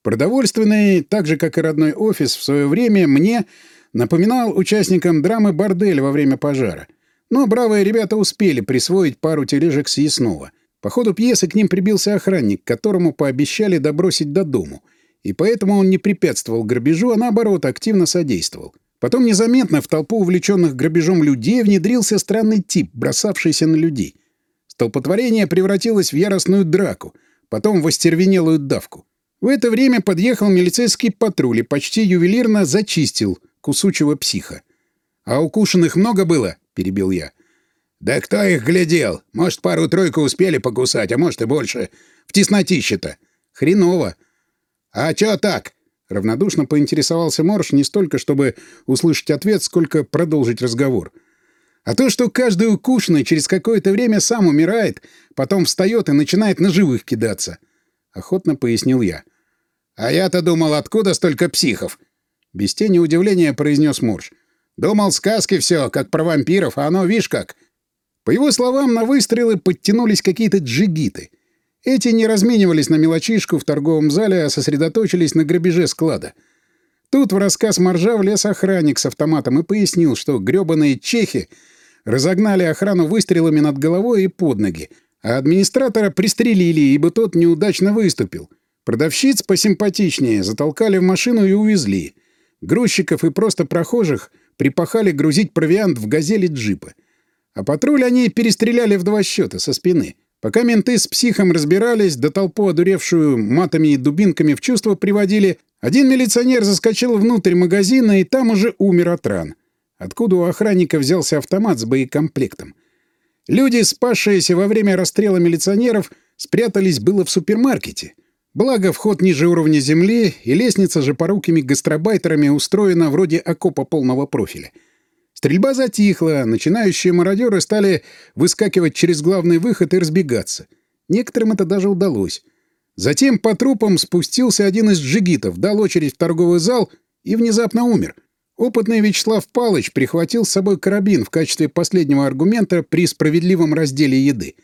Продовольственный, так же как и родной офис, в свое время мне напоминал участникам драмы «Бордель» во время пожара. Но бравые ребята успели присвоить пару тележек съестного. По ходу пьесы к ним прибился охранник, которому пообещали добросить до дому. И поэтому он не препятствовал грабежу, а наоборот активно содействовал. Потом незаметно в толпу увлеченных грабежом людей внедрился странный тип, бросавшийся на людей — Столпотворение превратилось в яростную драку, потом в остервенелую давку. В это время подъехал милицейский патруль и почти ювелирно зачистил кусучего психа. «А укушенных много было?» — перебил я. «Да кто их глядел? Может, пару-тройку успели покусать, а может и больше. В теснотище-то. Хреново». «А чё так?» — равнодушно поинтересовался Морш не столько, чтобы услышать ответ, сколько продолжить разговор. — а то, что каждый укушенный через какое-то время сам умирает, потом встает и начинает на живых кидаться. Охотно пояснил я. А я-то думал, откуда столько психов? Без тени удивления произнес Мурш. Думал, сказки все, как про вампиров, а оно, видишь как. По его словам, на выстрелы подтянулись какие-то джигиты. Эти не разменивались на мелочишку в торговом зале, а сосредоточились на грабеже склада. Тут в рассказ Моржа влез охранник с автоматом и пояснил, что грёбаные чехи разогнали охрану выстрелами над головой и под ноги, а администратора пристрелили, ибо тот неудачно выступил. Продавщиц посимпатичнее затолкали в машину и увезли. Грузчиков и просто прохожих припахали грузить провиант в «Газели» джипы. А патруль они перестреляли в два счета со спины. Пока менты с психом разбирались, да толпу, одуревшую матами и дубинками в чувство приводили, один милиционер заскочил внутрь магазина и там уже умер от ран. Откуда у охранника взялся автомат с боекомплектом? Люди, спасшиеся во время расстрела милиционеров, спрятались было в супермаркете. Благо, вход ниже уровня земли, и лестница же порукими гастробайтерами устроена вроде окопа полного профиля — Стрельба затихла, начинающие мародеры стали выскакивать через главный выход и разбегаться. Некоторым это даже удалось. Затем по трупам спустился один из джигитов, дал очередь в торговый зал и внезапно умер. Опытный Вячеслав Палыч прихватил с собой карабин в качестве последнего аргумента при справедливом разделе еды.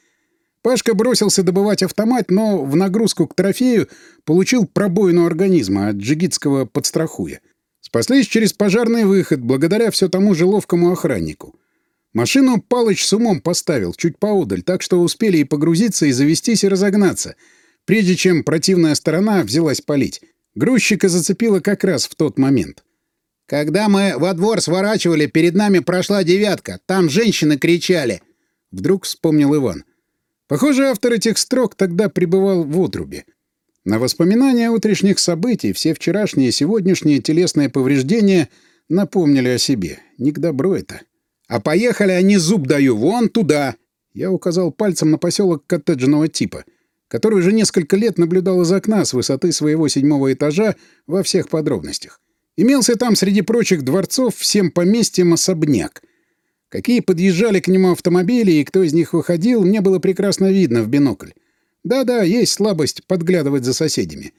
Пашка бросился добывать автомат, но в нагрузку к трофею получил пробоину организма от джигитского подстрахуя. Спаслись через пожарный выход, благодаря все тому же ловкому охраннику. Машину Палыч с умом поставил, чуть поодаль, так что успели и погрузиться, и завестись, и разогнаться, прежде чем противная сторона взялась палить. Грузчика зацепило как раз в тот момент. «Когда мы во двор сворачивали, перед нами прошла девятка. Там женщины кричали». Вдруг вспомнил Иван. Похоже, автор этих строк тогда пребывал в отрубе. На воспоминания утрешних событий все вчерашние и сегодняшние телесные повреждения напомнили о себе. Не к добру это. «А поехали они, зуб даю, вон туда!» Я указал пальцем на поселок коттеджного типа, который уже несколько лет наблюдал из окна с высоты своего седьмого этажа во всех подробностях. Имелся там среди прочих дворцов всем поместьем особняк. Какие подъезжали к нему автомобили и кто из них выходил, мне было прекрасно видно в бинокль. Да-да, есть слабость подглядывать за соседями.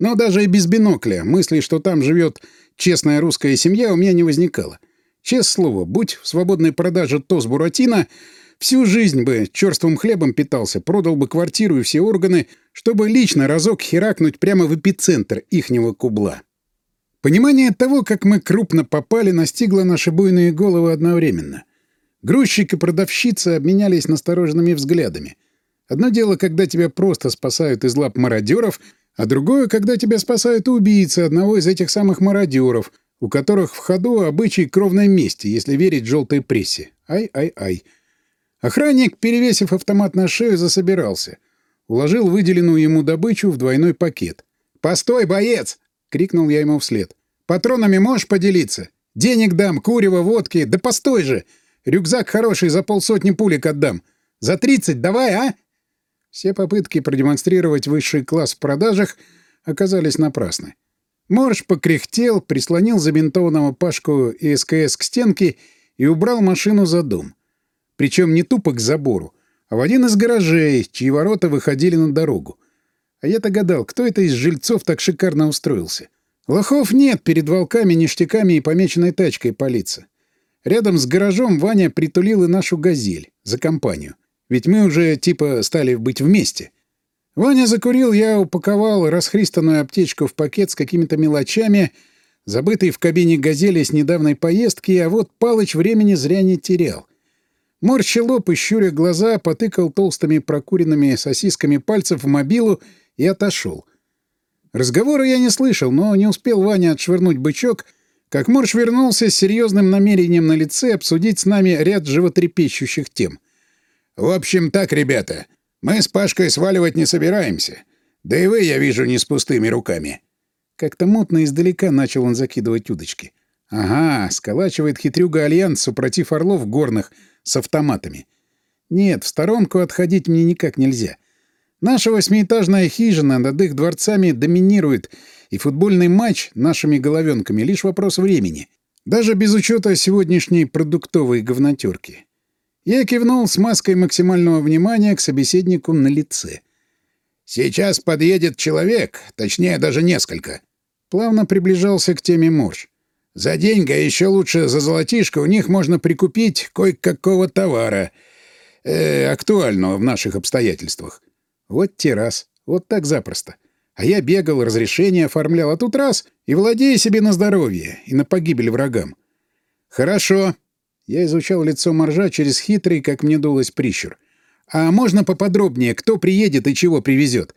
Но даже и без бинокля мысли, что там живет честная русская семья, у меня не возникало. Честное слово, будь в свободной продаже тоз Буратино, всю жизнь бы черствым хлебом питался, продал бы квартиру и все органы, чтобы лично разок херакнуть прямо в эпицентр ихнего кубла. Понимание того, как мы крупно попали, настигло наши буйные головы одновременно. Грузчик и продавщица обменялись настороженными взглядами — Одно дело, когда тебя просто спасают из лап мародеров, а другое, когда тебя спасают убийцы одного из этих самых мародеров, у которых в ходу обычай кровной мести, если верить желтой прессе. Ай-ай-ай. Охранник, перевесив автомат на шею, засобирался. Уложил выделенную ему добычу в двойной пакет. «Постой, боец!» — крикнул я ему вслед. «Патронами можешь поделиться? Денег дам, курева, водки. Да постой же! Рюкзак хороший, за полсотни пулек отдам. За тридцать давай, а?» Все попытки продемонстрировать высший класс в продажах оказались напрасны. Морж покряхтел, прислонил забинтованного Пашку и СКС к стенке и убрал машину за дом. Причем не тупо к забору, а в один из гаражей, чьи ворота выходили на дорогу. А я-то гадал, кто это из жильцов так шикарно устроился. Лохов нет перед волками, ништяками и помеченной тачкой палиться. Рядом с гаражом Ваня притулил и нашу «Газель» за компанию. Ведь мы уже, типа, стали быть вместе. Ваня закурил, я упаковал расхристанную аптечку в пакет с какими-то мелочами, забытый в кабине «Газели» с недавней поездки, а вот Палыч времени зря не терял. Морщил лоб и щуря глаза, потыкал толстыми прокуренными сосисками пальцев в мобилу и отошел. Разговора я не слышал, но не успел Ваня отшвырнуть бычок, как Морш вернулся с серьезным намерением на лице обсудить с нами ряд животрепещущих тем — в общем, так, ребята, мы с Пашкой сваливать не собираемся. Да и вы, я вижу, не с пустыми руками. Как-то мутно издалека начал он закидывать удочки. Ага, сколачивает хитрюга альянс, супротив орлов горных с автоматами. Нет, в сторонку отходить мне никак нельзя. Наша восьмиэтажная хижина над их дворцами доминирует, и футбольный матч нашими головенками — лишь вопрос времени. Даже без учета сегодняшней продуктовой говнотерки. Я кивнул с маской максимального внимания к собеседнику на лице. «Сейчас подъедет человек, точнее, даже несколько». Плавно приближался к теме Морж. «За деньги, а еще лучше за золотишко, у них можно прикупить кое-какого товара. э, актуального в наших обстоятельствах. Вот те раз. Вот так запросто. А я бегал, разрешение оформлял, а тут раз — и владею себе на здоровье и на погибель врагам. Хорошо. Я изучал лицо моржа через хитрый, как мне дулось, прищур. А можно поподробнее, кто приедет и чего привезет?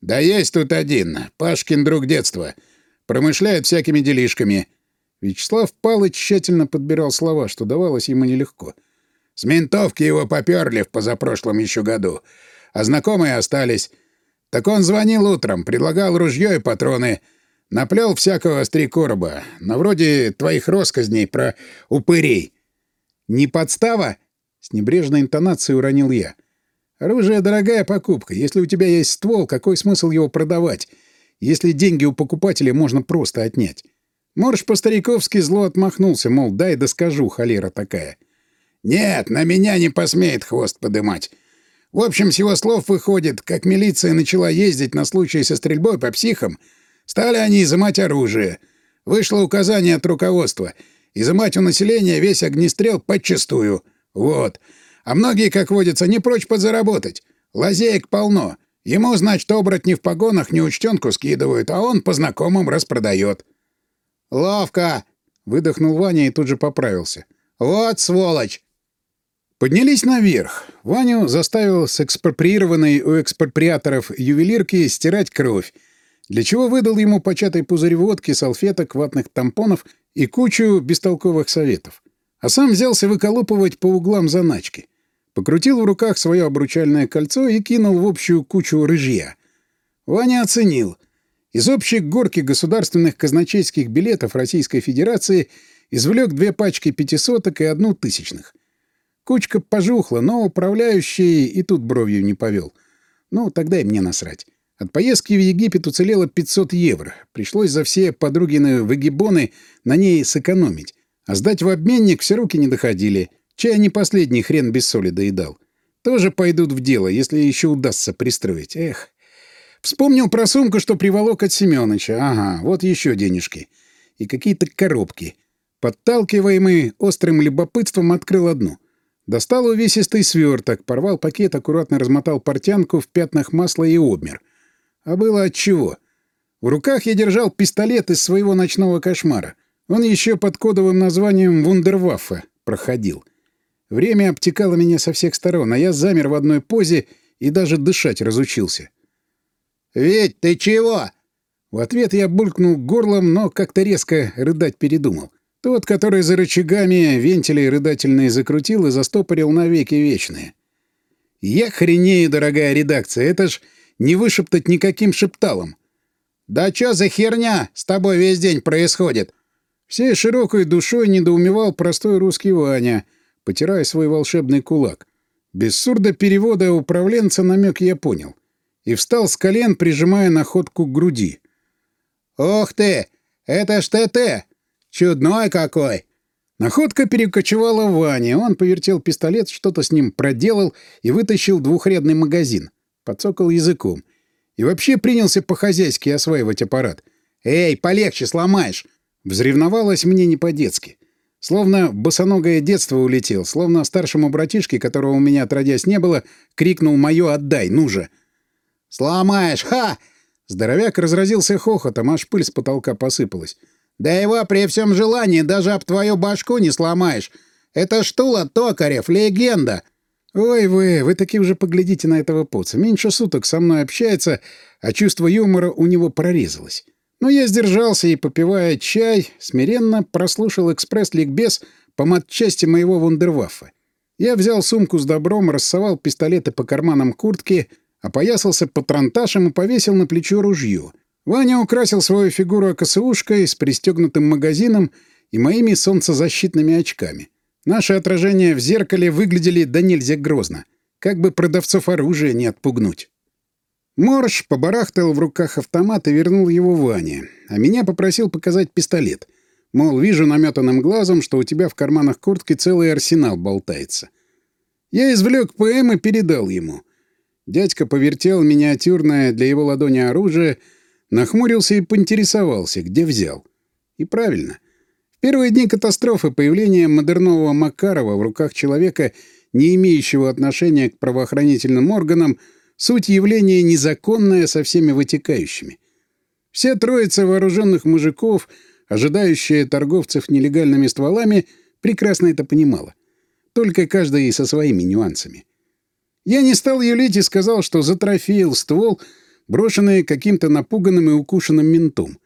Да есть тут один, Пашкин друг детства. Промышляет всякими делишками. Вячеслав Палыч тщательно подбирал слова, что давалось ему нелегко. С ментовки его поперли в позапрошлом еще году, а знакомые остались. Так он звонил утром, предлагал ружье и патроны. Наплел всякого стрекороба, на вроде твоих росказней про упырей. «Не подстава?» — с небрежной интонацией уронил я. «Оружие — дорогая покупка. Если у тебя есть ствол, какой смысл его продавать, если деньги у покупателя можно просто отнять?» Морж по-стариковски зло отмахнулся, мол, дай да скажу, холера такая. «Нет, на меня не посмеет хвост подымать. В общем, с его слов выходит, как милиция начала ездить на случай со стрельбой по психам, стали они изымать оружие. Вышло указание от руководства — изымать у населения весь огнестрел подчистую. Вот. А многие, как водится, не прочь подзаработать. Лазеек полно. Ему, значит, оборотни в погонах неучтенку скидывают, а он по знакомым распродает. «Ловко!» — выдохнул Ваня и тут же поправился. «Вот сволочь!» Поднялись наверх. Ваню заставил с экспроприированной у экспроприаторов ювелирки стирать кровь, для чего выдал ему початый пузырь водки, салфеток, ватных тампонов и кучу бестолковых советов. А сам взялся выколупывать по углам заначки. Покрутил в руках свое обручальное кольцо и кинул в общую кучу рыжья. Ваня оценил. Из общей горки государственных казначейских билетов Российской Федерации извлек две пачки пятисоток и одну тысячных. Кучка пожухла, но управляющий и тут бровью не повел. Ну, тогда и мне насрать. От поездки в Египет уцелело 500 евро. Пришлось за все подругины выгибоны на ней сэкономить. А сдать в обменник все руки не доходили. Чай не последний хрен без соли доедал. Тоже пойдут в дело, если еще удастся пристроить. Эх. Вспомнил про сумку, что приволок от Семёныча. Ага, вот еще денежки. И какие-то коробки. Подталкиваемый острым любопытством открыл одну. Достал увесистый сверток, порвал пакет, аккуратно размотал портянку в пятнах масла и обмер. А было отчего. В руках я держал пистолет из своего ночного кошмара. Он еще под кодовым названием «Вундерваффе» проходил. Время обтекало меня со всех сторон, а я замер в одной позе и даже дышать разучился. «Ведь ты чего?» В ответ я булькнул горлом, но как-то резко рыдать передумал. Тот, который за рычагами вентилей рыдательные закрутил и застопорил навеки вечные. Я хренею, дорогая редакция, это ж не вышептать никаким шепталом. «Да чё за херня с тобой весь день происходит?» Всей широкой душой недоумевал простой русский Ваня, потирая свой волшебный кулак. Без сурдоперевода управленца намек я понял и встал с колен, прижимая находку к груди. «Ух ты! Это ж ТТ! Чудной какой!» Находка перекочевала Ване. Он повертел пистолет, что-то с ним проделал и вытащил двухрядный магазин. Подцокал языком. И вообще принялся по-хозяйски осваивать аппарат. «Эй, полегче, сломаешь!» Взревновалось мне не по-детски. Словно босоногое детство улетел, словно старшему братишке, которого у меня отродясь не было, крикнул «Моё отдай, ну же!» «Сломаешь! Ха!» Здоровяк разразился хохотом, аж пыль с потолка посыпалась. «Да его при всем желании даже об твою башку не сломаешь! Это Штула Токарев, легенда!» «Ой вы, вы таки уже поглядите на этого поца. Меньше суток со мной общается, а чувство юмора у него прорезалось. Но я сдержался и, попивая чай, смиренно прослушал экспресс-ликбез по матчасти моего вундерваффа. Я взял сумку с добром, рассовал пистолеты по карманам куртки — опоясался патронташем и повесил на плечо ружье. Ваня украсил свою фигуру КСУшкой с пристегнутым магазином и моими солнцезащитными очками. Наши отражения в зеркале выглядели да нельзя грозно. Как бы продавцов оружия не отпугнуть. Морж побарахтал в руках автомат и вернул его Ване, а меня попросил показать пистолет. Мол, вижу наметанным глазом, что у тебя в карманах куртки целый арсенал болтается. Я извлек ПМ и передал ему — Дядька повертел миниатюрное для его ладони оружие, нахмурился и поинтересовался, где взял. И правильно. В первые дни катастрофы появление модернового Макарова в руках человека, не имеющего отношения к правоохранительным органам, суть явления незаконная со всеми вытекающими. Вся троица вооруженных мужиков, ожидающая торговцев нелегальными стволами, прекрасно это понимала. Только каждый со своими нюансами. Я не стал юлить и сказал, что затрофеил ствол, брошенный каким-то напуганным и укушенным ментом.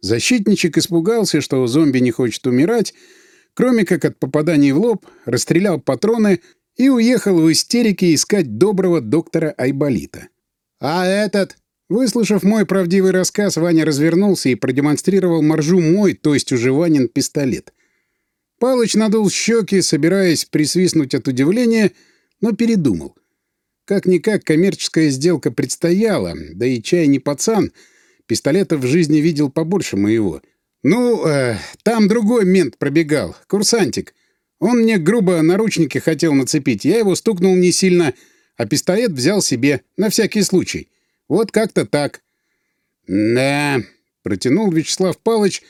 Защитничек испугался, что зомби не хочет умирать, кроме как от попаданий в лоб, расстрелял патроны и уехал в истерике искать доброго доктора Айболита. «А этот?» Выслушав мой правдивый рассказ, Ваня развернулся и продемонстрировал моржу мой, то есть уже Ванин, пистолет. Палыч надул щеки, собираясь присвистнуть от удивления, но передумал. Как-никак коммерческая сделка предстояла, да и чай не пацан, пистолетов в жизни видел побольше моего. Ну, э, там другой мент пробегал, курсантик. Он мне грубо наручники хотел нацепить, я его стукнул не сильно, а пистолет взял себе, на всякий случай. Вот как-то так. «Да», — протянул Вячеслав Палыч,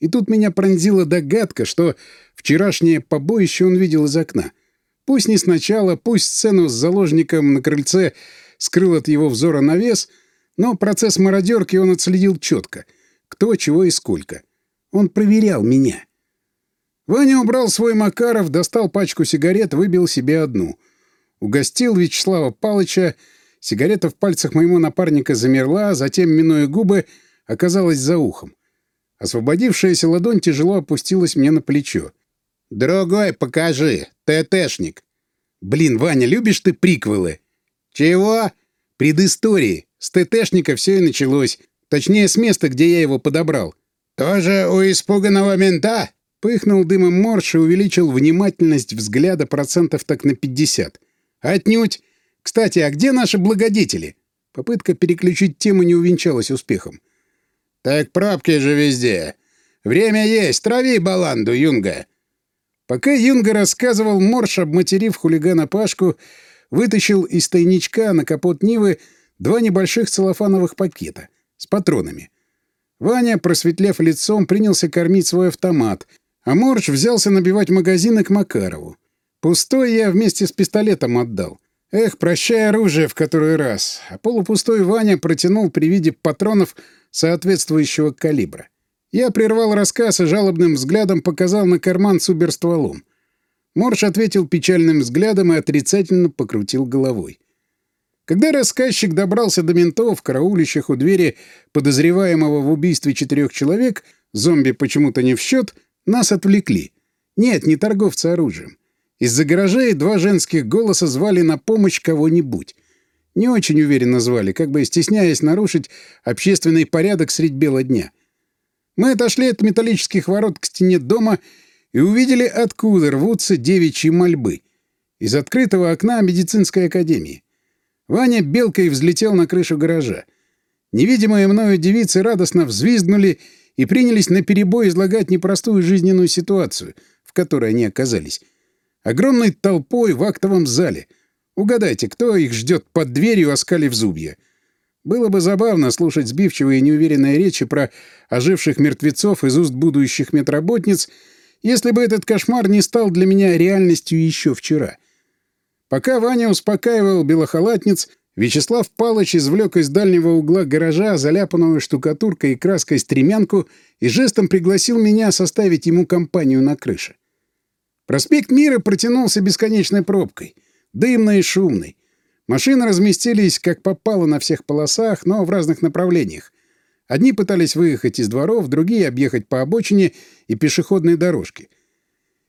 и тут меня пронзила догадка, что вчерашнее побоище он видел из окна. Пусть не сначала, пусть сцену с заложником на крыльце скрыл от его взора навес, но процесс мародерки он отследил четко. Кто, чего и сколько. Он проверял меня. Ваня убрал свой Макаров, достал пачку сигарет, выбил себе одну. Угостил Вячеслава Палыча. Сигарета в пальцах моего напарника замерла, затем, минуя губы, оказалась за ухом. Освободившаяся ладонь тяжело опустилась мне на плечо. «Другой покажи, ТТшник». «Блин, Ваня, любишь ты приквелы?» «Чего?» «Предыстории. С ТТшника все и началось. Точнее, с места, где я его подобрал». «Тоже у испуганного мента?» Пыхнул дымом морж и увеличил внимательность взгляда процентов так на 50. «Отнюдь! Кстати, а где наши благодетели?» Попытка переключить тему не увенчалась успехом. «Так пробки же везде. Время есть. Трави баланду, Юнга. Пока Юнга рассказывал, Морш, обматерив хулигана Пашку, вытащил из тайничка на капот Нивы два небольших целлофановых пакета с патронами. Ваня, просветлев лицом, принялся кормить свой автомат, а Морж взялся набивать магазины к Макарову. Пустой я вместе с пистолетом отдал. Эх, прощай оружие в который раз. А полупустой Ваня протянул при виде патронов соответствующего калибра. Я прервал рассказ и жалобным взглядом показал на карман с уберстволом. Морж ответил печальным взглядом и отрицательно покрутил головой. Когда рассказчик добрался до ментов, караулищих у двери подозреваемого в убийстве четырех человек, зомби почему-то не в счет, нас отвлекли. Нет, не торговцы оружием. Из-за гаражей два женских голоса звали на помощь кого-нибудь. Не очень уверенно звали, как бы стесняясь нарушить общественный порядок средь бела дня. Мы отошли от металлических ворот к стене дома и увидели, откуда рвутся девичьи мольбы. Из открытого окна медицинской академии. Ваня белкой взлетел на крышу гаража. Невидимые мною девицы радостно взвизгнули и принялись наперебой излагать непростую жизненную ситуацию, в которой они оказались. Огромной толпой в актовом зале. Угадайте, кто их ждет под дверью, оскалив зубья? — было бы забавно слушать сбивчивые и неуверенные речи про оживших мертвецов из уст будущих медработниц, если бы этот кошмар не стал для меня реальностью еще вчера. Пока Ваня успокаивал белохалатниц, Вячеслав Палыч извлек из дальнего угла гаража заляпанную штукатуркой и краской стремянку и жестом пригласил меня составить ему компанию на крыше. Проспект Мира протянулся бесконечной пробкой, дымной и шумной. Машины разместились как попало на всех полосах, но в разных направлениях. Одни пытались выехать из дворов, другие — объехать по обочине и пешеходной дорожке.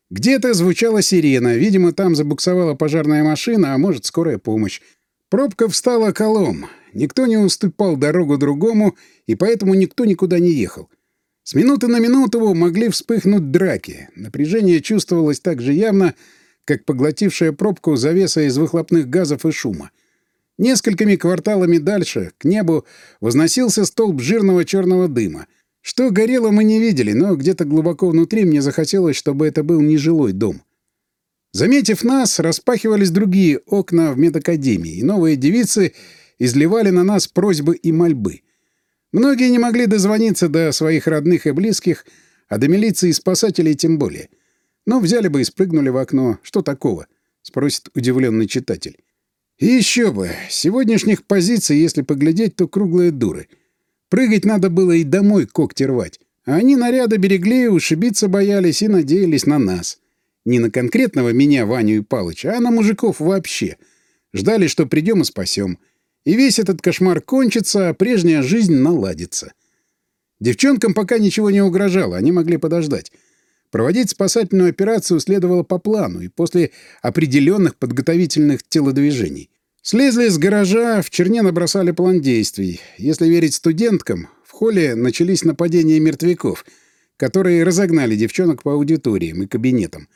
Где-то звучала сирена, видимо, там забуксовала пожарная машина, а может, скорая помощь. Пробка встала колом. Никто не уступал дорогу другому, и поэтому никто никуда не ехал. С минуты на минуту могли вспыхнуть драки. Напряжение чувствовалось так же явно, как поглотившая пробку завеса из выхлопных газов и шума. Несколькими кварталами дальше, к небу, возносился столб жирного черного дыма. Что горело, мы не видели, но где-то глубоко внутри мне захотелось, чтобы это был нежилой дом. Заметив нас, распахивались другие окна в медакадемии, и новые девицы изливали на нас просьбы и мольбы. Многие не могли дозвониться до своих родных и близких, а до милиции и спасателей тем более — ну, взяли бы и спрыгнули в окно. Что такого? спросит удивленный читатель. И еще бы, сегодняшних позиций, если поглядеть, то круглые дуры. Прыгать надо было и домой когти рвать. А они наряда берегли, ушибиться боялись и надеялись на нас. Не на конкретного меня, Ваню и Палыча, а на мужиков вообще. Ждали, что придем и спасем. И весь этот кошмар кончится, а прежняя жизнь наладится. Девчонкам пока ничего не угрожало, они могли подождать. Проводить спасательную операцию следовало по плану и после определенных подготовительных телодвижений. Слезли с гаража, в черне набросали план действий. Если верить студенткам, в холле начались нападения мертвяков, которые разогнали девчонок по аудиториям и кабинетам.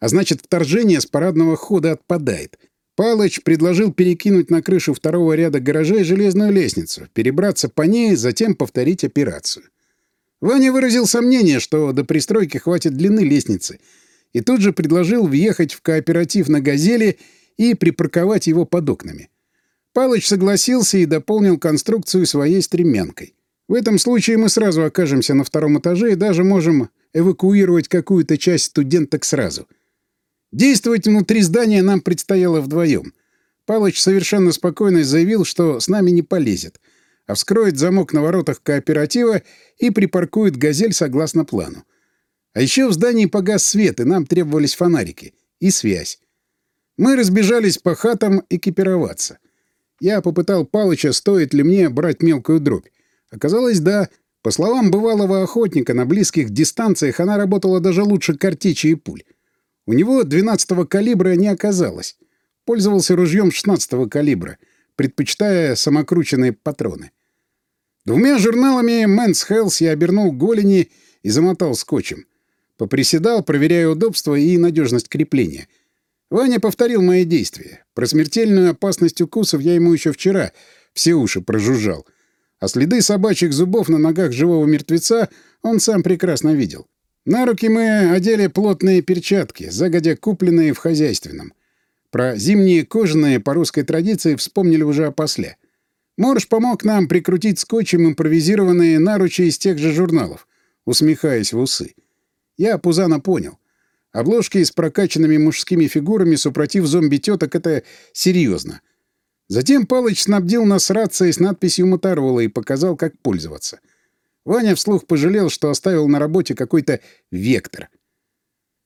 А значит, вторжение с парадного хода отпадает. Палыч предложил перекинуть на крышу второго ряда гаражей железную лестницу, перебраться по ней, затем повторить операцию. Ваня выразил сомнение, что до пристройки хватит длины лестницы, и тут же предложил въехать в кооператив на «Газели» и припарковать его под окнами. Палыч согласился и дополнил конструкцию своей стремянкой. В этом случае мы сразу окажемся на втором этаже и даже можем эвакуировать какую-то часть студенток сразу — Действовать внутри здания нам предстояло вдвоем. Палыч совершенно спокойно заявил, что с нами не полезет, а вскроет замок на воротах кооператива и припаркует «Газель» согласно плану. А еще в здании погас свет, и нам требовались фонарики. И связь. Мы разбежались по хатам экипироваться. Я попытал Палыча, стоит ли мне брать мелкую дробь. Оказалось, да. По словам бывалого охотника, на близких дистанциях она работала даже лучше картечи и пуль. У него 12-го калибра не оказалось. Пользовался ружьем 16-го калибра, предпочитая самокрученные патроны. Двумя журналами Men's Health я обернул голени и замотал скотчем. Поприседал, проверяя удобство и надежность крепления. Ваня повторил мои действия. Про смертельную опасность укусов я ему еще вчера все уши прожужжал. А следы собачьих зубов на ногах живого мертвеца он сам прекрасно видел. На руки мы одели плотные перчатки, загодя купленные в хозяйственном. Про зимние кожаные по русской традиции вспомнили уже опосля. Морж помог нам прикрутить скотчем импровизированные наручи из тех же журналов, усмехаясь в усы. Я Пузана понял. Обложки с прокачанными мужскими фигурами, супротив зомби-теток, это серьезно. Затем Палыч снабдил нас рацией с надписью «Моторола» и показал, как пользоваться — Ваня вслух пожалел, что оставил на работе какой-то вектор.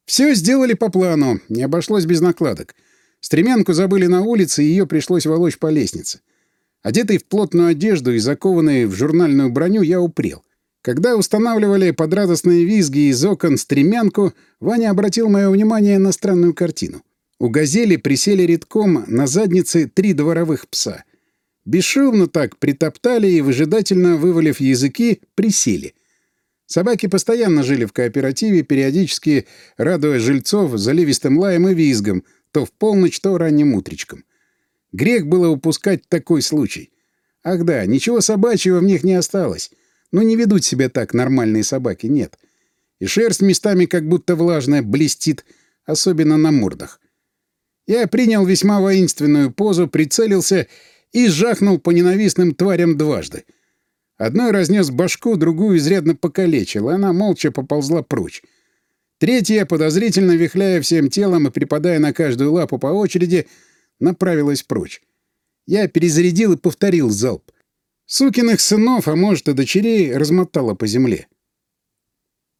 Все сделали по плану, не обошлось без накладок. Стремянку забыли на улице, и ее пришлось волочь по лестнице. Одетый в плотную одежду и закованный в журнальную броню, я упрел. Когда устанавливали под радостные визги из окон стремянку, Ваня обратил мое внимание на странную картину. У «Газели» присели редком на заднице три дворовых пса — Бесшумно так притоптали и, выжидательно вывалив языки, присели. Собаки постоянно жили в кооперативе, периодически радуя жильцов заливистым лаем и визгом, то в полночь, то ранним утречком. Грех было упускать такой случай. Ах да, ничего собачьего в них не осталось. Но не ведут себя так нормальные собаки, нет. И шерсть местами как будто влажная блестит, особенно на мордах. Я принял весьма воинственную позу, прицелился и жахнул по ненавистным тварям дважды. Одной разнес башку, другую изрядно покалечил, и она молча поползла прочь. Третья, подозрительно вихляя всем телом и припадая на каждую лапу по очереди, направилась прочь. Я перезарядил и повторил залп. Сукиных сынов, а может и дочерей, размотало по земле.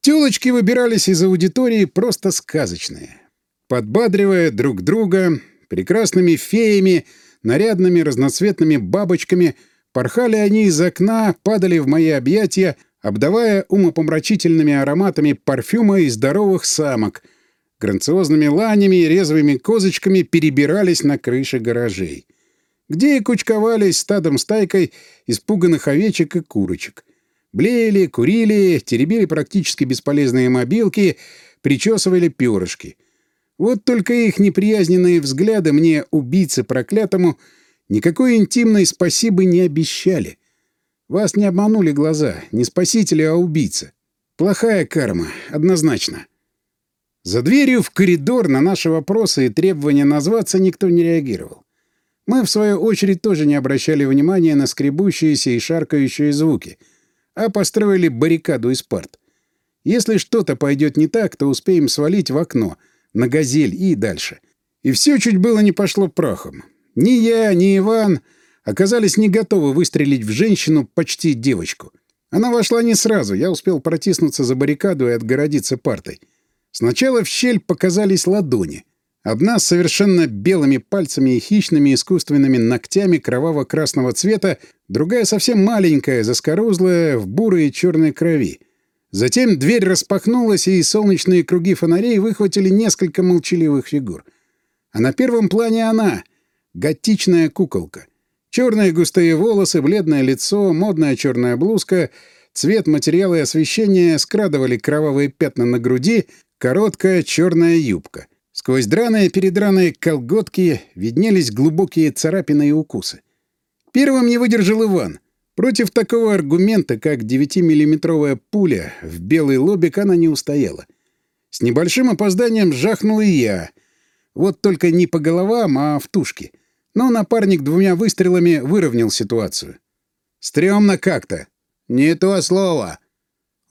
Тёлочки выбирались из аудитории просто сказочные. Подбадривая друг друга, прекрасными феями — нарядными разноцветными бабочками, порхали они из окна, падали в мои объятия, обдавая умопомрачительными ароматами парфюма и здоровых самок, грациозными ланями и резвыми козочками перебирались на крыши гаражей, где и кучковались стадом-стайкой испуганных овечек и курочек. Блеяли, курили, теребили практически бесполезные мобилки, причесывали перышки — вот только их неприязненные взгляды мне, убийце проклятому, никакой интимной спасибо не обещали. Вас не обманули глаза, не спасители, а убийца. Плохая карма, однозначно. За дверью в коридор на наши вопросы и требования назваться никто не реагировал. Мы, в свою очередь, тоже не обращали внимания на скребущиеся и шаркающие звуки, а построили баррикаду из парт. Если что-то пойдет не так, то успеем свалить в окно — на «Газель» и дальше. И все чуть было не пошло прахом. Ни я, ни Иван оказались не готовы выстрелить в женщину, почти девочку. Она вошла не сразу, я успел протиснуться за баррикаду и отгородиться партой. Сначала в щель показались ладони. Одна с совершенно белыми пальцами и хищными искусственными ногтями кроваво-красного цвета, другая совсем маленькая, заскорузлая, в бурой и черной крови. Затем дверь распахнулась, и солнечные круги фонарей выхватили несколько молчаливых фигур. А на первом плане она — готичная куколка. Черные густые волосы, бледное лицо, модная черная блузка, цвет материала и освещения скрадывали кровавые пятна на груди, короткая черная юбка. Сквозь драные-передраные колготки виднелись глубокие царапины и укусы. Первым не выдержал Иван. Против такого аргумента, как 9-миллиметровая пуля, в белый лобик она не устояла. С небольшим опозданием жахнул и я. Вот только не по головам, а в тушке — но напарник двумя выстрелами выровнял ситуацию. Стремно как-то. Не то слово.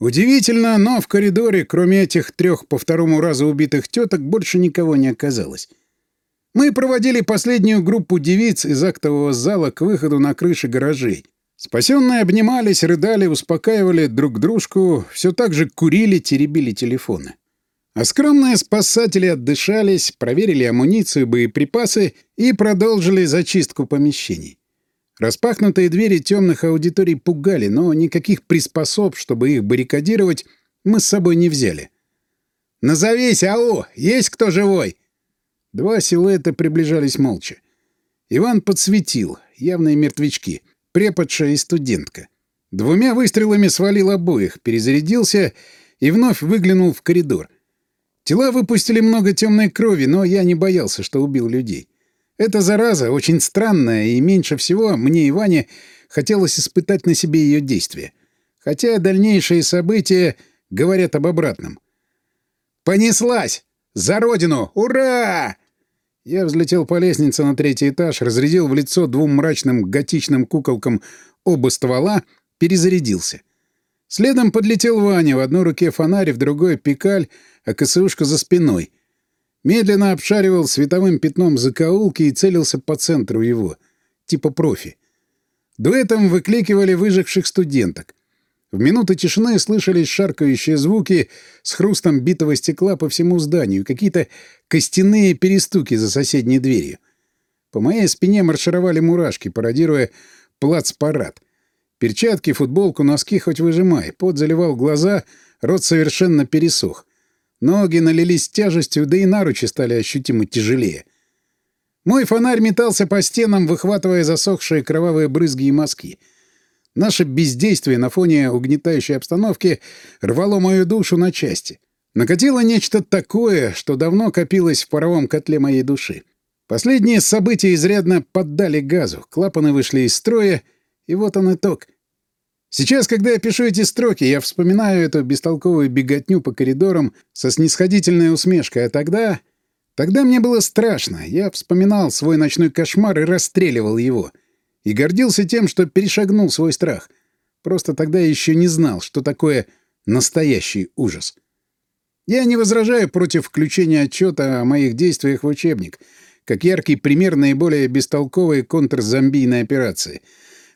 Удивительно, но в коридоре, кроме этих трех по второму разу убитых теток, больше никого не оказалось. Мы проводили последнюю группу девиц из актового зала к выходу на крыши гаражей. Спасенные обнимались, рыдали, успокаивали друг дружку, все так же курили, теребили телефоны. А скромные спасатели отдышались, проверили амуницию, боеприпасы и продолжили зачистку помещений. Распахнутые двери темных аудиторий пугали, но никаких приспособ, чтобы их баррикадировать, мы с собой не взяли. «Назовись, ау! Есть кто живой?» Два силуэта приближались молча. Иван подсветил, явные мертвячки, преподша и студентка. Двумя выстрелами свалил обоих, перезарядился и вновь выглянул в коридор — Тела выпустили много темной крови, но я не боялся, что убил людей. Эта зараза очень странная, и меньше всего мне и Ване хотелось испытать на себе ее действие. Хотя дальнейшие события говорят об обратном. «Понеслась! За родину! Ура!» Я взлетел по лестнице на третий этаж, разрядил в лицо двум мрачным готичным куколкам оба ствола, перезарядился. Следом подлетел Ваня, в одной руке фонарь, в другой — пикаль, а КСУшка за спиной. Медленно обшаривал световым пятном закоулки и целился по центру его. Типа профи. Дуэтом выкликивали выживших студенток. В минуты тишины слышались шаркающие звуки с хрустом битого стекла по всему зданию, какие-то костяные перестуки за соседней дверью. По моей спине маршировали мурашки, пародируя плац-парад. Перчатки, футболку, носки хоть выжимай. Пот заливал глаза, рот совершенно пересох. Ноги налились тяжестью, да и наручи стали ощутимо тяжелее. Мой фонарь метался по стенам, выхватывая засохшие кровавые брызги и мазки. Наше бездействие на фоне угнетающей обстановки рвало мою душу на части. Накатило нечто такое, что давно копилось в паровом котле моей души. Последние события изрядно поддали газу, клапаны вышли из строя, и вот он итог. Сейчас, когда я пишу эти строки, я вспоминаю эту бестолковую беготню по коридорам со снисходительной усмешкой, а тогда... Тогда мне было страшно. Я вспоминал свой ночной кошмар и расстреливал его. И гордился тем, что перешагнул свой страх. Просто тогда я еще не знал, что такое настоящий ужас. Я не возражаю против включения отчета о моих действиях в учебник, как яркий пример наиболее бестолковой контрзомбийной операции —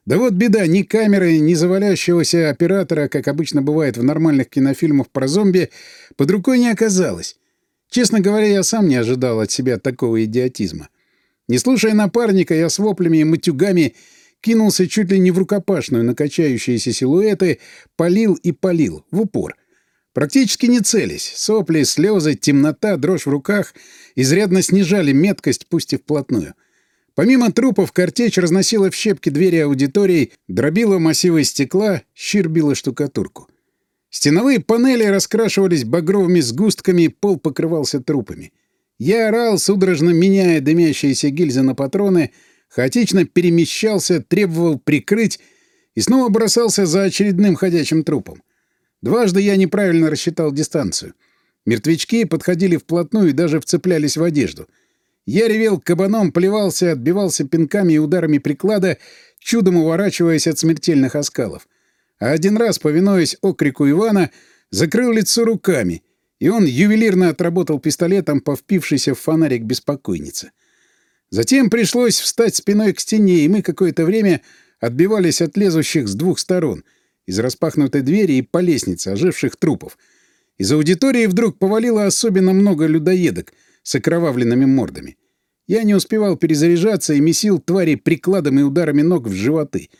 да вот беда, ни камеры, ни завалящегося оператора, как обычно бывает в нормальных кинофильмах про зомби, под рукой не оказалось. Честно говоря, я сам не ожидал от себя такого идиотизма. Не слушая напарника, я с воплями и матюгами кинулся чуть ли не в рукопашную на качающиеся силуэты, полил и полил, в упор. Практически не целясь. Сопли, слезы, темнота, дрожь в руках изрядно снижали меткость, пусть и вплотную. — Помимо трупов, картечь разносила в щепки двери аудитории, дробила массивы стекла, щербила штукатурку. Стеновые панели раскрашивались багровыми сгустками, пол покрывался трупами. Я орал, судорожно меняя дымящиеся гильзы на патроны, хаотично перемещался, требовал прикрыть и снова бросался за очередным ходячим трупом. Дважды я неправильно рассчитал дистанцию. Мертвячки подходили вплотную и даже вцеплялись в одежду — я ревел кабаном, плевался, отбивался пинками и ударами приклада, чудом уворачиваясь от смертельных оскалов. А один раз, повинуясь окрику Ивана, закрыл лицо руками и он ювелирно отработал пистолетом по впившейся в фонарик беспокойнице. Затем пришлось встать спиной к стене, и мы какое-то время отбивались от лезущих с двух сторон, из распахнутой двери и по лестнице, оживших трупов. Из аудитории вдруг повалило особенно много людоедок с окровавленными мордами. Я не успевал перезаряжаться и месил твари прикладами и ударами ног в животы.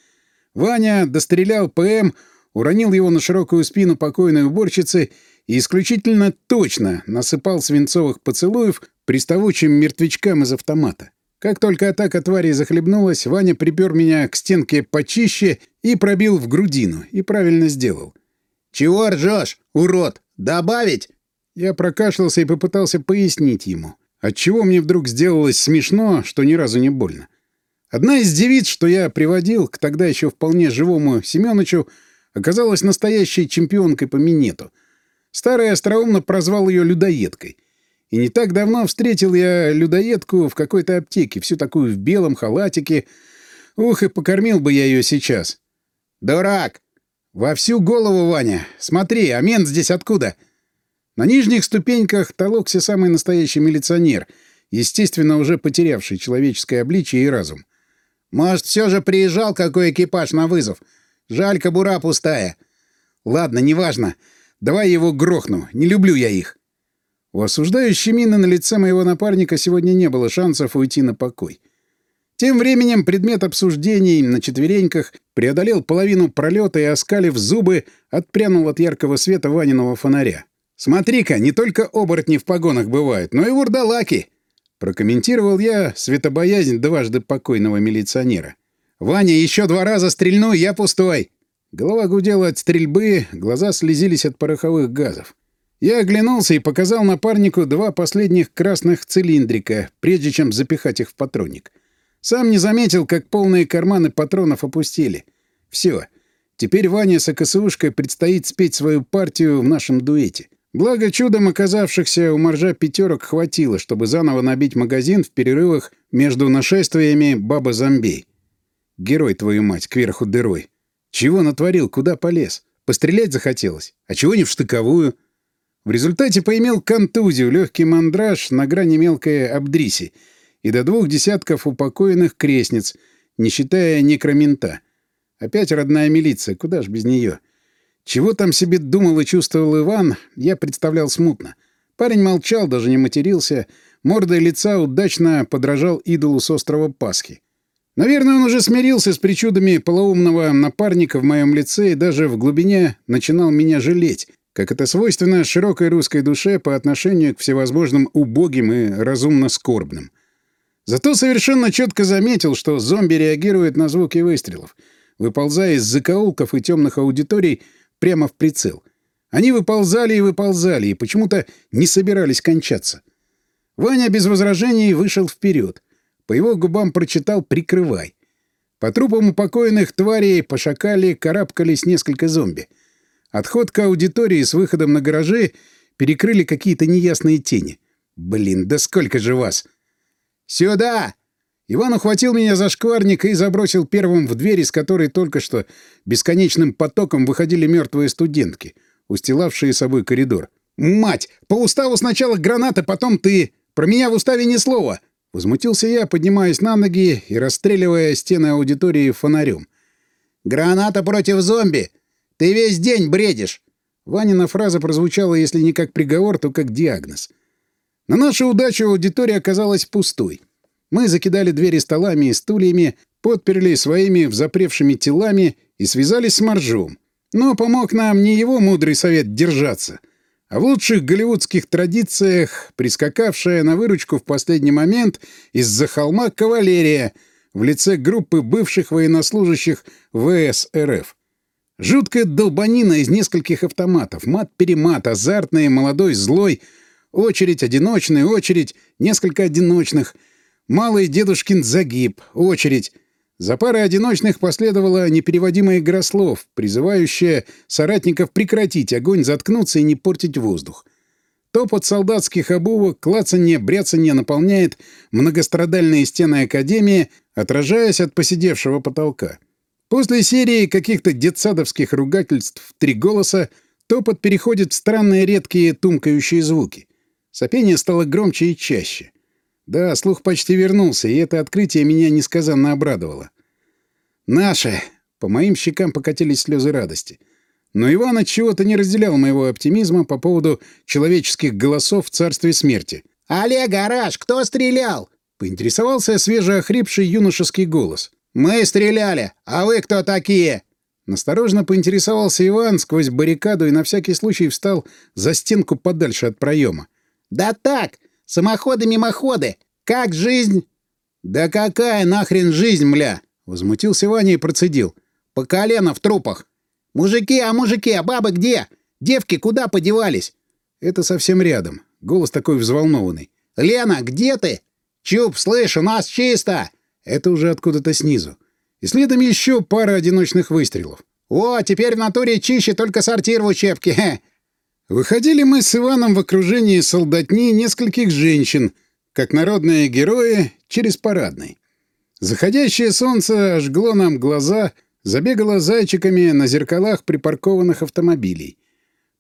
Ваня дострелял ПМ, уронил его на широкую спину покойной уборщицы и исключительно точно насыпал свинцовых поцелуев приставучим мертвячкам из автомата. Как только атака твари захлебнулась, Ваня припер меня к стенке почище и пробил в грудину. И правильно сделал. «Чего ржешь, урод? Добавить?» Я прокашлялся и попытался пояснить ему, отчего мне вдруг сделалось смешно, что ни разу не больно. Одна из девиц, что я приводил к тогда еще вполне живому Семёнычу, оказалась настоящей чемпионкой по минету. Старый остроумно прозвал ее «людоедкой». И не так давно встретил я людоедку в какой-то аптеке, всю такую в белом халатике. Ух, и покормил бы я ее сейчас. «Дурак!» «Во всю голову, Ваня! Смотри, а мент здесь откуда?» На нижних ступеньках толокся самый настоящий милиционер, естественно, уже потерявший человеческое обличие и разум. «Может, все же приезжал какой экипаж на вызов? Жаль, кобура пустая». «Ладно, неважно. Давай его грохну. Не люблю я их». У осуждающей мины на лице моего напарника сегодня не было шансов уйти на покой. Тем временем предмет обсуждений на четвереньках преодолел половину пролета и, оскалив зубы, отпрянул от яркого света Ваниного фонаря. «Смотри-ка, не только оборотни в погонах бывают, но и вурдалаки!» Прокомментировал я светобоязнь дважды покойного милиционера. «Ваня, еще два раза стрельну, я пустой!» Голова гудела от стрельбы, глаза слезились от пороховых газов. Я оглянулся и показал напарнику два последних красных цилиндрика, прежде чем запихать их в патронник. Сам не заметил, как полные карманы патронов опустили. Все. Теперь Ване с АКСУшкой предстоит спеть свою партию в нашем дуэте. Благо, чудом оказавшихся у моржа пятерок хватило, чтобы заново набить магазин в перерывах между нашествиями баба-зомбей. Герой, твою мать, кверху дырой. Чего натворил, куда полез? Пострелять захотелось? А чего не в штыковую? — в результате поимел контузию, легкий мандраж на грани мелкой абдриси и до двух десятков упокоенных крестниц, не считая некромента. Опять родная милиция, куда ж без нее? Чего там себе думал и чувствовал Иван, я представлял смутно. Парень молчал, даже не матерился, мордой лица удачно подражал идолу с острова Пасхи. Наверное, он уже смирился с причудами полоумного напарника в моем лице и даже в глубине начинал меня жалеть, как это свойственно широкой русской душе по отношению к всевозможным убогим и разумно скорбным. Зато совершенно четко заметил, что зомби реагируют на звуки выстрелов, выползая из закоулков и темных аудиторий прямо в прицел. Они выползали и выползали, и почему-то не собирались кончаться. Ваня без возражений вышел вперед. По его губам прочитал «прикрывай». По трупам упокоенных тварей по шакале карабкались несколько зомби — Отход к аудитории с выходом на гаражи перекрыли какие-то неясные тени. Блин, да сколько же вас! «Сюда!» Иван ухватил меня за шкварник и забросил первым в дверь, из которой только что бесконечным потоком выходили мертвые студентки, устилавшие собой коридор. «Мать! По уставу сначала граната, потом ты! Про меня в уставе ни слова!» Возмутился я, поднимаясь на ноги и расстреливая стены аудитории фонарем. «Граната против зомби! Ты весь день бредишь!» Ванина фраза прозвучала, если не как приговор, то как диагноз. На нашу удачу аудитория оказалась пустой. Мы закидали двери столами и стульями, подперли своими взапревшими телами и связались с моржом. Но помог нам не его мудрый совет держаться, а в лучших голливудских традициях прискакавшая на выручку в последний момент из-за холма кавалерия в лице группы бывших военнослужащих ВС РФ. Жуткая долбанина из нескольких автоматов. Мат-перемат, азартный, молодой, злой. Очередь, одиночная очередь, несколько одиночных. Малый дедушкин загиб, очередь. За парой одиночных последовала непереводимая игра слов, призывающая соратников прекратить огонь, заткнуться и не портить воздух. Топот солдатских обувок, клацанье, бряцанье наполняет многострадальные стены Академии, отражаясь от посидевшего потолка. После серии каких-то детсадовских ругательств в три голоса Топот переходит в странные редкие тумкающие звуки. Сопение стало громче и чаще. Да, слух почти вернулся, и это открытие меня несказанно обрадовало. «Наши!» — по моим щекам покатились слезы радости. Но Иван от чего-то не разделял моего оптимизма по поводу человеческих голосов в царстве смерти. «Олег, гараж, кто стрелял?» — поинтересовался свежеохрипший юношеский голос. «Мы стреляли! А вы кто такие?» Насторожно поинтересовался Иван сквозь баррикаду и на всякий случай встал за стенку подальше от проема. «Да так! Самоходы-мимоходы! Как жизнь?» «Да какая нахрен жизнь, мля!» — возмутился Ваня и процедил. «По колено в трупах!» «Мужики, а мужики, а бабы где? Девки куда подевались?» Это совсем рядом. Голос такой взволнованный. «Лена, где ты?» «Чуб, слышь, у нас чисто!» Это уже откуда-то снизу. И следом еще пара одиночных выстрелов. «О, теперь в натуре чище только сортир в учебке!» Выходили мы с Иваном в окружении солдатни нескольких женщин, как народные герои, через парадный. Заходящее солнце жгло нам глаза, забегало зайчиками на зеркалах припаркованных автомобилей.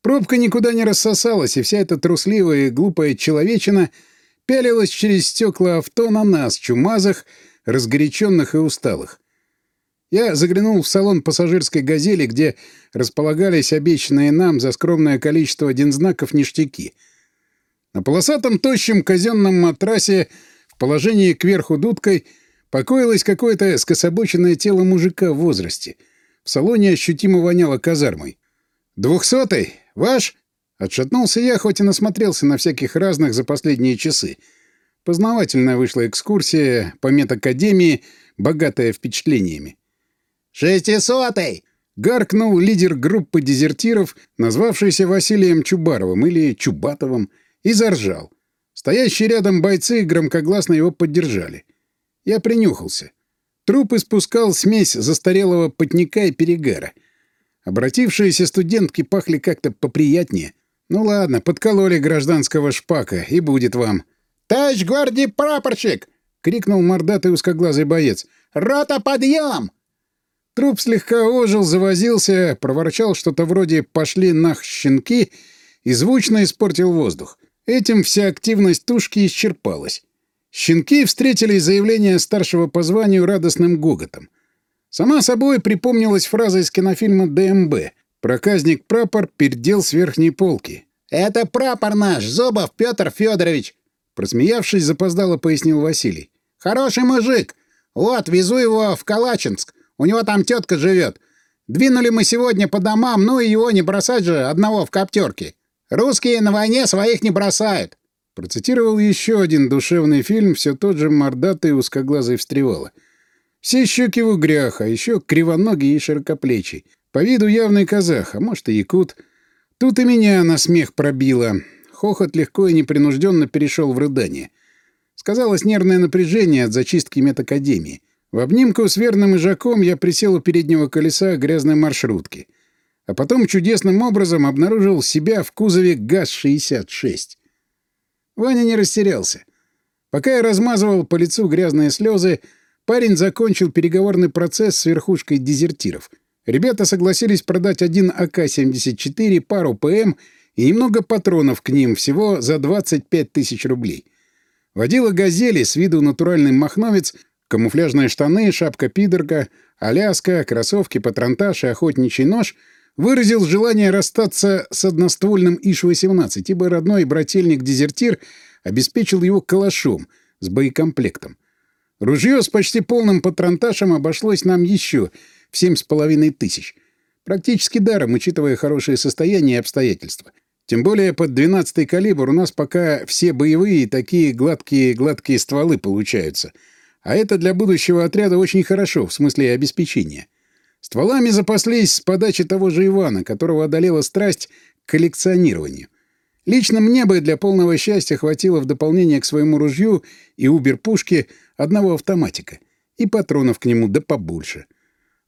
Пробка никуда не рассосалась, и вся эта трусливая и глупая человечина пялилась через стекла авто на нас, чумазах, разгоряченных и усталых. Я заглянул в салон пассажирской «Газели», где располагались обещанные нам за скромное количество дензнаков ништяки. На полосатом тощем казенном матрасе в положении кверху дудкой покоилось какое-то скособоченное тело мужика в возрасте. В салоне ощутимо воняло казармой. «Двухсотый? Ваш?» Отшатнулся я, хоть и насмотрелся на всяких разных за последние часы. Познавательная вышла экскурсия по медакадемии, богатая впечатлениями. «Шестисотый!» — гаркнул лидер группы дезертиров, назвавшийся Василием Чубаровым или Чубатовым, и заржал. Стоящие рядом бойцы громкогласно его поддержали. Я принюхался. Труп испускал смесь застарелого потника и перегара. Обратившиеся студентки пахли как-то поприятнее. Ну ладно, подкололи гражданского шпака, и будет вам. «Товарищ гвардии прапорщик!» — крикнул мордатый узкоглазый боец. «Рота, подъем!» Труп слегка ожил, завозился, проворчал что-то вроде «пошли нах, щенки» и звучно испортил воздух. Этим вся активность тушки исчерпалась. Щенки встретили заявление старшего по званию радостным гоготом. Сама собой припомнилась фраза из кинофильма «ДМБ». Проказник прапор пердел с верхней полки. «Это прапор наш, Зобов Петр Федорович!» Просмеявшись, запоздало пояснил Василий. «Хороший мужик! Вот, везу его в Калачинск. У него там тетка живет. Двинули мы сегодня по домам, ну и его не бросать же одного в коптерке. Русские на войне своих не бросают. Процитировал еще один душевный фильм, все тот же мордатый узкоглазый встревало. Все щеки в угрях, а еще кривоногий и широкоплечий. По виду явный казах, а может и якут. Тут и меня на смех пробило. Хохот легко и непринужденно перешел в рыдание. Сказалось нервное напряжение от зачистки медакадемии. В обнимку с верным ижаком я присел у переднего колеса грязной маршрутки. А потом чудесным образом обнаружил себя в кузове ГАЗ-66. Ваня не растерялся. Пока я размазывал по лицу грязные слезы, парень закончил переговорный процесс с верхушкой дезертиров. Ребята согласились продать один АК-74, пару ПМ и немного патронов к ним, всего за 25 тысяч рублей. Водила «Газели» с виду натуральный махновец Камуфляжные штаны, шапка-пидорка, аляска, кроссовки, патронтаж и охотничий нож выразил желание расстаться с одноствольным ИШ-18, ибо родной брательник-дезертир обеспечил его калашом с боекомплектом. Ружье с почти полным патронташем обошлось нам еще в семь с половиной тысяч. Практически даром, учитывая хорошее состояние и обстоятельства. Тем более под 12-й калибр у нас пока все боевые такие гладкие-гладкие стволы получаются — а это для будущего отряда очень хорошо, в смысле обеспечения. Стволами запаслись с подачи того же Ивана, которого одолела страсть к коллекционированию. Лично мне бы для полного счастья хватило в дополнение к своему ружью и убер-пушке одного автоматика. И патронов к нему да побольше.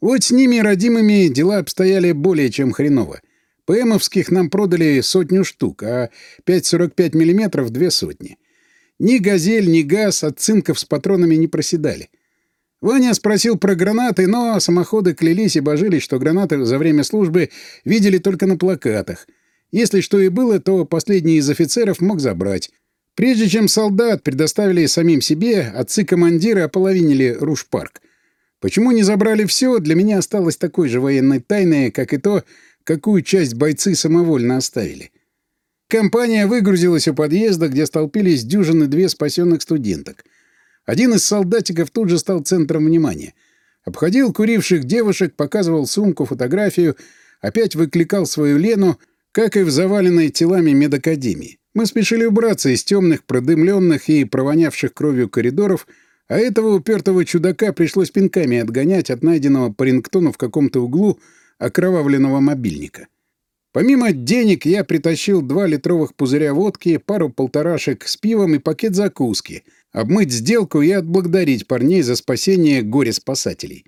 Вот с ними, родимыми, дела обстояли более чем хреново. ПМовских нам продали сотню штук, а 5,45 мм — две сотни. Ни «Газель», ни «ГАЗ» от цинков с патронами не проседали. Ваня спросил про гранаты, но самоходы клялись и божились, что гранаты за время службы видели только на плакатах. Если что и было, то последний из офицеров мог забрать. Прежде чем солдат предоставили самим себе, отцы командира ополовинили Руш-парк. Почему не забрали все, для меня осталось такой же военной тайной, как и то, какую часть бойцы самовольно оставили. Компания выгрузилась у подъезда, где столпились дюжины две спасенных студенток. Один из солдатиков тут же стал центром внимания. Обходил куривших девушек, показывал сумку, фотографию, опять выкликал свою Лену, как и в заваленной телами медакадемии. Мы спешили убраться из темных, продымленных и провонявших кровью коридоров, а этого упертого чудака пришлось пинками отгонять от найденного по рингтону в каком-то углу окровавленного мобильника. Помимо денег я притащил два литровых пузыря водки, пару полторашек с пивом и пакет закуски, обмыть сделку и отблагодарить парней за спасение горе-спасателей.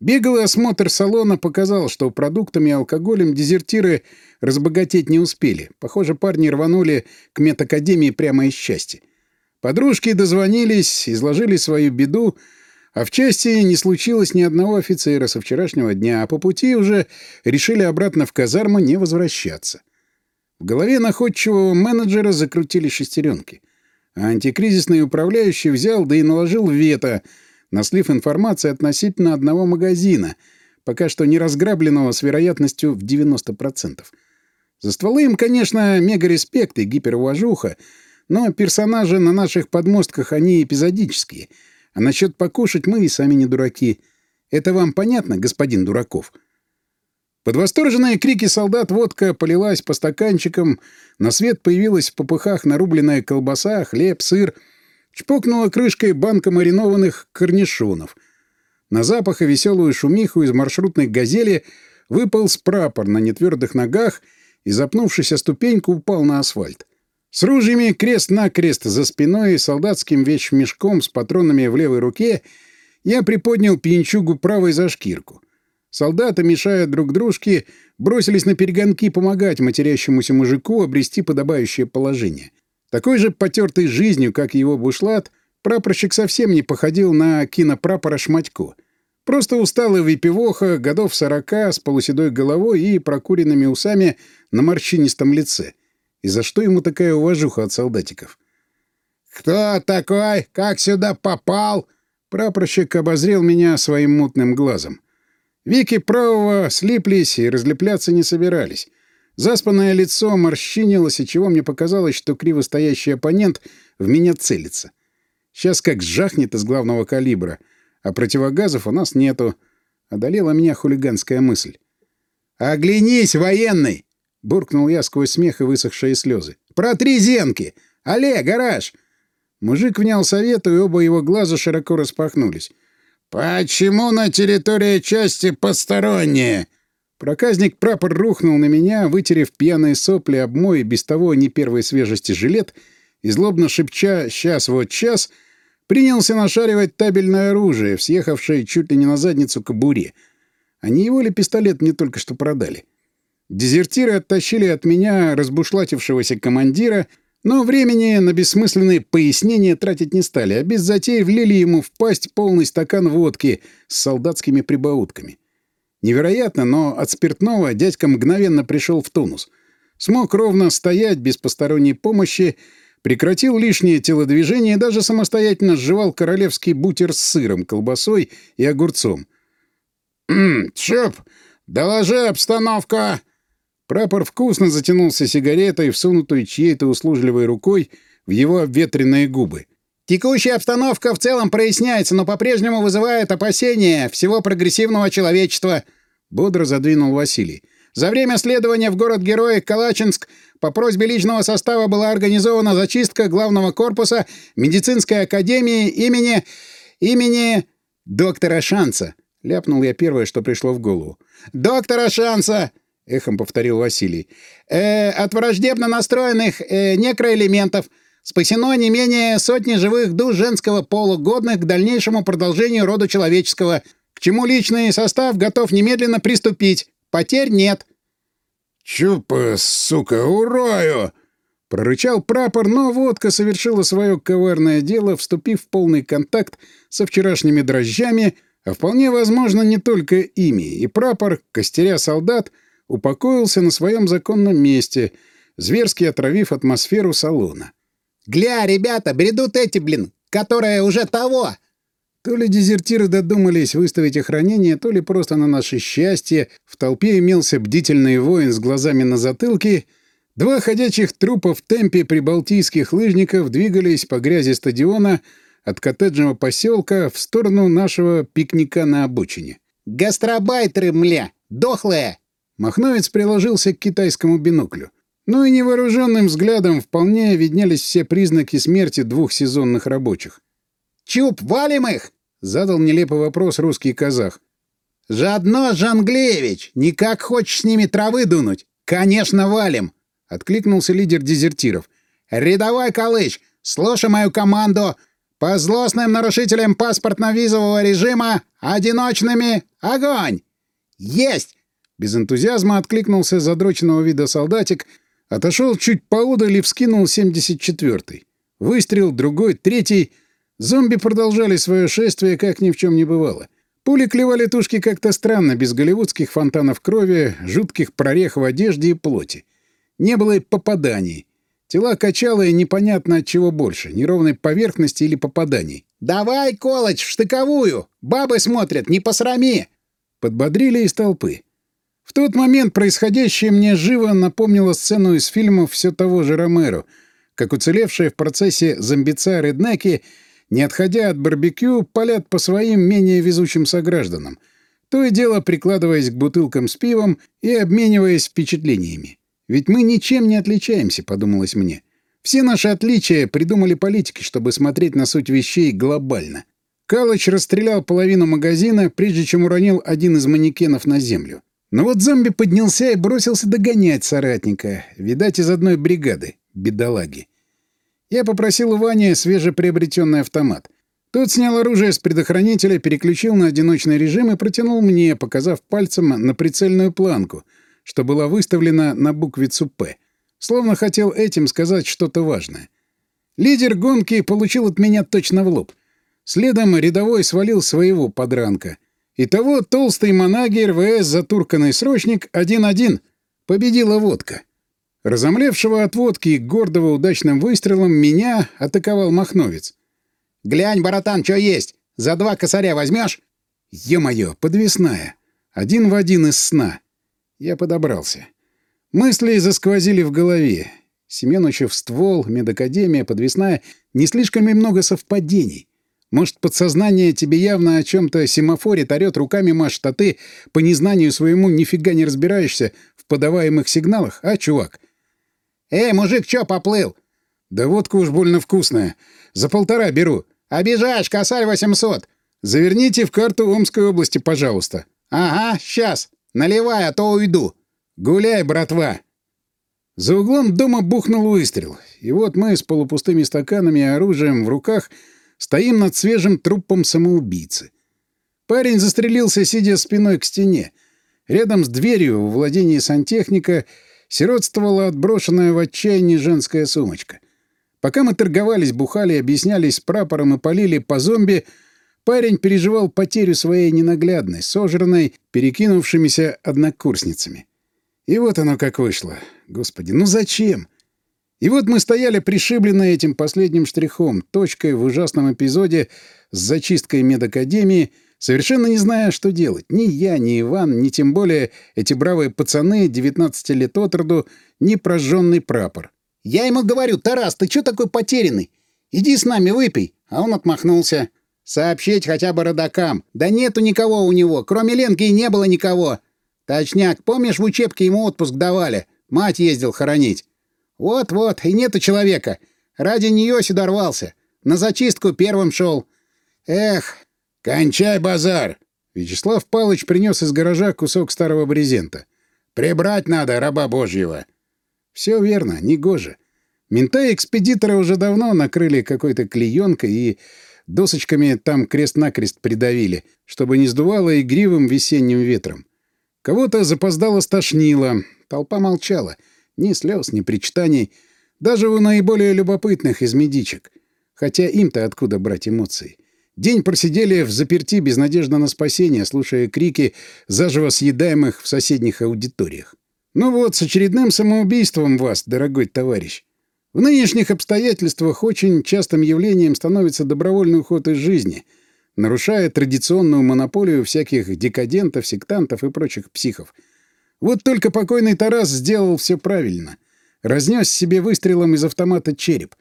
Беглый осмотр салона показал, что продуктами и алкоголем дезертиры разбогатеть не успели. Похоже, парни рванули к медакадемии прямо из счастья. Подружки дозвонились, изложили свою беду, а в части не случилось ни одного офицера со вчерашнего дня, а по пути уже решили обратно в казарму не возвращаться. В голове находчивого менеджера закрутили шестеренки. А антикризисный управляющий взял да и наложил вето, наслив информации относительно одного магазина, пока что не разграбленного с вероятностью в 90%. За стволы им, конечно, мега-респект и гиперуважуха, но персонажи на наших подмостках, они эпизодические — а насчет покушать мы и сами не дураки. Это вам понятно, господин Дураков?» Под восторженные крики солдат водка полилась по стаканчикам, на свет появилась в попыхах нарубленная колбаса, хлеб, сыр, чпокнула крышкой банка маринованных корнишонов. На запах и веселую шумиху из маршрутной «Газели» выполз прапор на нетвердых ногах и, запнувшись о ступеньку, упал на асфальт. С ружьями крест-накрест за спиной и солдатским вещмешком с патронами в левой руке я приподнял пьянчугу правой за шкирку. Солдаты, мешая друг дружке, бросились на перегонки помогать матерящемуся мужику обрести подобающее положение. Такой же потертой жизнью, как его бушлат, прапорщик совсем не походил на кинопрапора Шматько. Просто усталый выпивоха, годов сорока, с полуседой головой и прокуренными усами на морщинистом лице — и за что ему такая уважуха от солдатиков? «Кто такой? Как сюда попал?» Прапорщик обозрел меня своим мутным глазом. Веки правого слиплись и разлепляться не собирались. Заспанное лицо морщинилось, и чего мне показалось, что криво стоящий оппонент в меня целится. Сейчас как сжахнет из главного калибра, а противогазов у нас нету. Одолела меня хулиганская мысль. «Оглянись, военный!» — буркнул я сквозь смех и высохшие слезы. «Протри зенки! Алле, гараж!» Мужик внял совету, и оба его глаза широко распахнулись. «Почему на территории части посторонние?» Проказник прапор рухнул на меня, вытерев пьяные сопли об мой без того не первой свежести жилет, и злобно шепча «сейчас вот час», принялся нашаривать табельное оружие, съехавшее чуть ли не на задницу кобуре. А не его ли пистолет мне только что продали? Дезертиры оттащили от меня разбушлатившегося командира, но времени на бессмысленные пояснения тратить не стали, а без затей влили ему в пасть полный стакан водки с солдатскими прибаутками. Невероятно, но от спиртного дядька мгновенно пришел в тонус. Смог ровно стоять без посторонней помощи, прекратил лишнее телодвижение и даже самостоятельно сживал королевский бутер с сыром, колбасой и огурцом. «Чоп, доложи обстановка!» Прапор вкусно затянулся сигаретой, всунутой чьей-то услужливой рукой в его обветренные губы. «Текущая обстановка в целом проясняется, но по-прежнему вызывает опасения всего прогрессивного человечества», — бодро задвинул Василий. «За время следования в город-герой Калачинск по просьбе личного состава была организована зачистка главного корпуса медицинской академии имени... имени... доктора Шанса», — ляпнул я первое, что пришло в голову. «Доктора Шанса!» — эхом повторил Василий. «Э, «От враждебно настроенных э, некроэлементов спасено не менее сотни живых душ женского пола, годных к дальнейшему продолжению рода человеческого, к чему личный состав готов немедленно приступить. Потерь нет». «Чупа, сука, урою!» Прорычал прапор, но водка совершила свое коварное дело, вступив в полный контакт со вчерашними дрожжами, а вполне возможно не только ими, и прапор, костеря солдат, упокоился на своем законном месте, зверски отравив атмосферу салона. «Гля, ребята, бредут эти, блин, которые уже того!» То ли дезертиры додумались выставить охранение, то ли просто на наше счастье в толпе имелся бдительный воин с глазами на затылке. Два ходячих трупа в темпе прибалтийских лыжников двигались по грязи стадиона от коттеджного поселка в сторону нашего пикника на обочине. «Гастробайтеры, мля! Дохлые!» Махновец приложился к китайскому биноклю. Ну и невооруженным взглядом вполне виднелись все признаки смерти двух сезонных рабочих. «Чуп, валим их!» — задал нелепый вопрос русский казах. «Жадно, Жанглеевич! Никак хочешь с ними травы дунуть? Конечно, валим!» — откликнулся лидер дезертиров. «Рядовой Калыч, слушай мою команду! По злостным нарушителям паспортно-визового режима одиночными огонь! Есть!» Без энтузиазма откликнулся задроченного вида солдатик, отошел чуть поодаль и вскинул 74-й. Выстрел, другой, третий. Зомби продолжали свое шествие, как ни в чем не бывало. Пули клевали тушки как-то странно, без голливудских фонтанов крови, жутких прорех в одежде и плоти. Не было и попаданий. Тела качало, и непонятно от чего больше — неровной поверхности или попаданий. «Давай, Колыч, в штыковую! Бабы смотрят, не посрами!» Подбодрили из толпы. В тот момент происходящее мне живо напомнило сцену из фильмов все того же Ромеро, как уцелевшие в процессе зомбица реднеки, не отходя от барбекю, палят по своим менее везучим согражданам, то и дело прикладываясь к бутылкам с пивом и обмениваясь впечатлениями. Ведь мы ничем не отличаемся, подумалось мне. Все наши отличия придумали политики, чтобы смотреть на суть вещей глобально. Калыч расстрелял половину магазина, прежде чем уронил один из манекенов на землю. Но вот зомби поднялся и бросился догонять соратника, видать, из одной бригады, бедолаги. Я попросил у Вани свежеприобретенный автомат. Тот снял оружие с предохранителя, переключил на одиночный режим и протянул мне, показав пальцем на прицельную планку, что была выставлена на буквицу «П». Словно хотел этим сказать что-то важное. Лидер гонки получил от меня точно в лоб. Следом рядовой свалил своего подранка — Итого толстый манагер ВС затурканный срочник 1-1. Победила водка. Разомлевшего от водки и гордого удачным выстрелом меня атаковал Махновец. «Глянь, баратан, что есть? За два косаря возьмешь?» «Е-мое, подвесная. Один в один из сна». Я подобрался. Мысли засквозили в голове. Семеновичев ствол, медакадемия, подвесная. Не слишком ли много совпадений? Может, подсознание тебе явно о чем-то семафорит, орет, руками машет, а ты по незнанию своему нифига не разбираешься в подаваемых сигналах, а, чувак? «Эй, мужик, чё поплыл?» «Да водка уж больно вкусная. За полтора беру». «Обижаешь, косарь 800». «Заверните в карту Омской области, пожалуйста». «Ага, сейчас. Наливай, а то уйду». «Гуляй, братва». За углом дома бухнул выстрел. И вот мы с полупустыми стаканами и оружием в руках — Стоим над свежим трупом самоубийцы. Парень застрелился, сидя спиной к стене. Рядом с дверью в владении сантехника сиротствовала отброшенная в отчаянии женская сумочка. Пока мы торговались, бухали, объяснялись с прапором и полили по зомби, парень переживал потерю своей ненаглядной, сожранной, перекинувшимися однокурсницами. И вот оно как вышло. Господи, ну зачем? И вот мы стояли пришибленные этим последним штрихом, точкой в ужасном эпизоде с зачисткой медакадемии, совершенно не зная, что делать. Ни я, ни Иван, ни тем более эти бравые пацаны, 19 лет от роду, ни прожженный прапор. Я ему говорю, Тарас, ты чё такой потерянный? Иди с нами выпей. А он отмахнулся. Сообщить хотя бы родакам. Да нету никого у него, кроме Ленки и не было никого. Точняк, помнишь, в учебке ему отпуск давали? Мать ездил хоронить. «Вот-вот, и нету человека. Ради нее сюда рвался. На зачистку первым шел. Эх, кончай базар!» Вячеслав Палыч принес из гаража кусок старого брезента. «Прибрать надо, раба божьего!» «Все верно, негоже. Мента и экспедиторы уже давно накрыли какой-то клеенкой и досочками там крест-накрест придавили, чтобы не сдувало игривым весенним ветром. Кого-то запоздало стошнило, толпа молчала — ни слез, ни причитаний. Даже у наиболее любопытных из медичек. Хотя им-то откуда брать эмоции? День просидели в заперти безнадежно на спасение, слушая крики заживо съедаемых в соседних аудиториях. Ну вот, с очередным самоубийством вас, дорогой товарищ. В нынешних обстоятельствах очень частым явлением становится добровольный уход из жизни, нарушая традиционную монополию всяких декадентов, сектантов и прочих психов. Вот только покойный Тарас сделал все правильно. Разнес себе выстрелом из автомата череп.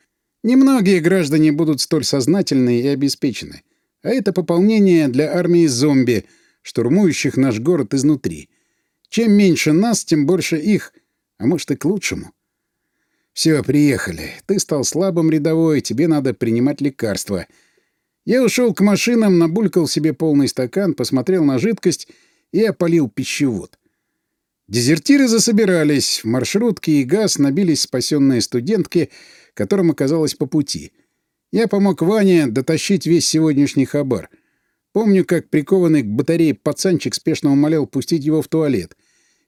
Немногие граждане будут столь сознательны и обеспечены. А это пополнение для армии зомби, штурмующих наш город изнутри. Чем меньше нас, тем больше их. А может и к лучшему. Все, приехали. Ты стал слабым рядовой, тебе надо принимать лекарства. Я ушел к машинам, набулькал себе полный стакан, посмотрел на жидкость и опалил пищевод. Дезертиры засобирались, в маршрутке и газ набились спасенные студентки, которым оказалось по пути. Я помог Ване дотащить весь сегодняшний хабар. Помню, как прикованный к батарее пацанчик спешно умолял пустить его в туалет.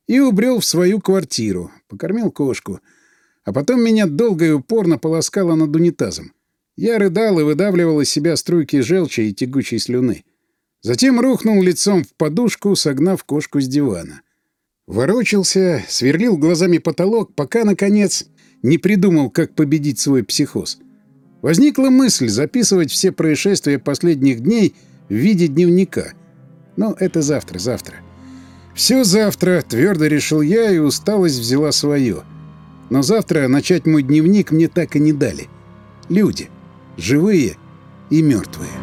И убрел в свою квартиру, покормил кошку. А потом меня долго и упорно полоскало над унитазом. Я рыдал и выдавливал из себя струйки желчи и тягучей слюны. Затем рухнул лицом в подушку, согнав кошку с дивана. Ворочался, сверлил глазами потолок, пока, наконец, не придумал, как победить свой психоз. Возникла мысль записывать все происшествия последних дней в виде дневника. Но это завтра, завтра. Все завтра, твердо решил я, и усталость взяла свое. Но завтра начать мой дневник мне так и не дали. Люди. Живые и мертвые.